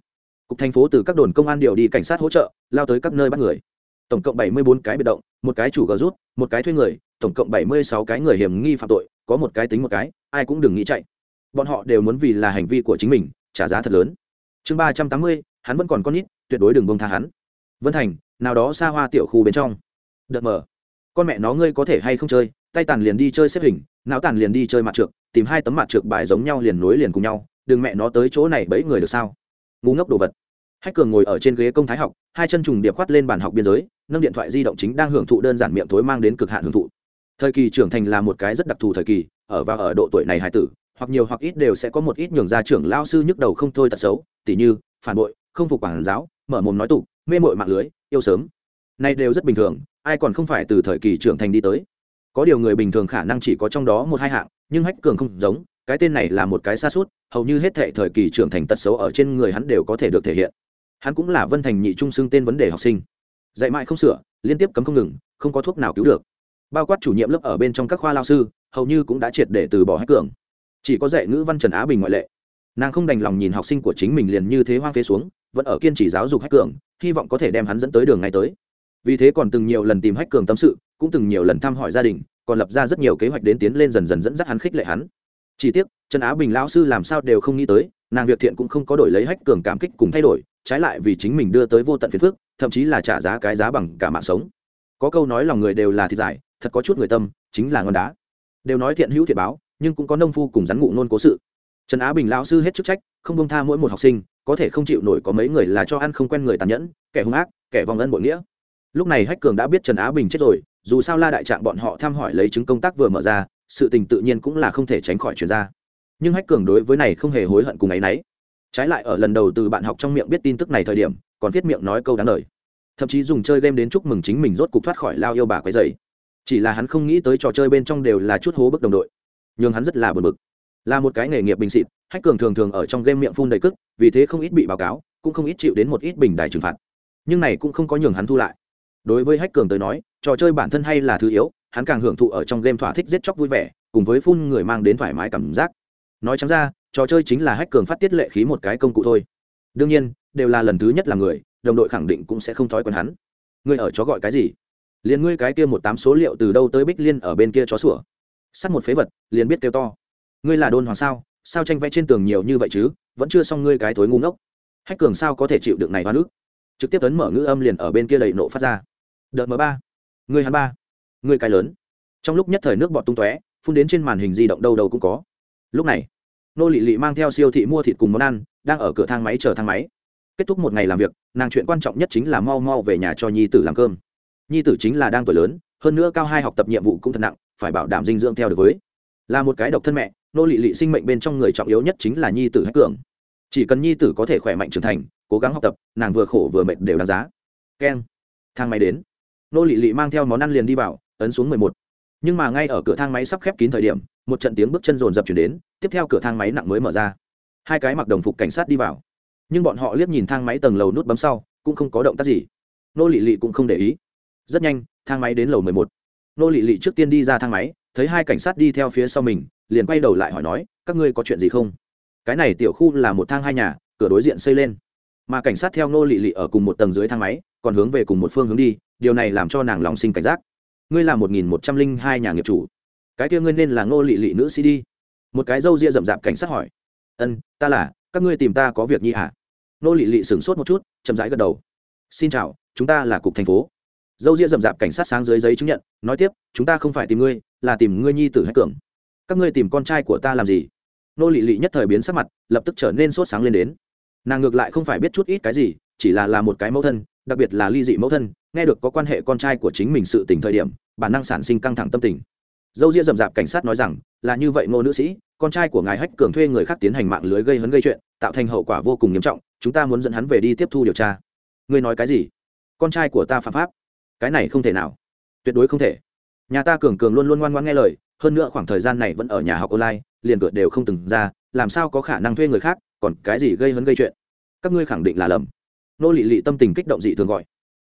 Cục thành phố từ các đồn công an điều đi cảnh sát hỗ trợ, lao tới các nơi bắt người. Tổng cộng bảy mươi bốn cái biệt động, một cái chủ gờ rút, một cái thuê người, tổng cộng bảy mươi sáu cái người hiểm nghi phạm tội, có một cái tính một cái, ai cũng đừng nghĩ chạy. Bọn họ đều muốn vì là hành vi của chính mình, trả giá thật lớn. Chương ba trăm tám mươi, hắn vẫn còn con nít, tuyệt đối đừng bông tha hắn. Vân thành, nào đó xa hoa tiểu khu bên trong. Đợt mở con mẹ nó ngươi có thể hay không chơi, tay tàn liền đi chơi xếp hình, não tàn liền đi chơi mặt trượt tìm hai tấm mặt trượt bài giống nhau liền nối liền cùng nhau đừng mẹ nó tới chỗ này bẫy người được sao? Ngu ngốc đồ vật. Hách cường ngồi ở trên ghế công thái học, hai chân trùng điệp khoát lên bàn học biên giới, nâng điện thoại di động chính đang hưởng thụ đơn giản miệng thối mang đến cực hạn hưởng thụ. Thời kỳ trưởng thành là một cái rất đặc thù thời kỳ, ở và ở độ tuổi này Hải tử, hoặc nhiều hoặc ít đều sẽ có một ít nhường ra trưởng lao sư nhức đầu không thôi tật xấu, tỉ như, phản bội, không phục quản giáo, mở mồm nói tục, mê mội mạng lưới, yêu sớm. Nay đều rất bình thường, ai còn không phải từ thời kỳ trưởng thành đi tới. Có điều người bình thường khả năng chỉ có trong đó một hai hạng, nhưng hách cường không giống cái tên này là một cái xa suốt, hầu như hết thệ thời kỳ trưởng thành tật xấu ở trên người hắn đều có thể được thể hiện. Hắn cũng là vân thành nhị trung xưng tên vấn đề học sinh. Dạy mãi không sửa, liên tiếp cấm không ngừng, không có thuốc nào cứu được. Bao quát chủ nhiệm lớp ở bên trong các khoa lao sư, hầu như cũng đã triệt để từ bỏ hách cường. Chỉ có dạy ngữ văn trần á bình ngoại lệ. Nàng không đành lòng nhìn học sinh của chính mình liền như thế hoang phế xuống, vẫn ở kiên trì giáo dục hách cường, hy vọng có thể đem hắn dẫn tới đường ngay tới. Vì thế còn từng nhiều lần tìm hách cường tâm sự, cũng từng nhiều lần thăm hỏi gia đình, còn lập ra rất nhiều kế hoạch đến tiến lên dần dần dẫn dắt hắn khích lệ hắn chỉ tiếc, trần á bình lão sư làm sao đều không nghĩ tới, nàng việc thiện cũng không có đổi lấy hách cường cảm kích cùng thay đổi, trái lại vì chính mình đưa tới vô tận phiền phức, thậm chí là trả giá cái giá bằng cả mạng sống. Có câu nói lòng người đều là thiệt giải thật có chút người tâm, chính là ngon đá. Đều nói thiện hữu thiện báo, nhưng cũng có nông phu cùng rắn ngụ nôn cố sự. Trần á bình lão sư hết chức trách, không bông tha mỗi một học sinh, có thể không chịu nổi có mấy người là cho ăn không quen người tàn nhẫn, kẻ hung ác, kẻ vòng ân bội nghĩa. Lúc này hách cường đã biết trần á bình chết rồi, dù sao la đại trạng bọn họ thăm hỏi lấy chứng công tác vừa mở ra sự tình tự nhiên cũng là không thể tránh khỏi chuyển ra. Nhưng hách cường đối với này không hề hối hận cùng ấy nấy trái lại ở lần đầu từ bạn học trong miệng biết tin tức này thời điểm, còn viết miệng nói câu đáng lời. Thậm chí dùng chơi game đến chúc mừng chính mình rốt cục thoát khỏi lao yêu bà quấy dày chỉ là hắn không nghĩ tới trò chơi bên trong đều là chút hố bức đồng đội. Nhưng hắn rất là bực bực. Là một cái nghề nghiệp bình xịt hách cường thường thường ở trong game miệng phun đầy cức, vì thế không ít bị báo cáo, cũng không ít chịu đến một ít bình đài trừng phạt. Nhưng này cũng không có nhường hắn thu lại. Đối với hách cường tới nói trò chơi bản thân hay là thứ yếu, hắn càng hưởng thụ ở trong game thỏa thích giết chóc vui vẻ, cùng với phun người mang đến thoải mái cảm giác. Nói chẳng ra, trò chơi chính là hách cường phát tiết lệ khí một cái công cụ thôi. Đương nhiên, đều là lần thứ nhất là người, đồng đội khẳng định cũng sẽ không thói quen hắn. Ngươi ở chó gọi cái gì? Liền ngươi cái kia một tám số liệu từ đâu tới bích liên ở bên kia chó sủa? Sắt một phế vật, liền biết kêu to. Ngươi là đôn hoàng sao? Sao tranh vẽ trên tường nhiều như vậy chứ? Vẫn chưa xong ngươi cái thối ngu ngốc. Hách cường sao có thể chịu được này hoa nước trực tiếp ấn mở ngữ âm liền ở bên kia đầy nộ phát ra. Đợt m ba người hắn ba. Người cái lớn. Trong lúc nhất thời nước bọt tung tóe, phun đến trên màn hình di động đâu đâu cũng có. Lúc này, nô lị lị mang theo siêu thị mua thịt cùng món ăn, đang ở cửa thang máy chờ thang máy. Kết thúc một ngày làm việc, nàng chuyện quan trọng nhất chính là mau mau về nhà cho nhi tử làm cơm. Nhi tử chính là đang tuổi lớn, hơn nữa cao hai học tập nhiệm vụ cũng thật nặng, phải bảo đảm dinh dưỡng theo được với. Là một cái độc thân mẹ, nô lị lị sinh mệnh bên trong người trọng yếu nhất chính là nhi tử hách cường. Chỉ cần nhi tử có thể khỏe mạnh trưởng thành, cố gắng học tập, nàng vừa khổ vừa mệt đều đáng giá. Keng, thang máy đến nô lị lị mang theo món ăn liền đi vào, ấn xuống mười một. Nhưng mà ngay ở cửa thang máy sắp khép kín thời điểm, một trận tiếng bước chân rồn rập chuyển đến, tiếp theo cửa thang máy nặng mới mở ra. Hai cái mặc đồng phục cảnh sát đi vào. Nhưng bọn họ liếc nhìn thang máy tầng lầu nút bấm sau, cũng không có động tác gì. Nô lị lị cũng không để ý. Rất nhanh, thang máy đến lầu mười một. Nô lị lị trước tiên đi ra thang máy, thấy hai cảnh sát đi theo phía sau mình, liền quay đầu lại hỏi nói, các ngươi có chuyện gì không? Cái này tiểu khu là một thang hai nhà, cửa đối diện xây lên. Mà cảnh sát theo nô lị lị ở cùng một tầng dưới thang máy, còn hướng về cùng một phương hướng đi điều này làm cho nàng lòng sinh cảnh giác. Ngươi là một nghìn một trăm linh hai nhà nghiệp chủ. Cái kia ngươi nên là ngô lị lị nữ sĩ đi. Một cái râu ria rậm rạp cảnh sát hỏi. Ân, ta là, các ngươi tìm ta có việc nhi hả à? ngô lị lị sửng sốt một chút, chậm rãi gật đầu. Xin chào, chúng ta là cục thành phố. Dâu ria rậm rạp cảnh sát sáng dưới giấy chứng nhận, nói tiếp, chúng ta không phải tìm ngươi, là tìm ngươi nhi tử hách cường. Các ngươi tìm con trai của ta làm gì? Nô lị lị nhất thời biến sắc mặt, lập tức trở nên sốt sáng lên đến. Nàng ngược lại không phải biết chút ít cái gì, chỉ là là một cái mẫu thân, đặc biệt là ly dị mẫu thân nghe được có quan hệ con trai của chính mình sự tình thời điểm, bản năng sản sinh căng thẳng tâm tình. Dâu ria rậm rạp cảnh sát nói rằng, là như vậy, ngô nữ sĩ, con trai của ngài hách cường thuê người khác tiến hành mạng lưới gây hấn gây chuyện, tạo thành hậu quả vô cùng nghiêm trọng, chúng ta muốn dẫn hắn về đi tiếp thu điều tra. Ngươi nói cái gì? Con trai của ta phạm pháp. Cái này không thể nào. Tuyệt đối không thể. Nhà ta cường cường luôn luôn ngoan ngoan nghe lời, hơn nữa khoảng thời gian này vẫn ở nhà học online, liền cửa đều không từng ra, làm sao có khả năng thuê người khác, còn cái gì gây hấn gây chuyện? Các ngươi khẳng định là lầm. Nô lị lị tâm tình kích động dị thường gọi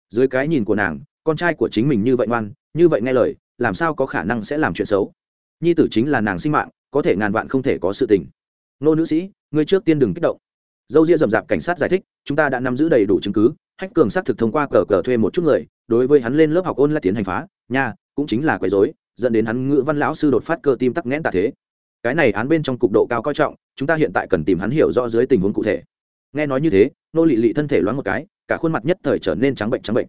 dưới cái nhìn của nàng, con trai của chính mình như vậy ngoan, như vậy nghe lời, làm sao có khả năng sẽ làm chuyện xấu? Nhi tử chính là nàng sinh mạng, có thể ngàn vạn không thể có sự tình. Nô nữ sĩ, ngươi trước tiên đừng kích động. Dâu ria rậm rạp cảnh sát giải thích, chúng ta đã nắm giữ đầy đủ chứng cứ, hách cường xác thực thông qua cờ cờ thuê một chút người, đối với hắn lên lớp học ôn lại tiến hành phá, nha, cũng chính là quấy dối dẫn đến hắn ngữ văn lão sư đột phát cơ tim tắc nghẽn tạ thế. Cái này án bên trong cục độ cao coi trọng, chúng ta hiện tại cần tìm hắn hiểu rõ dưới tình huống cụ thể. Nghe nói như thế, nô lị lị thân thể loáng một cái cả khuôn mặt nhất thời trở nên trắng bệnh trắng bệnh.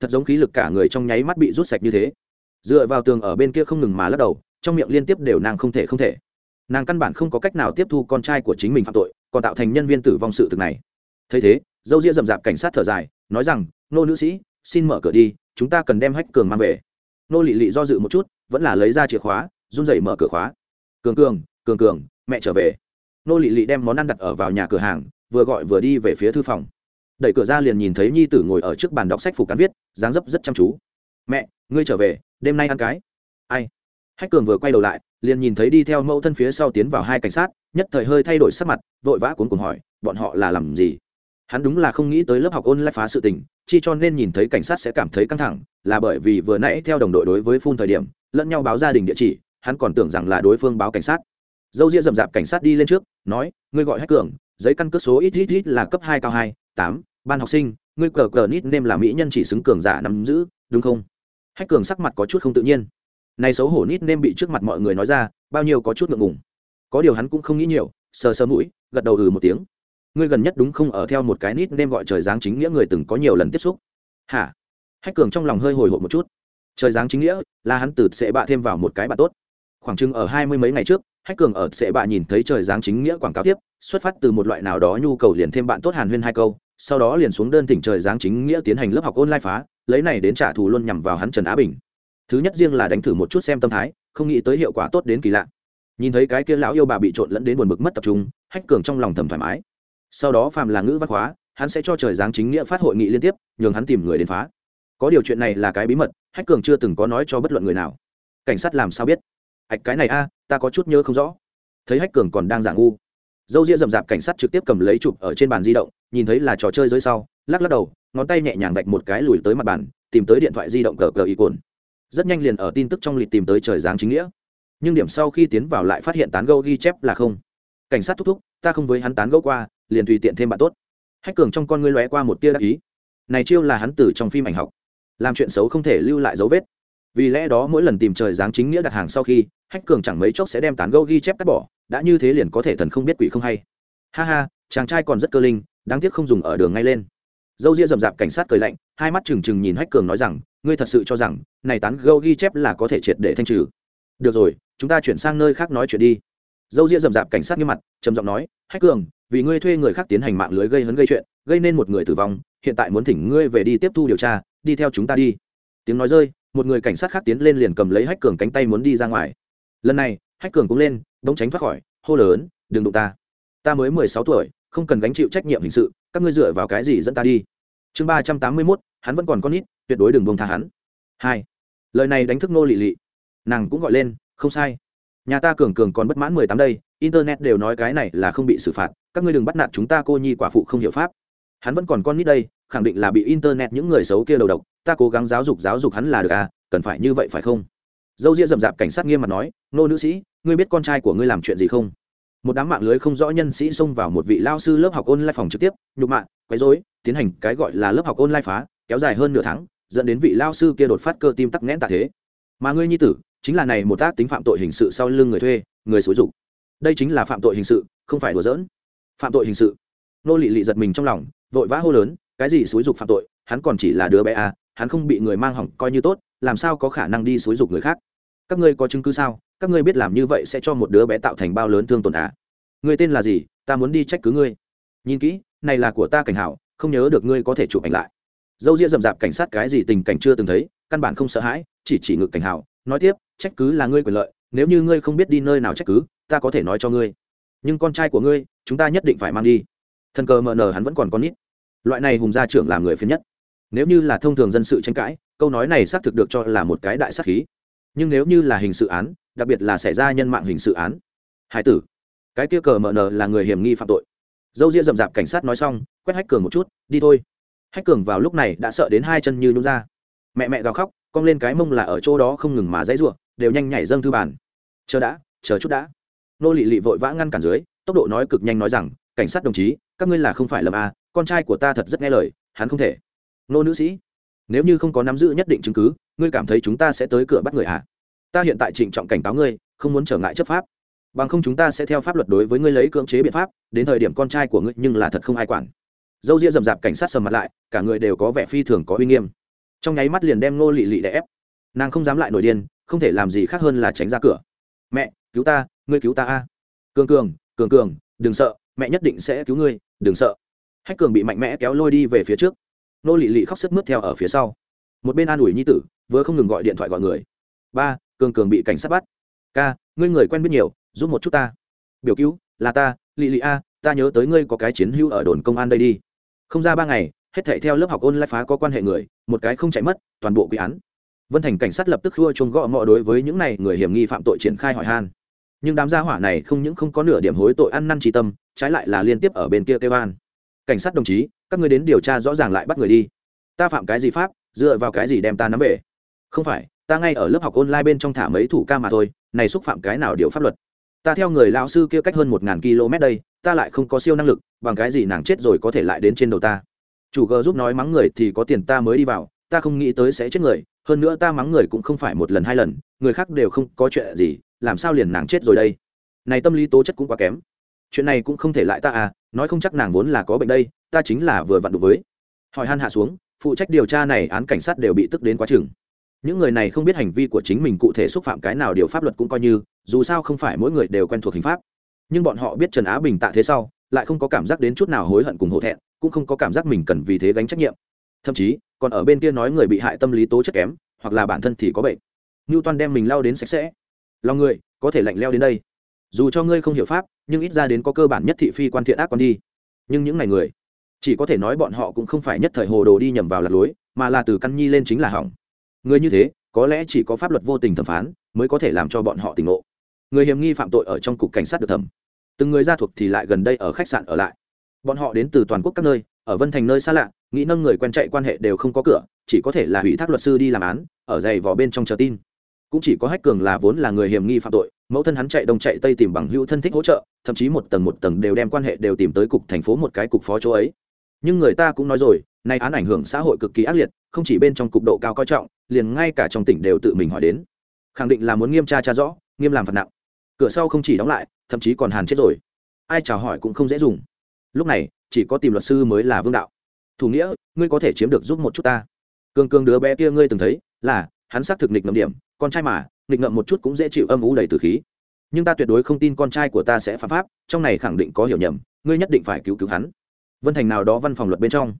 Thật giống khí lực cả người trong nháy mắt bị rút sạch như thế. Dựa vào tường ở bên kia không ngừng mà lắc đầu, trong miệng liên tiếp đều nàng không thể không thể. Nàng căn bản không có cách nào tiếp thu con trai của chính mình phạm tội, còn tạo thành nhân viên tử vong sự thực này. Thấy thế, dâu ria rậm rạp cảnh sát thở dài, nói rằng, nô nữ sĩ, xin mở cửa đi, chúng ta cần đem hách cường mang về. Nô lị lị do dự một chút, vẫn là lấy ra chìa khóa, run rẩy mở cửa khóa. Cường cường cường cường, mẹ trở về. Nô lị lị đem món ăn đặt ở vào nhà cửa hàng, vừa gọi vừa đi về phía thư phòng đẩy cửa ra liền nhìn thấy nhi tử ngồi ở trước bàn đọc sách phủ cán viết, dáng dấp rất chăm chú. Mẹ, ngươi trở về, đêm nay ăn cái. Ai? Hách cường vừa quay đầu lại, liền nhìn thấy đi theo mẫu thân phía sau tiến vào hai cảnh sát, nhất thời hơi thay đổi sắc mặt, vội vã cuốn cùng hỏi, bọn họ là làm gì? Hắn đúng là không nghĩ tới lớp học ôn lại phá sự tình, chi cho nên nhìn thấy cảnh sát sẽ cảm thấy căng thẳng, là bởi vì vừa nãy theo đồng đội đối với phun thời điểm, lẫn nhau báo gia đình địa chỉ, hắn còn tưởng rằng là đối phương báo cảnh sát. Dâu ria rậm rạp cảnh sát đi lên trước, nói, ngươi gọi hách cường, giấy căn cước số ít ít ít là cấp hai cao hai tám, ban học sinh, ngươi cờ cờ nít nêm là mỹ nhân chỉ xứng cường giả nắm giữ, đúng không? Hách cường sắc mặt có chút không tự nhiên. Này xấu hổ nít nêm bị trước mặt mọi người nói ra, bao nhiêu có chút ngượng ngùng. Có điều hắn cũng không nghĩ nhiều, sờ sờ mũi, gật đầu ừ một tiếng. Ngươi gần nhất đúng không ở theo một cái nít nêm gọi trời giáng chính nghĩa người từng có nhiều lần tiếp xúc? Hả? Hách cường trong lòng hơi hồi hộp một chút. Trời giáng chính nghĩa là hắn từ sẽ bạ thêm vào một cái bạn tốt. Khoảng chừng ở hai mươi mấy ngày trước, hách cường ở sẽ bạ nhìn thấy trời giáng chính nghĩa quảng cáo tiếp, xuất phát từ một loại nào đó nhu cầu liền thêm bạn tốt hàn huyên hai câu sau đó liền xuống đơn thỉnh trời giáng chính nghĩa tiến hành lớp học online phá, lấy này đến trả thù luôn nhằm vào hắn trần á bình. Thứ nhất riêng là đánh thử một chút xem tâm thái, không nghĩ tới hiệu quả tốt đến kỳ lạ. Nhìn thấy cái kia lão yêu bà bị trộn lẫn đến buồn bực mất tập trung, hách cường trong lòng thầm thoải mái. Sau đó phàm là ngữ văn hóa, hắn sẽ cho trời giáng chính nghĩa phát hội nghị liên tiếp, nhường hắn tìm người đến phá. Có điều chuyện này là cái bí mật, hách cường chưa từng có nói cho bất luận người nào. Cảnh sát làm sao biết? Hạch cái này a, ta có chút nhớ không rõ. Thấy hách cường còn đang giả ngu dâu ria rậm rạp cảnh sát trực tiếp cầm lấy chụp ở trên bàn di động, nhìn thấy là trò chơi dưới sau, lắc lắc đầu, ngón tay nhẹ nhàng vạch một cái lùi tới mặt bàn, tìm tới điện thoại di động cờ cờ y cồn. Rất nhanh liền ở tin tức trong lịch tìm tới trời giáng chính nghĩa. Nhưng điểm sau khi tiến vào lại phát hiện tán gẫu ghi chép là không. Cảnh sát thúc thúc, ta không với hắn tán gẫu qua, liền tùy tiện thêm bạn tốt. Hách cường trong con ngươi lóe qua một tia đắc ý. Này chiêu là hắn từ trong phim ảnh học. Làm chuyện xấu không thể lưu lại dấu vết. Vì lẽ đó mỗi lần tìm trời giáng chính nghĩa đặt hàng sau khi, hách cường chẳng mấy chốc sẽ đem tán gẫu ghi chép cắt bỏ đã như thế liền có thể thần không biết quỷ không hay. Ha ha, chàng trai còn rất cơ linh, đáng tiếc không dùng ở đường ngay lên. Dâu ria rậm rạp cảnh sát cười lạnh, hai mắt trừng trừng nhìn hách cường nói rằng, ngươi thật sự cho rằng, này tán gâu ghi chép là có thể triệt để thanh trừ. Được rồi, chúng ta chuyển sang nơi khác nói chuyện đi. Dâu ria rậm rạp cảnh sát nghiêm mặt, trầm giọng nói, hách cường, vì ngươi thuê người khác tiến hành mạng lưới gây hấn gây chuyện, gây nên một người tử vong, hiện tại muốn thỉnh ngươi về đi tiếp thu điều tra, đi theo chúng ta đi. Tiếng nói rơi, một người cảnh sát khác tiến lên liền cầm lấy hách cường cánh tay muốn đi ra ngoài. Lần này, hách cường cũng lên bỗng tránh thoát khỏi, hô lớn, đừng đụng ta. Ta mới mười sáu tuổi, không cần gánh chịu trách nhiệm hình sự, các ngươi dựa vào cái gì dẫn ta đi? Chương ba trăm tám mươi mốt, hắn vẫn còn con nít, tuyệt đối đừng bông tha hắn. Hai. Lời này đánh thức nô lị lị. Nàng cũng gọi lên, không sai. Nhà ta cường cường còn bất mãn mười tám đây, internet đều nói cái này là không bị xử phạt, các ngươi đừng bắt nạt chúng ta cô nhi quả phụ không hiểu pháp. Hắn vẫn còn con nít đây, khẳng định là bị internet những người xấu kia đầu độc, ta cố gắng giáo dục giáo dục hắn là được à cần phải như vậy phải không? Dâu ria rậm rạp cảnh sát nghiêm mặt nói, nô nữ sĩ, ngươi biết con trai của ngươi làm chuyện gì không? Một đám mạng lưới không rõ nhân sĩ xông vào một vị lao sư lớp học online phòng trực tiếp, nhục mạ, quấy rối, tiến hành cái gọi là lớp học online phá, kéo dài hơn nửa tháng, dẫn đến vị lao sư kia đột phát cơ tim tắc nghẽn tạ thế. Mà ngươi nhi tử, chính là này một tác tính phạm tội hình sự sau lưng người thuê, người xúi dục. Đây chính là phạm tội hình sự, không phải đùa giỡn. Phạm tội hình sự? Nô lị lị giật mình trong lòng, vội vã hô lớn, cái gì xúi dục phạm tội? Hắn còn chỉ là đứa bé à hắn không bị người mang hỏng coi như tốt làm sao có khả năng đi xúi dục người khác? Các ngươi có chứng cứ sao? Các ngươi biết làm như vậy sẽ cho một đứa bé tạo thành bao lớn thương tổn à? Ngươi tên là gì? Ta muốn đi trách cứ ngươi. Nhìn kỹ, này là của ta cảnh hảo, không nhớ được ngươi có thể chụp ảnh lại. Dâu ria rậm rạp cảnh sát cái gì tình cảnh chưa từng thấy, căn bản không sợ hãi, chỉ chỉ ngực cảnh hảo, nói tiếp, trách cứ là ngươi quyền lợi, nếu như ngươi không biết đi nơi nào trách cứ, ta có thể nói cho ngươi. Nhưng con trai của ngươi, chúng ta nhất định phải mang đi. Thần cờ mờ nờ hắn vẫn còn con nít. Loại này hùng gia trưởng làm người phiền nhất. Nếu như là thông thường dân sự tranh cãi câu nói này xác thực được cho là một cái đại sát khí. Nhưng nếu như là hình sự án, đặc biệt là xảy ra nhân mạng hình sự án, hải tử, cái kia cờ mờ nờ là người hiểm nghi phạm tội. Dâu ria rậm rạp cảnh sát nói xong, quét hách cường một chút, đi thôi. Hách cường vào lúc này đã sợ đến hai chân như nhún ra. Mẹ mẹ gào khóc, cong lên cái mông là ở chỗ đó không ngừng mà dãy ruộng đều nhanh nhảy dâng thư bàn. Chờ đã, chờ chút đã. Nô lị lị vội vã ngăn cản dưới, tốc độ nói cực nhanh nói rằng, cảnh sát đồng chí, các ngươi là không phải lầm à con trai của ta thật rất nghe lời, hắn không thể. Nô nữ sĩ nếu như không có nắm giữ nhất định chứng cứ, ngươi cảm thấy chúng ta sẽ tới cửa bắt người à? Ta hiện tại trịnh trọng cảnh cáo ngươi, không muốn trở ngại chấp pháp. Bằng không chúng ta sẽ theo pháp luật đối với ngươi lấy cưỡng chế biện pháp, đến thời điểm con trai của ngươi nhưng là thật không ai quản. Dâu ria rậm rạp cảnh sát sầm mặt lại, cả người đều có vẻ phi thường có uy nghiêm. Trong nháy mắt liền đem ngô lị lị đè ép. Nàng không dám lại nổi điên, không thể làm gì khác hơn là tránh ra cửa. Mẹ, cứu ta, ngươi cứu ta a. Cường cường cường cường, đừng sợ, mẹ nhất định sẽ cứu ngươi, đừng sợ. Hách cường bị mạnh mẽ kéo lôi đi về phía trước nô lị lị khóc sức mướt theo ở phía sau. Một bên an ủi nhi tử vừa không ngừng gọi điện thoại gọi người. Ba, cường cường bị cảnh sát bắt. Ca, ngươi người quen biết nhiều, giúp một chút ta. Biểu cứu, là ta, lị lị a, ta nhớ tới ngươi có cái chiến hữu ở đồn công an đây đi. Không ra ba ngày, hết thảy theo lớp học ôn lại phá có quan hệ người, một cái không chạy mất, toàn bộ quy án. Vân thành cảnh sát lập tức khua chuông gõ mọ đối với những này người hiểm nghi phạm tội triển khai hỏi han. Nhưng đám gia hỏa này không những không có nửa điểm hối tội ăn năn trí tâm, trái lại là liên tiếp ở bên kia kêu an. Cảnh sát đồng chí các ngươi đến điều tra rõ ràng lại bắt người đi. Ta phạm cái gì pháp, dựa vào cái gì đem ta nắm về? Không phải, ta ngay ở lớp học online bên trong thả mấy thủ ca mà thôi, này xúc phạm cái nào điều pháp luật? Ta theo người lão sư kia cách hơn một ngàn km đây, ta lại không có siêu năng lực, bằng cái gì nàng chết rồi có thể lại đến trên đầu ta? Chủ g giúp nói mắng người thì có tiền ta mới đi vào, ta không nghĩ tới sẽ chết người, hơn nữa ta mắng người cũng không phải một lần hai lần, người khác đều không có chuyện gì, làm sao liền nàng chết rồi đây? Này tâm lý tố chất cũng quá kém. Chuyện này cũng không thể lại ta à nói không chắc nàng vốn là có bệnh đây ta chính là vừa vặn đục với. Hỏi han hạ xuống, phụ trách điều tra này án cảnh sát đều bị tức đến quá chừng. Những người này không biết hành vi của chính mình cụ thể xúc phạm cái nào điều pháp luật cũng coi như, dù sao không phải mỗi người đều quen thuộc hình pháp. Nhưng bọn họ biết trần á bình tạ thế sau, lại không có cảm giác đến chút nào hối hận cùng hổ thẹn, cũng không có cảm giác mình cần vì thế gánh trách nhiệm. Thậm chí, còn ở bên kia nói người bị hại tâm lý tố chất kém, hoặc là bản thân thì có bệnh. Ngưu toan đem mình lao đến sạch sẽ. Lòng người, có thể lạnh leo đến đây. Dù cho ngươi không hiểu pháp, nhưng ít ra đến có cơ bản nhất thị phi quan thiện ác còn đi. Nhưng những ngày người chỉ có thể nói bọn họ cũng không phải nhất thời hồ đồ đi nhầm vào lạc lối, mà là từ căn nhi lên chính là hỏng. Người như thế, có lẽ chỉ có pháp luật vô tình thẩm phán, mới có thể làm cho bọn họ tỉnh ngộ. Người hiểm nghi phạm tội ở trong cục cảnh sát được thẩm. Từng người gia thuộc thì lại gần đây ở khách sạn ở lại. Bọn họ đến từ toàn quốc các nơi, ở vân thành nơi xa lạ, nghĩ nâng người quen chạy quan hệ đều không có cửa, chỉ có thể là hủy thác luật sư đi làm án, ở dày vò bên trong chờ tin. Cũng chỉ có hách cường là vốn là người hiểm nghi phạm tội, mẫu thân hắn chạy đông chạy tây tìm bằng hữu thân thích hỗ trợ, thậm chí một tầng một tầng đều đem quan hệ đều tìm tới cục thành phố một cái cục phó chỗ ấy nhưng người ta cũng nói rồi, nay án ảnh hưởng xã hội cực kỳ ác liệt, không chỉ bên trong cục độ cao coi trọng, liền ngay cả trong tỉnh đều tự mình hỏi đến. Khẳng định là muốn nghiêm tra tra rõ, nghiêm làm phạt nặng. Cửa sau không chỉ đóng lại, thậm chí còn hàn chết rồi. Ai chào hỏi cũng không dễ dùng. Lúc này, chỉ có tìm luật sư mới là vương đạo. Thủ nghĩa, ngươi có thể chiếm được giúp một chút ta. Cường cường đứa bé kia ngươi từng thấy, là, hắn xác thực nịch ngậm điểm, con trai mà, nghịch ngậm một chút cũng dễ chịu âm ú đầy từ khí. Nhưng ta tuyệt đối không tin con trai của ta sẽ phạm pháp, trong này khẳng định có hiểu nhầm, ngươi nhất định phải cứu cứu hắn vân thành nào đó văn phòng luật bên trong.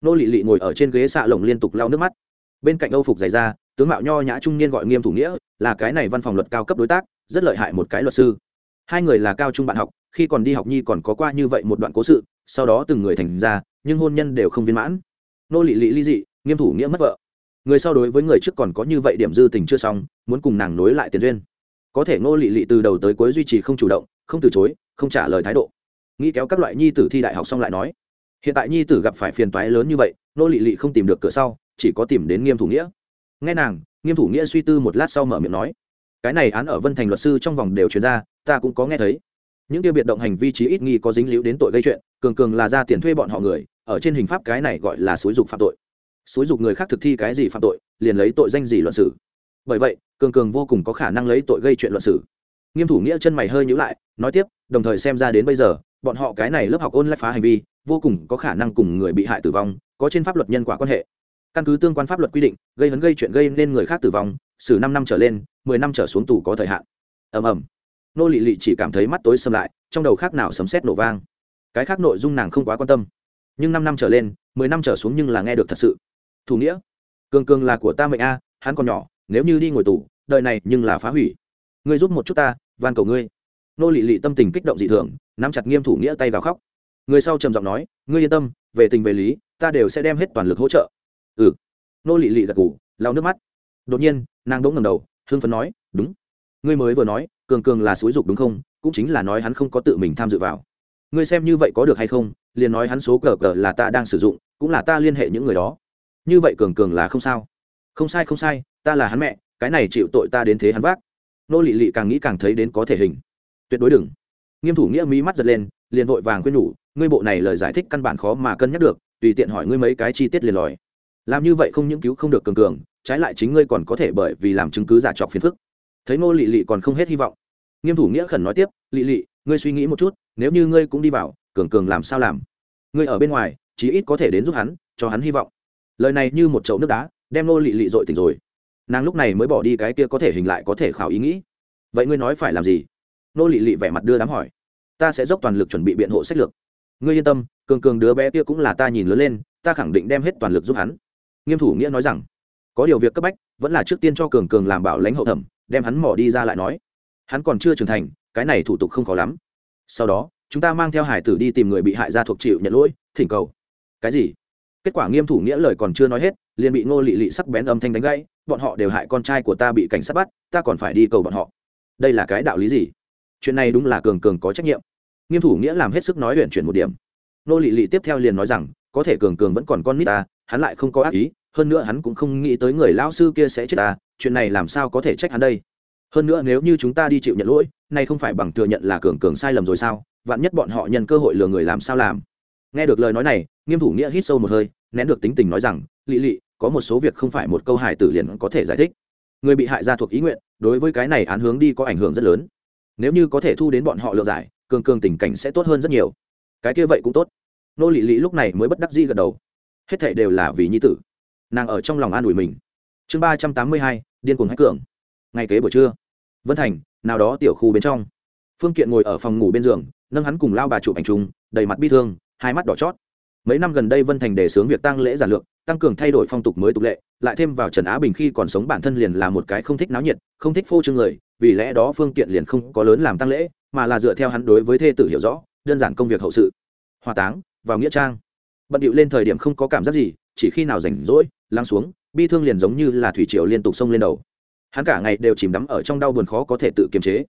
Nô lị lị ngồi ở trên ghế xạ lồng liên tục lau nước mắt. Bên cạnh âu phục dày ra, tướng mạo nho nhã trung niên gọi nghiêm thủ nghĩa, là cái này văn phòng luật cao cấp đối tác, rất lợi hại một cái luật sư. Hai người là cao trung bạn học, khi còn đi học nhi còn có qua như vậy một đoạn cố sự, sau đó từng người thành ra, nhưng hôn nhân đều không viên mãn. Nô lị lị ly dị, nghiêm thủ nghĩa mất vợ. Người sau đối với người trước còn có như vậy điểm dư tình chưa xong, muốn cùng nàng nối lại tiền duyên. Có thể ngô lị lị từ đầu tới cuối duy trì không chủ động, không từ chối, không trả lời thái độ. Nghĩ kéo các loại nhi tử thi đại học xong lại nói hiện tại nhi tử gặp phải phiền toái lớn như vậy, nô lị lị không tìm được cửa sau, chỉ có tìm đến nghiêm thủ nghĩa. Nghe nàng, nghiêm thủ nghĩa suy tư một lát sau mở miệng nói, cái này án ở vân thành luật sư trong vòng đều chuyển ra, ta cũng có nghe thấy. Những tiêu biệt động hành vi trí ít nghi có dính líu đến tội gây chuyện, cường cường là ra tiền thuê bọn họ người, ở trên hình pháp cái này gọi là xúi dục phạm tội. Xúi dục người khác thực thi cái gì phạm tội, liền lấy tội danh gì luận xử. Bởi vậy, cường cường vô cùng có khả năng lấy tội gây chuyện luận xử. Nghiêm thủ nghĩa chân mày hơi nhữ lại, nói tiếp, đồng thời xem ra đến bây giờ, bọn họ cái này lớp học ôn lại phá hành vi vô cùng có khả năng cùng người bị hại tử vong, có trên pháp luật nhân quả quan hệ. Căn cứ tương quan pháp luật quy định, gây hấn gây chuyện gây nên người khác tử vong, xử năm năm trở lên, mười năm trở xuống tù có thời hạn. Ầm ầm. Nô lị lị chỉ cảm thấy mắt tối xâm lại, trong đầu khác nào sấm xét nổ vang. Cái khác nội dung nàng không quá quan tâm. Nhưng năm năm trở lên, mười năm trở xuống nhưng là nghe được thật sự. Thủ nghĩa. Cường cường là của ta mệnh a, hắn còn nhỏ, nếu như đi ngồi tù, đời này nhưng là phá hủy. Ngươi giúp một chút ta, van cầu ngươi. Nô lị lị tâm tình kích động dị thường, nắm chặt nghiêm thủ nghĩa tay gào khóc người sau trầm giọng nói, ngươi yên tâm, về tình về lý, ta đều sẽ đem hết toàn lực hỗ trợ. Ừ. Nô lị lị gật ngủ lau nước mắt. Đột nhiên, nàng đỗng ngầm đầu hương phấn nói, đúng. Ngươi mới vừa nói, cường cường là xúi dục đúng không? Cũng chính là nói hắn không có tự mình tham dự vào. Ngươi xem như vậy có được hay không, liền nói hắn số cờ cờ là ta đang sử dụng, cũng là ta liên hệ những người đó. Như vậy cường cường là không sao. Không sai không sai, ta là hắn mẹ, cái này chịu tội ta đến thế hắn vác. Nô lị lị càng nghĩ càng thấy đến có thể hình. Tuyệt đối đừng. Nghiêm thủ nghĩa mỹ mắt giật lên, liền vội vàng khuyên nhủ ngươi bộ này lời giải thích căn bản khó mà cân nhắc được, tùy tiện hỏi ngươi mấy cái chi tiết liền lòi. Làm như vậy không những cứu không được cường cường, trái lại chính ngươi còn có thể bởi vì làm chứng cứ giả trọc phiền phức. Thấy ngô lị lị còn không hết hy vọng. Nghiêm thủ nghĩa khẩn nói tiếp, lị lị, ngươi suy nghĩ một chút, nếu như ngươi cũng đi vào, cường cường làm sao làm? Ngươi ở bên ngoài, chí ít có thể đến giúp hắn, cho hắn hy vọng. Lời này như một chậu nước đá, đem ngô lị lị dội tỉnh rồi. Nàng lúc này mới bỏ đi cái kia có thể hình lại có thể khảo ý nghĩ. Vậy ngươi nói phải làm gì? Ngô lị lị vẻ mặt đưa đám hỏi. Ta sẽ dốc toàn lực chuẩn bị biện hộ sách lược ngươi yên tâm, cường cường đứa bé kia cũng là ta nhìn lớn lên, ta khẳng định đem hết toàn lực giúp hắn. Nghiêm thủ nghĩa nói rằng. Có điều việc cấp bách, vẫn là trước tiên cho cường cường làm bảo lãnh hậu thẩm, đem hắn mỏ đi ra lại nói. Hắn còn chưa trưởng thành, cái này thủ tục không khó lắm. Sau đó, chúng ta mang theo hải tử đi tìm người bị hại ra thuộc chịu nhận lỗi, thỉnh cầu. Cái gì? Kết quả nghiêm thủ nghĩa lời còn chưa nói hết, liền bị ngô lị lị sắc bén âm thanh đánh gãy, bọn họ đều hại con trai của ta bị cảnh sát bắt, ta còn phải đi cầu bọn họ. Đây là cái đạo lý gì? Chuyện này đúng là cường cường có trách nhiệm nghiêm thủ nghĩa làm hết sức nói luyện chuyển một điểm. Nô lị lị tiếp theo liền nói rằng, có thể cường cường vẫn còn con nít ta, hắn lại không có ác ý, hơn nữa hắn cũng không nghĩ tới người lao sư kia sẽ chết ta, chuyện này làm sao có thể trách hắn đây? Hơn nữa nếu như chúng ta đi chịu nhận lỗi, nay không phải bằng thừa nhận là cường cường sai lầm rồi sao? Vạn nhất bọn họ nhận cơ hội lừa người làm sao làm? Nghe được lời nói này, nghiêm thủ nghĩa hít sâu một hơi, nén được tính tình nói rằng, lị lị, có một số việc không phải một câu hài tử liền có thể giải thích. Người bị hại ra thuộc ý nguyện, đối với cái này án hướng đi có ảnh hưởng rất lớn. Nếu như có thể thu đến bọn họ lựa giải cường cường tình cảnh sẽ tốt hơn rất nhiều. Cái kia vậy cũng tốt. Nô lị lị lúc này mới bất đắc di gật đầu. Hết thệ đều là vì nhi tử. Nàng ở trong lòng an ủi mình. Chương ba trăm tám mươi hai, điên cuồng hách cường. Ngày kế buổi trưa, vân thành, nào đó tiểu khu bên trong. Phương kiện ngồi ở phòng ngủ bên giường, nâng hắn cùng lao bà chụp ảnh chung, đầy mặt bi thương, hai mắt đỏ chót. Mấy năm gần đây vân thành đề xướng việc tăng lễ giản lược, tăng cường thay đổi phong tục mới tục lệ, lại thêm vào trần á bình khi còn sống bản thân liền là một cái không thích náo nhiệt, không thích phô trương người, vì lẽ đó phương kiện liền không có lớn làm tăng lễ mà là dựa theo hắn đối với thê tử hiểu rõ, đơn giản công việc hậu sự. Hòa táng, vào nghĩa trang. Bận điệu lên thời điểm không có cảm giác gì, chỉ khi nào rảnh rỗi, lắng xuống, bi thương liền giống như là thủy triều liên tục xông lên đầu. Hắn cả ngày đều chìm đắm ở trong đau buồn khó có thể tự kiềm chế.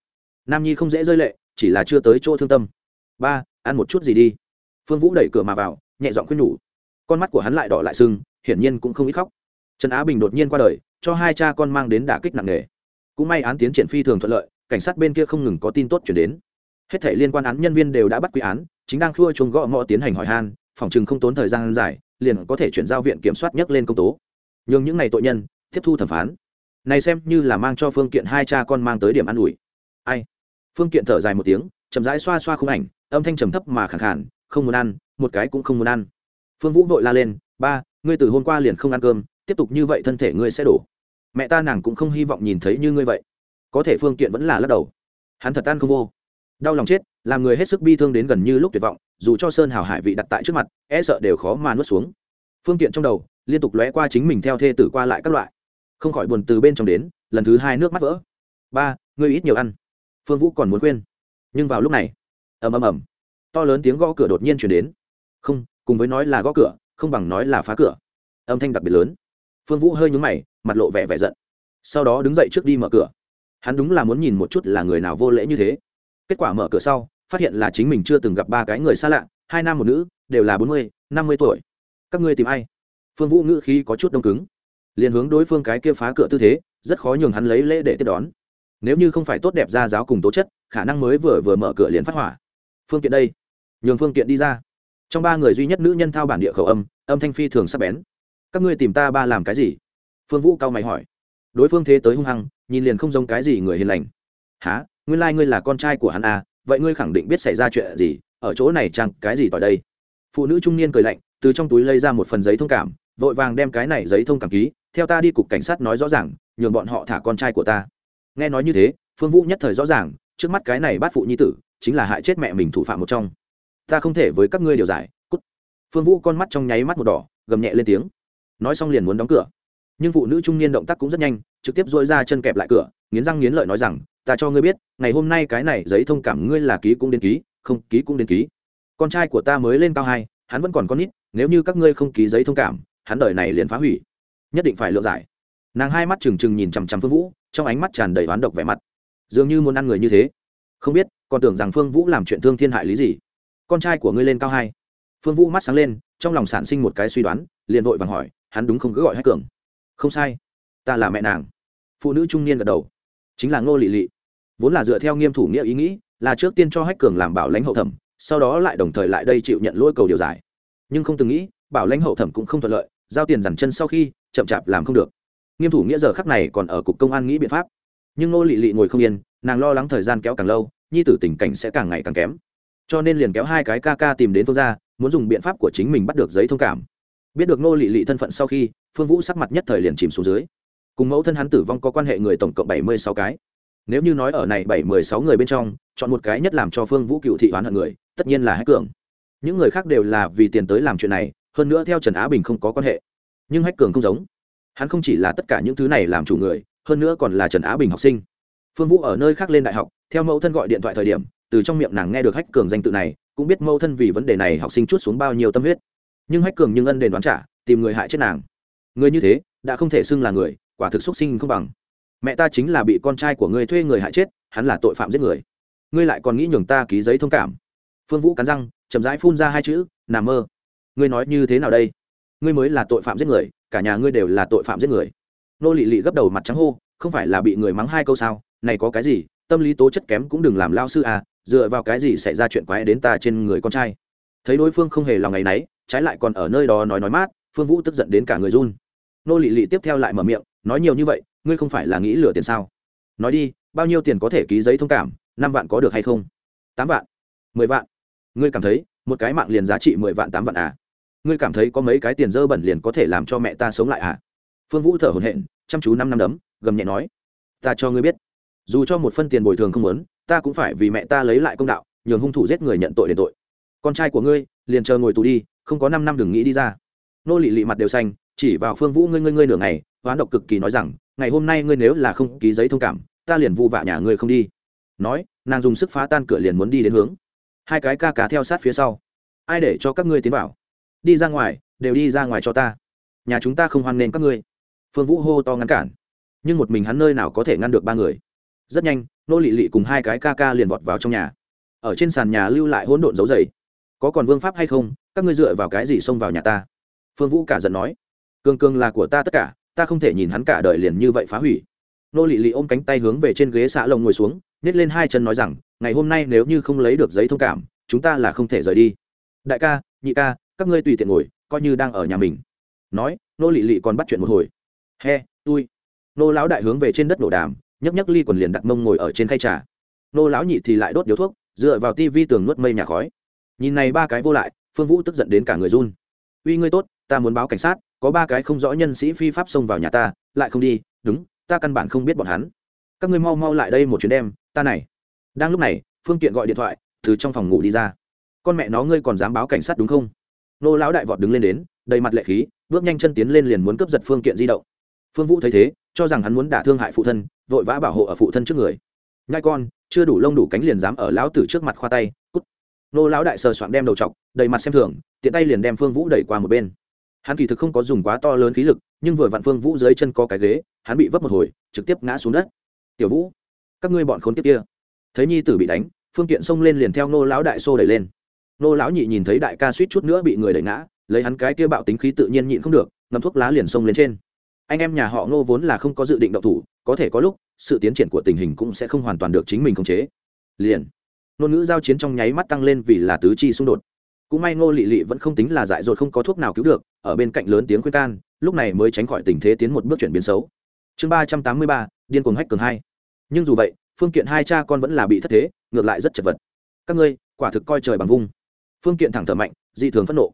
Nam nhi không dễ rơi lệ, chỉ là chưa tới chỗ thương tâm. Ba, ăn một chút gì đi. Phương vũ đẩy cửa mà vào, nhẹ giọng khuyên nhủ. Con mắt của hắn lại đỏ lại sưng, hiển nhiên cũng không ít khóc. Trần á bình đột nhiên qua đời, cho hai cha con mang đến đả kích nặng nề. Cũng may án tiến triển phi thường thuận lợi cảnh sát bên kia không ngừng có tin tốt chuyển đến. Hết thể liên quan án nhân viên đều đã bắt quy án, chính đang khua chuông gõ mõ tiến hành hỏi han, phòng chừng không tốn thời gian dài, liền có thể chuyển giao viện kiểm soát nhắc lên công tố. Nhưng những ngày tội nhân, tiếp thu thẩm phán. Này xem như là mang cho phương kiện hai cha con mang tới điểm an ủi. Ai? Phương kiện thở dài một tiếng, chậm rãi xoa xoa khung ảnh, âm thanh trầm thấp mà khẳng khản không muốn ăn, một cái cũng không muốn ăn. Phương vũ vội la lên, ba, ngươi từ hôm qua liền không ăn cơm, tiếp tục như vậy thân thể ngươi sẽ đổ. Mẹ ta nàng cũng không hy vọng nhìn thấy như ngươi vậy có thể phương kiện vẫn là lắc đầu. Hắn thật ăn không vô. Đau lòng chết, làm người hết sức bi thương đến gần như lúc tuyệt vọng, dù cho sơn hào hải vị đặt tại trước mặt e sợ đều khó mà nuốt xuống. Phương kiện trong đầu liên tục lóe qua chính mình theo thê tử qua lại các loại. Không khỏi buồn từ bên trong đến, lần thứ hai nước mắt vỡ. Ba, ngươi ít nhiều ăn. Phương vũ còn muốn khuyên. Nhưng vào lúc này, ầm ầm ầm, to lớn tiếng gõ cửa đột nhiên chuyển đến. Không, cùng với nói là gõ cửa, không bằng nói là phá cửa. Âm thanh đặc biệt lớn. Phương vũ hơi nhúng mày, mặt lộ vẻ vẻ giận. Sau đó đứng dậy trước đi mở cửa hắn đúng là muốn nhìn một chút là người nào vô lễ như thế. Kết quả mở cửa sau, phát hiện là chính mình chưa từng gặp ba cái người xa lạ, hai nam một nữ, đều là bốn mươi, năm mươi tuổi. Các ngươi tìm ai? Phương vũ ngữ khí có chút đông cứng. Liền hướng đối phương cái kia phá cửa tư thế, rất khó nhường hắn lấy lễ để tiếp đón. Nếu như không phải tốt đẹp ra giáo cùng tố chất, khả năng mới vừa vừa mở cửa liền phát hỏa. Phương tiện đây. Nhường phương tiện đi ra. Trong ba người duy nhất nữ nhân thao bản địa khẩu âm âm thanh phi thường sắp bén. Các ngươi tìm ta ba làm cái gì? Phương vũ cao mày hỏi. Đối phương thế tới hung hăng nhìn liền không giống cái gì người hiền lành. Há nguyên lai、like、ngươi là con trai của hắn à? Vậy ngươi khẳng định biết xảy ra chuyện gì? Ở chỗ này chăng cái gì tỏi đây. Phụ nữ trung niên cười lạnh, từ trong túi lấy ra một phần giấy thông cảm, vội vàng đem cái này giấy thông cảm ký, theo ta đi cục cảnh sát nói rõ ràng, nhường bọn họ thả con trai của ta. Nghe nói như thế, phương vũ nhất thời rõ ràng, trước mắt cái này bắt phụ nhi tử, chính là hại chết mẹ mình thủ phạm một trong. Ta không thể với các ngươi điều giải. Cút. Phương vũ con mắt trong nháy mắt một đỏ, gầm nhẹ lên tiếng. Nói xong liền muốn đóng cửa nhưng phụ nữ trung niên động tác cũng rất nhanh, trực tiếp dôi ra chân kẹp lại cửa, nghiến răng nghiến lợi nói rằng, ta cho ngươi biết, ngày hôm nay cái này giấy thông cảm ngươi là ký cũng đến ký, không, ký cũng đến ký. Con trai của ta mới lên cao hai, hắn vẫn còn con nít, nếu như các ngươi không ký giấy thông cảm, hắn đời này liền phá hủy. Nhất định phải lựa giải. Nàng hai mắt trừng trừng nhìn chằm chằm phương vũ, trong ánh mắt tràn đầy oán độc vẻ mặt. Dường như muốn ăn người như thế. Không biết, còn tưởng rằng phương vũ làm chuyện thương thiên hại lý gì. Con trai của ngươi lên cao hai. Phương vũ mắt sáng lên, trong lòng sản sinh một cái suy đoán, liền vội vàng hỏi, hắn đúng không cứ gọi hay cường? Không sai. Ta là mẹ nàng. Phụ nữ trung niên gật đầu. Chính là ngô lị lị. Vốn là dựa theo nghiêm thủ nghĩa ý nghĩ, là trước tiên cho hách cường làm bảo lãnh hậu thẩm, sau đó lại đồng thời lại đây chịu nhận lỗi cầu điều giải. Nhưng không từng nghĩ, bảo lãnh hậu thẩm cũng không thuận lợi, giao tiền dằn chân sau khi, chậm chạp làm không được. Nghiêm thủ nghĩa giờ khắc này còn ở cục công an nghĩ biện pháp. Nhưng ngô lị lị ngồi không yên, nàng lo lắng thời gian kéo càng lâu, nhi tử tình cảnh sẽ càng ngày càng kém. Cho nên liền kéo hai cái ca ca tìm đến phương ra muốn dùng biện pháp của chính mình bắt được giấy thông cảm. Biết được ngô lị lị thân phận sau khi phương vũ sắc mặt nhất thời liền chìm xuống dưới. Cùng mẫu thân hắn tử vong có quan hệ người tổng cộng bảy mươi sáu cái. Nếu như nói ở này bảy mươi sáu người bên trong, chọn một cái nhất làm cho phương vũ cựu thị oán hận người, tất nhiên là hách cường. Những người khác đều là vì tiền tới làm chuyện này, hơn nữa theo trần á bình không có quan hệ. Nhưng hách cường không giống. Hắn không chỉ là tất cả những thứ này làm chủ người, hơn nữa còn là trần á bình học sinh. Phương vũ ở nơi khác lên đại học, theo mẫu thân gọi điện thoại thời điểm, từ trong miệng nàng nghe được hách cường danh tự này, cũng biết mẫu thân vì vấn đề này học sinh chút xuống bao nhiêu tâm huyết. Nhưng hách cường nhưng ân đền đoán trả, tìm người hại chết nàng người như thế, đã không thể xưng là người, quả thực xuất sinh không bằng. Mẹ ta chính là bị con trai của ngươi thuê người hại chết, hắn là tội phạm giết người. Ngươi lại còn nghĩ nhường ta ký giấy thông cảm. Phương vũ cắn răng, chậm rãi phun ra hai chữ nằm mơ. Ngươi nói như thế nào đây? Ngươi mới là tội phạm giết người, cả nhà ngươi đều là tội phạm giết người. Nô lị lị gấp đầu mặt trắng hô, không phải là bị người mắng hai câu sao? Này có cái gì? Tâm lý tố chất kém cũng đừng làm lao sư à dựa vào cái gì xảy ra chuyện quái đến ta trên người con trai? Thấy đối phương không hề lòng ngày nấy, trái lại còn ở nơi đó nói nói mát, phương vũ tức giận đến cả người run nô lị lị tiếp theo lại mở miệng, nói nhiều như vậy, ngươi không phải là nghĩ lừa tiền sao? Nói đi, bao nhiêu tiền có thể ký giấy thông cảm, năm vạn có được hay không? Tám vạn. Mười vạn. Ngươi cảm thấy, một cái mạng liền giá trị mười vạn tám vạn à? Ngươi cảm thấy có mấy cái tiền dơ bẩn liền có thể làm cho mẹ ta sống lại à? Phương vũ thở hổn hển, chăm chú năm năm đấm, gầm nhẹ nói, ta cho ngươi biết, dù cho một phân tiền bồi thường không muốn, ta cũng phải vì mẹ ta lấy lại công đạo, nhường hung thủ giết người nhận tội đền tội. Con trai của ngươi, liền chờ ngồi tù đi, không có năm năm đừng nghĩ đi ra. Nô lị lị mặt đều xanh chỉ vào phương vũ ngươi ngươi ngươi nửa ngày, hoán độc cực kỳ nói rằng, ngày hôm nay ngươi nếu là không ký giấy thông cảm, ta liền vu vạ nhà ngươi không đi. Nói, nàng dùng sức phá tan cửa liền muốn đi đến hướng. Hai cái ca cá theo sát phía sau. Ai để cho các ngươi tiến vào? Đi ra ngoài, đều đi ra ngoài cho ta. Nhà chúng ta không hoan nghênh các ngươi. Phương vũ hô to ngăn cản. Nhưng một mình hắn nơi nào có thể ngăn được ba người. Rất nhanh, nô lị lị cùng hai cái ca ca liền vọt vào trong nhà. Ở trên sàn nhà lưu lại hỗn độn dấu dày. Có còn vương pháp hay không? Các ngươi dựa vào cái gì xông vào nhà ta? Phương vũ cả giận nói cường cường là của ta tất cả, ta không thể nhìn hắn cả đời liền như vậy phá hủy. Nô lị lị ôm cánh tay hướng về trên ghế xạ lồng ngồi xuống nhét lên hai chân nói rằng, ngày hôm nay nếu như không lấy được giấy thông cảm, chúng ta là không thể rời đi. Đại ca, nhị ca, các ngươi tùy tiện ngồi, coi như đang ở nhà mình. Nói, nô lị lị còn bắt chuyện một hồi. He, tui. Nô lão đại hướng về trên đất nổ đàm, nhấc nhấc ly quần liền đặt mông ngồi ở trên khay trà. Nô lão nhị thì lại đốt điếu thuốc, dựa vào tivi tường nuốt mây nhà khói. Nhìn này ba cái vô lại, phương vũ tức giận đến cả người run. Uy, ngươi tốt ta muốn báo cảnh sát, có ba cái không rõ nhân sĩ phi pháp xông vào nhà ta, lại không đi, đúng, ta căn bản không biết bọn hắn. Các ngươi mau mau lại đây một chuyến đem, ta này. Đang lúc này, phương tiện gọi điện thoại, từ trong phòng ngủ đi ra. Con mẹ nó, ngươi còn dám báo cảnh sát đúng không? Nô lão đại vọt đứng lên đến, đầy mặt lệ khí, bước nhanh chân tiến lên liền muốn cướp giật phương tiện di động. Phương vũ thấy thế, cho rằng hắn muốn đả thương hại phụ thân, vội vã bảo hộ ở phụ thân trước người. Nhai con, chưa đủ lông đủ cánh liền dám ở lão tử trước mặt khoa tay, cút. Nô lão đại sờ soạn đem đầu chọc, đầy mặt xem thường, tiện tay liền đem phương vũ đẩy qua một bên hắn kỳ thực không có dùng quá to lớn khí lực, nhưng vừa vặn phương vũ dưới chân có cái ghế, hắn bị vấp một hồi, trực tiếp ngã xuống đất. Tiểu vũ, các ngươi bọn khốn kiếp kia. Thấy nhi tử bị đánh, phương tiện xông lên liền theo nô lão đại xô đẩy lên. Nô lão nhị nhìn thấy đại ca suýt chút nữa bị người đẩy ngã, lấy hắn cái kia bạo tính khí tự nhiên nhịn không được ngầm thuốc lá liền xông lên trên. Anh em nhà họ ngô vốn là không có dự định động thủ, có thể có lúc, sự tiến triển của tình hình cũng sẽ không hoàn toàn được chính mình khống chế. Liền, ngôn ngữ giao chiến trong nháy mắt tăng lên vì là tứ chi xung đột. Cũng may ngô lị lị vẫn không tính là dại dột không có thuốc nào cứu được ở bên cạnh lớn tiếng khuyên can, lúc này mới tránh khỏi tình thế tiến một bước chuyển biến xấu. Chương ba trăm tám mươi ba, điên cuồng hách cường hai. Nhưng dù vậy, phương kiện hai cha con vẫn là bị thất thế, ngược lại rất chật vật. Các ngươi, quả thực coi trời bằng vung. Phương kiện thẳng thở mạnh, dị thường phẫn nộ.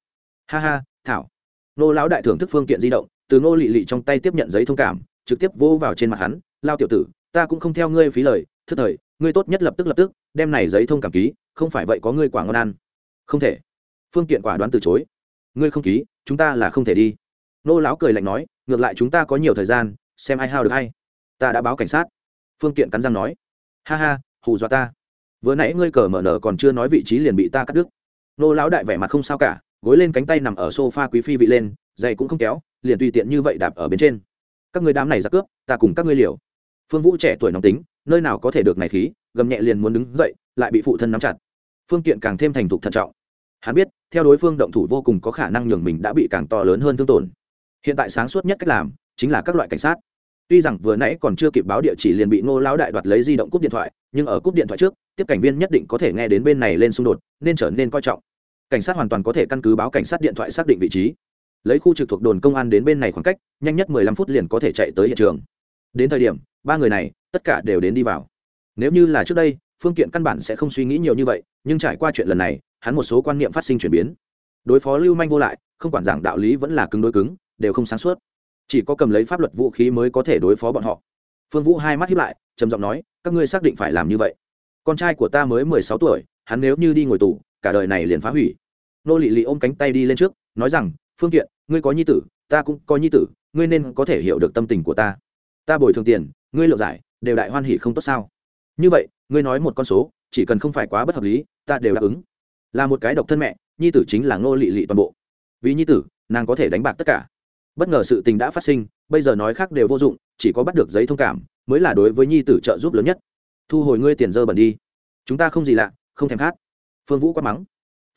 Ha ha, thảo. Nô lão đại thưởng thức phương kiện di động, từ ngô lị lị trong tay tiếp nhận giấy thông cảm, trực tiếp vô vào trên mặt hắn, lao tiểu tử, ta cũng không theo ngươi phí lời, thức thời, ngươi tốt nhất lập tức lập tức, đem này giấy thông cảm ký, không phải vậy có ngươi quả ngon ăn. Không thể. Phương kiện quả đoán từ chối. Ngươi không ký chúng ta là không thể đi. Nô lão cười lạnh nói, ngược lại chúng ta có nhiều thời gian, xem ai hao được hay. Ta đã báo cảnh sát. Phương kiện cắn răng nói. Ha ha, hù dọa ta. Vừa nãy ngươi cờ mở nở còn chưa nói vị trí liền bị ta cắt đứt. Nô lão đại vẻ mặt không sao cả, gối lên cánh tay nằm ở sofa quý phi vị lên, giày cũng không kéo, liền tùy tiện như vậy đạp ở bên trên. Các ngươi đám này ra cướp, ta cùng các ngươi liều. Phương vũ trẻ tuổi nóng tính, nơi nào có thể được này khí, gầm nhẹ liền muốn đứng dậy, lại bị phụ thân nắm chặt. Phương kiện càng thêm thành thục thận trọng hắn biết, theo đối phương động thủ vô cùng có khả năng nhường mình đã bị càng to lớn hơn thương tổn. Hiện tại sáng suốt nhất cách làm, chính là các loại cảnh sát. Tuy rằng vừa nãy còn chưa kịp báo địa chỉ liền bị ngô lão đại đoạt lấy di động cúp điện thoại, nhưng ở cúp điện thoại trước, tiếp cảnh viên nhất định có thể nghe đến bên này lên xung đột, nên trở nên coi trọng. Cảnh sát hoàn toàn có thể căn cứ báo cảnh sát điện thoại xác định vị trí. Lấy khu trực thuộc đồn công an đến bên này khoảng cách, nhanh nhất mười lăm phút liền có thể chạy tới hiện trường. Đến thời điểm, ba người này, tất cả đều đến đi vào. Nếu như là trước đây, phương kiện căn bản sẽ không suy nghĩ nhiều như vậy, nhưng trải qua chuyện lần này hắn một số quan niệm phát sinh chuyển biến. Đối phó lưu manh vô lại, không quản giảng đạo lý vẫn là cứng đối cứng, đều không sáng suốt. Chỉ có cầm lấy pháp luật vũ khí mới có thể đối phó bọn họ. Phương vũ hai mắt hiếp lại, trầm giọng nói, các ngươi xác định phải làm như vậy. Con trai của ta mới mười sáu tuổi, hắn nếu như đi ngồi tù, cả đời này liền phá hủy. Nô lị lị ôm cánh tay đi lên trước, nói rằng, phương kiện, ngươi có nhi tử, ta cũng có nhi tử, ngươi nên có thể hiểu được tâm tình của ta. Ta bồi thường tiền, ngươi lộ giải, đều đại hoan hỉ không tốt sao? Như vậy, ngươi nói một con số, chỉ cần không phải quá bất hợp lý, ta đều đáp ứng là một cái độc thân mẹ, nhi tử chính là ngô lị lị toàn bộ. Vì nhi tử, nàng có thể đánh bạc tất cả. Bất ngờ sự tình đã phát sinh, bây giờ nói khác đều vô dụng, chỉ có bắt được giấy thông cảm, mới là đối với nhi tử trợ giúp lớn nhất. Thu hồi ngươi tiền dơ bẩn đi. Chúng ta không gì lạ, không thèm khát. Phương vũ quát mắng.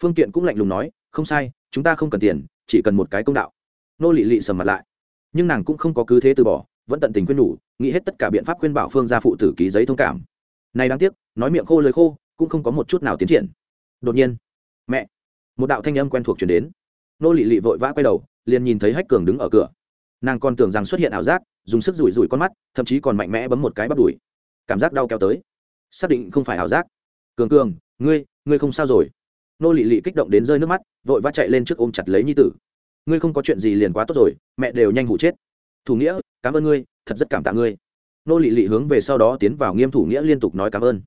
Phương kiện cũng lạnh lùng nói, không sai, chúng ta không cần tiền, chỉ cần một cái công đạo. Nô lị lị sầm mặt lại. Nhưng nàng cũng không có cứ thế từ bỏ, vẫn tận tình khuyên nhủ, nghĩ hết tất cả biện pháp khuyên bảo phương gia phụ tử ký giấy thông cảm. Này đáng tiếc, nói miệng khô lời khô, cũng không có một chút nào tiến triển đột nhiên, mẹ, một đạo thanh âm quen thuộc chuyển đến. Nô lị lị vội vã quay đầu, liền nhìn thấy hách cường đứng ở cửa. Nàng còn tưởng rằng xuất hiện ảo giác, dùng sức rủi rủi con mắt, thậm chí còn mạnh mẽ bấm một cái bắt đùi. Cảm giác đau kéo tới. Xác định không phải ảo giác. Cường cường, ngươi ngươi không sao rồi? Nô lị lị kích động đến rơi nước mắt, vội vã chạy lên trước ôm chặt lấy nhi tử. Ngươi không có chuyện gì liền quá tốt rồi, mẹ đều nhanh hụ chết. Thủ nghĩa, cảm ơn ngươi, thật rất cảm tạ ngươi. Nô lị lị hướng về sau đó tiến vào nghiêm thủ nghĩa liên tục nói cảm ơn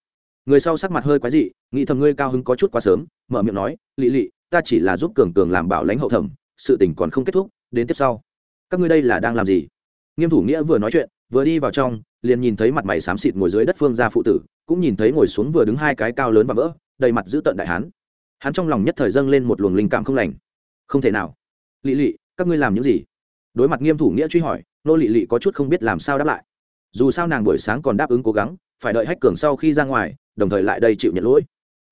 người sau sắc mặt hơi quái dị, nghĩ thầm ngươi cao hứng có chút quá sớm, mở miệng nói, lị lị, ta chỉ là giúp cường cường làm bảo lãnh hậu thẩm, sự tình còn không kết thúc, đến tiếp sau. Các ngươi đây là đang làm gì? Nghiêm thủ nghĩa vừa nói chuyện, vừa đi vào trong, liền nhìn thấy mặt mày xám xịt ngồi dưới đất phương gia phụ tử, cũng nhìn thấy ngồi xuống vừa đứng hai cái cao lớn và vỡ, đầy mặt giữ tận đại hán. Hắn trong lòng nhất thời dâng lên một luồng linh cảm không lành. Không thể nào. Lị lị, các ngươi làm những gì? Đối mặt nghiêm thủ nghĩa truy hỏi, nô lị lị có chút không biết làm sao đáp lại. Dù sao nàng buổi sáng còn đáp ứng cố gắng, phải đợi hách cường sau khi ra ngoài đồng thời lại đây chịu nhận lỗi.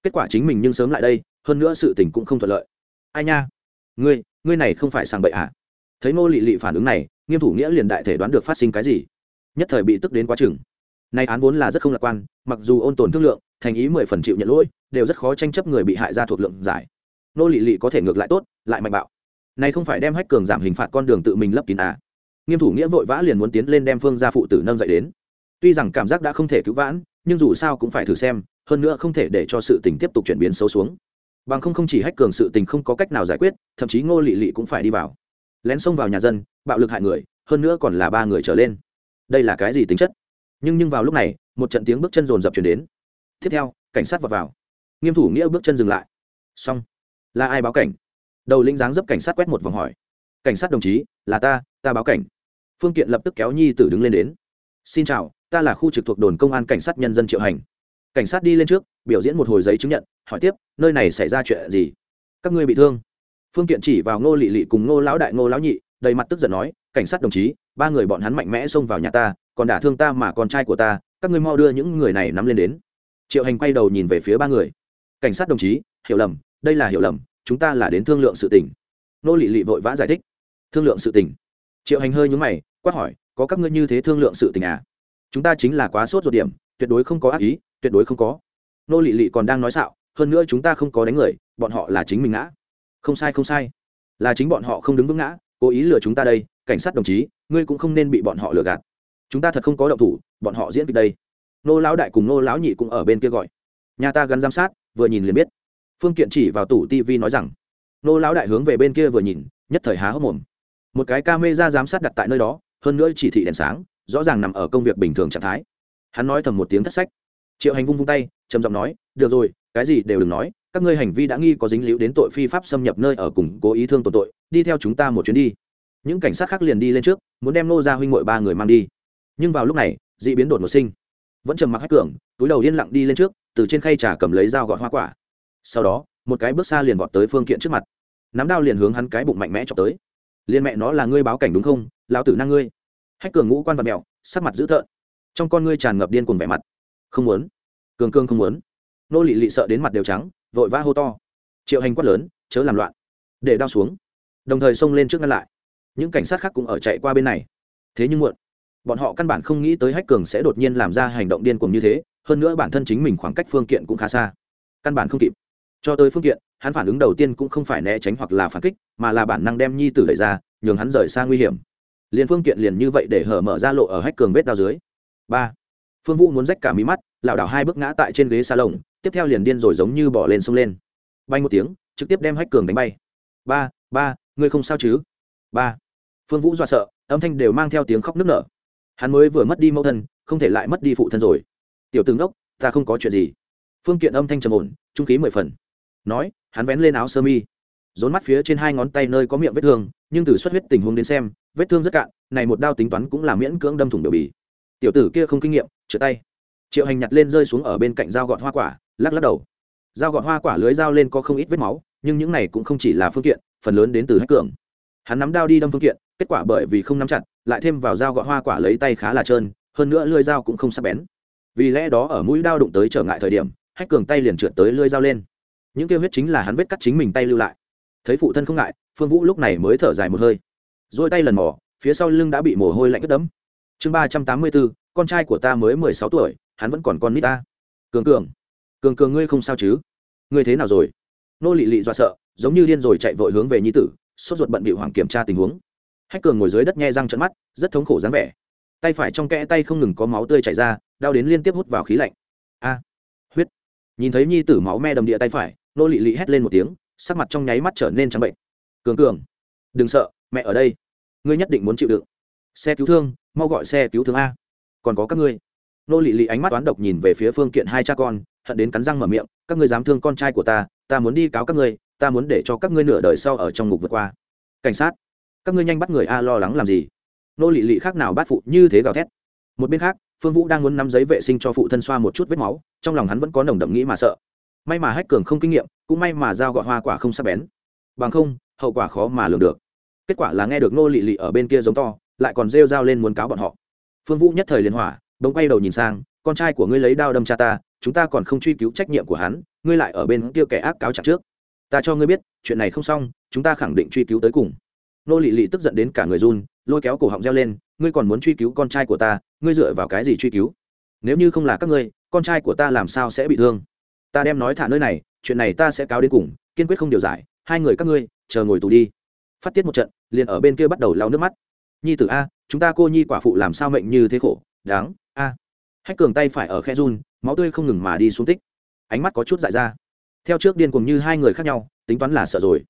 Kết quả chính mình nhưng sớm lại đây, hơn nữa sự tình cũng không thuận lợi. Ai nha? Ngươi ngươi này không phải sàng bậy à? Thấy ngô lị lị phản ứng này, nghiêm thủ nghĩa liền đại thể đoán được phát sinh cái gì. Nhất thời bị tức đến quá chừng. Nay án vốn là rất không lạc quan, mặc dù ôn tồn thương lượng, thành ý mười phần chịu nhận lỗi, đều rất khó tranh chấp người bị hại ra thuộc lượng giải. Nô lị lị có thể ngược lại tốt, lại mạnh bạo. Này không phải đem hách cường giảm hình phạt con đường tự mình lấp kín à? Nghiêm thủ nghĩa vội vã liền muốn tiến lên đem phương gia phụ tử nâng dậy đến. Tuy rằng cảm giác đã không thể cứu vãn nhưng dù sao cũng phải thử xem, hơn nữa không thể để cho sự tình tiếp tục chuyển biến xấu xuống. Bằng không không chỉ hách cường sự tình không có cách nào giải quyết, thậm chí ngô lị lị cũng phải đi vào. Lén xông vào nhà dân, bạo lực hại người, hơn nữa còn là ba người trở lên. Đây là cái gì tính chất? Nhưng nhưng vào lúc này, một trận tiếng bước chân rồn rập chuyển đến. Tiếp theo, cảnh sát vọt vào. Nghiêm thủ nghĩa bước chân dừng lại. Xong. Là ai báo cảnh? Đầu linh dáng dấp cảnh sát quét một vòng hỏi. Cảnh sát đồng chí, là ta ta báo cảnh. Phương kiện lập tức kéo nhi tử đứng lên đến xin chào, ta là khu trực thuộc đồn công an cảnh sát nhân dân triệu hành. Cảnh sát đi lên trước, biểu diễn một hồi giấy chứng nhận, hỏi tiếp, nơi này xảy ra chuyện gì? Các ngươi bị thương. Phương kiện chỉ vào ngô lị lị cùng ngô lão đại, ngô lão nhị, đầy mặt tức giận nói, cảnh sát đồng chí, ba người bọn hắn mạnh mẽ xông vào nhà ta, còn đả thương ta mà con trai của ta, các ngươi mau đưa những người này nắm lên đến. Triệu hành quay đầu nhìn về phía ba người. Cảnh sát đồng chí, hiểu lầm, đây là hiểu lầm, chúng ta là đến thương lượng sự tình. Nô lị lị vội vã giải thích. Thương lượng sự tình. Triệu hành hơi nhúng mày, quát hỏi có các ngươi như thế thương lượng sự tình à? Chúng ta chính là quá sốt ruột điểm, tuyệt đối không có ác ý, tuyệt đối không có. Nô lị lị còn đang nói xạo, hơn nữa chúng ta không có đánh người, bọn họ là chính mình ngã. Không sai không sai. Là chính bọn họ không đứng vững ngã, cố ý lừa chúng ta đây, cảnh sát đồng chí, ngươi cũng không nên bị bọn họ lừa gạt. Chúng ta thật không có động thủ, bọn họ diễn kịch đây. Nô lão đại cùng nô lão nhị cũng ở bên kia gọi. Nhà ta gắn giám sát, vừa nhìn liền biết. Phương kiện chỉ vào tủ tv nói rằng, nô lão đại hướng về bên kia vừa nhìn, nhất thời há hốc mồm. Một cái ca mê ra giám sát đặt tại nơi đó hơn nữa chỉ thị đèn sáng, rõ ràng nằm ở công việc bình thường trạng thái. Hắn nói thầm một tiếng thất sách. Triệu hành vung vung tay, trầm giọng nói, được rồi, cái gì đều đừng nói, các ngươi hành vi đã nghi có dính líu đến tội phi pháp xâm nhập nơi ở cùng cố ý thương tổn tội, đi theo chúng ta một chuyến đi. Những cảnh sát khác liền đi lên trước, muốn đem nô ra huynh ngội ba người mang đi. Nhưng vào lúc này d ị biến đột một sinh. Vẫn trầm mặc hách cường, túi đầu yên lặng đi lên trước, từ trên khay trà cầm lấy dao gọt hoa quả. Sau đó, một cái bước xa liền vọt tới phương kiện trước mặt. Nắm đao liền hướng hắn cái bụng mạnh mẽ chọc tới. Liên mẹ nó là ngươi báo cảnh đúng không? Lão tử năng ngươi. Hách cường ngũ quan vật mẹo sắc mặt dữ thợn trong con ngươi tràn ngập điên cuồng vẻ mặt. Không muốn. Cường cương không muốn. Nô lị lị sợ đến mặt đều trắng, vội vã hô to. Triệu hành quát lớn, chớ làm loạn. Để đao xuống. Đồng thời xông lên trước ngăn lại. Những cảnh sát khác cũng ở chạy qua bên này. Thế nhưng muộn. Bọn họ căn bản không nghĩ tới hách cường sẽ đột nhiên làm ra hành động điên cuồng như thế, hơn nữa bản thân chính mình khoảng cách phương kiện cũng khá xa. Căn bản không kịp. Cho tới phương kiện, hắn phản ứng đầu tiên cũng không phải né tránh hoặc là phản kích, mà là bản năng đem nhi tử đẩy ra, nhường hắn rời xa nguy hiểm liền phương kiện liền như vậy để hở mở ra lộ ở hách cường vết đao dưới. Ba. Phương vũ muốn rách cả mí mắt, lảo đảo hai bước ngã tại trên ghế xa lồng tiếp theo liền điên rồi giống như bỏ lên sông lên. Bay một tiếng, trực tiếp đem hách cường đánh bay. Ba ba, ngươi không sao chứ? Ba. Phương vũ do sợ, âm thanh đều mang theo tiếng khóc nức nở. Hắn mới vừa mất đi mẫu thân, không thể lại mất đi phụ thân rồi. Tiểu tướng đốc, ta không có chuyện gì. Phương kiện âm thanh trầm ổn, trung khí mười phần. Nói, hắn vén lên áo sơ mi. Rốn mắt phía trên hai ngón tay nơi có miệng vết thương, nhưng từ xuất huyết tình huống đến xem vết thương rất cạn này một đao tính toán cũng là miễn cưỡng đâm thủng biểu bì. Tiểu tử kia không kinh nghiệm trượt tay. Triệu hành nhặt lên rơi xuống ở bên cạnh dao gọt hoa quả lắc lắc đầu. Dao gọt hoa quả lưới dao lên có không ít vết máu nhưng những này cũng không chỉ là phương tiện, phần lớn đến từ hách cường. Hắn nắm đao đi đâm phương tiện, kết quả bởi vì không nắm chặt lại thêm vào dao gọt hoa quả lấy tay khá là trơn hơn nữa lưới dao cũng không sắc bén. Vì lẽ đó ở mũi đao đụng tới trở ngại thời điểm hách cường tay liền trượt tới lưới dao lên. Những kêu huyết chính là hắn vết cắt chính mình tay lưu lại. Thấy phụ thân không ngại phương vũ lúc này mới thở dài một hơi rồi tay lần mỏ phía sau lưng đã bị mồ hôi lạnh ướt đẫm. Chương ba trăm tám mươi bốn, con trai của ta mới mười sáu tuổi, hắn vẫn còn con nít ta. Cường cường cường cường ngươi không sao chứ? Ngươi thế nào rồi? Nô lị lị dọa sợ, giống như điên rồi chạy vội hướng về nhi tử, sốt ruột bận bị hoàng kiểm tra tình huống. Hách cường ngồi dưới đất nghe răng trận mắt, rất thống khổ dáng vẻ. Tay phải trong kẽ tay không ngừng có máu tươi chảy ra, đau đến liên tiếp hút vào khí lạnh. A, huyết. Nhìn thấy nhi tử máu me đầm địa tay phải, nô lị lị hét lên một tiếng, sắc mặt trong nháy mắt trở nên trắng bệnh. Cường cường, đừng sợ mẹ ở đây. Ngươi nhất định muốn chịu đựng. Xe cứu thương, mau gọi xe cứu thương a. Còn có các ngươi. Nô lị lị ánh mắt toán độc nhìn về phía phương kiện hai cha con, hận đến cắn răng mở miệng, các ngươi dám thương con trai của ta ta muốn đi cáo các ngươi, ta muốn để cho các ngươi nửa đời sau ở trong ngục vượt qua. Cảnh sát, các ngươi nhanh bắt người a lo lắng làm gì? Nô lị lị khác nào bắt phụ như thế gào thét. Một bên khác, phương vũ đang muốn nắm giấy vệ sinh cho phụ thân xoa một chút vết máu, trong lòng hắn vẫn có nồng đậm nghĩ mà sợ. May mà hách cường không kinh nghiệm, cũng may mà dao gọt hoa quả không sắc bén. Bằng không, hậu quả khó mà lường được kết quả là nghe được nô lị lị ở bên kia giống to, lại còn rêu dao lên muốn cáo bọn họ. Phương vũ nhất thời liên hỏa, bỗng quay đầu nhìn sang, con trai của ngươi lấy đao đâm cha ta, chúng ta còn không truy cứu trách nhiệm của hắn, ngươi lại ở bên kia kẻ ác cáo chặt trước. Ta cho ngươi biết, chuyện này không xong, chúng ta khẳng định truy cứu tới cùng. Nô lị lị tức giận đến cả người run, lôi kéo cổ họng reo lên, ngươi còn muốn truy cứu con trai của ta, ngươi dựa vào cái gì truy cứu? Nếu như không là các ngươi, con trai của ta làm sao sẽ bị thương? Ta đem nói thả nơi này, chuyện này ta sẽ cáo đến cùng, kiên quyết không điều giải, hai người các ngươi, chờ ngồi tù đi phát tiết một trận, liền ở bên kia bắt đầu lau nước mắt. Nhi tử a, chúng ta cô nhi quả phụ làm sao mệnh như thế khổ, đáng, a. Hách cường tay phải ở khe run, máu tươi không ngừng mà đi xuống tích. Ánh mắt có chút dại ra. Theo trước điên cùng như hai người khác nhau, tính toán là sợ rồi.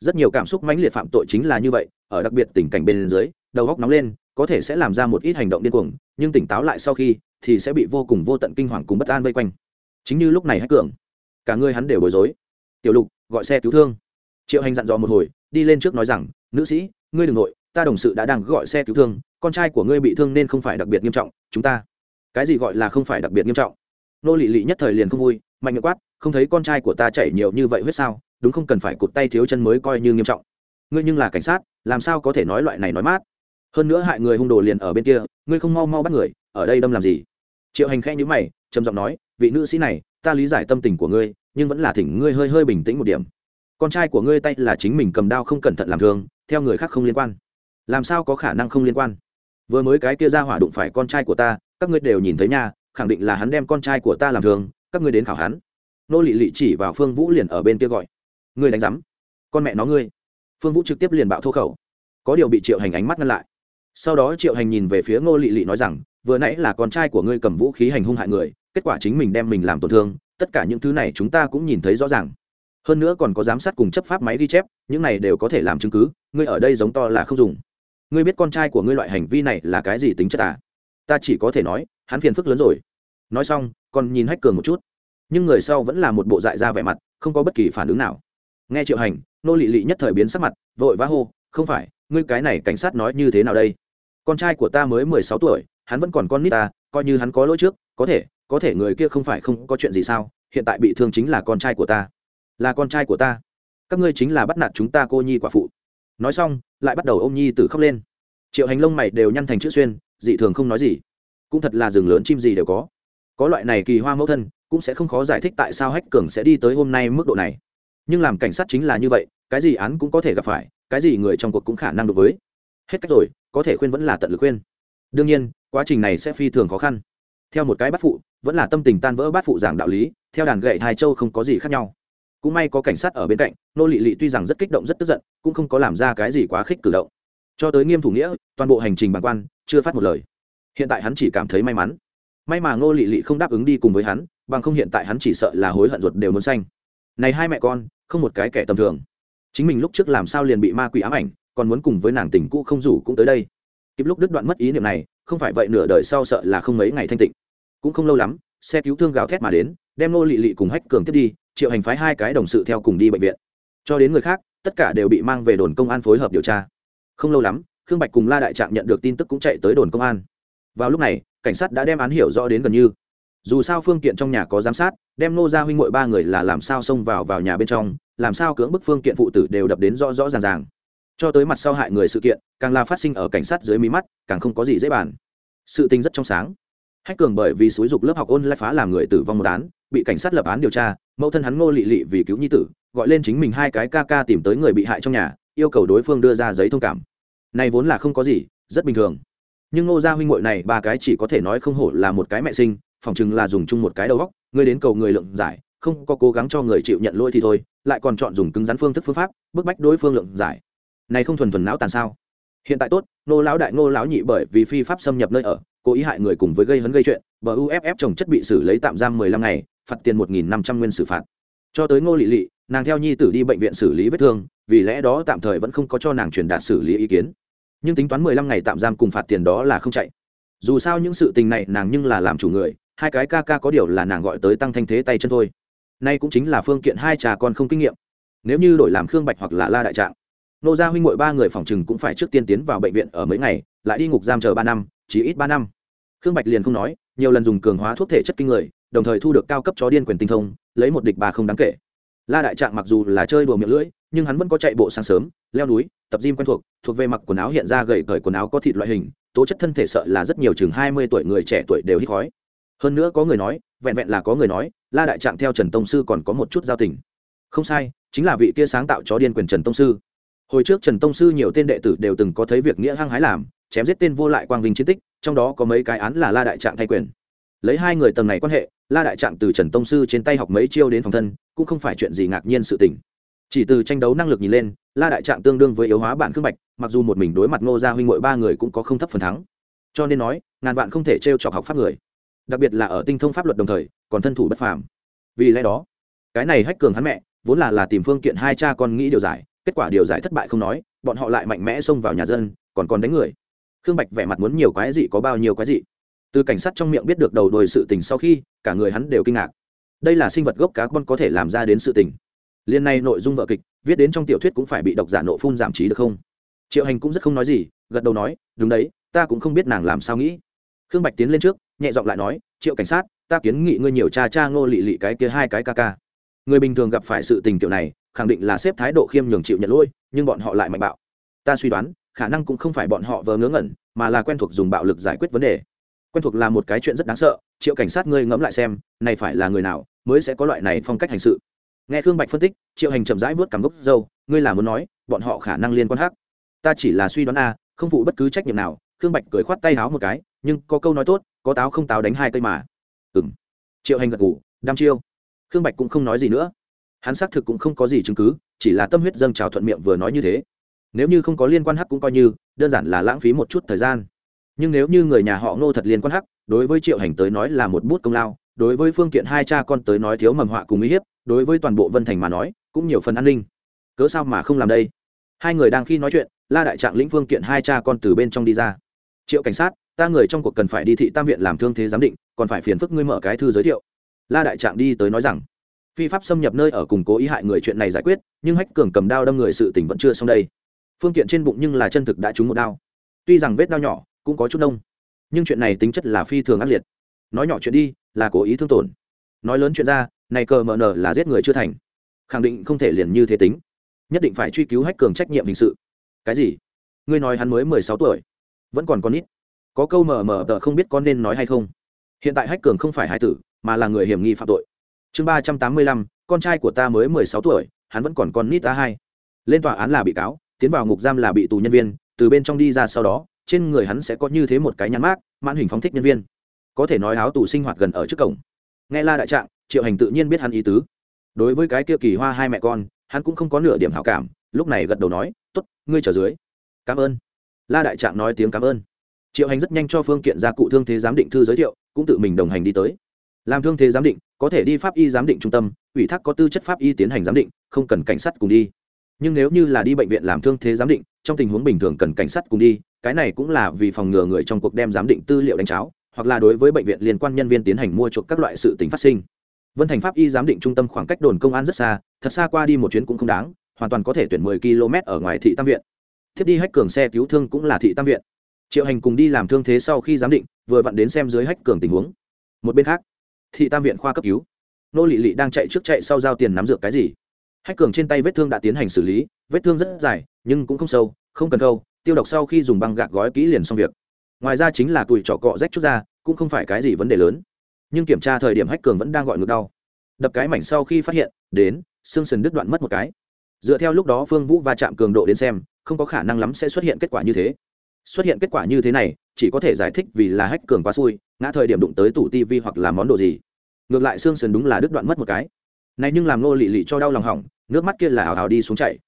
Rất nhiều cảm xúc mãnh liệt phạm tội chính là như vậy, ở đặc biệt tình cảnh bên dưới, đầu góc nóng lên, có thể sẽ làm ra một ít hành động điên cuồng, nhưng tỉnh táo lại sau khi, thì sẽ bị vô cùng vô tận kinh hoàng cùng bất an vây quanh. Chính như lúc này hách cường, cả người hắn đều bối rối. Tiểu lục, gọi xe cứu thương triệu hành dặn dò một hồi, đi lên trước nói rằng, nữ sĩ, ngươi đ ừ n g nội, ta đồng sự đã đang gọi xe cứu thương, con trai của ngươi bị thương nên không phải đặc biệt nghiêm trọng, chúng ta cái gì gọi là không phải đặc biệt nghiêm trọng? Nô lị lị nhất thời liền không vui, mạnh miệng quát, không thấy con trai của ta chảy nhiều như vậy huyết sao? Đúng không cần phải cụt tay thiếu chân mới coi như nghiêm trọng. Ngươi nhưng là cảnh sát, làm sao có thể nói loại này nói mát? Hơn nữa hại người hung đồ liền ở bên kia, ngươi không mau mau bắt người, ở đây đâm làm gì? Triệu hành khẽ nhữ mày, trầm giọng nói, vị nữ sĩ này, ta lý giải tâm tình của ngươi, nhưng vẫn là thỉnh ngươi hơi hơi bình tĩnh một điểm con trai của ngươi tay là chính mình cầm đao không cẩn thận làm thương, theo người khác không liên quan. Làm sao có khả năng không liên quan? Vừa mới cái kia ra hỏa đụng phải con trai của ta, các ngươi đều nhìn thấy nhà khẳng định là hắn đem con trai của ta làm thương, các ngươi đến khảo hắn. Nô lị lị chỉ vào phương vũ liền ở bên kia gọi. Ngươi đánh rắm con mẹ nó ngươi. Phương vũ trực tiếp liền bạo thô khẩu. Có điều bị triệu hành ánh mắt ngăn lại. Sau đó triệu hành nhìn về phía ngô lị lị nói rằng, vừa nãy là con trai của ngươi cầm vũ khí hành hung hại người, kết quả chính mình đem mình làm tổn thương, tất cả những thứ này chúng ta cũng nhìn thấy rõ ràng hơn nữa còn có giám sát cùng chấp pháp máy ghi chép, những này đều có thể làm chứng cứ, ngươi ở đây giống to là không dùng. Ngươi biết con trai của ngươi loại hành vi này là cái gì tính chất à? Ta chỉ có thể nói, hắn phiền phức lớn rồi. Nói xong, còn nhìn hách cường một chút. Nhưng người sau vẫn là một bộ dại ra vẻ mặt, không có bất kỳ phản ứng nào. Nghe triệu hành, nô lị lị nhất thời biến sắc mặt, vội vã hô, không phải, ngươi cái này cảnh sát nói như thế nào đây? Con trai của ta mới mười sáu tuổi, hắn vẫn còn con nít ta, coi như hắn có lỗi trước, có thể có thể người kia không phải không có chuyện gì sao? Hiện tại bị thương chính là con trai của ta là con trai của ta. Các ngươi chính là bắt nạt chúng ta cô nhi quả phụ. Nói xong, lại bắt đầu ô m nhi tử khóc lên. Triệu hành lông mày đều nhăn thành chữ xuyên, dị thường không nói gì. Cũng thật là rừng lớn chim gì đều có. Có loại này kỳ hoa mẫu thân, cũng sẽ không khó giải thích tại sao hách cường sẽ đi tới hôm nay mức độ này. Nhưng làm cảnh sát chính là như vậy, cái gì án cũng có thể gặp phải, cái gì người trong cuộc cũng khả năng đối với. Hết cách rồi, có thể khuyên vẫn là tận lực khuyên. Đương nhiên, quá trình này sẽ phi thường khó khăn. Theo một cái bắt phụ, vẫn là tâm tình tan vỡ bát phụ giảng đạo lý, theo đàn gậy hai châu không có gì khác nhau cũng may có cảnh sát ở bên cạnh, nô lị lị tuy rằng rất kích động, rất tức giận, cũng không có làm ra cái gì quá khích cử động. Cho tới nghiêm thủ nghĩa, toàn bộ hành trình bằng quan, chưa phát một lời. Hiện tại hắn chỉ cảm thấy may mắn. May mà ngô lị lị không đáp ứng đi cùng với hắn, bằng không hiện tại hắn chỉ sợ là hối hận ruột đều muốn xanh này hai mẹ con, không một cái kẻ tầm thường. Chính mình lúc trước làm sao liền bị ma quỷ ám ảnh, còn muốn cùng với nàng tình cũ không rủ cũng tới đây. Kịp lúc đứt đoạn mất ý niệm này, không phải vậy nửa đời sau sợ là không mấy ngày thanh tịnh. Cũng không lâu lắm, xe cứu thương gào thét mà đến, đem Ngô lị lị cùng hách cường tiếp đi triệu hành phái hai cái đồng sự theo cùng đi bệnh viện. Cho đến người khác, tất cả đều bị mang về đồn công an phối hợp điều tra. Không lâu lắm, khương bạch cùng la đại trạng nhận được tin tức cũng chạy tới đồn công an. Vào lúc này, cảnh sát đã đem án hiểu rõ đến gần như. Dù sao phương tiện trong nhà có giám sát, đem nô ra huynh ngội ba người là làm sao xông vào vào nhà bên trong, làm sao cưỡng bức phương tiện phụ tử đều đập đến rõ rõ ràng ràng. Cho tới mặt sau hại người sự kiện, càng là phát sinh ở cảnh sát dưới mí mắt, càng không có gì dễ bàn. Sự tình rất trong sáng. Hách cường bởi vì xúi dục lớp học ôn lại phá làm người tử vong một án, bị cảnh sát lập án điều tra mẫu thân hắn ngô lị lị vì cứu nhi tử, gọi lên chính mình hai cái ca ca tìm tới người bị hại trong nhà, yêu cầu đối phương đưa ra giấy thông cảm. Này vốn là không có gì, rất bình thường. Nhưng ngô gia huynh ngội này, ba cái chỉ có thể nói không hổ là một cái mẹ sinh phỏng chừng là dùng chung một cái đầu góc ngươi đến cầu người lượng giải, không có cố gắng cho người chịu nhận lỗi thì thôi, lại còn chọn dùng cứng rắn phương thức phương pháp, bức bách đối phương lượng giải. Này không thuần thuần não tàn sao? Hiện tại tốt nô lão đại, Ngô lão nhị bởi vì phi pháp xâm nhập nơi ở, cố ý hại người cùng với gây hấn gây chuyện, bờ uff chồng chất bị xử lấy tạm giam mười lăm ngày phạt tiền một nghìn năm trăm nguyên xử phạt. Cho tới ngô lị lị, nàng theo nhi tử đi bệnh viện xử lý vết thương, vì lẽ đó tạm thời vẫn không có cho nàng truyền đạt xử lý ý kiến. Nhưng tính toán mười lăm ngày tạm giam cùng phạt tiền đó là không chạy. Dù sao những sự tình này nàng nhưng là làm chủ người, hai cái ca ca có điều là nàng gọi tới tăng thanh thế tay chân thôi. Nay cũng chính là phương kiện hai trà con không kinh nghiệm. Nếu như đổi làm khương bạch hoặc là la đại trạng, nô gia huynh muội ba người phòng chừng cũng phải trước tiên tiến vào bệnh viện ở mấy ngày, lại đi ngục giam chờ ba năm chỉ ít ba năm. Khương bạch liền không nói, nhiều lần dùng cường hóa thuốc thể chất kinh người đồng thời thu được cao cấp chó điên quyền tinh thông, lấy một địch bà không đáng kể. La đại trạng mặc dù là chơi đùa miệng lưỡi, nhưng hắn vẫn có chạy bộ sáng sớm, leo núi, tập gym quen thuộc thuộc về mặc quần áo hiện ra gầy cởi quần áo có thịt loại hình, tố chất thân thể sợ là rất nhiều chừng hai mươi tuổi người trẻ tuổi đều hít khói. Hơn nữa có người nói, vẹn vẹn là có người nói, la đại trạng theo trần tông sư còn có một chút giao tình. Không sai, chính là vị kia sáng tạo chó điên quyền trần tông sư. Hồi trước trần tông sư nhiều tên đệ tử đều từng có thấy việc nghĩa hăng hái làm, chém giết tên vô lại quang vinh chiến tích, trong đó có mấy cái án là la đại trạng thay quyền. Lấy hai người tầng này quan hệ la đại trạng từ trần tông sư trên tay học mấy chiêu đến phòng thân, cũng không phải chuyện gì ngạc nhiên sự tình. Chỉ từ tranh đấu năng lực nhìn lên, la đại trạng tương đương với yếu hóa bản khương bạch, mặc dù một mình đối mặt ngô gia huynh ngội ba người cũng có không thấp phần thắng. Cho nên nói, ngàn vạn không thể t r e o chọc học pháp người. Đặc biệt là ở tinh thông pháp luật đồng thời, còn thân thủ bất phàm. Vì lẽ đó, cái này hách cường hắn mẹ, vốn là là tìm phương kiện hai cha con nghĩ điều giải, kết quả điều giải thất bại không nói, bọn họ lại mạnh mẽ xông vào nhà dân, còn còn đánh người. Khương bạch vẻ mặt muốn nhiều quái dị có bao nhiêu quái dị từ cảnh sát trong miệng biết được đầu đuôi sự tình sau khi, cả người hắn đều kinh ngạc. Đây là sinh vật gốc cá con có thể làm ra đến sự tình. Liên này nội dung vợ kịch, viết đến trong tiểu thuyết cũng phải bị độc giả nộ phun giảm trí được không? Triệu hành cũng rất không nói gì, gật đầu nói, đúng đấy, ta cũng không biết nàng làm sao nghĩ. Khương bạch tiến lên trước, nhẹ giọng lại nói, triệu cảnh sát, ta kiến nghị ngươi nhiều cha cha ngô lị lị cái kia hai cái ca ca. Người bình thường gặp phải sự tình kiểu này, khẳng định là xếp thái độ khiêm nhường chịu nhận lỗi, nhưng bọn họ lại mạnh bạo. Ta suy đoán, khả năng cũng không phải bọn họ vờ ngớ ngẩn, mà là quen thuộc dùng bạo lực giải quyết vấn đề quen thuộc là một cái chuyện rất đáng sợ, triệu cảnh sát ngươi ngẫm lại xem, này phải là người nào mới sẽ có loại này phong cách hành sự. Nghe khương bạch phân tích, triệu hành chậm rãi vớt cảm gốc dâu ngươi là muốn nói, bọn họ khả năng liên quan hắc. Ta chỉ là suy đoán a, không phụ bất cứ trách nhiệm nào. Khương bạch cười khoát tay háo một cái, nhưng có câu nói tốt, có táo không táo đánh hai cây mà. Ừ m triệu hành gật ngủ đam chiêu. Khương bạch cũng không nói gì nữa. Hắn xác thực cũng không có gì chứng cứ, chỉ là tâm huyết dâng trào thuận miệng vừa nói như thế. Nếu như không có liên quan hắc cũng coi như, đơn giản là lãng phí một chút thời gian nhưng nếu như người nhà họ ngô thật liên quan hắc, đối với triệu hành tới nói là một bút công lao, đối với phương kiện hai cha con tới nói thiếu mầm họa cùng uy hiếp, đối với toàn bộ vân thành mà nói, cũng nhiều phần an ninh. Cớ sao mà không làm đây? Hai người đang khi nói chuyện, la đại trạng lĩnh phương kiện hai cha con từ bên trong đi ra. Triệu cảnh sát, ta người trong cuộc cần phải đi thị tam viện làm thương thế giám định, còn phải phiền phức ngươi mở cái thư giới thiệu. La đại trạng đi tới nói rằng, phi pháp xâm nhập nơi ở cùng cố ý hại người chuyện này giải quyết, nhưng hách cường cầm đao đâm người sự tình vẫn chưa xong đây. Phương kiện trên bụng nhưng là chân thực đã trúng một đao. Tuy rằng vết đao nhỏ cũng có chút nông. Nhưng chuyện này tính chất là phi thường ác liệt. Nói nhỏ chuyện đi, là cố ý thương tổn. Nói lớn chuyện ra, này cờ mờ nờ là giết người chưa thành. Khẳng định không thể liền như thế tính. Nhất định phải truy cứu hách cường trách nhiệm hình sự. Cái gì? Ngươi nói hắn mới mười sáu tuổi, vẫn còn con ít có câu mờ mờ tờ không biết con nên nói hay không. Hiện tại hách cường không phải hải tử, mà là người hiểm nghi phạm tội. Chương ba trăm tám mươi lăm, con trai của ta mới mười sáu tuổi, hắn vẫn còn con nít ta hai. Lên tòa án là bị cáo, tiến vào ngục giam là bị tù nhân viên, từ bên trong đi ra sau đó trên người hắn sẽ có như thế một cái nhãn mát mãn hình phóng thích nhân viên. Có thể nói áo tù sinh hoạt gần ở trước cổng. Nghe la đại trạng, triệu hành tự nhiên biết hắn ý tứ. Đối với cái kia kỳ hoa hai mẹ con, hắn cũng không có nửa điểm hảo cảm, lúc này gật đầu nói t ố t ngươi trở dưới. Cảm ơn. La đại trạng nói tiếng cảm ơn. Triệu hành rất nhanh cho phương kiện gia cụ thương thế giám định thư giới thiệu, cũng tự mình đồng hành đi tới. Làm thương thế giám định, có thể đi pháp y giám định trung tâm, ủy thác có tư chất pháp y tiến hành giám định, không cần cảnh sát cùng đi. Nhưng nếu như là đi bệnh viện làm thương thế giám định trong tình huống bình thường cần cảnh sát cùng đi, cái này cũng là vì phòng ngừa người trong cuộc đem giám định tư liệu đánh cháo, hoặc là đối với bệnh viện liên quan nhân viên tiến hành mua chuộc các loại sự tính phát sinh. Vân thành pháp y giám định trung tâm khoảng cách đồn công an rất xa, thật xa qua đi một chuyến cũng không đáng, hoàn toàn có thể tuyển 10 km ở ngoài thị tam viện. Thiết đi hách cường xe cứu thương cũng là thị tam viện. Triệu hành cùng đi làm thương thế sau khi giám định, vừa vặn đến xem dưới hách cường tình huống. Một bên khác, thị tam viện khoa cấp cứu. Nô lị lị đang chạy trước chạy sau giao tiền nắm dược cái gì? Hách cường trên tay vết thương đã tiến hành xử lý, vết thương rất dài, nhưng cũng không sâu, không cần câu tiêu độc sau khi dùng băng gạc gói kỹ liền xong việc. Ngoài ra chính là tuổi trọ cọ rách chút ra, cũng không phải cái gì vấn đề lớn. Nhưng kiểm tra thời điểm hách cường vẫn đang gọi ngược đau. Đập cái mảnh sau khi phát hiện, đến, xương sần đứt đoạn mất một cái. Dựa theo lúc đó phương vũ va chạm cường độ đến xem, không có khả năng lắm sẽ xuất hiện kết quả như thế. Xuất hiện kết quả như thế này, chỉ có thể giải thích vì là hách cường quá xui, ngã thời điểm đụng tới tủ tivi hoặc là món đồ gì. Ngược lại xương sườn đúng là đứt đoạn mất một cái. Này nhưng làm nô lị lị cho đau lòng hỏng nước mắt kia là hào hào đi xuống chạy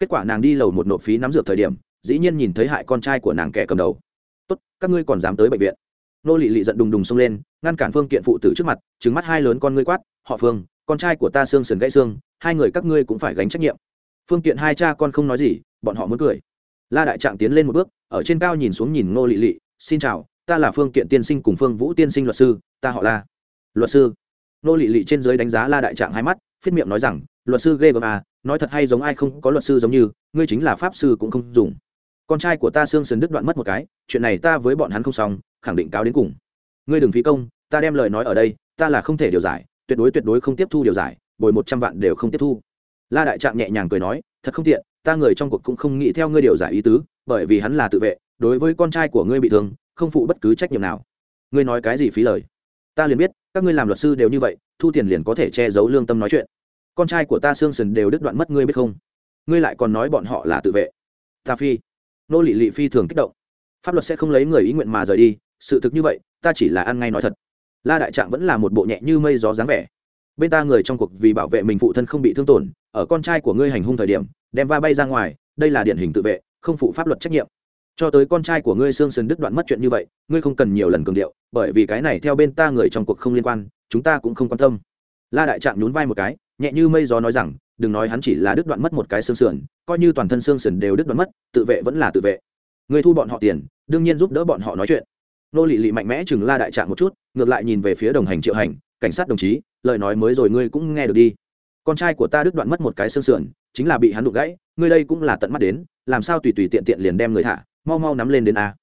kết quả nàng đi lầu một nộp phí nắm dược thời điểm, dĩ nhiên nhìn thấy hại con trai của nàng kẻ cầm đầu. Tốt, các ngươi còn dám tới bệnh viện? Nô lị lị giận đùng đùng xông lên, ngăn cản phương kiện phụ tử trước mặt trứng mắt hai lớn con ngươi quát, họ phương, con trai của ta xương sườn gãy xương, hai người các ngươi cũng phải gánh trách nhiệm. Phương kiện hai cha con không nói gì, bọn họ muốn cười. La đại trạng tiến lên một bước, ở trên cao nhìn xuống nhìn nô lị lị, xin chào, ta là phương kiện tiên sinh cùng phương vũ tiên sinh luật sư, ta họ la. Luật sư? Nô lị lị trên dưới đánh giá la đại trạng hai mắt phiết miệng nói rằng, luật sư ghê gớm à nói thật hay giống ai không có luật sư giống như, ngươi chính là pháp sư cũng không dùng. Con trai của ta xương sườn đứt đoạn mất một cái, chuyện này ta với bọn hắn không xong, khẳng định cáo đến cùng. Ngươi đừng phí công, ta đem lời nói ở đây, ta là không thể điều giải, tuyệt đối tuyệt đối không tiếp thu điều giải, bồi một trăm vạn đều không tiếp thu. La đại trạng nhẹ nhàng cười nói, thật không tiện, ta người trong cuộc cũng không nghĩ theo ngươi điều giải ý tứ, bởi vì hắn là tự vệ, đối với con trai của ngươi bị thương, không phụ bất cứ trách nhiệm nào. Ngươi nói cái gì phí lời? Ta liền biết, các ngươi làm luật sư đều như vậy, thu tiền liền có thể che giấu lương tâm nói chuyện. Con trai của ta xương sần đều đứt đoạn mất ngươi biết không? Ngươi lại còn nói bọn họ là tự vệ. Ta phi. Nô lị lị phi thường kích động. Pháp luật sẽ không lấy người ý nguyện mà rời đi, sự thực như vậy, ta chỉ là ăn ngay nói thật. La đại trạng vẫn là một bộ nhẹ như mây gió dáng vẻ. Bên ta người trong cuộc vì bảo vệ mình phụ thân không bị thương tổn, ở con trai của ngươi hành hung thời điểm, đem va bay ra ngoài, đây là điển hình tự vệ, không phụ pháp luật trách nhiệm cho tới con trai của ngươi xương sần đứt đoạn mất chuyện như vậy, ngươi không cần nhiều lần cường điệu, bởi vì cái này theo bên ta người trong cuộc không liên quan, chúng ta cũng không quan tâm. La đại trạng nhún vai một cái, nhẹ như mây gió nói rằng, đừng nói hắn chỉ là đứt đoạn mất một cái xương sườn coi như toàn thân xương sườn đều đứt đoạn mất, tự vệ vẫn là tự vệ. Người thu bọn họ tiền, đương nhiên giúp đỡ bọn họ nói chuyện. Nô lị lị mạnh mẽ chừng la đại trạng một chút, ngược lại nhìn về phía đồng hành triệu hành, cảnh sát đồng chí, lời nói mới rồi ngươi cũng nghe được đi. Con trai của ta đứt đoạn mất một cái xương sườn chính là bị hắn đục gãy, ngươi đây cũng là tận mắt đến, làm sao tùy tùy tiện tiện liền đem người thả? Mau mau nắm lên đến a.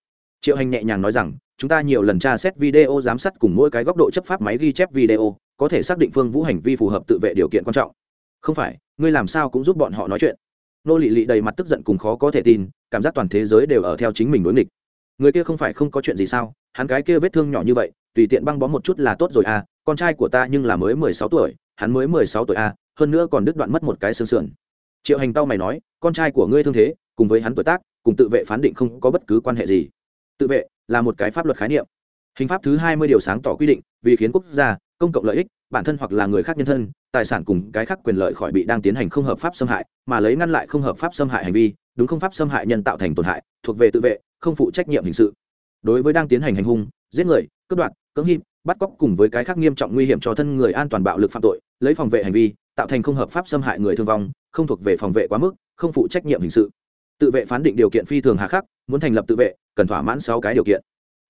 Triệu hành nhẹ nhàng nói rằng, chúng ta nhiều lần tra xét video giám sát cùng mỗi cái góc độ chấp pháp máy ghi chép video, có thể xác định phương vũ hành vi phù hợp tự vệ điều kiện quan trọng. Không phải, ngươi làm sao cũng giúp bọn họ nói chuyện. Nô lị lị đầy mặt tức giận cùng khó có thể tin, cảm giác toàn thế giới đều ở theo chính mình đối nghịch. Người kia không phải không có chuyện gì sao? Hắn cái kia vết thương nhỏ như vậy, tùy tiện băng bó một chút là tốt rồi à? Con trai của ta nhưng là mới mười sáu tuổi, hắn mới mười sáu tuổi à? Hơn nữa còn đứt đoạn mất một cái xương sườn. Triệu hành tao mày nói, con trai của ngươi thương thế, cùng với hắn tuổi tác cùng tự vệ phán định không có bất cứ quan hệ gì. Tự vệ là một cái pháp luật khái niệm. Hình pháp thứ hai mươi điều sáng tỏ quy định, vì khiến quốc gia, công cộng lợi ích, bản thân hoặc là người khác nhân thân, tài sản cùng cái khác quyền lợi khỏi bị đang tiến hành không hợp pháp xâm hại, mà lấy ngăn lại không hợp pháp xâm hại hành vi, đúng không pháp xâm hại nhân tạo thành tổn hại, thuộc về tự vệ, không phụ trách nhiệm hình sự. Đối với đang tiến hành hành hung, giết người, cướp đoạt, cưỡng hiếp, bắt cóc cùng với cái khác nghiêm trọng nguy hiểm cho thân người an toàn bạo lực phạm tội, lấy phòng vệ hành vi, tạo thành không hợp pháp xâm hại người thương vong, không thuộc về phòng vệ quá mức, không phụ trách nhiệm hình sự tự vệ phán định điều kiện phi thường hà khắc, muốn thành lập tự vệ, cần thỏa mãn sáu cái điều kiện.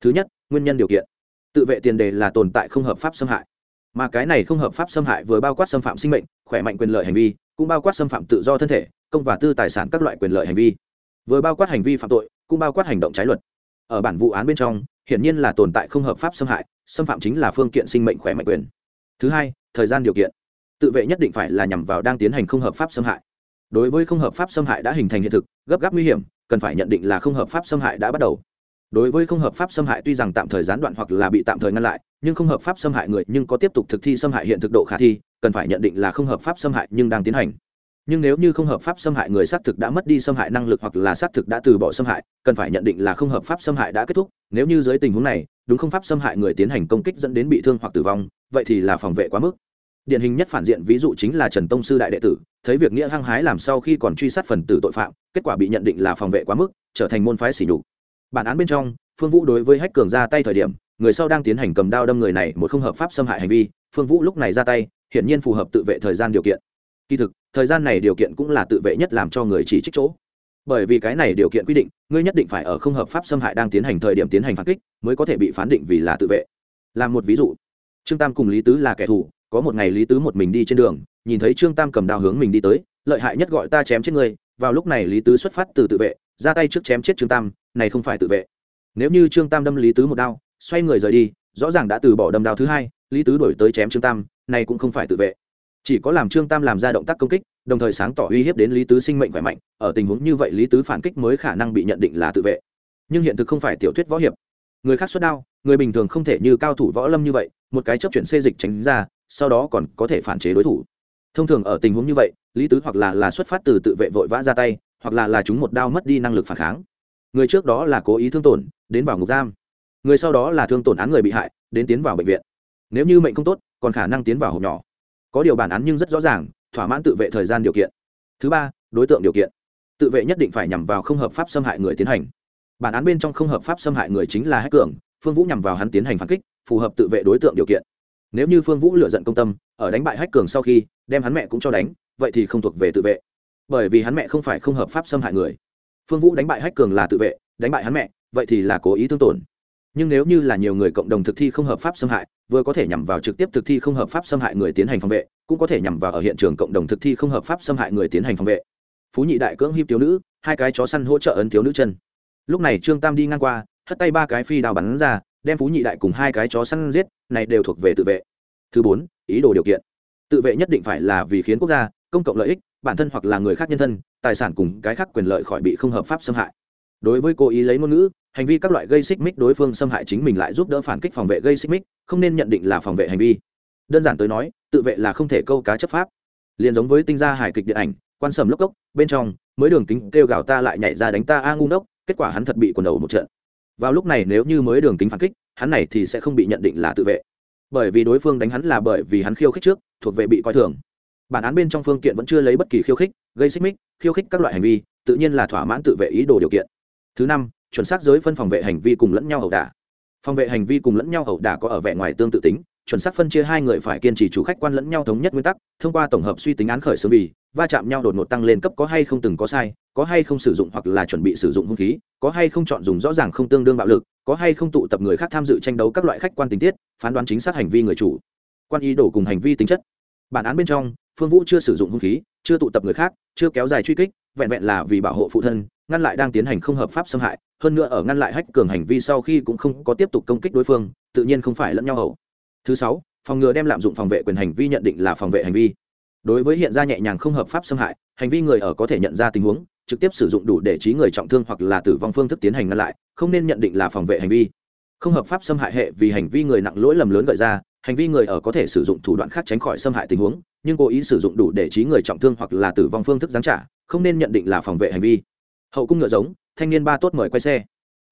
Thứ nhất, nguyên nhân điều kiện. Tự vệ tiền đề là tồn tại không hợp pháp xâm hại. Mà cái này không hợp pháp xâm hại vừa bao quát xâm phạm sinh mệnh, khỏe mạnh quyền lợi hành vi, cũng bao quát xâm phạm tự do thân thể, công và tư tài sản các loại quyền lợi hành vi. Vừa bao quát hành vi phạm tội, cũng bao quát hành động trái luật. Ở bản vụ án bên trong, hiển nhiên là tồn tại không hợp pháp xâm hại, xâm phạm chính là phương kiện sinh mệnh khỏe mạnh quyền. Thứ hai, thời gian điều kiện. Tự vệ nhất định phải là nhằm vào đang tiến hành không hợp pháp xâm hại đối với không hợp pháp xâm hại đã hình thành hiện thực gấp gáp nguy hiểm cần phải nhận định là không hợp pháp xâm hại đã bắt đầu đối với không hợp pháp xâm hại tuy rằng tạm thời gián đoạn hoặc là bị tạm thời ngăn lại nhưng không hợp pháp xâm hại người nhưng có tiếp tục thực thi xâm hại hiện thực độ khả thi cần phải nhận định là không hợp pháp xâm hại nhưng đang tiến hành nhưng nếu như không hợp pháp xâm hại người xác thực đã mất đi xâm hại năng lực hoặc là xác thực đã từ bỏ xâm hại cần phải nhận định là không hợp pháp xâm hại đã kết thúc nếu như dưới tình huống này đúng không pháp xâm hại người tiến hành công kích dẫn đến bị thương hoặc tử vong vậy thì là phòng vệ quá mức điển hình nhất phản diện ví dụ chính là trần tông sư đại đệ tử thấy việc nghĩa hăng hái làm sau khi còn truy sát phần tử tội phạm, kết quả bị nhận định là phòng vệ quá mức, trở thành môn phái sỉ nhục. Bản án bên trong, phương vũ đối với hách cường ra tay thời điểm, người sau đang tiến hành cầm đao đâm người này một không hợp pháp xâm hại hành vi, phương vũ lúc này ra tay, hiển nhiên phù hợp tự vệ thời gian điều kiện. Kỳ thực, thời gian này điều kiện cũng là tự vệ nhất làm cho người chỉ trích chỗ. Bởi vì cái này điều kiện quy định, ngươi nhất định phải ở không hợp pháp xâm hại đang tiến hành thời điểm tiến hành phản kích, mới có thể bị phán định vì là tự vệ. Làm một ví dụ. Trương tam cùng lý tứ là kẻ thù, có một ngày lý tứ một mình đi trên đường nhìn thấy trương tam cầm đao hướng mình đi tới, lợi hại nhất gọi ta chém chết người vào lúc này lý tứ xuất phát từ tự vệ, ra tay trước chém chết trương tam, này không phải tự vệ. Nếu như trương tam đâm lý tứ một đao, xoay người rời đi, rõ ràng đã từ bỏ đâm đao thứ hai, lý tứ đổi tới chém trương tam, này cũng không phải tự vệ. Chỉ có làm trương tam làm ra động tác công kích, đồng thời sáng tỏ uy hiếp đến lý tứ sinh mệnh khỏe mạnh, ở tình huống như vậy lý tứ phản kích mới khả năng bị nhận định là tự vệ. Nhưng hiện thực không phải tiểu thuyết võ hiệp. Người khác xuất đao, người bình thường không thể như cao thủ võ lâm như vậy, một cái chấp chuyển xê dịch tránh ra, sau đó còn có thể phản chế đối thủ thông thường ở tình huống như vậy, lý tứ hoặc là là xuất phát từ tự vệ vội vã ra tay, hoặc là là chúng một đao mất đi năng lực phản kháng. Người trước đó là cố ý thương tổn, đến vào ngục giam. Người sau đó là thương tổn án người bị hại, đến tiến vào bệnh viện. Nếu như mệnh không tốt, còn khả năng tiến vào hộp nhỏ. Có điều bản án nhưng rất rõ ràng, thỏa mãn tự vệ thời gian điều kiện. Thứ ba, đối tượng điều kiện. Tự vệ nhất định phải nhằm vào không hợp pháp xâm hại người tiến hành. Bản án bên trong không hợp pháp xâm hại người chính là hách cường, phương vũ nhằm vào hắn tiến hành phản kích, phù hợp tự vệ đối tượng điều kiện nếu như phương vũ lựa giận công tâm, ở đánh bại hách cường sau khi, đem hắn mẹ cũng cho đánh, vậy thì không thuộc về tự vệ. Bởi vì hắn mẹ không phải không hợp pháp xâm hại người. Phương vũ đánh bại hách cường là tự vệ, đánh bại hắn mẹ, vậy thì là cố ý thương tổn. Nhưng nếu như là nhiều người cộng đồng thực thi không hợp pháp xâm hại, vừa có thể nhằm vào trực tiếp thực thi không hợp pháp xâm hại người tiến hành phòng vệ, cũng có thể nhằm vào ở hiện trường cộng đồng thực thi không hợp pháp xâm hại người tiến hành phòng vệ. Phú nhị đại cưỡng hiếp thiếu nữ, hai cái chó săn hỗ trợ ấn thiếu nữ chân. Lúc này trương tam đi ngang qua, hất tay ba cái phi đào bắn ra, đem phú nhị đại cùng hai cái chó săn giết này đều thuộc về tự vệ. Thứ bốn, ý đồ điều kiện. Tự vệ nhất định phải là vì khiến quốc gia, công cộng lợi ích, bản thân hoặc là người khác nhân thân, tài sản cùng cái khác quyền lợi khỏi bị không hợp pháp xâm hại. Đối với cố ý lấy ngôn ngữ, hành vi các loại gây xích mích đối phương xâm hại chính mình lại giúp đỡ phản kích phòng vệ gây xích mích, không nên nhận định là phòng vệ hành vi. Đơn giản tới nói, tự vệ là không thể câu cá chấp pháp. Liền giống với tinh gia hài kịch điện ảnh, quan sầm lốc cốc, bên trong, mới đường kính kêu gào ta lại nhảy ra đánh ta a ngu ngốc, kết quả hắn thật bị quần đầu một trận vào lúc này nếu như mới đường kính phản kích, hắn này thì sẽ không bị nhận định là tự vệ. Bởi vì đối phương đánh hắn là bởi vì hắn khiêu khích trước, thuộc về bị coi thường. Bản án bên trong phương kiện vẫn chưa lấy bất kỳ khiêu khích, gây xích mích, khiêu khích các loại hành vi, tự nhiên là thỏa mãn tự vệ ý đồ điều kiện. Thứ năm, chuẩn xác giới phân phòng vệ hành vi cùng lẫn nhau ẩu đả. Phòng vệ hành vi cùng lẫn nhau ẩu đả có ở vẻ ngoài tương tự tính, chuẩn xác phân chia hai người phải kiên trì chủ khách quan lẫn nhau thống nhất nguyên tắc, thông qua tổng hợp suy tính án khởi xướng vì va chạm nhau đột ngột tăng lên cấp có hay không từng có sai, có hay không sử dụng hoặc là chuẩn bị sử dụng hung khí, có hay không chọn dùng rõ ràng không tương đương bạo lực, có hay không tụ tập người khác tham dự tranh đấu các loại khách quan tình tiết, phán đoán chính xác hành vi người chủ. Quan ý đổ cùng hành vi tính chất. Bản án bên trong, phương vũ chưa sử dụng hung khí, chưa tụ tập người khác, chưa kéo dài truy kích, vẹn vẹn là vì bảo hộ phụ thân, ngăn lại đang tiến hành không hợp pháp xâm hại, hơn nữa ở ngăn lại hách cường hành vi sau khi cũng không có tiếp tục công kích đối phương, tự nhiên không phải lẫn nhau hậu. Thứ sáu, phòng ngừa đem lạm dụng phòng vệ quyền hành vi nhận định là phòng vệ hành vi đối với hiện ra nhẹ nhàng không hợp pháp xâm hại, hành vi người ở có thể nhận ra tình huống, trực tiếp sử dụng đủ để trí người trọng thương hoặc là tử vong phương thức tiến hành ngăn lại, không nên nhận định là phòng vệ hành vi. Không hợp pháp xâm hại hệ vì hành vi người nặng lỗi lầm lớn gợi ra, hành vi người ở có thể sử dụng thủ đoạn khác tránh khỏi xâm hại tình huống, nhưng cố ý sử dụng đủ để trí người trọng thương hoặc là tử vong phương thức giáng trả, không nên nhận định là phòng vệ hành vi. Hậu cung ngựa giống, thanh niên ba tốt mời quay xe.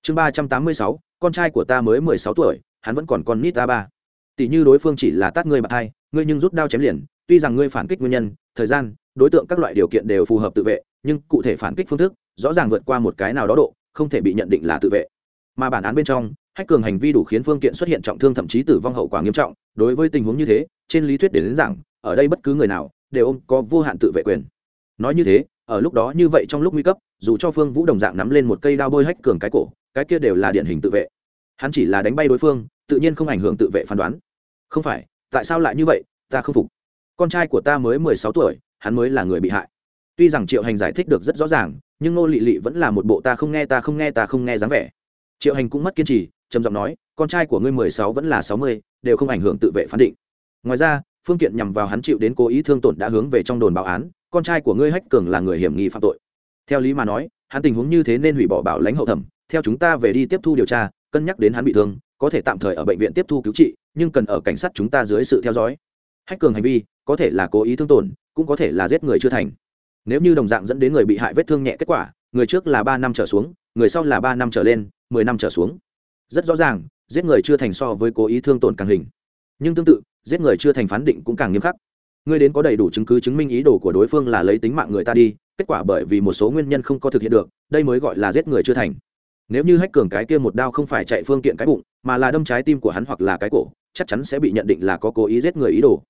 Chương ba trăm tám mươi sáu, con trai của ta mới mười sáu tuổi, hắn vẫn còn con nít ta ba. Tỷ như đối phương chỉ là tát ngươi bạc hai ngươi nhưng rút đao chém liền tuy rằng ngươi phản kích nguyên nhân, thời gian, đối tượng các loại điều kiện đều phù hợp tự vệ, nhưng cụ thể phản kích phương thức, rõ ràng vượt qua một cái nào đó độ, không thể bị nhận định là tự vệ. Mà bản án bên trong, hách cường hành vi đủ khiến phương tiện xuất hiện trọng thương thậm chí tử vong hậu quả nghiêm trọng, đối với tình huống như thế, trên lý thuyết để đến rằng, ở đây bất cứ người nào đều ôm có vô hạn tự vệ quyền. Nói như thế, ở lúc đó như vậy trong lúc nguy cấp, dù cho phương vũ đồng dạng nắm lên một cây đao bôi hách cường cái cổ, cái kia đều là điển hình tự vệ. Hắn chỉ là đánh bay đối phương, tự nhiên không ảnh hưởng tự vệ phán đoán. Không phải, tại sao lại như vậy, ta không phục con trai của ta mới mười sáu tuổi, hắn mới là người bị hại. Tuy rằng triệu hành giải thích được rất rõ ràng, nhưng nô lị lị vẫn là một bộ ta không nghe, ta không nghe, ta không nghe dáng vẻ. Triệu hành cũng mất kiên trì, trầm giọng nói, con trai của ngươi mười sáu vẫn là sáu mươi, đều không ảnh hưởng tự vệ phán định. Ngoài ra, phương kiện nhằm vào hắn chịu đến cố ý thương tổn đã hướng về trong đồn báo án, con trai của ngươi hách cường là người hiểm nghi phạm tội. Theo lý mà nói, hắn tình huống như thế nên hủy bỏ bảo lãnh hậu thẩm, theo chúng ta về đi tiếp thu điều tra, cân nhắc đến hắn bị thương, có thể tạm thời ở bệnh viện tiếp thu cứu trị, nhưng cần ở cảnh sát chúng ta dưới sự theo dõi hách cường hành vi, có thể là cố ý thương tổn, cũng có thể là giết người chưa thành. Nếu như đồng dạng dẫn đến người bị hại vết thương nhẹ kết quả, người trước là ba năm trở xuống, người sau là ba năm trở lên, mười năm trở xuống. Rất rõ ràng, giết người chưa thành so với cố ý thương tổn càng hình. Nhưng tương tự, giết người chưa thành phán định cũng càng nghiêm khắc. Ngươi đến có đầy đủ chứng cứ chứng minh ý đồ của đối phương là lấy tính mạng người ta đi, kết quả bởi vì một số nguyên nhân không có thực hiện được, đây mới gọi là giết người chưa thành nếu như hách cường cái kia một đao không phải chạy phương tiện cái bụng, mà là đâm trái tim của hắn hoặc là cái cổ, chắc chắn sẽ bị nhận định là có cố ý giết người ý đồ.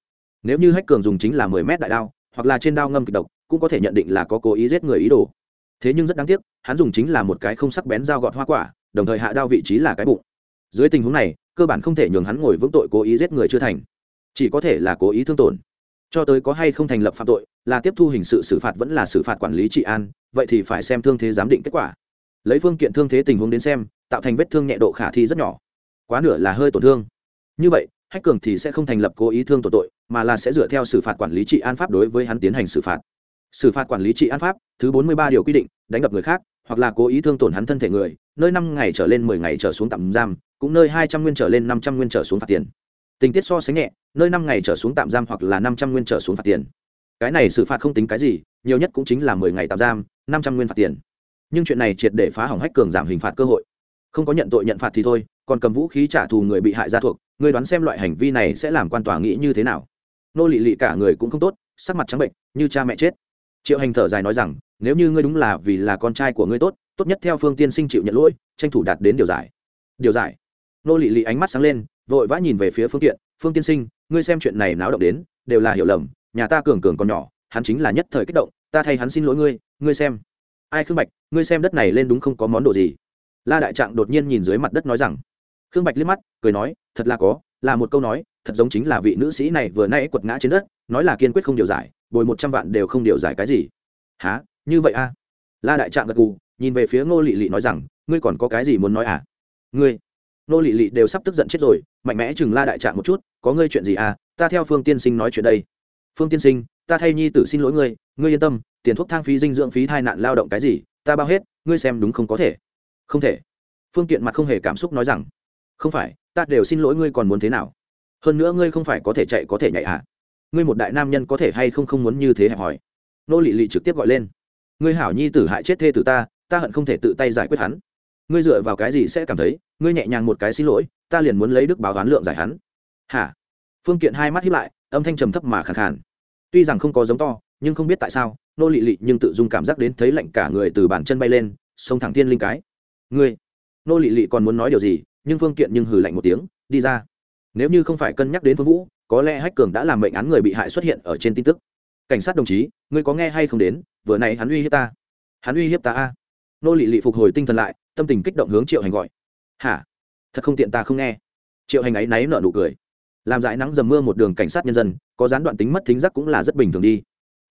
Nếu như hách cường dùng chính là mười mét đại đao, hoặc là trên đao ngâm kịch độc, cũng có thể nhận định là có cố ý giết người ý đồ. Thế nhưng rất đáng tiếc, hắn dùng chính là một cái không sắc bén dao gọt hoa quả, đồng thời hạ đao vị trí là cái bụng. Dưới tình huống này, cơ bản không thể nhường hắn ngồi vững tội cố ý giết người chưa thành. Chỉ có thể là cố ý thương tổn. Cho tới có hay không thành lập phạm tội, là tiếp thu hình sự xử phạt vẫn là xử phạt quản lý trị an, vậy thì phải xem thương thế giám định kết quả lấy phương kiện thương thế tình huống đến xem, tạo thành vết thương nhẹ độ khả thi rất nhỏ. Quá nửa là hơi tổn thương. Như vậy, hách cường thì sẽ không thành lập cố ý thương tổ tội, mà là sẽ dựa theo xử phạt quản lý trị an pháp đối với hắn tiến hành xử phạt. Xử phạt quản lý trị an pháp, thứ bốn mươi ba điều quy định, đánh đập người khác, hoặc là cố ý thương tổn hắn thân thể người, nơi năm ngày trở lên mười ngày trở xuống tạm giam, cũng nơi hai trăm nguyên trở lên năm trăm nguyên trở xuống phạt tiền. Tình tiết so sánh nhẹ, nơi năm ngày trở xuống tạm giam hoặc là năm trăm nguyên trở xuống phạt tiền. Cái này xử phạt không tính cái gì, nhiều nhất cũng chính là mười ngày tạm giam, năm trăm nguyên phạt tiền nhưng chuyện này triệt để phá hỏng hách cường giảm hình phạt cơ hội. Không có nhận tội nhận phạt thì thôi, còn cầm vũ khí trả thù người bị hại ra thuộc người đoán xem loại hành vi này sẽ làm quan tòa nghĩ như thế nào? Nô lị lị cả người cũng không tốt, sắc mặt trắng bệnh, như cha mẹ chết. Triệu hành thở dài nói rằng, nếu như ngươi đúng là vì là con trai của ngươi tốt tốt nhất theo phương tiên sinh chịu nhận lỗi, tranh thủ đạt đến điều giải. Điều giải? Nô lị lị ánh mắt sáng lên, vội vã nhìn về phía phương tiện phương tiên sinh, ngươi xem chuyện này náo động đến, đều là hiểu lầm, nhà ta cường cường còn nhỏ, hắn chính là nhất thời kích động, ta thay hắn xin lỗi ngươi ngươi xem ai khương bạch, ngươi xem đất này lên đúng không có món đồ gì? La đại trạng đột nhiên nhìn dưới mặt đất nói rằng. Khương bạch liếc mắt, cười nói, thật là có, là một câu nói, thật giống chính là vị nữ sĩ này vừa nãy quật ngã trên đất, nói là kiên quyết không điều giải, bồi một trăm vạn đều không điều giải cái gì. Há như vậy a à? la đại trạng gật gù, nhìn về phía ngô lị lị nói rằng, ngươi còn có cái gì muốn nói à? Ngươi. Ngô lị lị đều sắp tức giận chết rồi, mạnh mẽ chừng la đại trạng một chút, có ngươi chuyện gì à? Ta theo phương tiên sinh nói chuyện đây. Phương tiên sinh, ta thay nhi tử xin lỗi ngươi ngươi yên tâm tiền thuốc thang phí dinh dưỡng phí thai nạn lao động cái gì, ta bao hết, ngươi xem đúng không có thể? Không thể. Phương tiện mặt không hề cảm xúc nói rằng, không phải, ta đều xin lỗi ngươi còn muốn thế nào? Hơn nữa ngươi không phải có thể chạy có thể nhảy à? Ngươi một đại nam nhân có thể hay không không muốn như thế hẹp hỏi nô lị lị trực tiếp gọi lên, ngươi hảo nhi tử hại chết thê tử ta ta hận không thể tự tay giải quyết hắn. Ngươi dựa vào cái gì sẽ cảm thấy, ngươi nhẹ nhàng một cái xin lỗi, ta liền muốn lấy đức báo toán lượng giải hắn. Hả? Phương kiện hai mắt hiếp lại, âm thanh trầm thấp mà khàn khàn. Tuy rằng không có giống to, nhưng không biết tại sao nô lị lị nhưng tự dung cảm giác đến thấy lạnh cả người từ bàn chân bay lên, xông thẳng thiên linh cái. Ngươi, nô lị lị còn muốn nói điều gì, nhưng phương kiện nhưng hừ lạnh một tiếng, đi ra. Nếu như không phải cân nhắc đến phương vũ, có lẽ hách cường đã làm mệnh án người bị hại xuất hiện ở trên tin tức. Cảnh sát đồng chí, ngươi có nghe hay không đến, vừa này hắn uy hiếp ta. Hắn uy hiếp ta a. Nô lị lị phục hồi tinh thần lại, tâm tình kích động hướng triệu hành gọi. Hả? Thật không tiện ta không nghe. Triệu hành ấy náy nở nụ cười. Làm dại nắng dầm mưa một đường cảnh sát nhân dân, có gián đoạn tính mất thính giác cũng là rất bình thường đi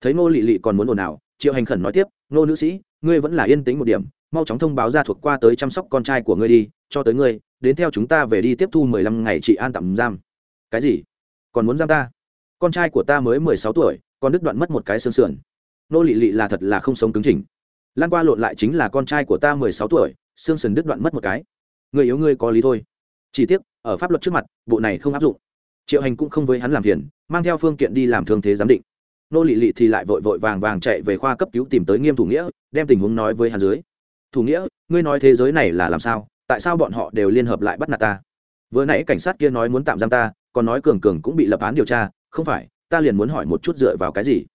thấy nô lị lị còn muốn ồn ào, triệu hành khẩn nói tiếp nô nữ sĩ, ngươi vẫn là yên tĩnh một điểm, mau chóng thông báo ra thuộc qua tới chăm sóc con trai của ngươi đi, cho tới ngươi, đến theo chúng ta về đi tiếp thu mười lăm ngày trị an tạm giam. Cái gì? Còn muốn giam ta? Con trai của ta mới mười sáu tuổi còn đứt đoạn mất một cái xương sườn. Nô lị lị là thật là không sống cứng trình lan qua lộn lại chính là con trai của ta mười sáu tuổi, xương sườn đứt đoạn mất một cái. Người yếu ngươi có lý thôi. Chỉ tiếc, ở pháp luật trước mặt, bộ này không áp dụng. Triệu hành cũng không với hắn làm phiền, mang theo phương kiện đi làm thương thế giám định nô lị lị thì lại vội vội vàng vàng chạy về khoa cấp cứu tìm tới nghiêm thủ nghĩa, đem tình huống nói với hắn dưới. Thủ nghĩa, ngươi nói thế giới này là làm sao? Tại sao bọn họ đều liên hợp lại bắt nạt ta? Vừa nãy cảnh sát kia nói muốn tạm giam ta, còn nói cường cường cũng bị lập án điều tra. Không phải, ta liền muốn hỏi một chút dựa vào cái gì?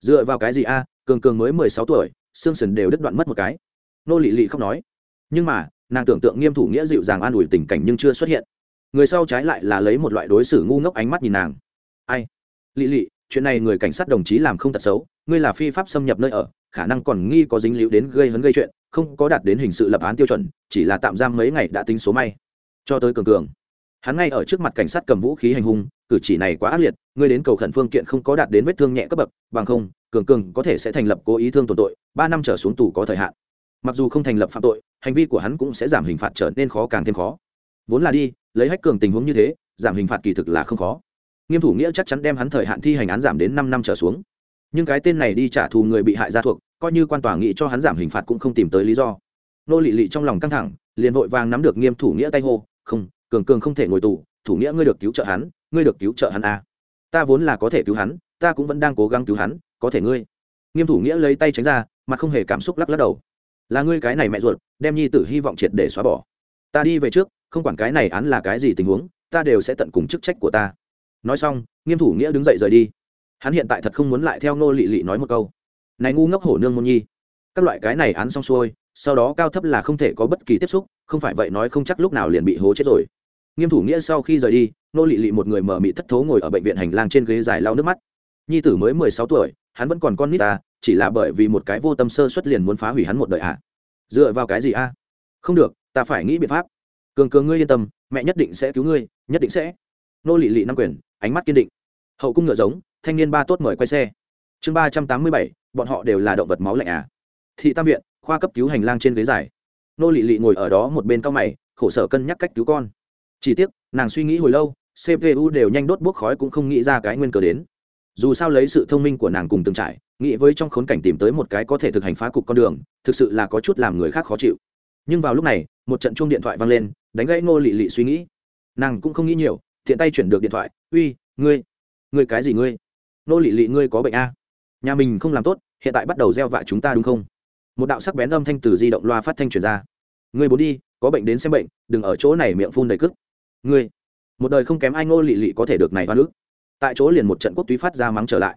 Dựa vào cái gì a? Cường cường mới mười sáu tuổi, xương sườn đều đứt đoạn mất một cái. Nô lị lị không nói. Nhưng mà, nàng tưởng tượng nghiêm thủ nghĩa dịu dàng an ủi tình cảnh nhưng chưa xuất hiện. Người sau trái lại là lấy một loại đối xử ngu ngốc ánh mắt nhìn nàng. Ai? Lị lị chuyện này người cảnh sát đồng chí làm không tật xấu, ngươi là phi pháp xâm nhập nơi ở, khả năng còn nghi có dính líu đến gây hấn gây chuyện, không có đạt đến hình sự lập án tiêu chuẩn, chỉ là tạm giam mấy ngày đã tính số may. Cho tới cường cường. Hắn ngay ở trước mặt cảnh sát cầm vũ khí hành hung, cử chỉ này quá ác liệt, ngươi đến cầu khẩn phương kiện không có đạt đến vết thương nhẹ cấp bậc, bằng không, cường cường có thể sẽ thành lập cố ý thương tổn tội, ba năm trở xuống tù có thời hạn. Mặc dù không thành lập phạm tội, hành vi của hắn cũng sẽ giảm hình phạt trở nên khó càng thêm khó. Vốn là đi, lấy hách cường tình huống như thế, giảm hình phạt kỳ thực là không khó nghiêm thủ nghĩa chắc chắn đem hắn thời hạn thi hành án giảm đến năm năm trở xuống. Nhưng cái tên này đi trả thù người bị hại ra thuộc, coi như quan tòa nghĩ cho hắn giảm hình phạt cũng không tìm tới lý do. Nô lị lị trong lòng căng thẳng, liền vội vàng nắm được nghiêm thủ nghĩa tay hô, không, cường cường không thể ngồi tù, thủ nghĩa ngươi được cứu trợ hắn, ngươi được cứu trợ hắn à. ta vốn là có thể cứu hắn, ta cũng vẫn đang cố gắng cứu hắn, có thể ngươi. Nghiêm thủ nghĩa lấy tay tránh ra mà không hề cảm xúc lắc lắc đầu. Là ngươi cái này mẹ ruột, đem nhi tử hy vọng triệt để xóa bỏ. Ta đi về trước, không quản cái này án là cái gì tình huống, ta đều sẽ tận cùng chức trách của ta nói xong, nghiêm thủ nghĩa đứng dậy rời đi. Hắn hiện tại thật không muốn lại theo ngô lị lị nói một câu. Này ngu ngốc hổ nương môn nhi. Các loại cái này án xong xuôi, sau đó cao thấp là không thể có bất kỳ tiếp xúc, không phải vậy nói không chắc lúc nào liền bị hố chết rồi. Nghiêm thủ nghĩa sau khi rời đi nô lị lị một người mở mị thất thố ngồi ở bệnh viện hành lang trên ghế dài lau nước mắt. Nhi tử mới mười sáu tuổi, hắn vẫn còn con nít ta chỉ là bởi vì một cái vô tâm sơ xuất liền muốn phá hủy hắn một đời ạ à. dựa vào cái gì a không được, ta phải nghĩ biện pháp. Cường cường ngươi yên tâm, mẹ nhất định sẽ cứu ngươi, nhất định sẽ. Nô lị lị năm quyền ánh mắt kiên định. Hậu cung ngựa giống, thanh niên ba tốt mời quay xe. Chương ba trăm tám mươi bảy, bọn họ đều là động vật máu lạnh à? Thị tam viện, khoa cấp cứu hành lang trên ghế dài. Nô lị lị ngồi ở đó một bên cao mày, khổ sở cân nhắc cách cứu con. Chỉ tiếc, nàng suy nghĩ hồi lâu cpu đều nhanh đốt bốc khói cũng không nghĩ ra cái nguyên cờ đến. Dù sao lấy sự thông minh của nàng cùng từng trải, nghĩ với trong khốn cảnh tìm tới một cái có thể thực hành phá cục con đường, thực sự là có chút làm người khác khó chịu. Nhưng vào lúc này, một trận chuông điện thoại vang lên, đánh gãy ngô lị lị suy nghĩ. Nàng cũng không nghĩ nhiều thiện tay chuyển được điện thoại, uy, ngươi ngươi cái gì ngươi? Nô lị lị ngươi có bệnh a? Nhà mình không làm tốt, hiện tại bắt đầu gieo vạ chúng ta đúng không? Một đạo sắc bén âm thanh từ di động loa phát thanh truyền ra. Ngươi bố đi, có bệnh đến xem bệnh, đừng ở chỗ này miệng phun đầy cức. Ngươi, một đời không kém ai ngô lị lị có thể được này hoa nước tại chỗ liền một trận quốc túy phát ra mắng trở lại.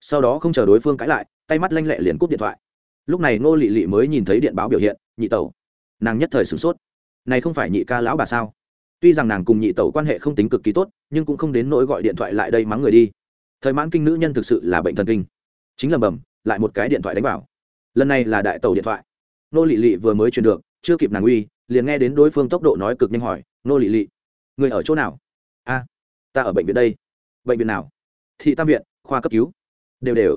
Sau đó không chờ đối phương cãi lại, tay mắt lanh lẹ liền cúp điện thoại. Lúc này ngô lị lị mới nhìn thấy điện báo biểu hiện, nhị tẩu, nàng nhất thời sửng sốt. Này không phải nhị ca lão bà sao? Tuy rằng nàng cùng nhị tẩu quan hệ không tính cực kỳ tốt, nhưng cũng không đến nỗi gọi điện thoại lại đây mắng người đi. Thời mãn kinh nữ nhân thực sự là bệnh thần kinh. Chính là bẩm lại một cái điện thoại đánh vào. Lần này là đại tẩu điện thoại. Nô lị lị vừa mới truyền được, chưa kịp nàng uy, liền nghe đến đối phương tốc độ nói cực nhanh hỏi, nô lị lị, người ở chỗ nào? A, ta ở bệnh viện đây. Bệnh viện nào? Thị tam viện, khoa cấp cứu. Đều đều.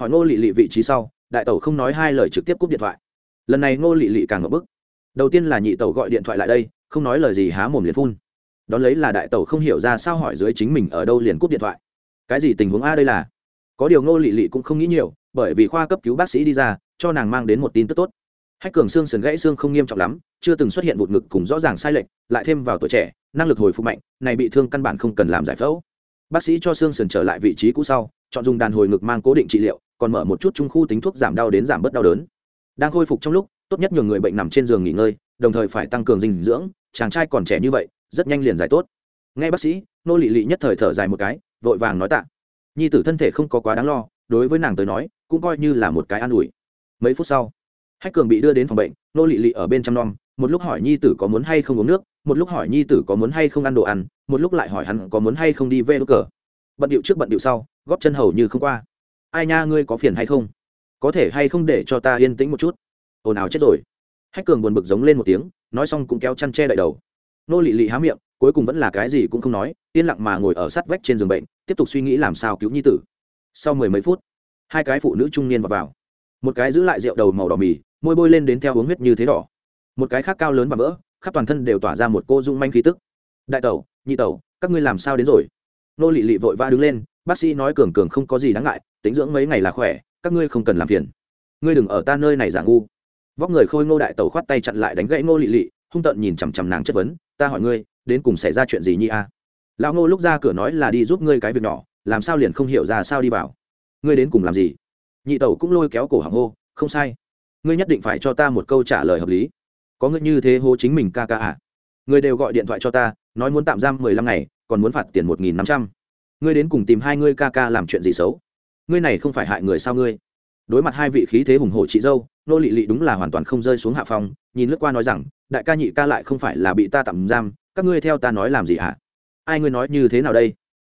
Hỏi nô lị lị vị trí sau, đại tẩu không nói hai lời trực tiếp cúp điện thoại. Lần này nô lị lị càng ngập bức. Đầu tiên là nhị tẩu gọi điện thoại lại đây không nói lời gì há mồm liền phun. Đón lấy là đại tẩu không hiểu ra sao hỏi dưới chính mình ở đâu liền cúp điện thoại. Cái gì tình huống a đây là? Có điều ngô lị lị cũng không nghĩ nhiều, bởi vì khoa cấp cứu bác sĩ đi ra, cho nàng mang đến một tin tức tốt. Hách cường xương sườn gãy xương không nghiêm trọng lắm, chưa từng xuất hiện vụt ngực cùng rõ ràng sai lệch, lại thêm vào tuổi trẻ, năng lực hồi phục mạnh, này bị thương căn bản không cần làm giải phẫu. Bác sĩ cho xương sườn trở lại vị trí cũ sau, chọn dùng đàn hồi ngực mang cố định trị liệu, còn mở một chút trung khu tính thuốc giảm đau đến giảm bớt đau đớn. Đang khôi phục trong lúc, tốt nhất nhường người bệnh nằm trên giường nghỉ ngơi đồng thời phải tăng cường dinh dưỡng, chàng trai còn trẻ như vậy, rất nhanh liền giải tốt. Nghe bác sĩ, nô lị lị nhất thời thở dài một cái, vội vàng nói tạ. Nhi tử thân thể không có quá đáng lo, đối với nàng tới nói, cũng coi như là một cái an ủi. Mấy phút sau, hách cường bị đưa đến phòng bệnh, nô lị lị ở bên chăm nom, một lúc hỏi nhi tử có muốn hay không uống nước, một lúc hỏi nhi tử có muốn hay không ăn đồ ăn, một lúc lại hỏi hắn có muốn hay không đi về đốt cờ. Bận điệu trước bận điệu sau, góp chân hầu như không qua. Ai nha, ngươi có phiền hay không? Có thể hay không để cho ta yên tĩnh một chút? Ồn ào chết rồi hách cường buồn bực giống lên một tiếng nói xong cũng kéo chăn che đậy đầu. Nô lị lị há miệng cuối cùng vẫn là cái gì cũng không nói yên lặng mà ngồi ở sát vách trên giường bệnh tiếp tục suy nghĩ làm sao cứu nhi tử. Sau mười mấy phút hai cái phụ nữ trung niên vào, vào. một cái giữ lại rượu đầu màu đỏ mì môi bôi lên đến theo uống huyết như thế đỏ. Một cái khác cao lớn và vỡ khắp toàn thân đều tỏa ra một cô dung manh khí tức. Đại tẩu nhị tẩu các ngươi làm sao đến rồi? Nô lị lị vội vã đứng lên bác sĩ nói cường cường không có gì đáng ngại tính dưỡng mấy ngày là khỏe các ngươi không cần làm phiền. Ngươi đừng ở ta nơi này giả ngu vóc người khôi ngô đại tẩu khoát tay chặn lại đánh gãy ngô lị lị, hung tợn nhìn chằm chằm nàng chất vấn, ta hỏi ngươi, đến cùng xảy ra chuyện gì nhi a? Lão ngô lúc ra cửa nói là đi giúp ngươi cái việc nhỏ, làm sao liền không hiểu ra sao đi vào. Ngươi đến cùng làm gì? Nhị tẩu cũng lôi kéo cổ hàng hô, không sai. Ngươi nhất định phải cho ta một câu trả lời hợp lý. Có ngươi như thế hô chính mình ca ca à? Ngươi đều gọi điện thoại cho ta, nói muốn tạm giam mười lăm ngày, còn muốn phạt tiền một nghìn năm trăm. Ngươi đến cùng tìm hai ngươi ca ca làm chuyện gì xấu? Ngươi này không phải hại người sao ngươi? Đối mặt hai vị khí thế hùng hổ chị dâu, nô lị lị đúng là hoàn toàn không rơi xuống hạ phòng nhìn lướt qua nói rằng, đại ca nhị ca lại không phải là bị ta tạm giam, các ngươi theo ta nói làm gì hả? Ai ngươi nói như thế nào đây?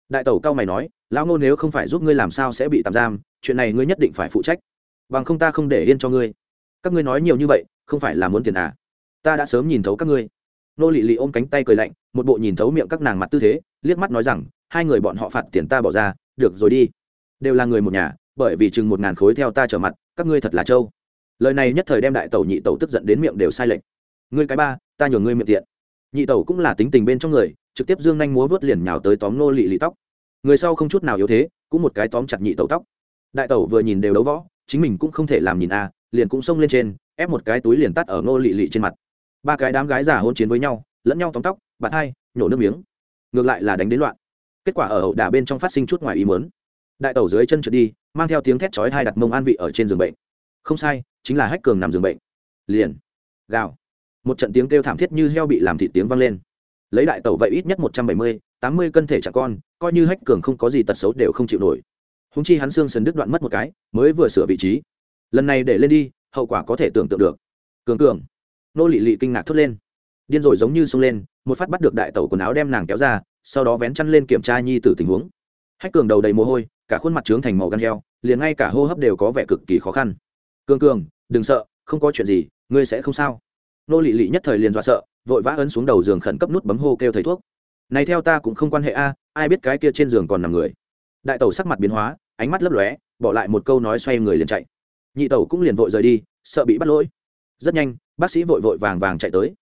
Đại tẩu cao mày nói, lão ngô nếu không phải giúp ngươi làm sao sẽ bị tạm giam, chuyện này ngươi nhất định phải phụ trách. Bằng không ta không để yên cho ngươi. Các ngươi nói nhiều như vậy, không phải là muốn tiền à? Ta đã sớm nhìn thấu các ngươi. Nô lị lị ôm cánh tay cười lạnh, một bộ nhìn thấu miệng các nàng mặt tư thế, liếc mắt nói rằng, hai người bọn họ phạt tiền ta bỏ ra, được rồi đi. Đều là người một nhà bởi vì chừng một ngàn khối theo ta trở mặt, các ngươi thật là trâu. Lời này nhất thời đem đại tẩu nhị tẩu tức giận đến miệng đều sai lệch. Ngươi cái ba, ta nhường ngươi miệng tiện. Nhị tẩu cũng là tính tình bên trong người, trực tiếp dương nhanh múa vớt liền nhào tới tóm nô lị lị tóc. Người sau không chút nào yếu thế, cũng một cái tóm chặt nhị tẩu tóc. Đại tẩu vừa nhìn đều đấu võ, chính mình cũng không thể làm nhìn a, liền cũng xông lên trên, ép một cái túi liền tắt ở nô lị lị trên mặt. Ba cái đám gái giả hôn chiến với nhau, lẫn nhau tóm tóc, bạt hai, nhổ nước miếng. Ngược lại là đánh đến loạn. Kết quả ở ẩu đả bên trong phát sinh chút ngoài ý mớn đại tẩu dưới chân trượt đi mang theo tiếng thét chói hai đặt mông an vị ở trên giường bệnh. Không sai, chính là hách cường nằm giường bệnh. Liền. Gào. Một trận tiếng kêu thảm thiết như heo bị làm thịt tiếng vang lên. Lấy đại tẩu vậy ít nhất một trăm bảy mươi, tám mươi cân thể chẳng con, coi như hách cường không có gì tật xấu đều không chịu nổi. Húng chi hắn xương sần đứt đoạn mất một cái, mới vừa sửa vị trí. Lần này để lên đi, hậu quả có thể tưởng tượng được. Cường cường. Nô lị lị kinh ngạc thốt lên. Điên rồi giống như xông lên, một phát bắt được đại tẩu quần áo đem nàng kéo ra, sau đó vén chăn lên kiểm tra nhi tử tình huống. Hách cường đầu đầy mồ hôi cả khuôn mặt trướng thành màu gan heo, liền ngay cả hô hấp đều có vẻ cực kỳ khó khăn. Cường cường, đừng sợ, không có chuyện gì, ngươi sẽ không sao. Nô lị lị nhất thời liền dọa sợ, vội vã ấn xuống đầu giường khẩn cấp nút bấm hô kêu thầy thuốc. Này theo ta cũng không quan hệ a, ai biết cái kia trên giường còn nằm người. Đại tẩu sắc mặt biến hóa, ánh mắt lấp lóe, bỏ lại một câu nói xoay người liền chạy. Nhị tẩu cũng liền vội rời đi, sợ bị bắt lỗi. Rất nhanh, bác sĩ vội vội vàng vàng chạy tới.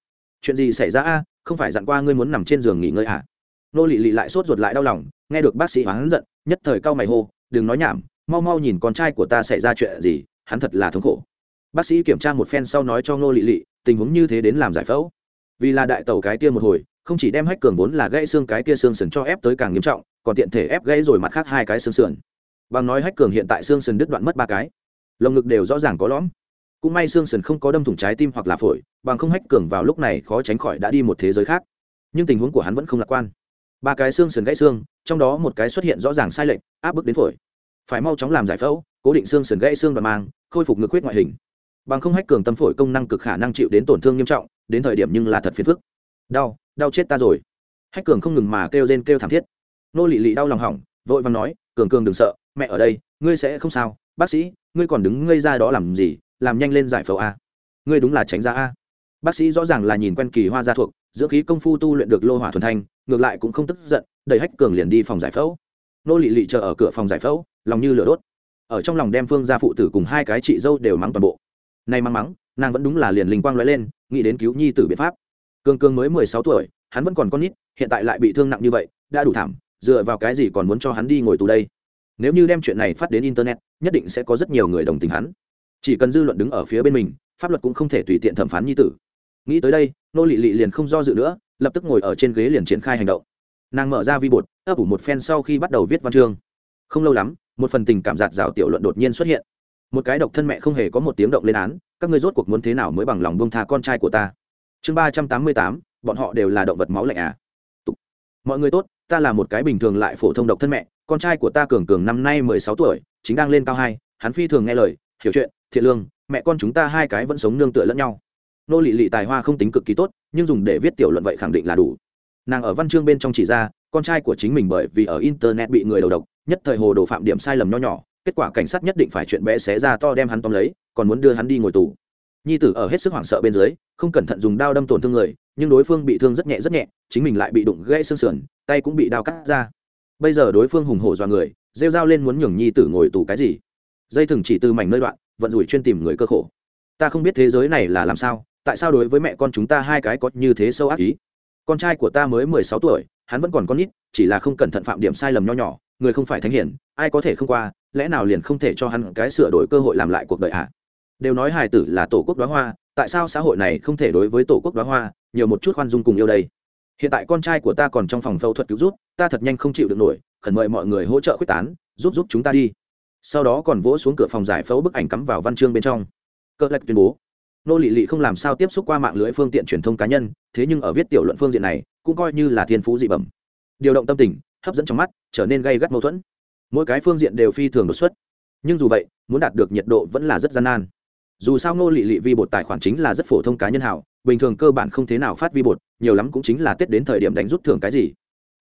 Chuyện gì xảy ra a? Không phải dặn qua ngươi muốn nằm trên giường nghỉ ngơi à? Nô lị lị lại sốt ruột lại đau lòng nghe được bác sĩ hoáng giận, nhất thời cau mày hô, đừng nói nhảm, mau mau nhìn con trai của ta xảy ra chuyện gì, hắn thật là thống khổ. Bác sĩ kiểm tra một phen sau nói cho Ngô lị lị, tình huống như thế đến làm giải phẫu. Vì là đại tàu cái kia một hồi, không chỉ đem hách cường vốn là gãy xương cái kia xương sườn cho ép tới càng nghiêm trọng, còn tiện thể ép gãy rồi mặt khác hai cái xương sườn. Bằng nói hách cường hiện tại xương sườn đứt đoạn mất ba cái, lồng ngực đều rõ ràng có lõm. Cũng may xương sườn không có đâm thủng trái tim hoặc là phổi, bằng không hách cường vào lúc này khó tránh khỏi đã đi một thế giới khác. Nhưng tình huống của hắn vẫn không lạc quan ba cái xương sườn gãy xương, trong đó một cái xuất hiện rõ ràng sai lệch, áp bức đến phổi. Phải mau chóng làm giải phẫu, cố định xương sườn gãy xương và mang, khôi phục ngược huyết ngoại hình. Bằng không hách cường tâm phổi công năng cực khả năng chịu đến tổn thương nghiêm trọng, đến thời điểm nhưng là thật phiền phức. Đau đau chết ta rồi. Hách cường không ngừng mà kêu rên kêu thảm thiết. Nô lị lị đau lòng hỏng, vội vàng nói, cường cường đừng sợ, mẹ ở đây, ngươi sẽ không sao. Bác sĩ, ngươi còn đứng ngây ra đó làm gì? Làm nhanh lên giải phẫu a. Ngươi đúng là tránh ra a. Bác sĩ rõ ràng là nhìn quen kỳ hoa gia thuộc dưỡng khí công phu tu luyện được lô hỏa thuần thanh, ngược lại cũng không tức giận, đẩy hách cường liền đi phòng giải phẫu. Nô lị lị chờ ở cửa phòng giải phẫu, lòng như lửa đốt. Ở trong lòng đem phương gia phụ tử cùng hai cái chị dâu đều mắng toàn bộ. Nay mắng mắng, nàng vẫn đúng là liền linh quang nói lên, nghĩ đến cứu nhi tử biện pháp. Cường cường mới mười sáu tuổi, hắn vẫn còn con nít, hiện tại lại bị thương nặng như vậy, đã đủ thảm, dựa vào cái gì còn muốn cho hắn đi ngồi tù đây? Nếu như đem chuyện này phát đến internet, nhất định sẽ có rất nhiều người đồng tình hắn. Chỉ cần dư luận đứng ở phía bên mình, pháp luật cũng không thể tùy tiện thẩm phán nhi tử nghĩ tới đây, nô lị lị liền không do dự nữa, lập tức ngồi ở trên ghế liền triển khai hành động. Nàng mở ra vi bột, ấp ủ một phen sau khi bắt đầu viết văn chương. Không lâu lắm, một phần tình cảm giạt rào tiểu luận đột nhiên xuất hiện. Một cái độc thân mẹ không hề có một tiếng động lên án, các ngươi rốt cuộc muốn thế nào mới bằng lòng bông tha con trai của ta? Chương ba trăm tám mươi tám, bọn họ đều là động vật máu lạnh à? Tục. mọi người tốt, ta là một cái bình thường lại phổ thông độc thân mẹ, con trai của ta cường cường năm nay mười sáu tuổi, chính đang lên cao hai, hắn phi thường nghe lời, hiểu chuyện, thiện lương, mẹ con chúng ta hai cái vẫn sống nương tựa lẫn nhau nô lị lị tài hoa không tính cực kỳ tốt, nhưng dùng để viết tiểu luận vậy khẳng định là đủ. Nàng ở văn chương bên trong chỉ ra, con trai của chính mình bởi vì ở internet bị người đầu độc, nhất thời hồ đồ phạm điểm sai lầm nho nhỏ, kết quả cảnh sát nhất định phải chuyện bé xé ra to đem hắn tóm lấy, còn muốn đưa hắn đi ngồi tù. Nhi tử ở hết sức hoảng sợ bên dưới, không cẩn thận dùng đao đâm tổn thương người, nhưng đối phương bị thương rất nhẹ rất nhẹ, chính mình lại bị đụng gãy xương sườn, tay cũng bị đao cắt ra. Bây giờ đối phương hùng hổ dọa người, rêu dao lên muốn nhường nhi tử ngồi tù cái gì? Dây thừng chỉ từ mảnh nơi đoạn, vận rủi chuyên tìm người cơ khổ. Ta không biết thế giới này là làm sao tại sao đối với mẹ con chúng ta hai cái có như thế sâu ác ý? Con trai của ta mới mười sáu tuổi, hắn vẫn còn con nít, chỉ là không cẩn thận phạm điểm sai lầm nho nhỏ, người không phải thánh hiển ai có thể không qua, lẽ nào liền không thể cho hắn cái sửa đổi cơ hội làm lại cuộc đời ạ à? đều nói hài tử là tổ quốc đoá hoa, tại sao xã hội này không thể đối với tổ quốc đoá hoa, nhiều một chút khoan dung cùng yêu đây? Hiện tại con trai của ta còn trong phòng phẫu thuật cứu rút ta thật nhanh không chịu được nổi, khẩn mời mọi người hỗ trợ quyết tán, giúp giúp chúng ta đi. Sau đó còn vỗ xuống cửa phòng giải phẫu bức ảnh cắm vào văn chương bên trong. Cơ lạch tuyên bố nô lị lị không làm sao tiếp xúc qua mạng lưới phương tiện truyền thông cá nhân, thế nhưng ở viết tiểu luận phương diện này, cũng coi như là thiên phú dị bẩm. Điều động tâm tình, hấp dẫn trong mắt, trở nên gây gắt mâu thuẫn. Mỗi cái phương diện đều phi thường đột xuất. Nhưng dù vậy, muốn đạt được nhiệt độ vẫn là rất gian nan. Dù sao ngô lị lị vi bột tài khoản chính là rất phổ thông cá nhân hảo, bình thường cơ bản không thế nào phát vi bột, nhiều lắm cũng chính là tết đến thời điểm đánh rút thưởng cái gì.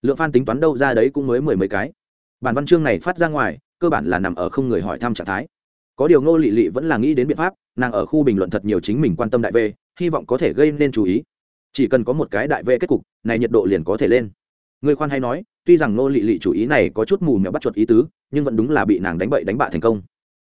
Lượng f tính toán đâu ra đấy cũng mới mười mấy cái. Bản văn chương này phát ra ngoài, cơ bản là nằm ở không người hỏi thăm trạng thái có điều ngô lị lị vẫn là nghĩ đến biện pháp, nàng ở khu bình luận thật nhiều chính mình quan tâm đại v, hy vọng có thể gây nên chú ý. Chỉ cần có một cái đại v kết cục, này nhiệt độ liền có thể lên. Người khoan hay nói, tuy rằng ngô lị lị chủ ý này có chút mù mèo bắt chuột ý tứ, nhưng vẫn đúng là bị nàng đánh bậy đánh bạ thành công.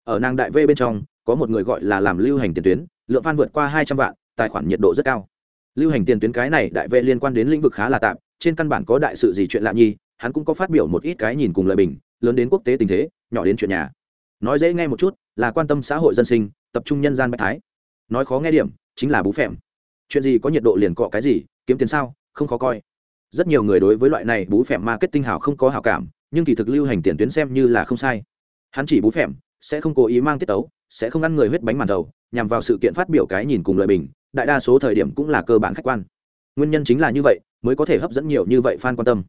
Ở nàng đại v bên trong, có một người gọi là làm lưu hành tiền tuyến, lượng fan vượt qua hai trăm vạn, tài khoản nhiệt độ rất cao. Lưu hành tiền tuyến cái này đại v liên quan đến lĩnh vực khá là tạm, trên căn bản có đại sự gì chuyện lạ nhi hắn cũng có phát biểu một ít cái nhìn cùng lời bình, lớn đến quốc tế tình thế, nhỏ đến chuyện nhà nói dễ nghe một chút, là quan tâm xã hội dân sinh, tập trung nhân gian bách thái. Nói khó nghe điểm, chính là bú phèm. Chuyện gì có nhiệt độ liền cọ cái gì, kiếm tiền sao, không khó coi. Rất nhiều người đối với loại này bú phèm marketing hảo không có hảo cảm, nhưng kỳ thực lưu hành tiền tuyến xem như là không sai. Hắn chỉ bú phèm, sẽ không cố ý mang tiết tấu, sẽ không ăn người huyết bánh màn đầu, nhằm vào sự kiện phát biểu cái nhìn cùng lời bình, đại đa số thời điểm cũng là cơ bản khách quan. Nguyên nhân chính là như vậy, mới có thể hấp dẫn nhiều như vậy fan quan tâm.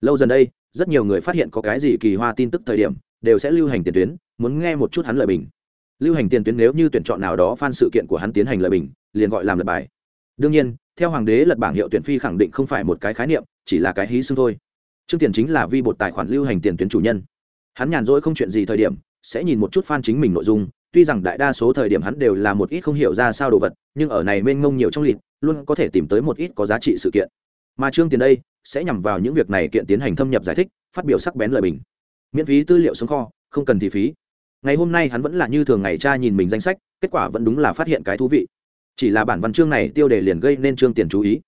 Lâu dần đây, rất nhiều người phát hiện có cái gì kỳ hoa tin tức thời điểm, đều sẽ lưu hành tiền tuyến muốn nghe một chút hắn lời bình. Lưu hành tiền tuyến nếu như tuyển chọn nào đó fan sự kiện của hắn tiến hành lời bình, liền gọi làm lật bài. Đương nhiên, theo hoàng đế lật bảng hiệu tuyển phi khẳng định không phải một cái khái niệm, chỉ là cái hí xưng thôi. Trương tiền chính là vi bột tài khoản lưu hành tiền tuyến chủ nhân. Hắn nhàn rỗi không chuyện gì thời điểm, sẽ nhìn một chút fan chính mình nội dung, tuy rằng đại đa số thời điểm hắn đều là một ít không hiểu ra sao đồ vật, nhưng ở này mênh mông nhiều trong lịt luôn có thể tìm tới một ít có giá trị sự kiện. Mà trương tiền đây, sẽ nhằm vào những việc này kiện tiến hành thâm nhập giải thích, phát biểu sắc bén lời bình. Miễn phí tư liệu sống kho, không cần thì phí ngày hôm nay hắn vẫn là như thường ngày cha nhìn mình danh sách kết quả vẫn đúng là phát hiện cái thú vị. Chỉ là bản văn chương này tiêu đề liền gây nên trương tiền chú ý.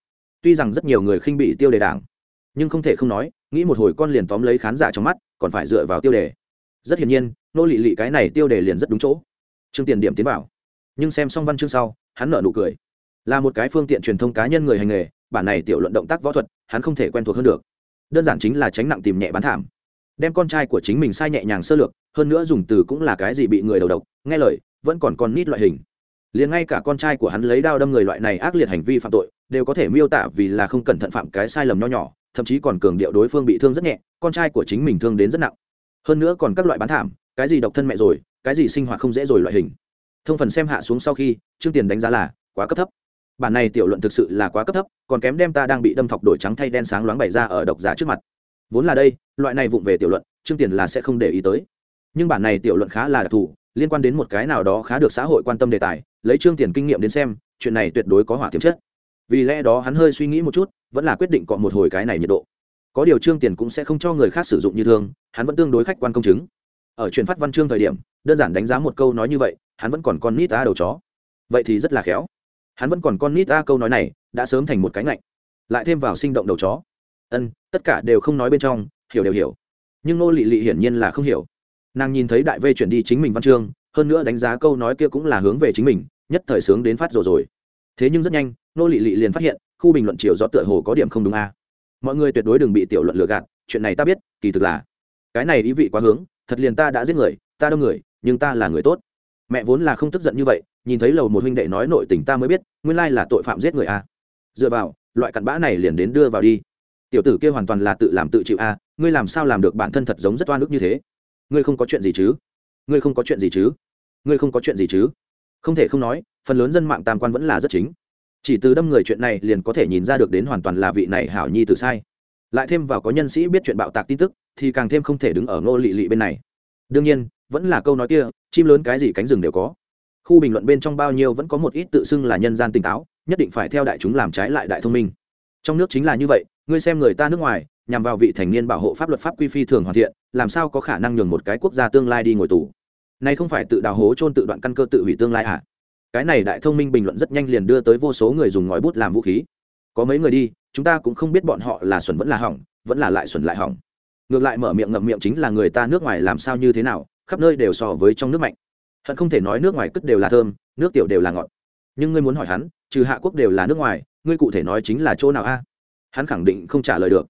Tuy rằng rất nhiều người khinh bị tiêu đề đảng nhưng không thể không nói nghĩ một hồi con liền tóm lấy khán giả trong mắt còn phải dựa vào tiêu đề. Rất hiển nhiên nô lị lị cái này tiêu đề liền rất đúng chỗ. Trương tiền điểm tiến bảo, nhưng xem xong văn chương sau hắn nở nụ cười. Là một cái phương tiện truyền thông cá nhân người hành nghề bản này tiểu luận động tác võ thuật hắn không thể quen thuộc hơn được. Đơn giản chính là tránh nặng tìm nhẹ bán thảm. Đem con trai của chính mình sai nhẹ nhàng sơ lược hơn nữa dùng từ cũng là cái gì bị người đầu độc, nghe lời, vẫn còn con nít loại hình. Liền ngay cả con trai của hắn lấy đao đâm người loại này ác liệt hành vi phạm tội, đều có thể miêu tả vì là không cẩn thận phạm cái sai lầm nho nhỏ, thậm chí còn cường điệu đối phương bị thương rất nhẹ, con trai của chính mình thương đến rất nặng. Hơn nữa còn các loại bán thảm, cái gì độc thân mẹ rồi, cái gì sinh hoạt không dễ rồi loại hình. Thông phần xem hạ xuống sau khi, trương tiền đánh giá là quá cấp thấp. Bản này tiểu luận thực sự là quá cấp thấp, còn kém đem ta đang bị đâm thọc đổi trắng thay đen sáng loáng bày ra ở độc giả trước mặt. Vốn là đây, loại này vụng về tiểu luận, trương tiền là sẽ không để ý tới nhưng bản này tiểu luận khá là đặc thù, liên quan đến một cái nào đó khá được xã hội quan tâm đề tài, lấy trương tiền kinh nghiệm đến xem, chuyện này tuyệt đối có hỏa tiềm chất. Vì lẽ đó hắn hơi suy nghĩ một chút, vẫn là quyết định cọ một hồi cái này nhiệt độ. Có điều trương tiền cũng sẽ không cho người khác sử dụng như thương hắn vẫn tương đối khách quan công chứng. Ở chuyện phát văn chương thời điểm, đơn giản đánh giá một câu nói như vậy, hắn vẫn còn con nít ta đầu chó. Vậy thì rất là khéo. Hắn vẫn còn con nít ta câu nói này, đã sớm thành một cái ngạnh. Lại thêm vào sinh động đầu chó. Ân, tất cả đều không nói bên trong, hiểu đều hiểu. Nhưng nô lị lị hiển nhiên là không hiểu nàng nhìn thấy đại vê chuyển đi chính mình văn chương, hơn nữa đánh giá câu nói kia cũng là hướng về chính mình, nhất thời sướng đến phát rồi rồi. Thế nhưng rất nhanh, nô lị lị liền phát hiện, khu bình luận chiều do tựa hồ có điểm không đúng a. Mọi người tuyệt đối đừng bị tiểu luận lừa gạt, chuyện này ta biết, kỳ thực là, cái này ý vị quá hướng, thật liền ta đã giết người, ta đông người, nhưng ta là người tốt. Mẹ vốn là không tức giận như vậy, nhìn thấy lầu một huynh đệ nói nội tình ta mới biết, nguyên lai là tội phạm giết người a. Dựa vào, loại cặn bã này liền đến đưa vào đi. Tiểu tử kia hoàn toàn là tự làm tự chịu a, ngươi làm sao làm được bản thân thật giống rất oan ức như thế? Ngươi không có chuyện gì chứ? Ngươi không có chuyện gì chứ? Ngươi không có chuyện gì chứ? Không thể không nói, phần lớn dân mạng tam quan vẫn là rất chính. Chỉ từ đâm người chuyện này liền có thể nhìn ra được đến hoàn toàn là vị này hảo nhi từ sai. Lại thêm vào có nhân sĩ biết chuyện bạo tạc tin tức, thì càng thêm không thể đứng ở ngô lị lị bên này. Đương nhiên, vẫn là câu nói kia, chim lớn cái gì cánh rừng đều có. Khu bình luận bên trong bao nhiêu vẫn có một ít tự xưng là nhân gian tỉnh táo, nhất định phải theo đại chúng làm trái lại đại thông minh. Trong nước chính là như vậy, ngươi xem người ta nước ngoài nhằm vào vị thành niên bảo hộ pháp luật pháp quy phi thường hoàn thiện, làm sao có khả năng nhường một cái quốc gia tương lai đi ngồi tù? Này không phải tự đào hố trôn tự đoạn căn cơ tự hủy tương lai à? Cái này đại thông minh bình luận rất nhanh liền đưa tới vô số người dùng ngòi bút làm vũ khí. Có mấy người đi, chúng ta cũng không biết bọn họ là xuẩn vẫn là hỏng, vẫn là lại xuẩn lại hỏng. Ngược lại mở miệng ngậm miệng chính là người ta nước ngoài làm sao như thế nào, khắp nơi đều so với trong nước mạnh. Hận không thể nói nước ngoài cất đều là thơm, nước tiểu đều là ngọt. Nhưng ngươi muốn hỏi hắn, trừ hạ quốc đều là nước ngoài, ngươi cụ thể nói chính là chỗ nào a? Hắn khẳng định không trả lời được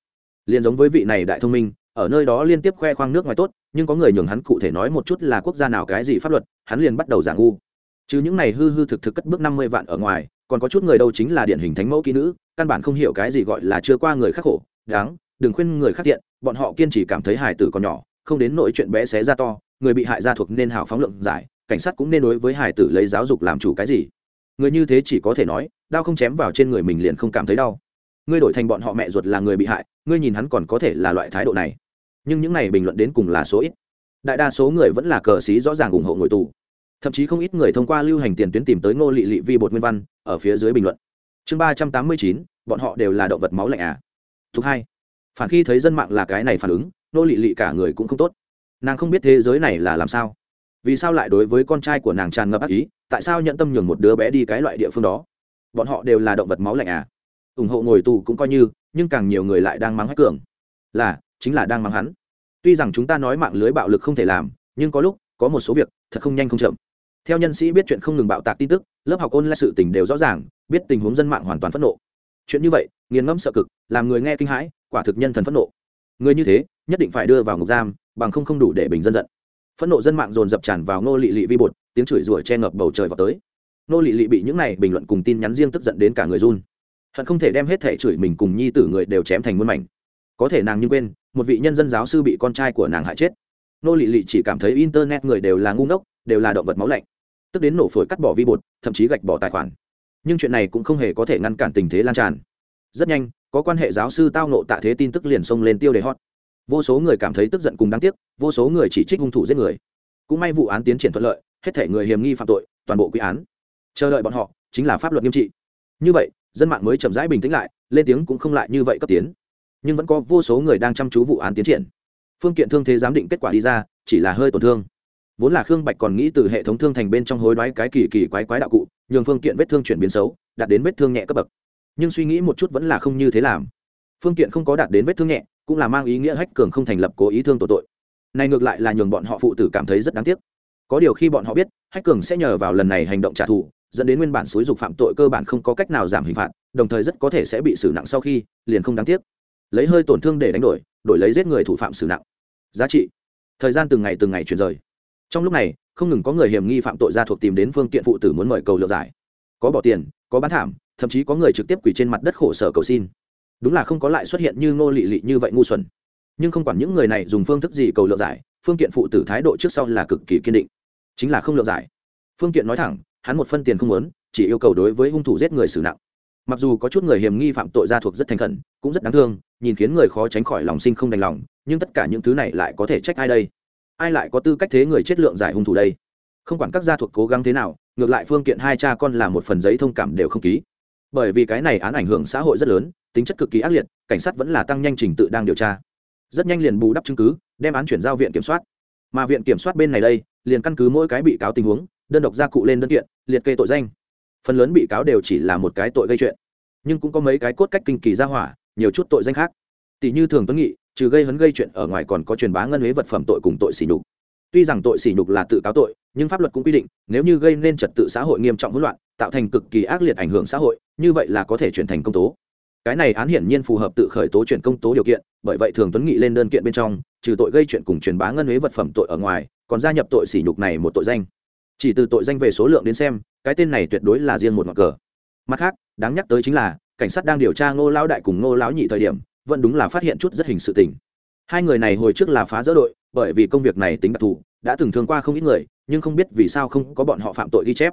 liền giống với vị này đại thông minh, ở nơi đó liên tiếp khoe khoang nước ngoài tốt, nhưng có người nhường hắn cụ thể nói một chút là quốc gia nào cái gì pháp luật, hắn liền bắt đầu giả ngu. Chứ những này hư hư thực thực cất bước năm mươi vạn ở ngoài, còn có chút người đâu chính là điển hình thánh mẫu kỹ nữ, căn bản không hiểu cái gì gọi là chưa qua người khắc khổ, đáng, đừng khuyên người khắc thiện bọn họ kiên trì cảm thấy hài tử còn nhỏ, không đến nỗi chuyện bé xé ra to, người bị hại gia thuộc nên hào phóng lượng giải, cảnh sát cũng nên đối với hài tử lấy giáo dục làm chủ cái gì. Người như thế chỉ có thể nói, đau không chém vào trên người mình liền không cảm thấy đau ngươi đổi thành bọn họ mẹ ruột là người bị hại, ngươi nhìn hắn còn có thể là loại thái độ này. Nhưng những này bình luận đến cùng là số ít. Đại đa số người vẫn là cờ xí rõ ràng ủng hộ ngồi tù. Thậm chí không ít người thông qua lưu hành tiền tuyến tìm tới ngô lị lị vi bột nguyên văn, ở phía dưới bình luận. Chương ba trăm tám mươi chín, bọn họ đều là động vật máu lạnh à? Thứ hai. Phản khi thấy dân mạng là cái này phản ứng, ngô lị lị cả người cũng không tốt. Nàng không biết thế giới này là làm sao. Vì sao lại đối với con trai của nàng tràn ngập ác ý, tại sao nhận tâm nhường một đứa bé đi cái loại địa phương đó? Bọn họ đều là động vật máu lạnh à? Ủng hộ ngồi tù cũng coi như, nhưng càng nhiều người lại đang mắng hách cường. Là, chính là đang mắng hắn. Tuy rằng chúng ta nói mạng lưới bạo lực không thể làm, nhưng có lúc, có một số việc, thật không nhanh không chậm. Theo nhân sĩ biết chuyện không ngừng bạo tạc tin tức, lớp học ôn lại sự tình đều rõ ràng, biết tình huống dân mạng hoàn toàn phẫn nộ. Chuyện như vậy, nghiền ngẫm sợ cực, làm người nghe kinh hãi, quả thực nhân thần phẫn nộ. Người như thế, nhất định phải đưa vào ngục giam, bằng không không đủ để bình dân giận. Phẫn nộ dân mạng dồn dập tràn vào ngô lị lị vi bột, tiếng chửi rủa che ngập bầu trời vào tới. Ngô lị lị bị những này bình luận cùng tin nhắn riêng tức giận đến cả người run hận không thể đem hết thể chửi mình cùng nhi tử người đều chém thành muôn mảnh. Có thể nàng như quên, một vị nhân dân giáo sư bị con trai của nàng hại chết. Nô lị lị chỉ cảm thấy internet người đều là ngu ngốc, đều là động vật máu lạnh. Tức đến nổ phổi cắt bỏ vi bột, thậm chí gạch bỏ tài khoản. Nhưng chuyện này cũng không hề có thể ngăn cản tình thế lan tràn. Rất nhanh, có quan hệ giáo sư tao nộ tạ thế tin tức liền xông lên tiêu đề hot. Vô số người cảm thấy tức giận cùng đáng tiếc, vô số người chỉ trích hung thủ giết người. Cũng may vụ án tiến triển thuận lợi, hết thể người hiểm nghi phạm tội, toàn bộ quy án. Chờ đợi bọn họ, chính là pháp luật nghiêm trị. Như vậy dân mạng mới chậm rãi bình tĩnh lại, lên tiếng cũng không lại như vậy cấp tiến. Nhưng vẫn có vô số người đang chăm chú vụ án tiến triển. Phương kiện thương thế giám định kết quả đi ra, chỉ là hơi tổn thương. Vốn là khương bạch còn nghĩ từ hệ thống thương thành bên trong hối đoái cái kỳ kỳ quái quái đạo cụ, nhường phương kiện vết thương chuyển biến xấu, đạt đến vết thương nhẹ cấp bậc. Nhưng suy nghĩ một chút vẫn là không như thế làm. Phương kiện không có đạt đến vết thương nhẹ, cũng là mang ý nghĩa hách cường không thành lập cố ý thương tổ tội. Này ngược lại là nhường bọn họ phụ tử cảm thấy rất đáng tiếc. Có điều khi bọn họ biết, hách cường sẽ nhờ vào lần này hành động trả thù dẫn đến nguyên bản xúi dục phạm tội cơ bản không có cách nào giảm hình phạt, đồng thời rất có thể sẽ bị xử nặng sau khi, liền không đáng tiếc. Lấy hơi tổn thương để đánh đổi đổi lấy giết người thủ phạm xử nặng. Giá trị. Thời gian từng ngày từng ngày chuyển rời. Trong lúc này, không ngừng có người hiểm nghi phạm tội ra thuộc tìm đến phương tiện phụ tử muốn mời cầu lựa giải. Có bỏ tiền, có bán thảm, thậm chí có người trực tiếp quỳ trên mặt đất khổ sở cầu xin. Đúng là không có lại xuất hiện như ngô lị lị như vậy ngu xuẩn. Nhưng không quản những người này dùng phương thức gì cầu lựa giải, phương tiện phụ tử thái độ trước sau là cực kỳ kiên định. Chính là không lựa giải. Phương tiện nói thẳng hắn một phân tiền không muốn, chỉ yêu cầu đối với hung thủ giết người xử nặng. Mặc dù có chút người hiểm nghi phạm tội gia thuộc rất thành khẩn, cũng rất đáng thương, nhìn khiến người khó tránh khỏi lòng sinh không đành lòng, nhưng tất cả những thứ này lại có thể trách ai đây? Ai lại có tư cách thế người chết lượng giải hung thủ đây? Không quản các gia thuộc cố gắng thế nào, ngược lại phương kiện hai cha con là một phần giấy thông cảm đều không ký. Bởi vì cái này án ảnh hưởng xã hội rất lớn, tính chất cực kỳ ác liệt, cảnh sát vẫn là tăng nhanh trình tự đang điều tra. Rất nhanh liền bù đắp chứng cứ, đem án chuyển giao viện kiểm soát. Mà viện kiểm soát bên này đây, liền căn cứ mỗi cái bị cáo tình huống đơn độc gia cụ lên đơn kiện, liệt kê tội danh. Phần lớn bị cáo đều chỉ là một cái tội gây chuyện, nhưng cũng có mấy cái cốt cách kinh kỳ ra hỏa, nhiều chút tội danh khác. Tỷ như thường tuấn nghị, trừ gây hấn gây chuyện ở ngoài còn có truyền bá ngân huế vật phẩm tội cùng tội xỉ nhục. Tuy rằng tội xỉ nhục là tự cáo tội, nhưng pháp luật cũng quy định, nếu như gây nên trật tự xã hội nghiêm trọng hỗn loạn, tạo thành cực kỳ ác liệt ảnh hưởng xã hội, như vậy là có thể chuyển thành công tố. Cái này án hiển nhiên phù hợp tự khởi tố chuyển công tố điều kiện, bởi vậy thường tuấn nghị lên đơn kiện bên trong, trừ tội gây chuyện cùng truyền bá ngân huế vật phẩm tội ở ngoài, còn gia nhập tội sỉ nhục này một tội danh chỉ từ tội danh về số lượng đến xem, cái tên này tuyệt đối là riêng một ngọn cờ. Mặt khác, đáng nhắc tới chính là, cảnh sát đang điều tra ngô lão đại cùng ngô lão nhị thời điểm, vẫn đúng là phát hiện chút rất hình sự tình. Hai người này hồi trước là phá rỡ đội, bởi vì công việc này tính đặc thù, đã từng thương qua không ít người, nhưng không biết vì sao không có bọn họ phạm tội ghi chép.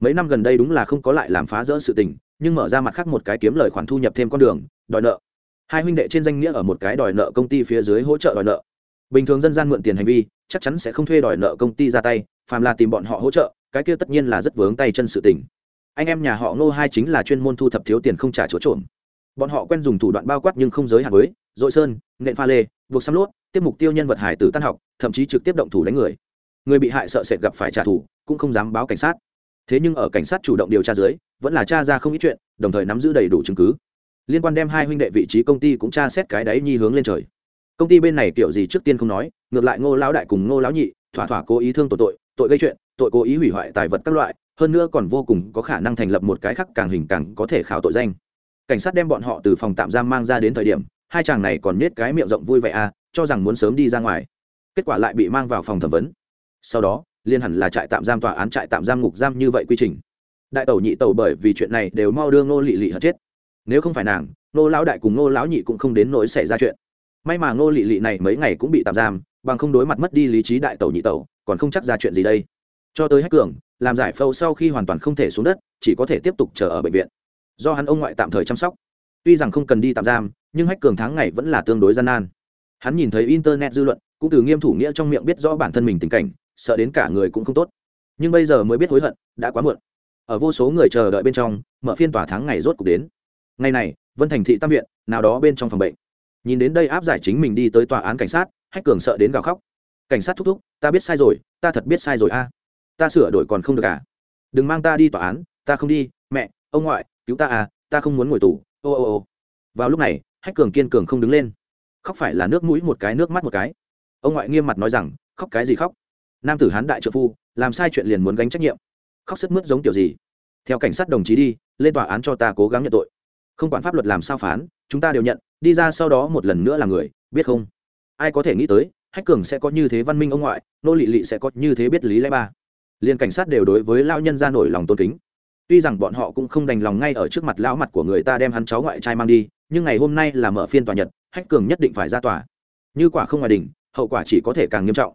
Mấy năm gần đây đúng là không có lại làm phá rỡ sự tình, nhưng mở ra mặt khác một cái kiếm lời khoản thu nhập thêm con đường, đòi nợ. Hai huynh đệ trên danh nghĩa ở một cái đòi nợ công ty phía dưới hỗ trợ đòi nợ bình thường dân gian mượn tiền hành vi, chắc chắn sẽ không thuê đòi nợ công ty ra tay, phàm là tìm bọn họ hỗ trợ, cái kia tất nhiên là rất vướng tay chân sự tình. Anh em nhà họ ngô hai chính là chuyên môn thu thập thiếu tiền không trả chỗ trộm. Bọn họ quen dùng thủ đoạn bao quát nhưng không giới hạn với dội sơn nện pha lê, buộc xăm lốt, tiếp mục tiêu nhân vật hải tử tan học, thậm chí trực tiếp động thủ đánh người. Người bị hại sợ sệt gặp phải trả thù, cũng không dám báo cảnh sát. Thế nhưng ở cảnh sát chủ động điều tra dưới, vẫn là tra ra không ít chuyện, đồng thời nắm giữ đầy đủ chứng cứ. Liên quan đem hai huynh đệ vị trí công ty cũng tra xét cái đáy nhi hướng lên trời công ty bên này kiểu gì trước tiên không nói, ngược lại ngô lão đại cùng ngô lão nhị, thỏa thỏa cố ý thương tội tội tội gây chuyện, tội cố ý hủy hoại tài vật các loại, hơn nữa còn vô cùng có khả năng thành lập một cái khác càng hình càng có thể khảo tội danh. Cảnh sát đem bọn họ từ phòng tạm giam mang ra đến thời điểm, hai chàng này còn nết cái miệng rộng vui vẻ à cho rằng muốn sớm đi ra ngoài. Kết quả lại bị mang vào phòng thẩm vấn. Sau đó liên hẳn là trại tạm giam tòa án trại tạm giam ngục giam như vậy quy trình. Đại tẩu nhị tẩu bởi vì chuyện này đều mau đưa ngô lị lị hận chết. Nếu không phải nàng, ngô lão đại cùng ngô lão nhị cũng không đến nỗi xảy ra chuyện may mà ngô lị lị này mấy ngày cũng bị tạm giam, bằng không đối mặt mất đi lý trí đại tẩu nhị tẩu, còn không chắc ra chuyện gì đây. Cho tới hách cường, làm giải phẫu sau khi hoàn toàn không thể xuống đất, chỉ có thể tiếp tục chờ ở bệnh viện. Do hắn ông ngoại tạm thời chăm sóc. Tuy rằng không cần đi tạm giam, nhưng hách cường tháng ngày vẫn là tương đối gian nan. Hắn nhìn thấy internet dư luận, cũng từ nghiêm thủ nghĩa trong miệng biết rõ bản thân mình tình cảnh, sợ đến cả người cũng không tốt. Nhưng bây giờ mới biết hối hận, đã quá muộn. Ở vô số người chờ đợi bên trong, mở phiên tòa tháng ngày rốt cuộc đến. Ngày này, vân thành thị tam viện, nào đó bên trong phòng bệnh nhìn đến đây áp giải chính mình đi tới tòa án cảnh sát, hách cường sợ đến gào khóc. Cảnh sát thúc thúc, ta biết sai rồi, ta thật biết sai rồi a. Ta sửa đổi còn không được à? Đừng mang ta đi tòa án, ta không đi. Mẹ, ông ngoại, cứu ta à ta không muốn ngồi tù. Ô ô ô. Vào lúc này, hách cường kiên cường không đứng lên. Khóc phải là nước mũi một cái, nước mắt một cái. Ông ngoại nghiêm mặt nói rằng, khóc cái gì khóc? Nam tử hán đại trợ phu, làm sai chuyện liền muốn gánh trách nhiệm. Khóc sức mướt giống kiểu gì? Theo cảnh sát đồng chí đi, lên tòa án cho ta cố gắng nhận tội. Không quản pháp luật làm sao phán, chúng ta đều nhận đi ra sau đó một lần nữa là người, biết không? Ai có thể nghĩ tới, hách cường sẽ có như thế văn minh ông ngoại, nô lị lị sẽ có như thế biết lý lẽ ba. Liền cảnh sát đều đối với lao nhân ra nổi lòng tôn kính. Tuy rằng bọn họ cũng không đành lòng ngay ở trước mặt lão mặt của người ta đem hắn cháu ngoại trai mang đi, nhưng ngày hôm nay là mở phiên tòa nhật, hách cường nhất định phải ra tòa. Như quả không ngoài đỉnh, hậu quả chỉ có thể càng nghiêm trọng.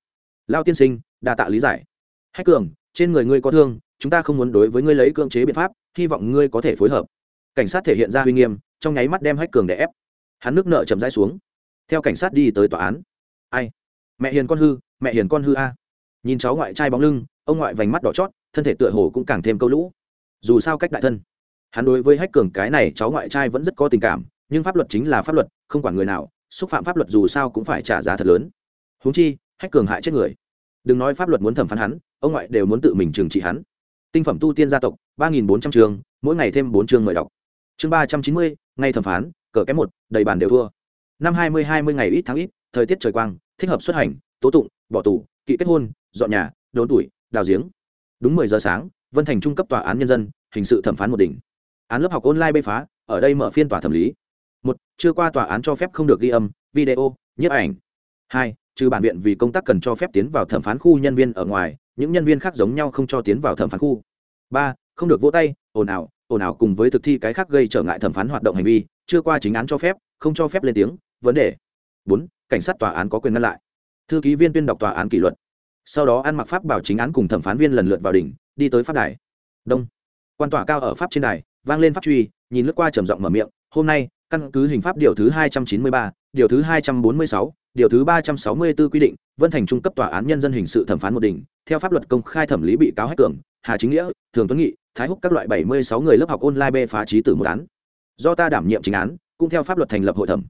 Lao tiên sinh, đa tạ lý giải. Hách cường, trên người ngươi có thương, chúng ta không muốn đối với ngươi lấy cưỡng chế biện pháp, hy vọng ngươi có thể phối hợp. Cảnh sát thể hiện ra uy nghiêm, trong nháy mắt đem hách cường để ép hắn nước nợ chậm rãi xuống. Theo cảnh sát đi tới tòa án. Ai? Mẹ hiền con hư, mẹ hiền con hư a. Nhìn cháu ngoại trai bóng lưng, ông ngoại vành mắt đỏ chót, thân thể tựa hồ cũng càng thêm câu lũ. Dù sao cách đại thân. Hắn đối với hách cường cái này cháu ngoại trai vẫn rất có tình cảm, nhưng pháp luật chính là pháp luật, không quản người nào, xúc phạm pháp luật dù sao cũng phải trả giá thật lớn. Húng chi, hách cường hại chết người. Đừng nói pháp luật muốn thẩm phán hắn, ông ngoại đều muốn tự mình trừng trị hắn. Tinh phẩm tu tiên gia tộc, ba nghìn bốn trăm trường mỗi ngày thêm bốn chương mời đọc. Chương ba trăm chín mươi ngay thẩm phán cờ kém một, đầy bàn đều thua. Năm hai mươi hai mươi ngày ít tháng ít, thời tiết trời quang, thích hợp xuất hành, tố tụng, bỏ tù, kỵ kết hôn, dọn nhà, đốn tuổi, đào giếng. Đúng mười giờ sáng, vân thành trung cấp tòa án nhân dân, hình sự thẩm phán một đỉnh. Án lớp học online bê phá, ở đây mở phiên tòa thẩm lý. Một, chưa qua tòa án cho phép không được ghi âm, video, nhiếp ảnh. Hai, trừ bản viện vì công tác cần cho phép tiến vào thẩm phán khu nhân viên ở ngoài, những nhân viên khác giống nhau không cho tiến vào thẩm phán khu. Ba, không được vỗ tay, ồn ào ồn ào cùng với thực thi cái khác gây trở ngại thẩm phán hoạt động hành vi chưa qua chính án cho phép, không cho phép lên tiếng, vấn đề. Bốn, cảnh sát tòa án có quyền ngăn lại. Thư ký viên tuyên đọc tòa án kỷ luật. Sau đó ăn mặc pháp bảo chính án cùng thẩm phán viên lần lượt vào đỉnh, đi tới pháp đài. Đông. Quan tòa cao ở pháp trên đài, vang lên pháp truy, nhìn lướt qua trầm giọng mở miệng, hôm nay, căn cứ hình pháp điều thứ hai trăm chín mươi ba, điều thứ hai trăm bốn mươi sáu, điều thứ ba trăm sáu mươi 364 quy định, vân thành trung cấp tòa án nhân dân hình sự thẩm phán một đỉnh, theo pháp luật công khai thẩm lý bị cáo hách cường, hà chính nghĩa, thường tuấn nghị, thái húc các loại bảy mươi sáu người lớp học online bê phá trí tử một án do ta đảm nhiệm chính án, cũng theo pháp luật thành lập hội thẩm.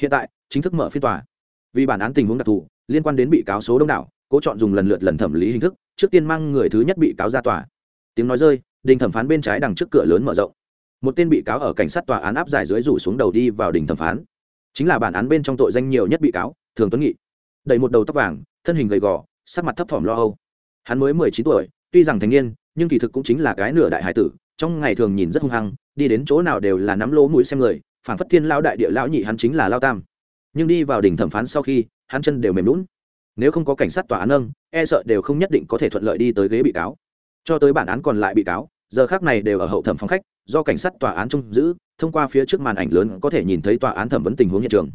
Hiện tại, chính thức mở phiên tòa. Vì bản án tình huống đặc thù, liên quan đến bị cáo số đông đảo, cố chọn dùng lần lượt lần thẩm lý hình thức, trước tiên mang người thứ nhất bị cáo ra tòa. Tiếng nói rơi, đình thẩm phán bên trái đằng trước cửa lớn mở rộng. Một tên bị cáo ở cảnh sát tòa án áp giải dưới rủ xuống đầu đi vào đình thẩm phán. Chính là bản án bên trong tội danh nhiều nhất bị cáo, thường tuấn nghị. Đẩy một đầu tóc vàng, thân hình gầy gò, sắc mặt thấp thỏm lo âu. Hắn mới mười chín tuổi, tuy rằng thành niên, nhưng kỳ thực cũng chính là cái nửa đại hải tử trong ngày thường nhìn rất hung hăng, đi đến chỗ nào đều là nắm lỗ mũi xem người phản phất thiên lao đại địa lão nhị hắn chính là lao tam. Nhưng đi vào đỉnh thẩm phán sau khi, hắn chân đều mềm lún nếu không có cảnh sát tòa án nâng e sợ đều không nhất định có thể thuận lợi đi tới ghế bị cáo. Cho tới bản án còn lại bị cáo, giờ khác này đều ở hậu thẩm phòng khách, do cảnh sát tòa án trông giữ, thông qua phía trước màn ảnh lớn có thể nhìn thấy tòa án thẩm vấn tình huống hiện trường.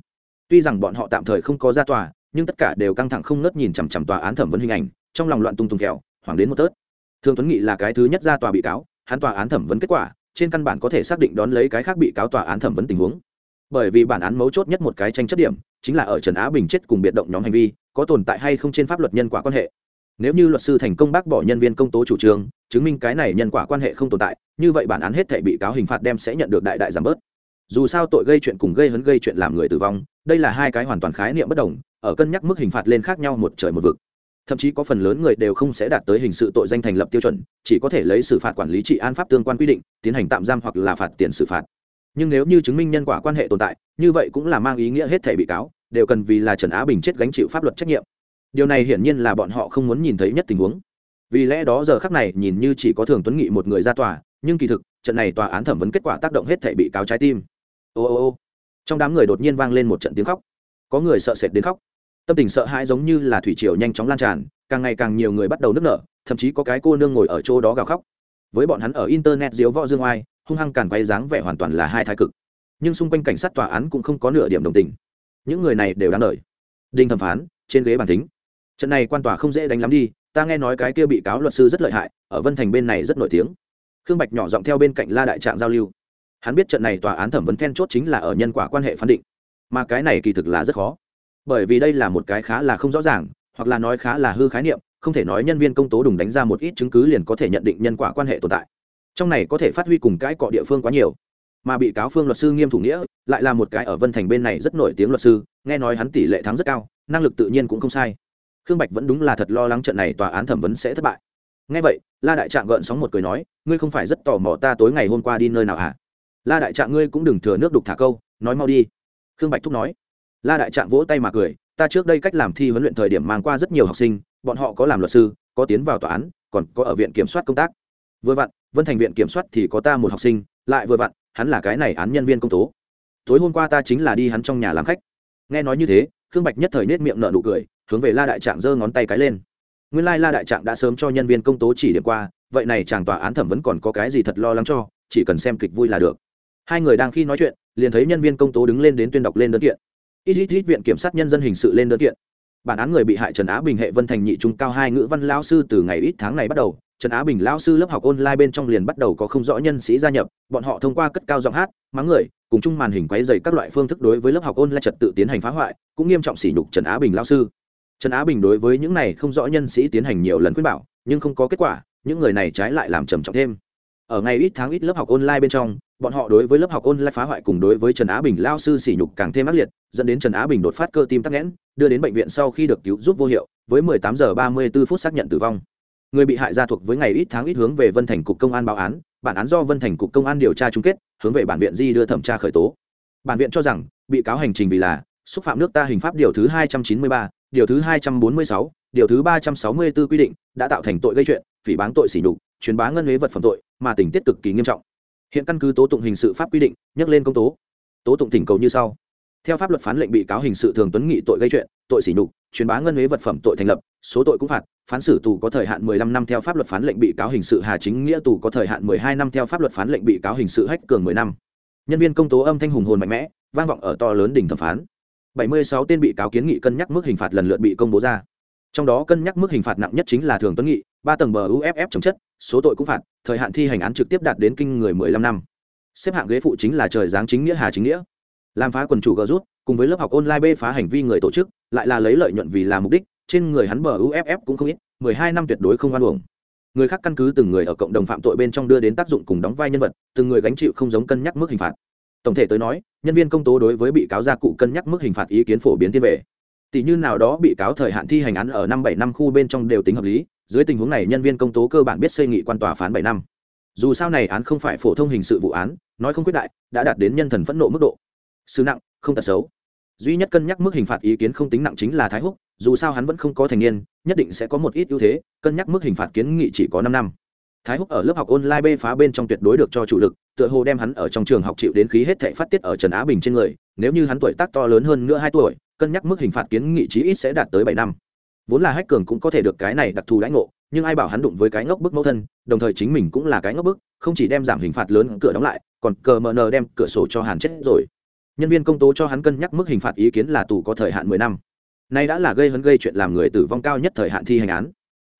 Tuy rằng bọn họ tạm thời không có ra tòa, nhưng tất cả đều căng thẳng không ngớt nhìn chằm chằm tòa án thẩm vấn hình ảnh, trong lòng loạn tung tung kẹo, hoảng đến một tớt. Thương tuấn nghị là cái thứ nhất ra tòa bị cáo hắn tòa án thẩm vấn kết quả, trên căn bản có thể xác định đón lấy cái khác bị cáo tòa án thẩm vấn tình huống. Bởi vì bản án mấu chốt nhất một cái tranh chấp điểm, chính là ở trần á bình chết cùng biệt động nhóm hành vi, có tồn tại hay không trên pháp luật nhân quả quan hệ. Nếu như luật sư thành công bác bỏ nhân viên công tố chủ trương, chứng minh cái này nhân quả quan hệ không tồn tại, như vậy bản án hết thể bị cáo hình phạt đem sẽ nhận được đại đại giảm bớt. Dù sao tội gây chuyện cùng gây hấn gây chuyện làm người tử vong, đây là hai cái hoàn toàn khái niệm bất đồng, ở cân nhắc mức hình phạt lên khác nhau một trời một vực thậm chí có phần lớn người đều không sẽ đạt tới hình sự tội danh thành lập tiêu chuẩn, chỉ có thể lấy xử phạt quản lý trị an pháp tương quan quy định, tiến hành tạm giam hoặc là phạt tiền xử phạt. Nhưng nếu như chứng minh nhân quả quan hệ tồn tại, như vậy cũng là mang ý nghĩa hết thể bị cáo, đều cần vì là trần á bình chết gánh chịu pháp luật trách nhiệm. Điều này hiển nhiên là bọn họ không muốn nhìn thấy nhất tình huống. Vì lẽ đó giờ khắc này, nhìn như chỉ có thường tuấn nghị một người ra tòa, nhưng kỳ thực, trận này tòa án thẩm vấn kết quả tác động hết thể bị cáo trái tim. Ô ô ô. Trong đám người đột nhiên vang lên một trận tiếng khóc. Có người sợ sệt đến khóc tâm tình sợ hãi giống như là thủy triều nhanh chóng lan tràn, càng ngày càng nhiều người bắt đầu nức nở, thậm chí có cái cô nương ngồi ở chỗ đó gào khóc. Với bọn hắn ở internet diếu võ dương oai, hung hăng càn quay dáng vẻ hoàn toàn là hai thái cực. Nhưng xung quanh cảnh sát tòa án cũng không có nửa điểm đồng tình. Những người này đều đáng lời. Đinh thẩm phán, trên ghế bàn tính trận này quan tòa không dễ đánh lắm đi, ta nghe nói cái kia bị cáo luật sư rất lợi hại, ở vân thành bên này rất nổi tiếng. Khương bạch nhỏ giọng theo bên cạnh la đại trạng giao lưu. Hắn biết trận này tòa án thẩm vấn then chốt chính là ở nhân quả quan hệ phán định. Mà cái này kỳ thực là rất khó bởi vì đây là một cái khá là không rõ ràng, hoặc là nói khá là hư khái niệm, không thể nói nhân viên công tố đùng đánh ra một ít chứng cứ liền có thể nhận định nhân quả quan hệ tồn tại. Trong này có thể phát huy cùng cái cọ địa phương quá nhiều. Mà bị cáo phương luật sư nghiêm thủ nghĩa lại là một cái ở vân thành bên này rất nổi tiếng luật sư, nghe nói hắn tỷ lệ thắng rất cao, năng lực tự nhiên cũng không sai. Khương bạch vẫn đúng là thật lo lắng trận này tòa án thẩm vấn sẽ thất bại. Nghe vậy, la đại trạng gợn sóng một cười nói, ngươi không phải rất tò mò ta tối ngày hôm qua đi nơi nào hả? La đại trạng ngươi cũng đừng thừa nước đục thả câu, nói mau đi. Khương bạch thúc nói la đại trạng vỗ tay mà cười, ta trước đây cách làm thi huấn luyện thời điểm mang qua rất nhiều học sinh, bọn họ có làm luật sư, có tiến vào tòa án, còn có ở viện kiểm soát công tác. Vừa vặn, vân thành viện kiểm soát thì có ta một học sinh, lại vừa vặn, hắn là cái này án nhân viên công tố. Tối hôm qua ta chính là đi hắn trong nhà làm khách. Nghe nói như thế, khương bạch nhất thời nết miệng nở nụ cười, hướng về la đại trạng giơ ngón tay cái lên. Nguyên lai la đại trạng đã sớm cho nhân viên công tố chỉ điểm qua, vậy này chàng tòa án thẩm vẫn còn có cái gì thật lo lắng cho, chỉ cần xem kịch vui là được. Hai người đang khi nói chuyện, liền thấy nhân viên công tố đứng lên đến tuyên đọc lên đơn kiện ít ít ít viện kiểm sát nhân dân hình sự lên đơn kiện. Bản án người bị hại trần á bình hệ vân thành nhị trung cao hai ngữ văn lao sư từ ngày ít tháng này bắt đầu, trần á bình lao sư lớp học online bên trong liền bắt đầu có không rõ nhân sĩ gia nhập, bọn họ thông qua cất cao giọng hát, mắng người, cùng chung màn hình quấy dày các loại phương thức đối với lớp học online trật tự tiến hành phá hoại, cũng nghiêm trọng sỉ nhục trần á bình lao sư. Trần á bình đối với những này không rõ nhân sĩ tiến hành nhiều lần khuyên bảo, nhưng không có kết quả, những người này trái lại làm trầm trọng thêm. Ở ngày ít tháng ít lớp học online bên trong bọn họ đối với lớp học online phá hoại cùng đối với trần á bình lao sư sỉ nhục càng thêm ác liệt dẫn đến trần á bình đột phát cơ tim tắc nghẽn đưa đến bệnh viện sau khi được cứu giúp vô hiệu với 18 giờ 34 phút xác nhận tử vong. Người bị hại gia thuộc với ngày ít tháng ít hướng về vân thành cục công an báo án bản án do vân thành cục công an điều tra chung kết hướng về bản viện di đưa thẩm tra khởi tố. Bản viện cho rằng bị cáo hành trình vì là xúc phạm nước ta hình pháp điều thứ 293, điều thứ 246, điều thứ 364 quy định đã tạo thành tội gây chuyện phỉ báng tội sỉ nhục truyền bá ngân huế vật phẩm tội mà tình tiết cực kỳ nghiêm trọng hiện căn cứ tố tụng hình sự pháp quy định, nhắc lên công tố. Tố tụng tỉnh cầu như sau. Theo pháp luật phán lệnh bị cáo hình sự thường tuấn nghị tội gây chuyện, tội sỉ nhục, truyền bá ngân huế vật phẩm tội thành lập, số tội cũng phạt, phán xử tù có thời hạn 15 năm theo pháp luật phán lệnh bị cáo hình sự hà chính nghĩa tù có thời hạn 12 năm theo pháp luật phán lệnh bị cáo hình sự hách cường 10 năm. Nhân viên công tố âm thanh hùng hồn mạnh mẽ, vang vọng ở to lớn đỉnh thẩm phán. 76 tên bị cáo kiến nghị cân nhắc mức hình phạt lần lượt bị công bố ra. Trong đó cân nhắc mức hình phạt nặng nhất chính là thường tuấn nghị, ba tầng bờ uff chống chất, số tội cũng phạt thời hạn thi hành án trực tiếp đạt đến kinh người 15 năm. Xếp hạng ghế phụ chính là trời giáng chính nghĩa hà chính nghĩa. Làm phá quần chủ gờ rút, cùng với lớp học online b phá hành vi người tổ chức, lại là lấy lợi nhuận vì là mục đích, trên người hắn bờ uff cũng không ít 12 năm tuyệt đối không oan uổng. Người khác căn cứ từng người ở cộng đồng phạm tội bên trong đưa đến tác dụng cùng đóng vai nhân vật, từng người gánh chịu không giống cân nhắc mức hình phạt. Tổng thể tới nói, nhân viên công tố đối với bị cáo gia cụ cân nhắc mức hình phạt ý kiến phổ biến tiên về. Tỷ như nào đó bị cáo thời hạn thi hành án ở năm bảy năm khu bên trong đều tính hợp lý dưới tình huống này, nhân viên công tố cơ bản biết xây nghị quan tòa phán bảy năm. Dù sao này án không phải phổ thông hình sự vụ án, nói không quyết đại, đã đạt đến nhân thần phẫn nộ mức độ. Sự nặng, không tật xấu. Duy nhất cân nhắc mức hình phạt ý kiến không tính nặng chính là thái húc, dù sao hắn vẫn không có thành niên, nhất định sẽ có một ít ưu thế, cân nhắc mức hình phạt kiến nghị chỉ có năm năm. Thái húc ở lớp học online b phá bên trong tuyệt đối được cho chủ lực, tựa hồ đem hắn ở trong trường học chịu đến khí hết thể phát tiết ở trần á bình trên người, nếu như hắn tuổi tác to lớn hơn nữa hai tuổi, cân nhắc mức hình phạt kiến nghị chí ít sẽ đạt tới bảy năm vốn là hách cường cũng có thể được cái này đặc thù lãnh ngộ, nhưng ai bảo hắn đụng với cái ngốc bức mẫu thân, đồng thời chính mình cũng là cái ngốc bức, không chỉ đem giảm hình phạt lớn cửa đóng lại, còn cờ mờ nờ đem cửa sổ cho hàn chết rồi. Nhân viên công tố cho hắn cân nhắc mức hình phạt ý kiến là tù có thời hạn mười năm. Nay đã là gây hấn gây chuyện làm người tử vong cao nhất thời hạn thi hành án.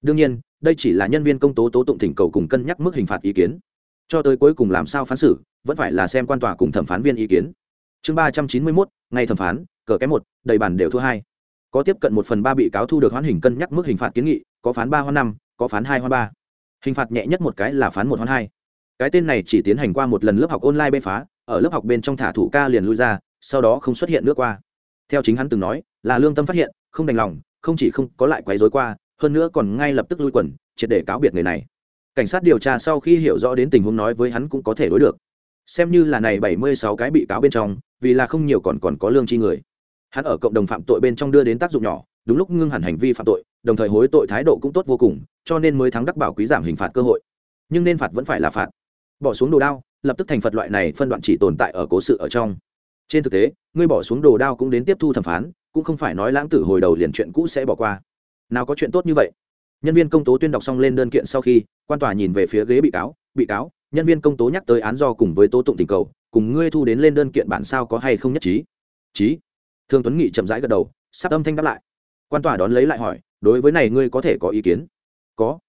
Đương nhiên, đây chỉ là nhân viên công tố tố tụng thỉnh cầu cùng cân nhắc mức hình phạt ý kiến. Cho tới cuối cùng làm sao phán xử, vẫn phải là xem quan tòa cùng thẩm phán viên ý kiến. Chương ba trăm chín mươi mốt, ngày thẩm phán, cờ kém một, đầy bản đều thua hai có tiếp cận một phần ba bị cáo thu được hoán hình cân nhắc mức hình phạt kiến nghị, có phán ba hoán năm, có phán hai hoán ba. Hình phạt nhẹ nhất một cái là phán một hoán hai. Cái tên này chỉ tiến hành qua một lần lớp học online bê phá, ở lớp học bên trong thả thủ ca liền lui ra, sau đó không xuất hiện nước qua. Theo chính hắn từng nói, là lương tâm phát hiện, không đành lòng, không chỉ không có lại quấy rối qua, hơn nữa còn ngay lập tức lui quần, triệt để cáo biệt người này. Cảnh sát điều tra sau khi hiểu rõ đến tình huống nói với hắn cũng có thể đối được. Xem như là này bảy mươi sáu cái bị cáo bên trong, vì là không nhiều còn còn có lương chi người hắn ở cộng đồng phạm tội bên trong đưa đến tác dụng nhỏ, đúng lúc ngưng hẳn hành vi phạm tội, đồng thời hối tội thái độ cũng tốt vô cùng, cho nên mới thắng đắc bảo quý giảm hình phạt cơ hội. Nhưng nên phạt vẫn phải là phạt. Bỏ xuống đồ đao, lập tức thành phật loại này phân đoạn chỉ tồn tại ở cố sự ở trong. Trên thực tế, ngươi bỏ xuống đồ đao cũng đến tiếp thu thẩm phán, cũng không phải nói lãng tử hồi đầu liền chuyện cũ sẽ bỏ qua. Nào có chuyện tốt như vậy? Nhân viên công tố tuyên đọc xong lên đơn kiện sau khi, quan tòa nhìn về phía ghế bị cáo bị cáo, nhân viên công tố nhắc tới án do cùng với tố tụng tình cầu, cùng ngươi thu đến lên đơn kiện bản sao có hay không nhất trí? Trí thương tuấn nghị chậm rãi gật đầu, sắp âm thanh đáp lại. Quan tòa đón lấy lại hỏi, đối với này ngươi có thể có ý kiến? Có.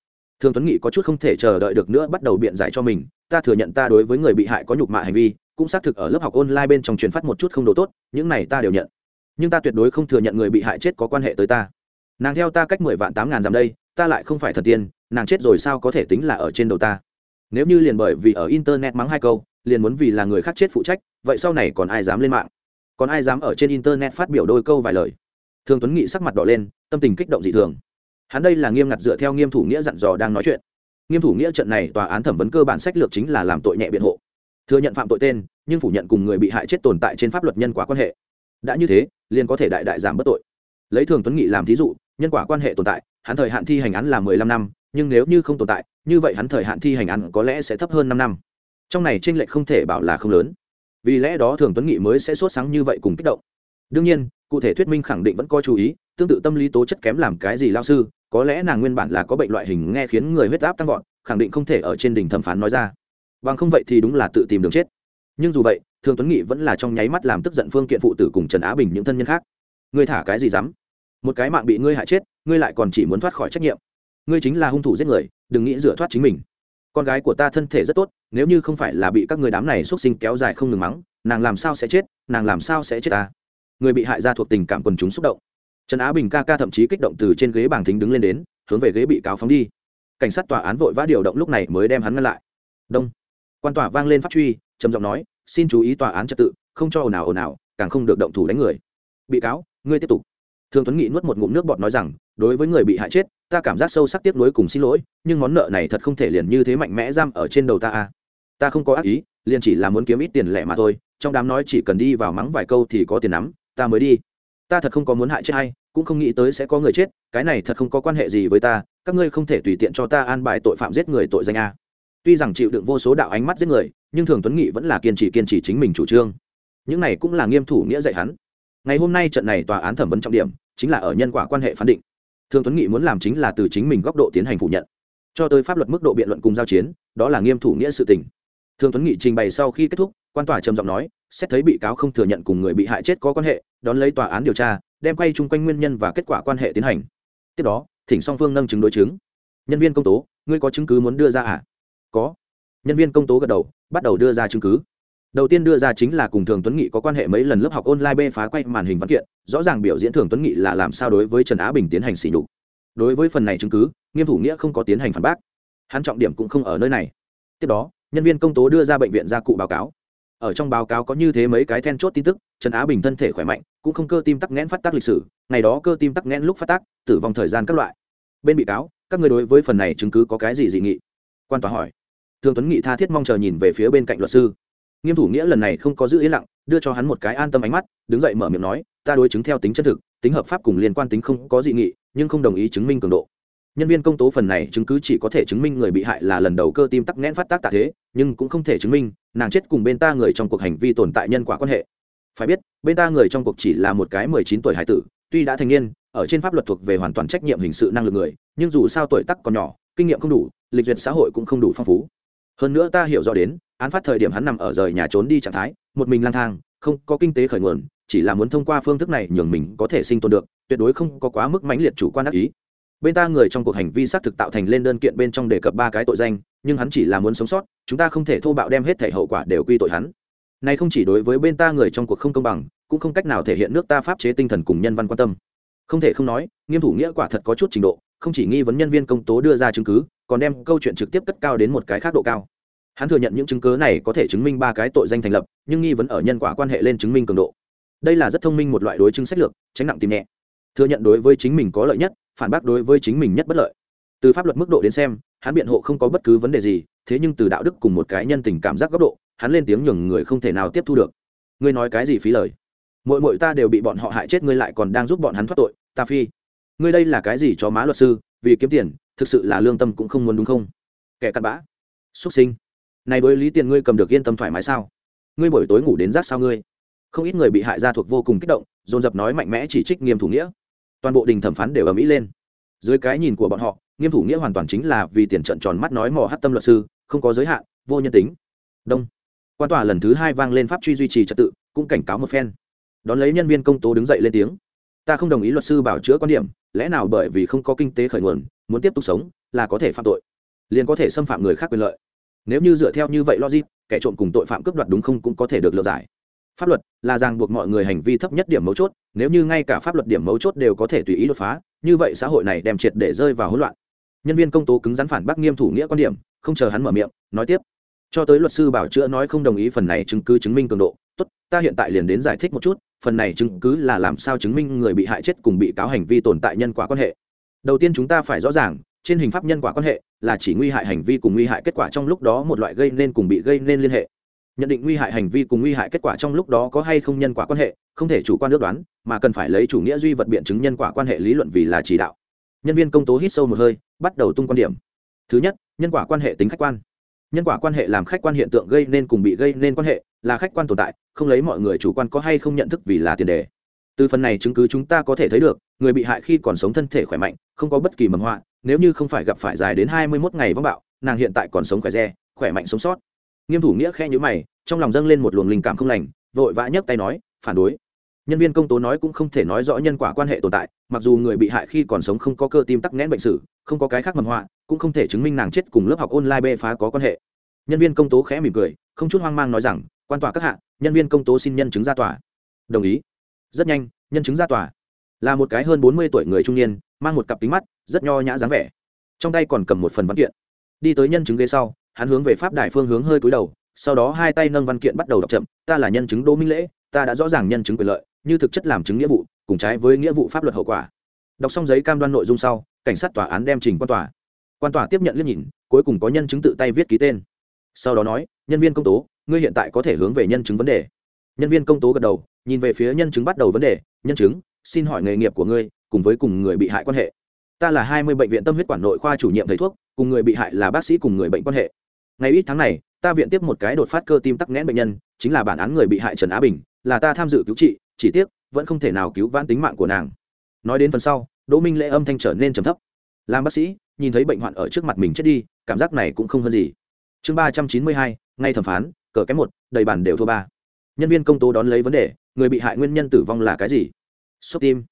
Thương tuấn nghị có chút không thể chờ đợi được nữa bắt đầu biện giải cho mình. Ta thừa nhận ta đối với người bị hại có nhục mạ hành vi, cũng xác thực ở lớp học online bên trong truyền phát một chút không đồ tốt, những này ta đều nhận. Nhưng ta tuyệt đối không thừa nhận người bị hại chết có quan hệ tới ta. Nàng theo ta cách mười vạn tám ngàn dặm đây, ta lại không phải thần tiên, nàng chết rồi sao có thể tính là ở trên đầu ta? Nếu như liền bởi vì ở internet mắng hai câu, liền muốn vì là người khác chết phụ trách, vậy sau này còn ai dám lên mạng? Còn ai dám ở trên internet phát biểu đôi câu vài lời? Thường tuấn nghị sắc mặt đỏ lên, tâm tình kích động dị thường. Hắn đây là nghiêm ngặt dựa theo nghiêm thủ nghĩa dặn dò đang nói chuyện. Nghiêm thủ nghĩa trận này tòa án thẩm vấn cơ bản sách lược chính là làm tội nhẹ biện hộ. Thừa nhận phạm tội tên, nhưng phủ nhận cùng người bị hại chết tồn tại trên pháp luật nhân quả quan hệ. Đã như thế, liền có thể đại đại giảm bất tội. Lấy thường tuấn nghị làm thí dụ, nhân quả quan hệ tồn tại, hắn thời hạn thi hành án là mười lăm năm, nhưng nếu như không tồn tại, như vậy hắn thời hạn thi hành án có lẽ sẽ thấp hơn năm năm. Trong này tranh lệch không thể bảo là không lớn vì lẽ đó thường tuấn nghị mới sẽ sốt sáng như vậy cùng kích động. Đương nhiên, cụ thể thuyết minh khẳng định vẫn có chú ý, tương tự tâm lý tố chất kém làm cái gì lao sư, có lẽ nàng nguyên bản là có bệnh loại hình nghe khiến người huyết áp tăng vọt, khẳng định không thể ở trên đỉnh thẩm phán nói ra. Bằng không vậy thì đúng là tự tìm đường chết. Nhưng dù vậy, thường tuấn nghị vẫn là trong nháy mắt làm tức giận phương kiện phụ tử cùng trần á bình những thân nhân khác. Ngươi thả cái gì dám? Một cái mạng bị ngươi hại chết, ngươi lại còn chỉ muốn thoát khỏi trách nhiệm. Ngươi chính là hung thủ giết người, đừng nghĩ rửa thoát chính mình con gái của ta thân thể rất tốt, nếu như không phải là bị các người đám này x u ấ t sinh kéo dài không ngừng mắng, nàng làm sao sẽ chết, nàng làm sao sẽ chết ta? Người bị hại ra thuộc tình cảm quần chúng xúc động. Trần á bình ca ca thậm chí kích động từ trên ghế bảng thính đứng lên đến, hướng về ghế bị cáo phóng đi. Cảnh sát tòa án vội vã điều động lúc này mới đem hắn ngăn lại. Đông. Quan tòa vang lên phát truy, trầm giọng nói, xin chú ý tòa án trật tự, không cho ồn ào ồn ào, càng không được động thủ đánh người. Bị cáo, ngươi tiếp tục. Thương tuấn nghị nuốt một ngụm nước bọt nói rằng đối với người bị hại chết, ta cảm giác sâu sắc tiếc nuối cùng xin lỗi, nhưng món nợ này thật không thể liền như thế mạnh mẽ giam ở trên đầu ta a ta không có ác ý, liền chỉ là muốn kiếm ít tiền lẻ mà thôi, trong đám nói chỉ cần đi vào mắng vài câu thì có tiền nắm ta mới đi. Ta thật không có muốn hại chết hay cũng không nghĩ tới sẽ có người chết, cái này thật không có quan hệ gì với ta, các ngươi không thể tùy tiện cho ta an bài tội phạm giết người tội danh a tuy rằng chịu đựng vô số đạo ánh mắt giết người, nhưng thường tuấn nghị vẫn là kiên trì kiên trì chính mình chủ trương. Những này cũng là nghiêm thủ nghĩa dạy hắn. Ngày hôm nay trận này tòa án thẩm vấn trọng điểm, chính là ở nhân quả quan hệ phán định thường tuấn nghị muốn làm chính là từ chính mình góc độ tiến hành phủ nhận. Cho tới pháp luật mức độ biện luận cùng giao chiến, đó là nghiêm thủ nghĩa sự tình. Thường tuấn nghị trình bày sau khi kết thúc, quan tòa trầm giọng nói, xét thấy bị cáo không thừa nhận cùng người bị hại chết có quan hệ, đón lấy tòa án điều tra, đem quay chung quanh nguyên nhân và kết quả quan hệ tiến hành. Tiếp đó, thỉnh song phương nâng chứng đối chứng. Nhân viên công tố, ngươi có chứng cứ muốn đưa ra à? Có. Nhân viên công tố gật đầu, bắt đầu đưa ra chứng cứ đầu tiên đưa ra chính là cùng thường tuấn nghị có quan hệ mấy lần lớp học online b phá quay màn hình văn kiện, rõ ràng biểu diễn thường tuấn nghị là làm sao đối với trần á bình tiến hành xỉ đục đối với phần này chứng cứ, nghiêm thủ nghĩa không có tiến hành phản bác. Hắn trọng điểm cũng không ở nơi này. Tiếp đó, nhân viên công tố đưa ra bệnh viện gia cụ báo cáo. Ở trong báo cáo có như thế mấy cái then chốt tin tức, trần á bình thân thể khỏe mạnh, cũng không cơ tim tắc nghẽn phát tác lịch sử, ngày đó cơ tim tắc nghẽn lúc phát tác, tử vong thời gian các loại. Bên bị cáo, các người đối với phần này chứng cứ có cái gì dị nghị? Quan tòa hỏi. Thường tuấn nghị tha thiết mong chờ nhìn về phía bên cạnh luật sư nghiêm thủ nghĩa lần này không có giữ yên lặng, đưa cho hắn một cái an tâm ánh mắt, đứng dậy mở miệng nói, ta đối chứng theo tính chân thực, tính hợp pháp cùng liên quan tính không có dị nghị, nhưng không đồng ý chứng minh cường độ. Nhân viên công tố phần này chứng cứ chỉ có thể chứng minh người bị hại là lần đầu cơ tim tắc nghẽn phát tác tạ thế, nhưng cũng không thể chứng minh, nàng chết cùng bên ta người trong cuộc hành vi tồn tại nhân quả quan hệ. Phải biết, bên ta người trong cuộc chỉ là một cái mười chín tuổi hải tử, tuy đã thành niên, ở trên pháp luật thuộc về hoàn toàn trách nhiệm hình sự năng lực người, nhưng dù sao tuổi tắc còn nhỏ, kinh nghiệm không đủ, lịch duyệt xã hội cũng không đủ phong phú. Hơn nữa ta hiểu rõ đến án phát thời điểm hắn nằm ở rời nhà trốn đi trạng thái, một mình lang thang, không có kinh tế khởi nguồn, chỉ là muốn thông qua phương thức này nhường mình có thể sinh tồn được, tuyệt đối không có quá mức mãnh liệt chủ quan ác ý. Bên ta người trong cuộc hành vi xác thực tạo thành lên đơn kiện bên trong đề cập ba cái tội danh, nhưng hắn chỉ là muốn sống sót, chúng ta không thể thô bạo đem hết thể hậu quả đều quy tội hắn. Này không chỉ đối với bên ta người trong cuộc không công bằng, cũng không cách nào thể hiện nước ta pháp chế tinh thần cùng nhân văn quan tâm. Không thể không nói, nghiêm thủ nghĩa quả thật có chút trình độ, không chỉ nghi vấn nhân viên công tố đưa ra chứng cứ, còn đem câu chuyện trực tiếp cất cao đến một cái khác độ cao hắn thừa nhận những chứng cứ này có thể chứng minh ba cái tội danh thành lập, nhưng nghi vấn ở nhân quả quan hệ lên chứng minh cường độ. Đây là rất thông minh một loại đối chứng sách lược, tránh nặng tìm nhẹ. Thừa nhận đối với chính mình có lợi nhất, phản bác đối với chính mình nhất bất lợi. Từ pháp luật mức độ đến xem, hắn biện hộ không có bất cứ vấn đề gì, thế nhưng từ đạo đức cùng một cái nhân tình cảm giác góc độ, hắn lên tiếng nhường người không thể nào tiếp thu được. Ngươi nói cái gì phí lời? Mỗi mỗi ta đều bị bọn họ hại chết, ngươi lại còn đang giúp bọn hắn thoát tội, ta phi. Ngươi đây là cái gì cho má luật sư, vì kiếm tiền, thực sự là lương tâm cũng không muốn đúng không? Kẻ cặn bã. Xuất sinh này đối lý tiền ngươi cầm được yên tâm thoải mái sao? Ngươi buổi tối ngủ đến rác sao ngươi? Không ít người bị hại ra thuộc vô cùng kích động, dồn dập nói mạnh mẽ chỉ trích nghiêm thủ nghĩa. Toàn bộ đình thẩm phán đều ở mỹ lên. Dưới cái nhìn của bọn họ, nghiêm thủ nghĩa hoàn toàn chính là vì tiền trận tròn mắt nói mò hát tâm luật sư, không có giới hạn, vô nhân tính. Đông. Quan tòa lần thứ hai vang lên pháp truy duy trì trật tự, cũng cảnh cáo một phen. Đón lấy nhân viên công tố đứng dậy lên tiếng. Ta không đồng ý luật sư bảo chữa quan điểm, lẽ nào bởi vì không có kinh tế khởi nguồn, muốn tiếp tục sống, là có thể phạm tội? Liền có thể xâm phạm người khác quyền lợi nếu như dựa theo như vậy logic, kẻ trộm cùng tội phạm cướp đoạt đúng không cũng có thể được lựa giải. Pháp luật là ràng buộc mọi người hành vi thấp nhất điểm mấu chốt, nếu như ngay cả pháp luật điểm mấu chốt đều có thể tùy ý đột phá, như vậy xã hội này đem triệt để rơi vào hỗn loạn. Nhân viên công tố cứng rắn phản bác nghiêm thủ nghĩa quan điểm, không chờ hắn mở miệng, nói tiếp. Cho tới luật sư bảo chữa nói không đồng ý phần này chứng cứ chứng minh cường độ, tốt, ta hiện tại liền đến giải thích một chút, phần này chứng cứ là làm sao chứng minh người bị hại chết cùng bị cáo hành vi tồn tại nhân quả quan hệ. Đầu tiên chúng ta phải rõ ràng, trên hình pháp nhân quả quan hệ là chỉ nguy hại hành vi cùng nguy hại kết quả trong lúc đó một loại gây nên cùng bị gây nên liên hệ. Nhận định nguy hại hành vi cùng nguy hại kết quả trong lúc đó có hay không nhân quả quan hệ, không thể chủ quan ước đoán, mà cần phải lấy chủ nghĩa duy vật biện chứng nhân quả quan hệ lý luận vì là chỉ đạo. Nhân viên công tố hít sâu một hơi, bắt đầu tung quan điểm. Thứ nhất, nhân quả quan hệ tính khách quan. Nhân quả quan hệ làm khách quan hiện tượng gây nên cùng bị gây nên quan hệ, là khách quan tồn tại, không lấy mọi người chủ quan có hay không nhận thức vì là tiền đề. Từ phần này chứng cứ chúng ta có thể thấy được, người bị hại khi còn sống thân thể khỏe mạnh, không có bất kỳ mầm họa nếu như không phải gặp phải dài đến hai mươi mốt ngày vong bạo, nàng hiện tại còn sống khỏe re, khỏe mạnh sống sót. Nghiêm thủ nghĩa khe nhữ mày, trong lòng dâng lên một luồng linh cảm không lành, vội vã nhấc tay nói, phản đối. Nhân viên công tố nói cũng không thể nói rõ nhân quả quan hệ tồn tại, mặc dù người bị hại khi còn sống không có cơ tim tắc nghẽn bệnh sử, không có cái khác mầm họa, cũng không thể chứng minh nàng chết cùng lớp học online bê phá có quan hệ. Nhân viên công tố khẽ mỉm cười, không chút hoang mang nói rằng, quan tòa các hạ, nhân viên công tố xin nhân chứng ra tòa. Đồng ý. Rất nhanh, nhân chứng ra tòa. Là một cái hơn bốn mươi tuổi người trung niên mang một cặp kính mắt, rất nho nhã dáng vẻ. Trong tay còn cầm một phần văn kiện. Đi tới nhân chứng ghế sau, hắn hướng về pháp đại phương hướng hơi cúi đầu, sau đó hai tay nâng văn kiện bắt đầu đọc chậm, ta là nhân chứng đỗ minh lễ, ta đã rõ ràng nhân chứng quyền lợi, như thực chất làm chứng nghĩa vụ, cùng trái với nghĩa vụ pháp luật hậu quả. Đọc xong giấy cam đoan nội dung sau, cảnh sát tòa án đem trình quan tòa. Quan tòa tiếp nhận liếc nhìn, cuối cùng có nhân chứng tự tay viết ký tên. Sau đó nói, nhân viên công tố, ngươi hiện tại có thể hướng về nhân chứng vấn đề. Nhân viên công tố gật đầu, nhìn về phía nhân chứng bắt đầu vấn đề, nhân chứng, xin hỏi nghề nghiệp của ngươi cùng với cùng người bị hại quan hệ. Ta là hai mươi bệnh viện tâm huyết quản nội khoa chủ nhiệm thầy thuốc, cùng người bị hại là bác sĩ cùng người bệnh quan hệ. Ngày ít tháng này, ta viện tiếp một cái đột phát cơ tim tắc nghẽn bệnh nhân, chính là bản án người bị hại trần á bình, là ta tham dự cứu trị, chỉ tiếc, vẫn không thể nào cứu vãn tính mạng của nàng. Nói đến phần sau, đỗ minh lễ âm thanh trở nên trầm thấp. Làm bác sĩ, nhìn thấy bệnh hoạn ở trước mặt mình chết đi, cảm giác này cũng không hơn gì. Chương ba trăm chín mươi hai, ngay thẩm phán, cờ kém một, đầy bản đều thua ba. Nhân viên công tố đón lấy vấn đề, người bị hại nguyên nhân tử vong là cái gì? Sốc tim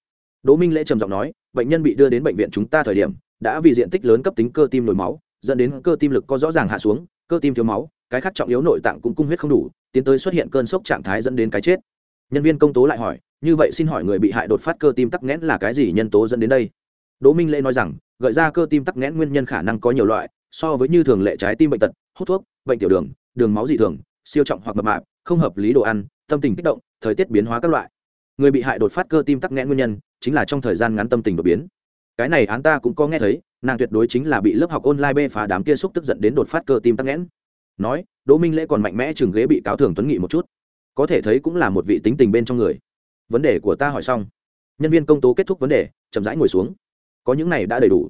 đỗ minh lễ trầm giọng nói, bệnh nhân bị đưa đến bệnh viện chúng ta thời điểm, đã vì diện tích lớn cấp tính cơ tim nổi máu, dẫn đến cơ tim lực có rõ ràng hạ xuống, cơ tim thiếu máu, cái khác trọng yếu nội tạng cũng cung huyết không đủ, tiến tới xuất hiện cơn sốc trạng thái dẫn đến cái chết. Nhân viên công tố lại hỏi, như vậy xin hỏi người bị hại đột phát cơ tim tắc nghẽn là cái gì nhân tố dẫn đến đây? Đỗ minh lễ nói rằng, gợi ra cơ tim tắc nghẽn nguyên nhân khả năng có nhiều loại, so với như thường lệ trái tim bệnh tật, hút thuốc, bệnh tiểu đường đường máu dị thường, siêu trọng hoặc mập mạp, không hợp lý đồ ăn, tâm tình kích động, thời tiết biến hóa các loại. Người bị hại đột phát cơ tim tắc nghẽn nguyên nhân chính là trong thời gian ngắn tâm tình đột biến. Cái này án ta cũng có nghe thấy, nàng tuyệt đối chính là bị lớp học online bê phá đám kia xúc tức giận đến đột phát cơ tim tắc nghẽn. Nói, đỗ minh lễ còn mạnh mẽ chừng ghế bị cáo thường tuấn nghị một chút. Có thể thấy cũng là một vị tính tình bên trong người. Vấn đề của ta hỏi xong. Nhân viên công tố kết thúc vấn đề, chậm rãi ngồi xuống. Có những này đã đầy đủ.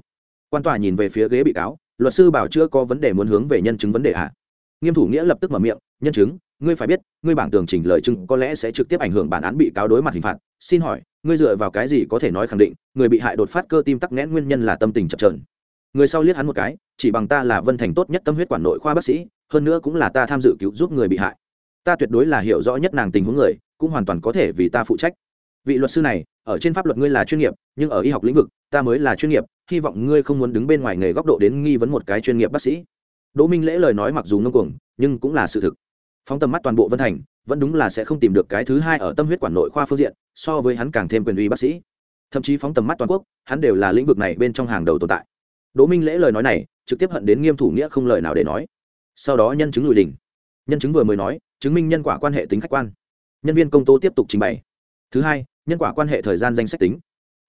Quan tòa nhìn về phía ghế bị cáo, luật sư bảo chưa có vấn đề muốn hướng về nhân chứng vấn đề à? Nghiêm thủ nghĩa lập tức mở miệng nhân chứng, ngươi phải biết, ngươi bảng tường trình lời chứng có lẽ sẽ trực tiếp ảnh hưởng bản án bị cáo đối mặt hình phạt. Xin hỏi, ngươi dựa vào cái gì có thể nói khẳng định, người bị hại đột phát cơ tim tắc nghẽn nguyên nhân là tâm tình chập trờn người sau liếc hắn một cái, chỉ bằng ta là vân thành tốt nhất tâm huyết quản nội khoa bác sĩ, hơn nữa cũng là ta tham dự cứu giúp người bị hại. Ta tuyệt đối là hiểu rõ nhất nàng tình huống người, cũng hoàn toàn có thể vì ta phụ trách. Vị luật sư này, ở trên pháp luật ngươi là chuyên nghiệp, nhưng ở y học lĩnh vực, ta mới là chuyên nghiệp, hy vọng ngươi không muốn đứng bên ngoài nghề góc độ đến nghi vấn một cái chuyên nghiệp bác sĩ. Đỗ minh lễ lời nói mặc dù ngông cuồng, nhưng cũng là sự thực phóng tầm mắt toàn bộ vân thành, vẫn đúng là sẽ không tìm được cái thứ hai ở tâm huyết quản nội khoa phương diện, so với hắn càng thêm quyền uy bác sĩ. Thậm chí phóng tầm mắt toàn quốc, hắn đều là lĩnh vực này bên trong hàng đầu tồn tại. Đỗ minh lễ lời nói này, trực tiếp hận đến nghiêm thủ nghĩa không lời nào để nói. Sau đó nhân chứng lùi đình nhân chứng vừa mới nói, chứng minh nhân quả quan hệ tính khách quan. Nhân viên công tố tiếp tục trình bày. Thứ hai, nhân quả quan hệ thời gian danh sách tính.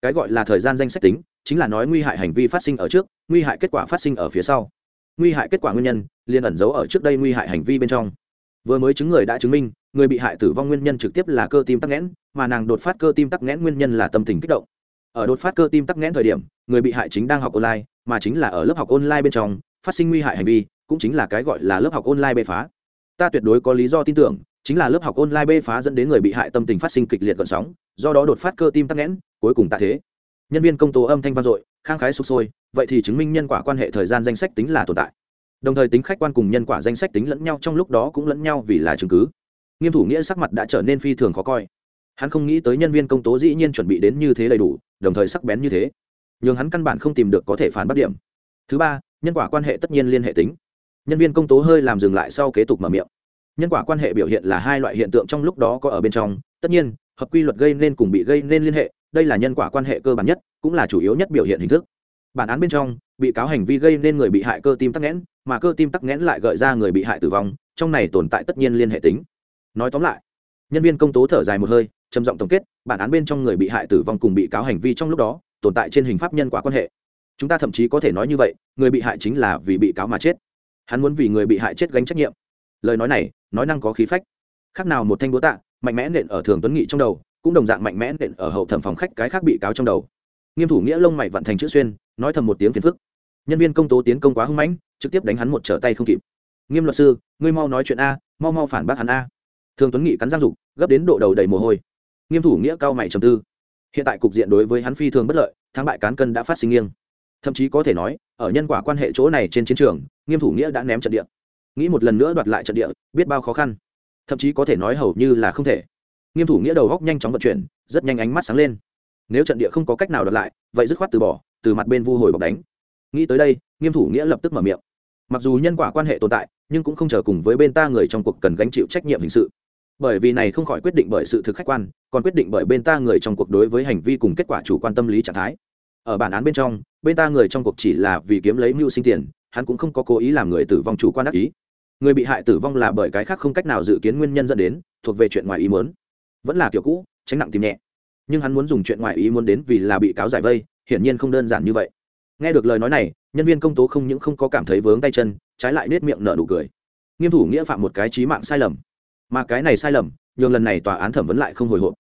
Cái gọi là thời gian danh sách tính, chính là nói nguy hại hành vi phát sinh ở trước, nguy hại kết quả phát sinh ở phía sau. Nguy hại kết quả nguyên nhân, liền ẩn giấu ở trước đây nguy hại hành vi bên trong vừa mới chứng người đã chứng minh, người bị hại tử vong nguyên nhân trực tiếp là cơ tim tắc nghẽn, mà nàng đột phát cơ tim tắc nghẽn nguyên nhân là tâm tình kích động. Ở đột phát cơ tim tắc nghẽn thời điểm, người bị hại chính đang học online, mà chính là ở lớp học online bên trong, phát sinh nguy hại hành vi, cũng chính là cái gọi là lớp học online bê phá. Ta tuyệt đối có lý do tin tưởng, chính là lớp học online bê phá dẫn đến người bị hại tâm tình phát sinh kịch liệt gần sóng, do đó đột phát cơ tim tắc nghẽn, cuối cùng tạ thế. Nhân viên công tố âm thanh vang dội, khang khái sụp sôi, vậy thì chứng minh nhân quả quan hệ thời gian danh sách tính là tồn tại đồng thời tính khách quan cùng nhân quả danh sách tính lẫn nhau trong lúc đó cũng lẫn nhau vì là chứng cứ. Nghiêm thủ nghĩa sắc mặt đã trở nên phi thường khó coi. Hắn không nghĩ tới nhân viên công tố dĩ nhiên chuẩn bị đến như thế đầy đủ, đồng thời sắc bén như thế. Nhưng hắn căn bản không tìm được có thể phán bắt điểm. Thứ ba, nhân quả quan hệ tất nhiên liên hệ tính. Nhân viên công tố hơi làm dừng lại sau kế tục mở miệng. Nhân quả quan hệ biểu hiện là hai loại hiện tượng trong lúc đó có ở bên trong. Tất nhiên, hợp quy luật gây nên cùng bị gây nên liên hệ. Đây là nhân quả quan hệ cơ bản nhất, cũng là chủ yếu nhất biểu hiện hình thức bản án bên trong, bị cáo hành vi gây nên người bị hại cơ tim tắc nghẽn, mà cơ tim tắc nghẽn lại gợi ra người bị hại tử vong, trong này tồn tại tất nhiên liên hệ tính. Nói tóm lại, nhân viên công tố thở dài một hơi, trầm giọng tổng kết, bản án bên trong người bị hại tử vong cùng bị cáo hành vi trong lúc đó, tồn tại trên hình pháp nhân quả quan hệ. Chúng ta thậm chí có thể nói như vậy, người bị hại chính là vì bị cáo mà chết. Hắn muốn vì người bị hại chết gánh trách nhiệm. Lời nói này, nói năng có khí phách. Khác nào một thanh đố tạ, mạnh mẽ nện ở thường tuấn nghị trong đầu, cũng đồng dạng mạnh mẽ nện ở hậu thẩm phòng khách cái khác bị cáo trong đầu nghiêm thủ nghĩa lông mày vận thành chữ xuyên, nói thầm một tiếng phiền phức. Nhân viên công tố tiến công quá hưng mãnh, trực tiếp đánh hắn một trở tay không kịp. Nghiêm luật sư, ngươi mau nói chuyện a, mau mau phản bác hắn a. Thường tuấn nghị cắn giang dục, gấp đến độ đầu đầy mồ hôi. Nghiêm thủ nghĩa cao mày trầm tư. Hiện tại cục diện đối với hắn phi thường bất lợi, thắng bại cán cân đã phát sinh nghiêng. Thậm chí có thể nói, ở nhân quả quan hệ chỗ này trên chiến trường, nghiêm thủ nghĩa đã ném trận địa. Nghĩ một lần nữa đoạt lại trận địa, biết bao khó khăn. Thậm chí có thể nói hầu như là không thể. Nghiêm thủ nghĩa đầu góc nhanh chóng vận chuyển, rất nhanh ánh mắt sáng lên nếu trận địa không có cách nào đoạt lại, vậy dứt khoát từ bỏ, từ mặt bên vu hồi bọc đánh. Nghĩ tới đây, nghiêm thủ nghĩa lập tức mở miệng. Mặc dù nhân quả quan hệ tồn tại, nhưng cũng không chờ cùng với bên ta người trong cuộc cần gánh chịu trách nhiệm hình sự. Bởi vì này không khỏi quyết định bởi sự thực khách quan, còn quyết định bởi bên ta người trong cuộc đối với hành vi cùng kết quả chủ quan tâm lý trạng thái. Ở bản án bên trong, bên ta người trong cuộc chỉ là vì kiếm lấy mưu sinh tiền, hắn cũng không có cố ý làm người tử vong chủ quan đắc ý. Người bị hại tử vong là bởi cái khác không cách nào dự kiến nguyên nhân dẫn đến, thuộc về chuyện ngoài ý muốn. Vẫn là kiểu cũ, tránh nặng tìm nhẹ nhưng hắn muốn dùng chuyện ngoài ý muốn đến vì là bị cáo giải vây, hiển nhiên không đơn giản như vậy. Nghe được lời nói này, nhân viên công tố không những không có cảm thấy vướng tay chân, trái lại nết miệng nở nụ cười. Nghiêm thủ nghĩa phạm một cái trí mạng sai lầm. Mà cái này sai lầm, nhường lần này tòa án thẩm vấn lại không hồi hộp.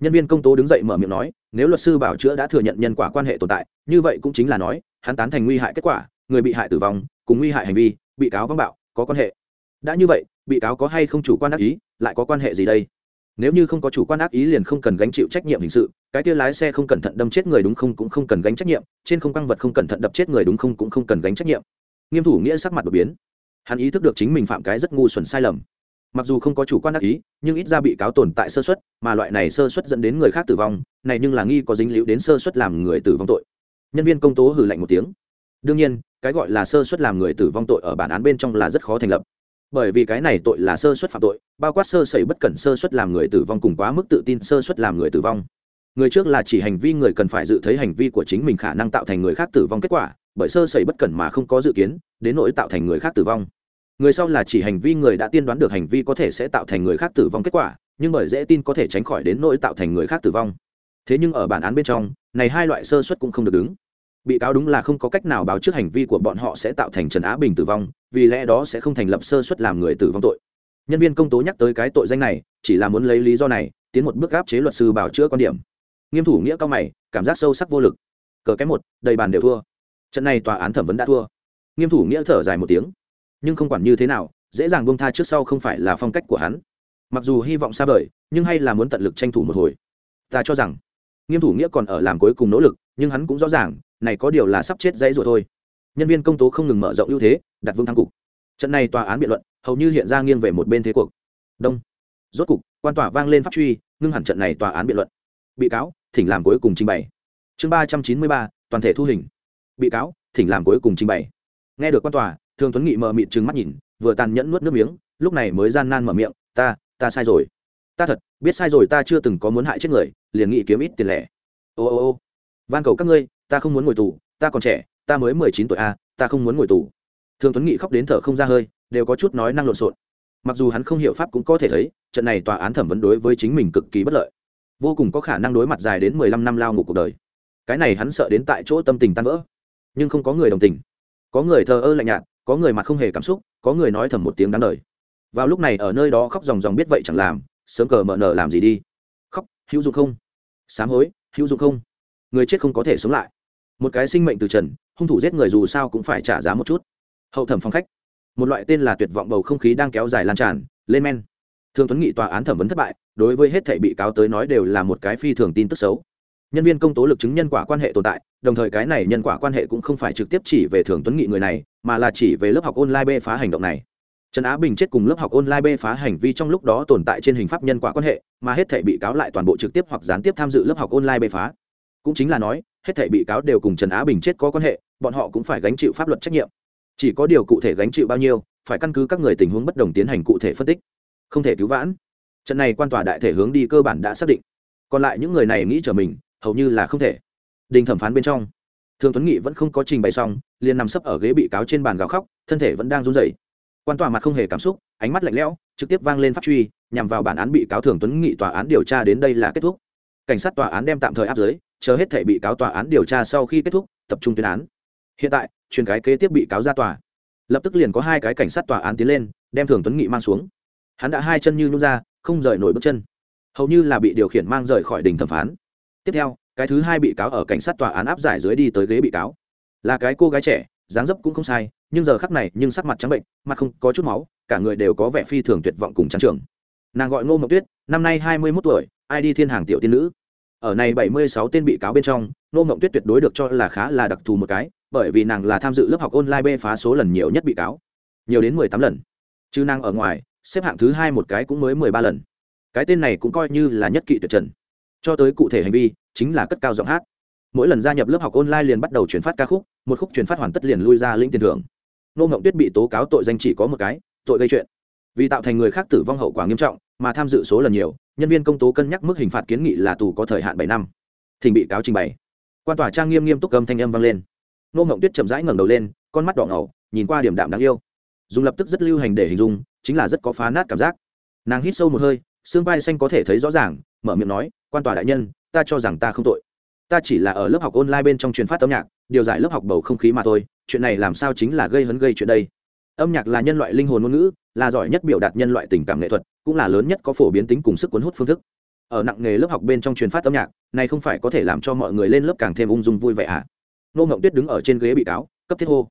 Nhân viên công tố đứng dậy mở miệng nói, nếu luật sư bảo chữa đã thừa nhận nhân quả quan hệ tồn tại, như vậy cũng chính là nói, hắn tán thành nguy hại kết quả, người bị hại tử vong, cùng nguy hại hành vi, bị cáo vắng bạo, có quan hệ. Đã như vậy, bị cáo có hay không chủ quan đắc ý, lại có quan hệ gì đây? Nếu như không có chủ quan ác ý liền không cần gánh chịu trách nhiệm hình sự, cái kia lái xe không cẩn thận đâm chết người đúng không cũng không cần gánh trách nhiệm, trên không căng vật không cẩn thận đập chết người đúng không cũng không cần gánh trách nhiệm. Nghiêm thủ nghĩa sắc mặt đột biến. Hắn ý thức được chính mình phạm cái rất ngu xuẩn sai lầm. Mặc dù không có chủ quan ác ý, nhưng ít ra bị cáo tồn tại sơ xuất mà loại này sơ xuất dẫn đến người khác tử vong, này nhưng là nghi có dính liễu đến sơ xuất làm người tử vong tội. Nhân viên công tố hử lạnh một tiếng. Đương nhiên, cái gọi là sơ xuất làm người tử vong tội ở bản án bên trong là rất khó thành lập bởi vì cái này tội là sơ suất phạm tội, bao quát sơ sẩy bất cẩn sơ suất làm người tử vong cùng quá mức tự tin sơ suất làm người tử vong. Người trước là chỉ hành vi người cần phải dự thấy hành vi của chính mình khả năng tạo thành người khác tử vong kết quả, bởi sơ sẩy bất cẩn mà không có dự kiến, đến nỗi tạo thành người khác tử vong. Người sau là chỉ hành vi người đã tiên đoán được hành vi có thể sẽ tạo thành người khác tử vong kết quả, nhưng bởi dễ tin có thể tránh khỏi đến nỗi tạo thành người khác tử vong. Thế nhưng ở bản án bên trong, này hai loại sơ suất cũng không được đứng. Bị cáo đúng là không có cách nào báo trước hành vi của bọn họ sẽ tạo thành trần á bình tử vong vì lẽ đó sẽ không thành lập sơ suất làm người tử vong tội. Nhân viên công tố nhắc tới cái tội danh này, chỉ là muốn lấy lý do này, tiến một bước áp chế luật sư bảo chữa quan điểm. Nghiêm thủ nghĩa cao mày, cảm giác sâu sắc vô lực. Cờ kém một, đầy bàn đều thua. Trận này tòa án thẩm vấn đã thua. Nghiêm thủ nghĩa thở dài một tiếng. Nhưng không quản như thế nào, dễ dàng bông tha trước sau không phải là phong cách của hắn. Mặc dù hy vọng xa vời, nhưng hay là muốn tận lực tranh thủ một hồi. Ta cho rằng, nghiêm thủ nghĩa còn ở làm cuối cùng nỗ lực, nhưng hắn cũng rõ ràng, này có điều là sắp chết dãy rồi thôi. Nhân viên công tố không ngừng mở rộng ưu thế đặt vương thắng cục. Trận này tòa án biện luận, hầu như hiện ra nghiêng về một bên thế cuộc. Đông. Rốt cục, quan tòa vang lên pháp truy, ngưng hẳn trận này tòa án biện luận. Bị cáo, thỉnh làm cuối cùng trình bày. Chương ba trăm chín mươi ba, toàn thể thu hình. Bị cáo, thỉnh làm cuối cùng trình bày. Nghe được quan tòa thường tuấn nghị mờ mịt trừng mắt nhìn, vừa tàn nhẫn nuốt nước miếng, lúc này mới gian nan mở miệng, ta ta sai rồi. Ta thật, biết sai rồi ta chưa từng có muốn hại chết người, liền nghị kiếm ít tiền lẻ. Ô ô ô. Van cầu các ngươi, ta không muốn ngồi tù, ta còn trẻ, ta mới mười chín tuổi a ta không muốn ngồi tù thường tuấn nghị khóc đến thở không ra hơi, đều có chút nói năng lộn xộn. Mặc dù hắn không hiểu pháp cũng có thể thấy, trận này tòa án thẩm vấn đối với chính mình cực kỳ bất lợi. Vô cùng có khả năng đối mặt dài đến mười lăm năm lao ngục cuộc đời. Cái này hắn sợ đến tại chỗ tâm tình tan vỡ. Nhưng không có người đồng tình. Có người thờ ơ lạnh nhạt, có người mặt không hề cảm xúc, có người nói thầm một tiếng đáng đời. Vào lúc này ở nơi đó khóc ròng ròng biết vậy chẳng làm, sớm cờ mở nở làm gì đi. Khóc, hữu dụng không? Sám hối, hữu dụng không? Người chết không có thể sống lại. Một cái sinh mệnh từ trần, hung thủ giết người dù sao cũng phải trả giá một chút hậu thẩm phong khách. Một loại tên là tuyệt vọng bầu không khí đang kéo dài lan tràn, lên men. Thương tuấn nghị tòa án thẩm vấn thất bại, đối với hết thảy bị cáo tới nói đều là một cái phi thường tin tức xấu. Nhân viên công tố lực chứng nhân quả quan hệ tồn tại, đồng thời cái này nhân quả quan hệ cũng không phải trực tiếp chỉ về thường tuấn nghị người này, mà là chỉ về lớp học online b phá hành động này. Trần á bình chết cùng lớp học online b phá hành vi trong lúc đó tồn tại trên hình pháp nhân quả quan hệ, mà hết thể bị cáo lại toàn bộ trực tiếp hoặc gián tiếp tham dự lớp học online b phá. Cũng chính là nói, hết thể bị cáo đều cùng trần á bình chết có quan hệ, bọn họ cũng phải gánh chịu pháp luật trách nhiệm chỉ có điều cụ thể gánh chịu bao nhiêu, phải căn cứ các người tình huống bất đồng tiến hành cụ thể phân tích. Không thể cứu vãn. Trận này quan tòa đại thể hướng đi cơ bản đã xác định. Còn lại những người này nghĩ trở mình, hầu như là không thể. Đình thẩm phán bên trong. Thường tuấn nghị vẫn không có trình bày xong, liền nằm sấp ở ghế bị cáo trên bàn gào khóc, thân thể vẫn đang run rẩy. Quan tòa mặt không hề cảm xúc, ánh mắt lạnh lẽo, trực tiếp vang lên pháp truy, nhằm vào bản án bị cáo thường tuấn nghị tòa án điều tra đến đây là kết thúc. Cảnh sát tòa án đem tạm thời áp giới, chờ hết thể bị cáo tòa án điều tra sau khi kết thúc, tập trung tuyên án. Hiện tại truyền cái kế tiếp bị cáo ra tòa. Lập tức liền có hai cái cảnh sát tòa án tiến lên, đem thường tuấn nghị mang xuống. Hắn đã hai chân như nhún ra, không rời nổi bước chân. Hầu như là bị điều khiển mang rời khỏi đình thẩm phán. Tiếp theo, cái thứ hai bị cáo ở cảnh sát tòa án áp giải dưới đi tới ghế bị cáo. Là cái cô gái trẻ, dáng dấp cũng không sai, nhưng giờ khắc này, nhưng sắc mặt trắng bệnh, mặt không có chút máu, cả người đều có vẻ phi thường tuyệt vọng cùng trắng trường nàng gọi ngô mộng tuyết, năm nay hai mươi mốt tuổi, ai đi thiên hàng tiểu tiên nữ. Ở này bảy mươi sáu tên bị cáo bên trong, ngô mộng tuyết tuyệt đối được cho là khá là đặc thù một cái bởi vì nàng là tham dự lớp học online b phá số lần nhiều nhất bị cáo. Nhiều đến mười tám lần. Chứ nàng ở ngoài, xếp hạng thứ hai một cái cũng mới mười ba lần. Cái tên này cũng coi như là nhất kỵ tuyệt trần. Cho tới cụ thể hành vi, chính là cất cao giọng hát. Mỗi lần gia nhập lớp học online liền bắt đầu chuyển phát ca khúc, một khúc chuyển phát hoàn tất liền lui ra lĩnh tiền thưởng. Nô ngộng tuyết bị tố cáo tội danh chỉ có một cái, tội gây chuyện. Vì tạo thành người khác tử vong hậu quả nghiêm trọng, mà tham dự số lần nhiều, nhân viên công tố cân nhắc mức hình phạt kiến nghị là tù có thời hạn bảy năm. Thỉnh bị cáo trình bày. Quan tòa trang nghiêm nghiêm túc âm thanh âm vang lên nô ngộng tuyết chậm rãi ngẩng đầu lên, con mắt đỏ ngầu, nhìn qua điểm đạm đáng yêu. Dùng lập tức rất lưu hành để hình dung, chính là rất có phá nát cảm giác. Nàng hít sâu một hơi, xương vai xanh có thể thấy rõ ràng, mở miệng nói, quan tòa đại nhân, ta cho rằng ta không tội. Ta chỉ là ở lớp học online bên trong truyền phát âm nhạc, điều giải lớp học bầu không khí mà thôi, chuyện này làm sao chính là gây hấn gây chuyện đây? Âm nhạc là nhân loại linh hồn ngôn ngữ, là giỏi nhất biểu đạt nhân loại tình cảm nghệ thuật, cũng là lớn nhất có phổ biến tính cùng sức cuốn hút phương thức. Ở nặng nghề lớp học bên trong truyền phát âm nhạc, này không phải có thể làm cho mọi người lên lớp càng thêm ung dung vui vẻ à? Nô ngộng tuyết đứng ở trên ghế bị cáo, cấp thiết hô.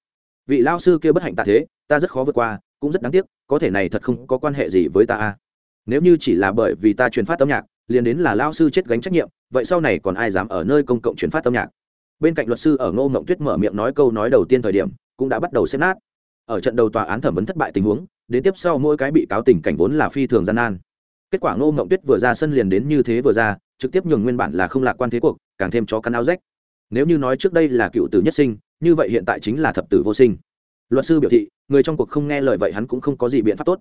Vị lao sư kia bất hạnh tạ thế, ta rất khó vượt qua, cũng rất đáng tiếc, có thể này thật không có quan hệ gì với ta à. Nếu như chỉ là bởi vì ta truyền phát âm nhạc, liền đến là lao sư chết gánh trách nhiệm, vậy sau này còn ai dám ở nơi công cộng truyền phát âm nhạc? Bên cạnh luật sư ở ngô Ngộng tuyết mở miệng nói câu nói đầu tiên thời điểm, cũng đã bắt đầu xem nát. Ở trận đầu tòa án thẩm vấn thất bại tình huống, đến tiếp sau mỗi cái bị cáo tình cảnh vốn là phi thường gian nan. Kết quả ngô Ngộng tuyết vừa ra sân liền đến như thế vừa ra, trực tiếp nhường nguyên bản là không lạc quan thế cuộc, càng thêm chó cắn áo rách nếu như nói trước đây là cựu tử nhất sinh, như vậy hiện tại chính là thập tử vô sinh. Luật sư biểu thị, người trong cuộc không nghe lời vậy hắn cũng không có gì biện pháp tốt.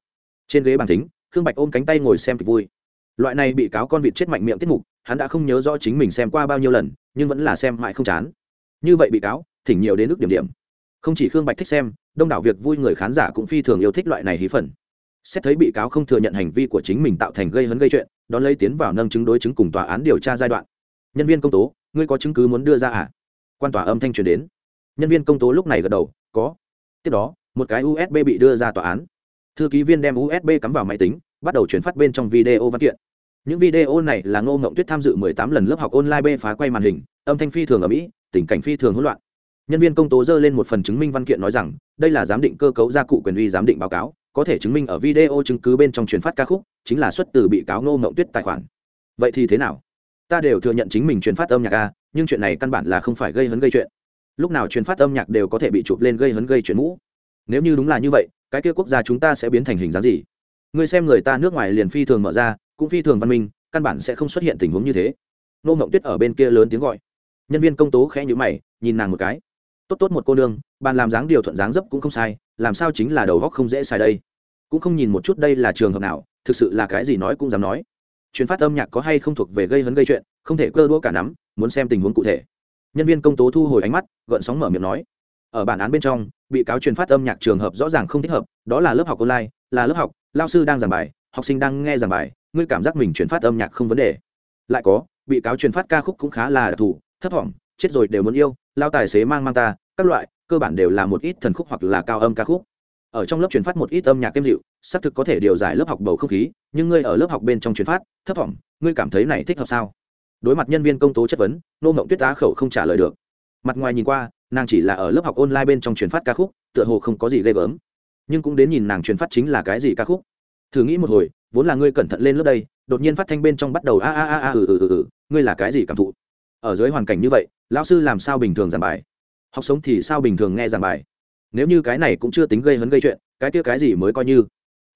Trên ghế bàn thính, khương bạch ôm cánh tay ngồi xem kịch vui. Loại này bị cáo con vịt chết mạnh miệng tiết mục, hắn đã không nhớ rõ chính mình xem qua bao nhiêu lần, nhưng vẫn là xem mãi không chán. Như vậy bị cáo, thỉnh nhiều đến nước điểm điểm. Không chỉ khương bạch thích xem, đông đảo việc vui người khán giả cũng phi thường yêu thích loại này hí phần. Xét thấy bị cáo không thừa nhận hành vi của chính mình tạo thành gây hấn gây chuyện, đón lấy tiến vào nâng chứng đối chứng cùng tòa án điều tra giai đoạn. Nhân viên công tố ngươi có chứng cứ muốn đưa ra à? Quan tòa âm thanh truyền đến. Nhân viên công tố lúc này gật đầu, có. Tiếp đó, một cái usb bị đưa ra tòa án. Thư ký viên đem usb cắm vào máy tính, bắt đầu chuyển phát bên trong video văn kiện. Những video này là ngô ngộng tuyết tham dự 18 lần lớp học online b phá quay màn hình, âm thanh phi thường ở mỹ tình cảnh phi thường hỗn loạn. Nhân viên công tố dơ lên một phần chứng minh văn kiện nói rằng, đây là giám định cơ cấu gia cụ quyền uy giám định báo cáo, có thể chứng minh ở video chứng cứ bên trong truyền phát ca khúc, chính là xuất từ bị cáo ngô ngộng tuyết tài khoản. Vậy thì thế nào? Ta đều thừa nhận chính mình truyền phát âm nhạc a, nhưng chuyện này căn bản là không phải gây hấn gây chuyện. Lúc nào truyền phát âm nhạc đều có thể bị chụp lên gây hấn gây chuyện mũ. Nếu như đúng là như vậy, cái kia quốc gia chúng ta sẽ biến thành hình dáng gì? Người xem người ta nước ngoài liền phi thường mở ra, cũng phi thường văn minh, căn bản sẽ không xuất hiện tình huống như thế. Nô ngộng tuyết ở bên kia lớn tiếng gọi. Nhân viên công tố khẽ nhữ mày, nhìn nàng một cái. Tốt tốt một cô nương, bàn làm dáng điều thuận dáng dấp cũng không sai, làm sao chính là đầu góc không dễ sai đây? Cũng không nhìn một chút đây là trường hợp nào, thực sự là cái gì nói cũng dám nói chuyến phát âm nhạc có hay không thuộc về gây hấn gây chuyện, không thể cơ đũa cả nắm, muốn xem tình huống cụ thể. Nhân viên công tố thu hồi ánh mắt, gợn sóng mở miệng nói. Ở bản án bên trong, bị cáo truyền phát âm nhạc trường hợp rõ ràng không thích hợp, đó là lớp học online, là lớp học, lao sư đang giảng bài, học sinh đang nghe giảng bài, ngươi cảm giác mình truyền phát âm nhạc không vấn đề. Lại có, bị cáo truyền phát ca khúc cũng khá là đặc thù, thấp thỏm chết rồi đều muốn yêu, lao tài xế mang mang ta, các loại, cơ bản đều là một ít thần khúc hoặc là cao âm ca khúc ở trong lớp truyền phát một ít âm nhạc êm dịu, xác thực có thể điều giải lớp học bầu không khí, nhưng ngươi ở lớp học bên trong truyền phát, thấp thỏm, ngươi cảm thấy này thích hợp sao? Đối mặt nhân viên công tố chất vấn, nô mộng tuyết á khẩu không trả lời được. Mặt ngoài nhìn qua, nàng chỉ là ở lớp học online bên trong truyền phát ca khúc, tựa hồ không có gì ghê gớm. Nhưng cũng đến nhìn nàng truyền phát chính là cái gì ca khúc. Thử nghĩ một hồi, vốn là ngươi cẩn thận lên lớp đây, đột nhiên phát thanh bên trong bắt đầu a a a a ừ ừ ừ ừ ngươi là cái gì cảm thụ? Ở dưới hoàn cảnh như vậy, lão sư làm sao bình thường giảng bài? Học sống thì sao bình thường nghe giảng bài? Nếu như cái này cũng chưa tính gây hấn gây chuyện, cái kia cái gì mới coi như?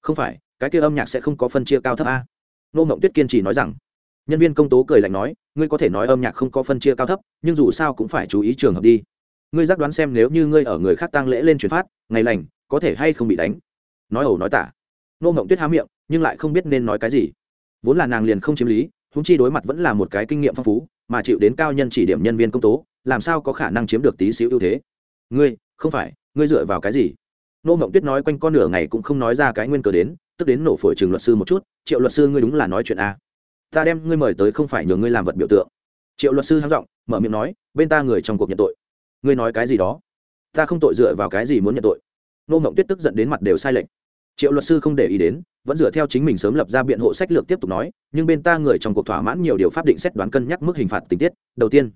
Không phải, cái kia âm nhạc sẽ không có phân chia cao thấp a? Nô mộng tuyết kiên trì nói rằng. Nhân viên công tố cười lạnh nói, ngươi có thể nói âm nhạc không có phân chia cao thấp, nhưng dù sao cũng phải chú ý trường hợp đi. Ngươi giác đoán xem nếu như ngươi ở người khác tăng lễ lên chuyển phát, ngày lành, có thể hay không bị đánh? Nói ẩu nói tả. Nô mộng tuyết há miệng, nhưng lại không biết nên nói cái gì. Vốn là nàng liền không chiếm lý húng chi đối mặt vẫn là một cái kinh nghiệm phong phú, mà chịu đến cao nhân chỉ điểm nhân viên công tố, làm sao có khả năng chiếm được tí xíu ưu thế? Ngươi, không phải ngươi dựa vào cái gì? Nô mộng tuyết nói quanh con nửa ngày cũng không nói ra cái nguyên cờ đến, tức đến nổ phổi trường luật sư một chút, triệu luật sư ngươi đúng là nói chuyện a ta đem ngươi mời tới không phải nhờ ngươi làm vật biểu tượng. Triệu luật sư háng giọng, mở miệng nói, bên ta người trong cuộc nhận tội. Ngươi nói cái gì đó? Ta không tội dựa vào cái gì muốn nhận tội. Nô mộng tuyết tức giận đến mặt đều sai lệch. Triệu luật sư không để ý đến, vẫn dựa theo chính mình sớm lập ra biện hộ sách lược tiếp tục nói, nhưng bên ta người trong cuộc thỏa mãn nhiều điều pháp định xét đoán cân nhắc mức hình phạt tình tiết. Đầu tiên,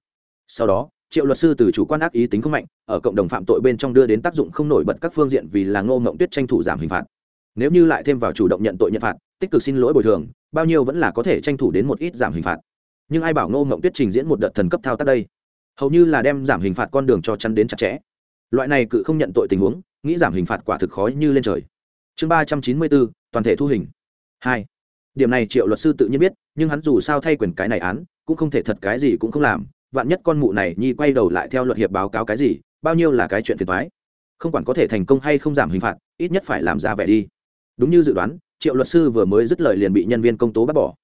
sau đó triệu luật sư từ chủ quan ác ý tính không mạnh, ở cộng đồng phạm tội bên trong đưa đến tác dụng không nổi bật các phương diện vì là ngô mộng tuyết tranh thủ giảm hình phạt. Nếu như lại thêm vào chủ động nhận tội nhận phạt, tích cực xin lỗi bồi thường, bao nhiêu vẫn là có thể tranh thủ đến một ít giảm hình phạt. Nhưng ai bảo ngô mộng tuyết trình diễn một đợt thần cấp thao tác đây? Hầu như là đem giảm hình phạt con đường cho chắn đến chặt chẽ. Loại này cự không nhận tội tình huống, nghĩ giảm hình phạt quả thực khó như lên trời. Chương ba trăm chín mươi bốn, toàn thể thu hình. Hai. Điểm này triệu luật sư tự nhiên biết, nhưng hắn dù sao thay quyền cái này án, cũng không thể thật cái gì cũng không làm vạn nhất con mụ này nhi quay đầu lại theo luật hiệp báo cáo cái gì, bao nhiêu là cái chuyện phiền thoái không quản có thể thành công hay không giảm hình phạt, ít nhất phải làm ra vẻ đi. Đúng như dự đoán, triệu luật sư vừa mới dứt lời liền bị nhân viên công tố bác bỏ.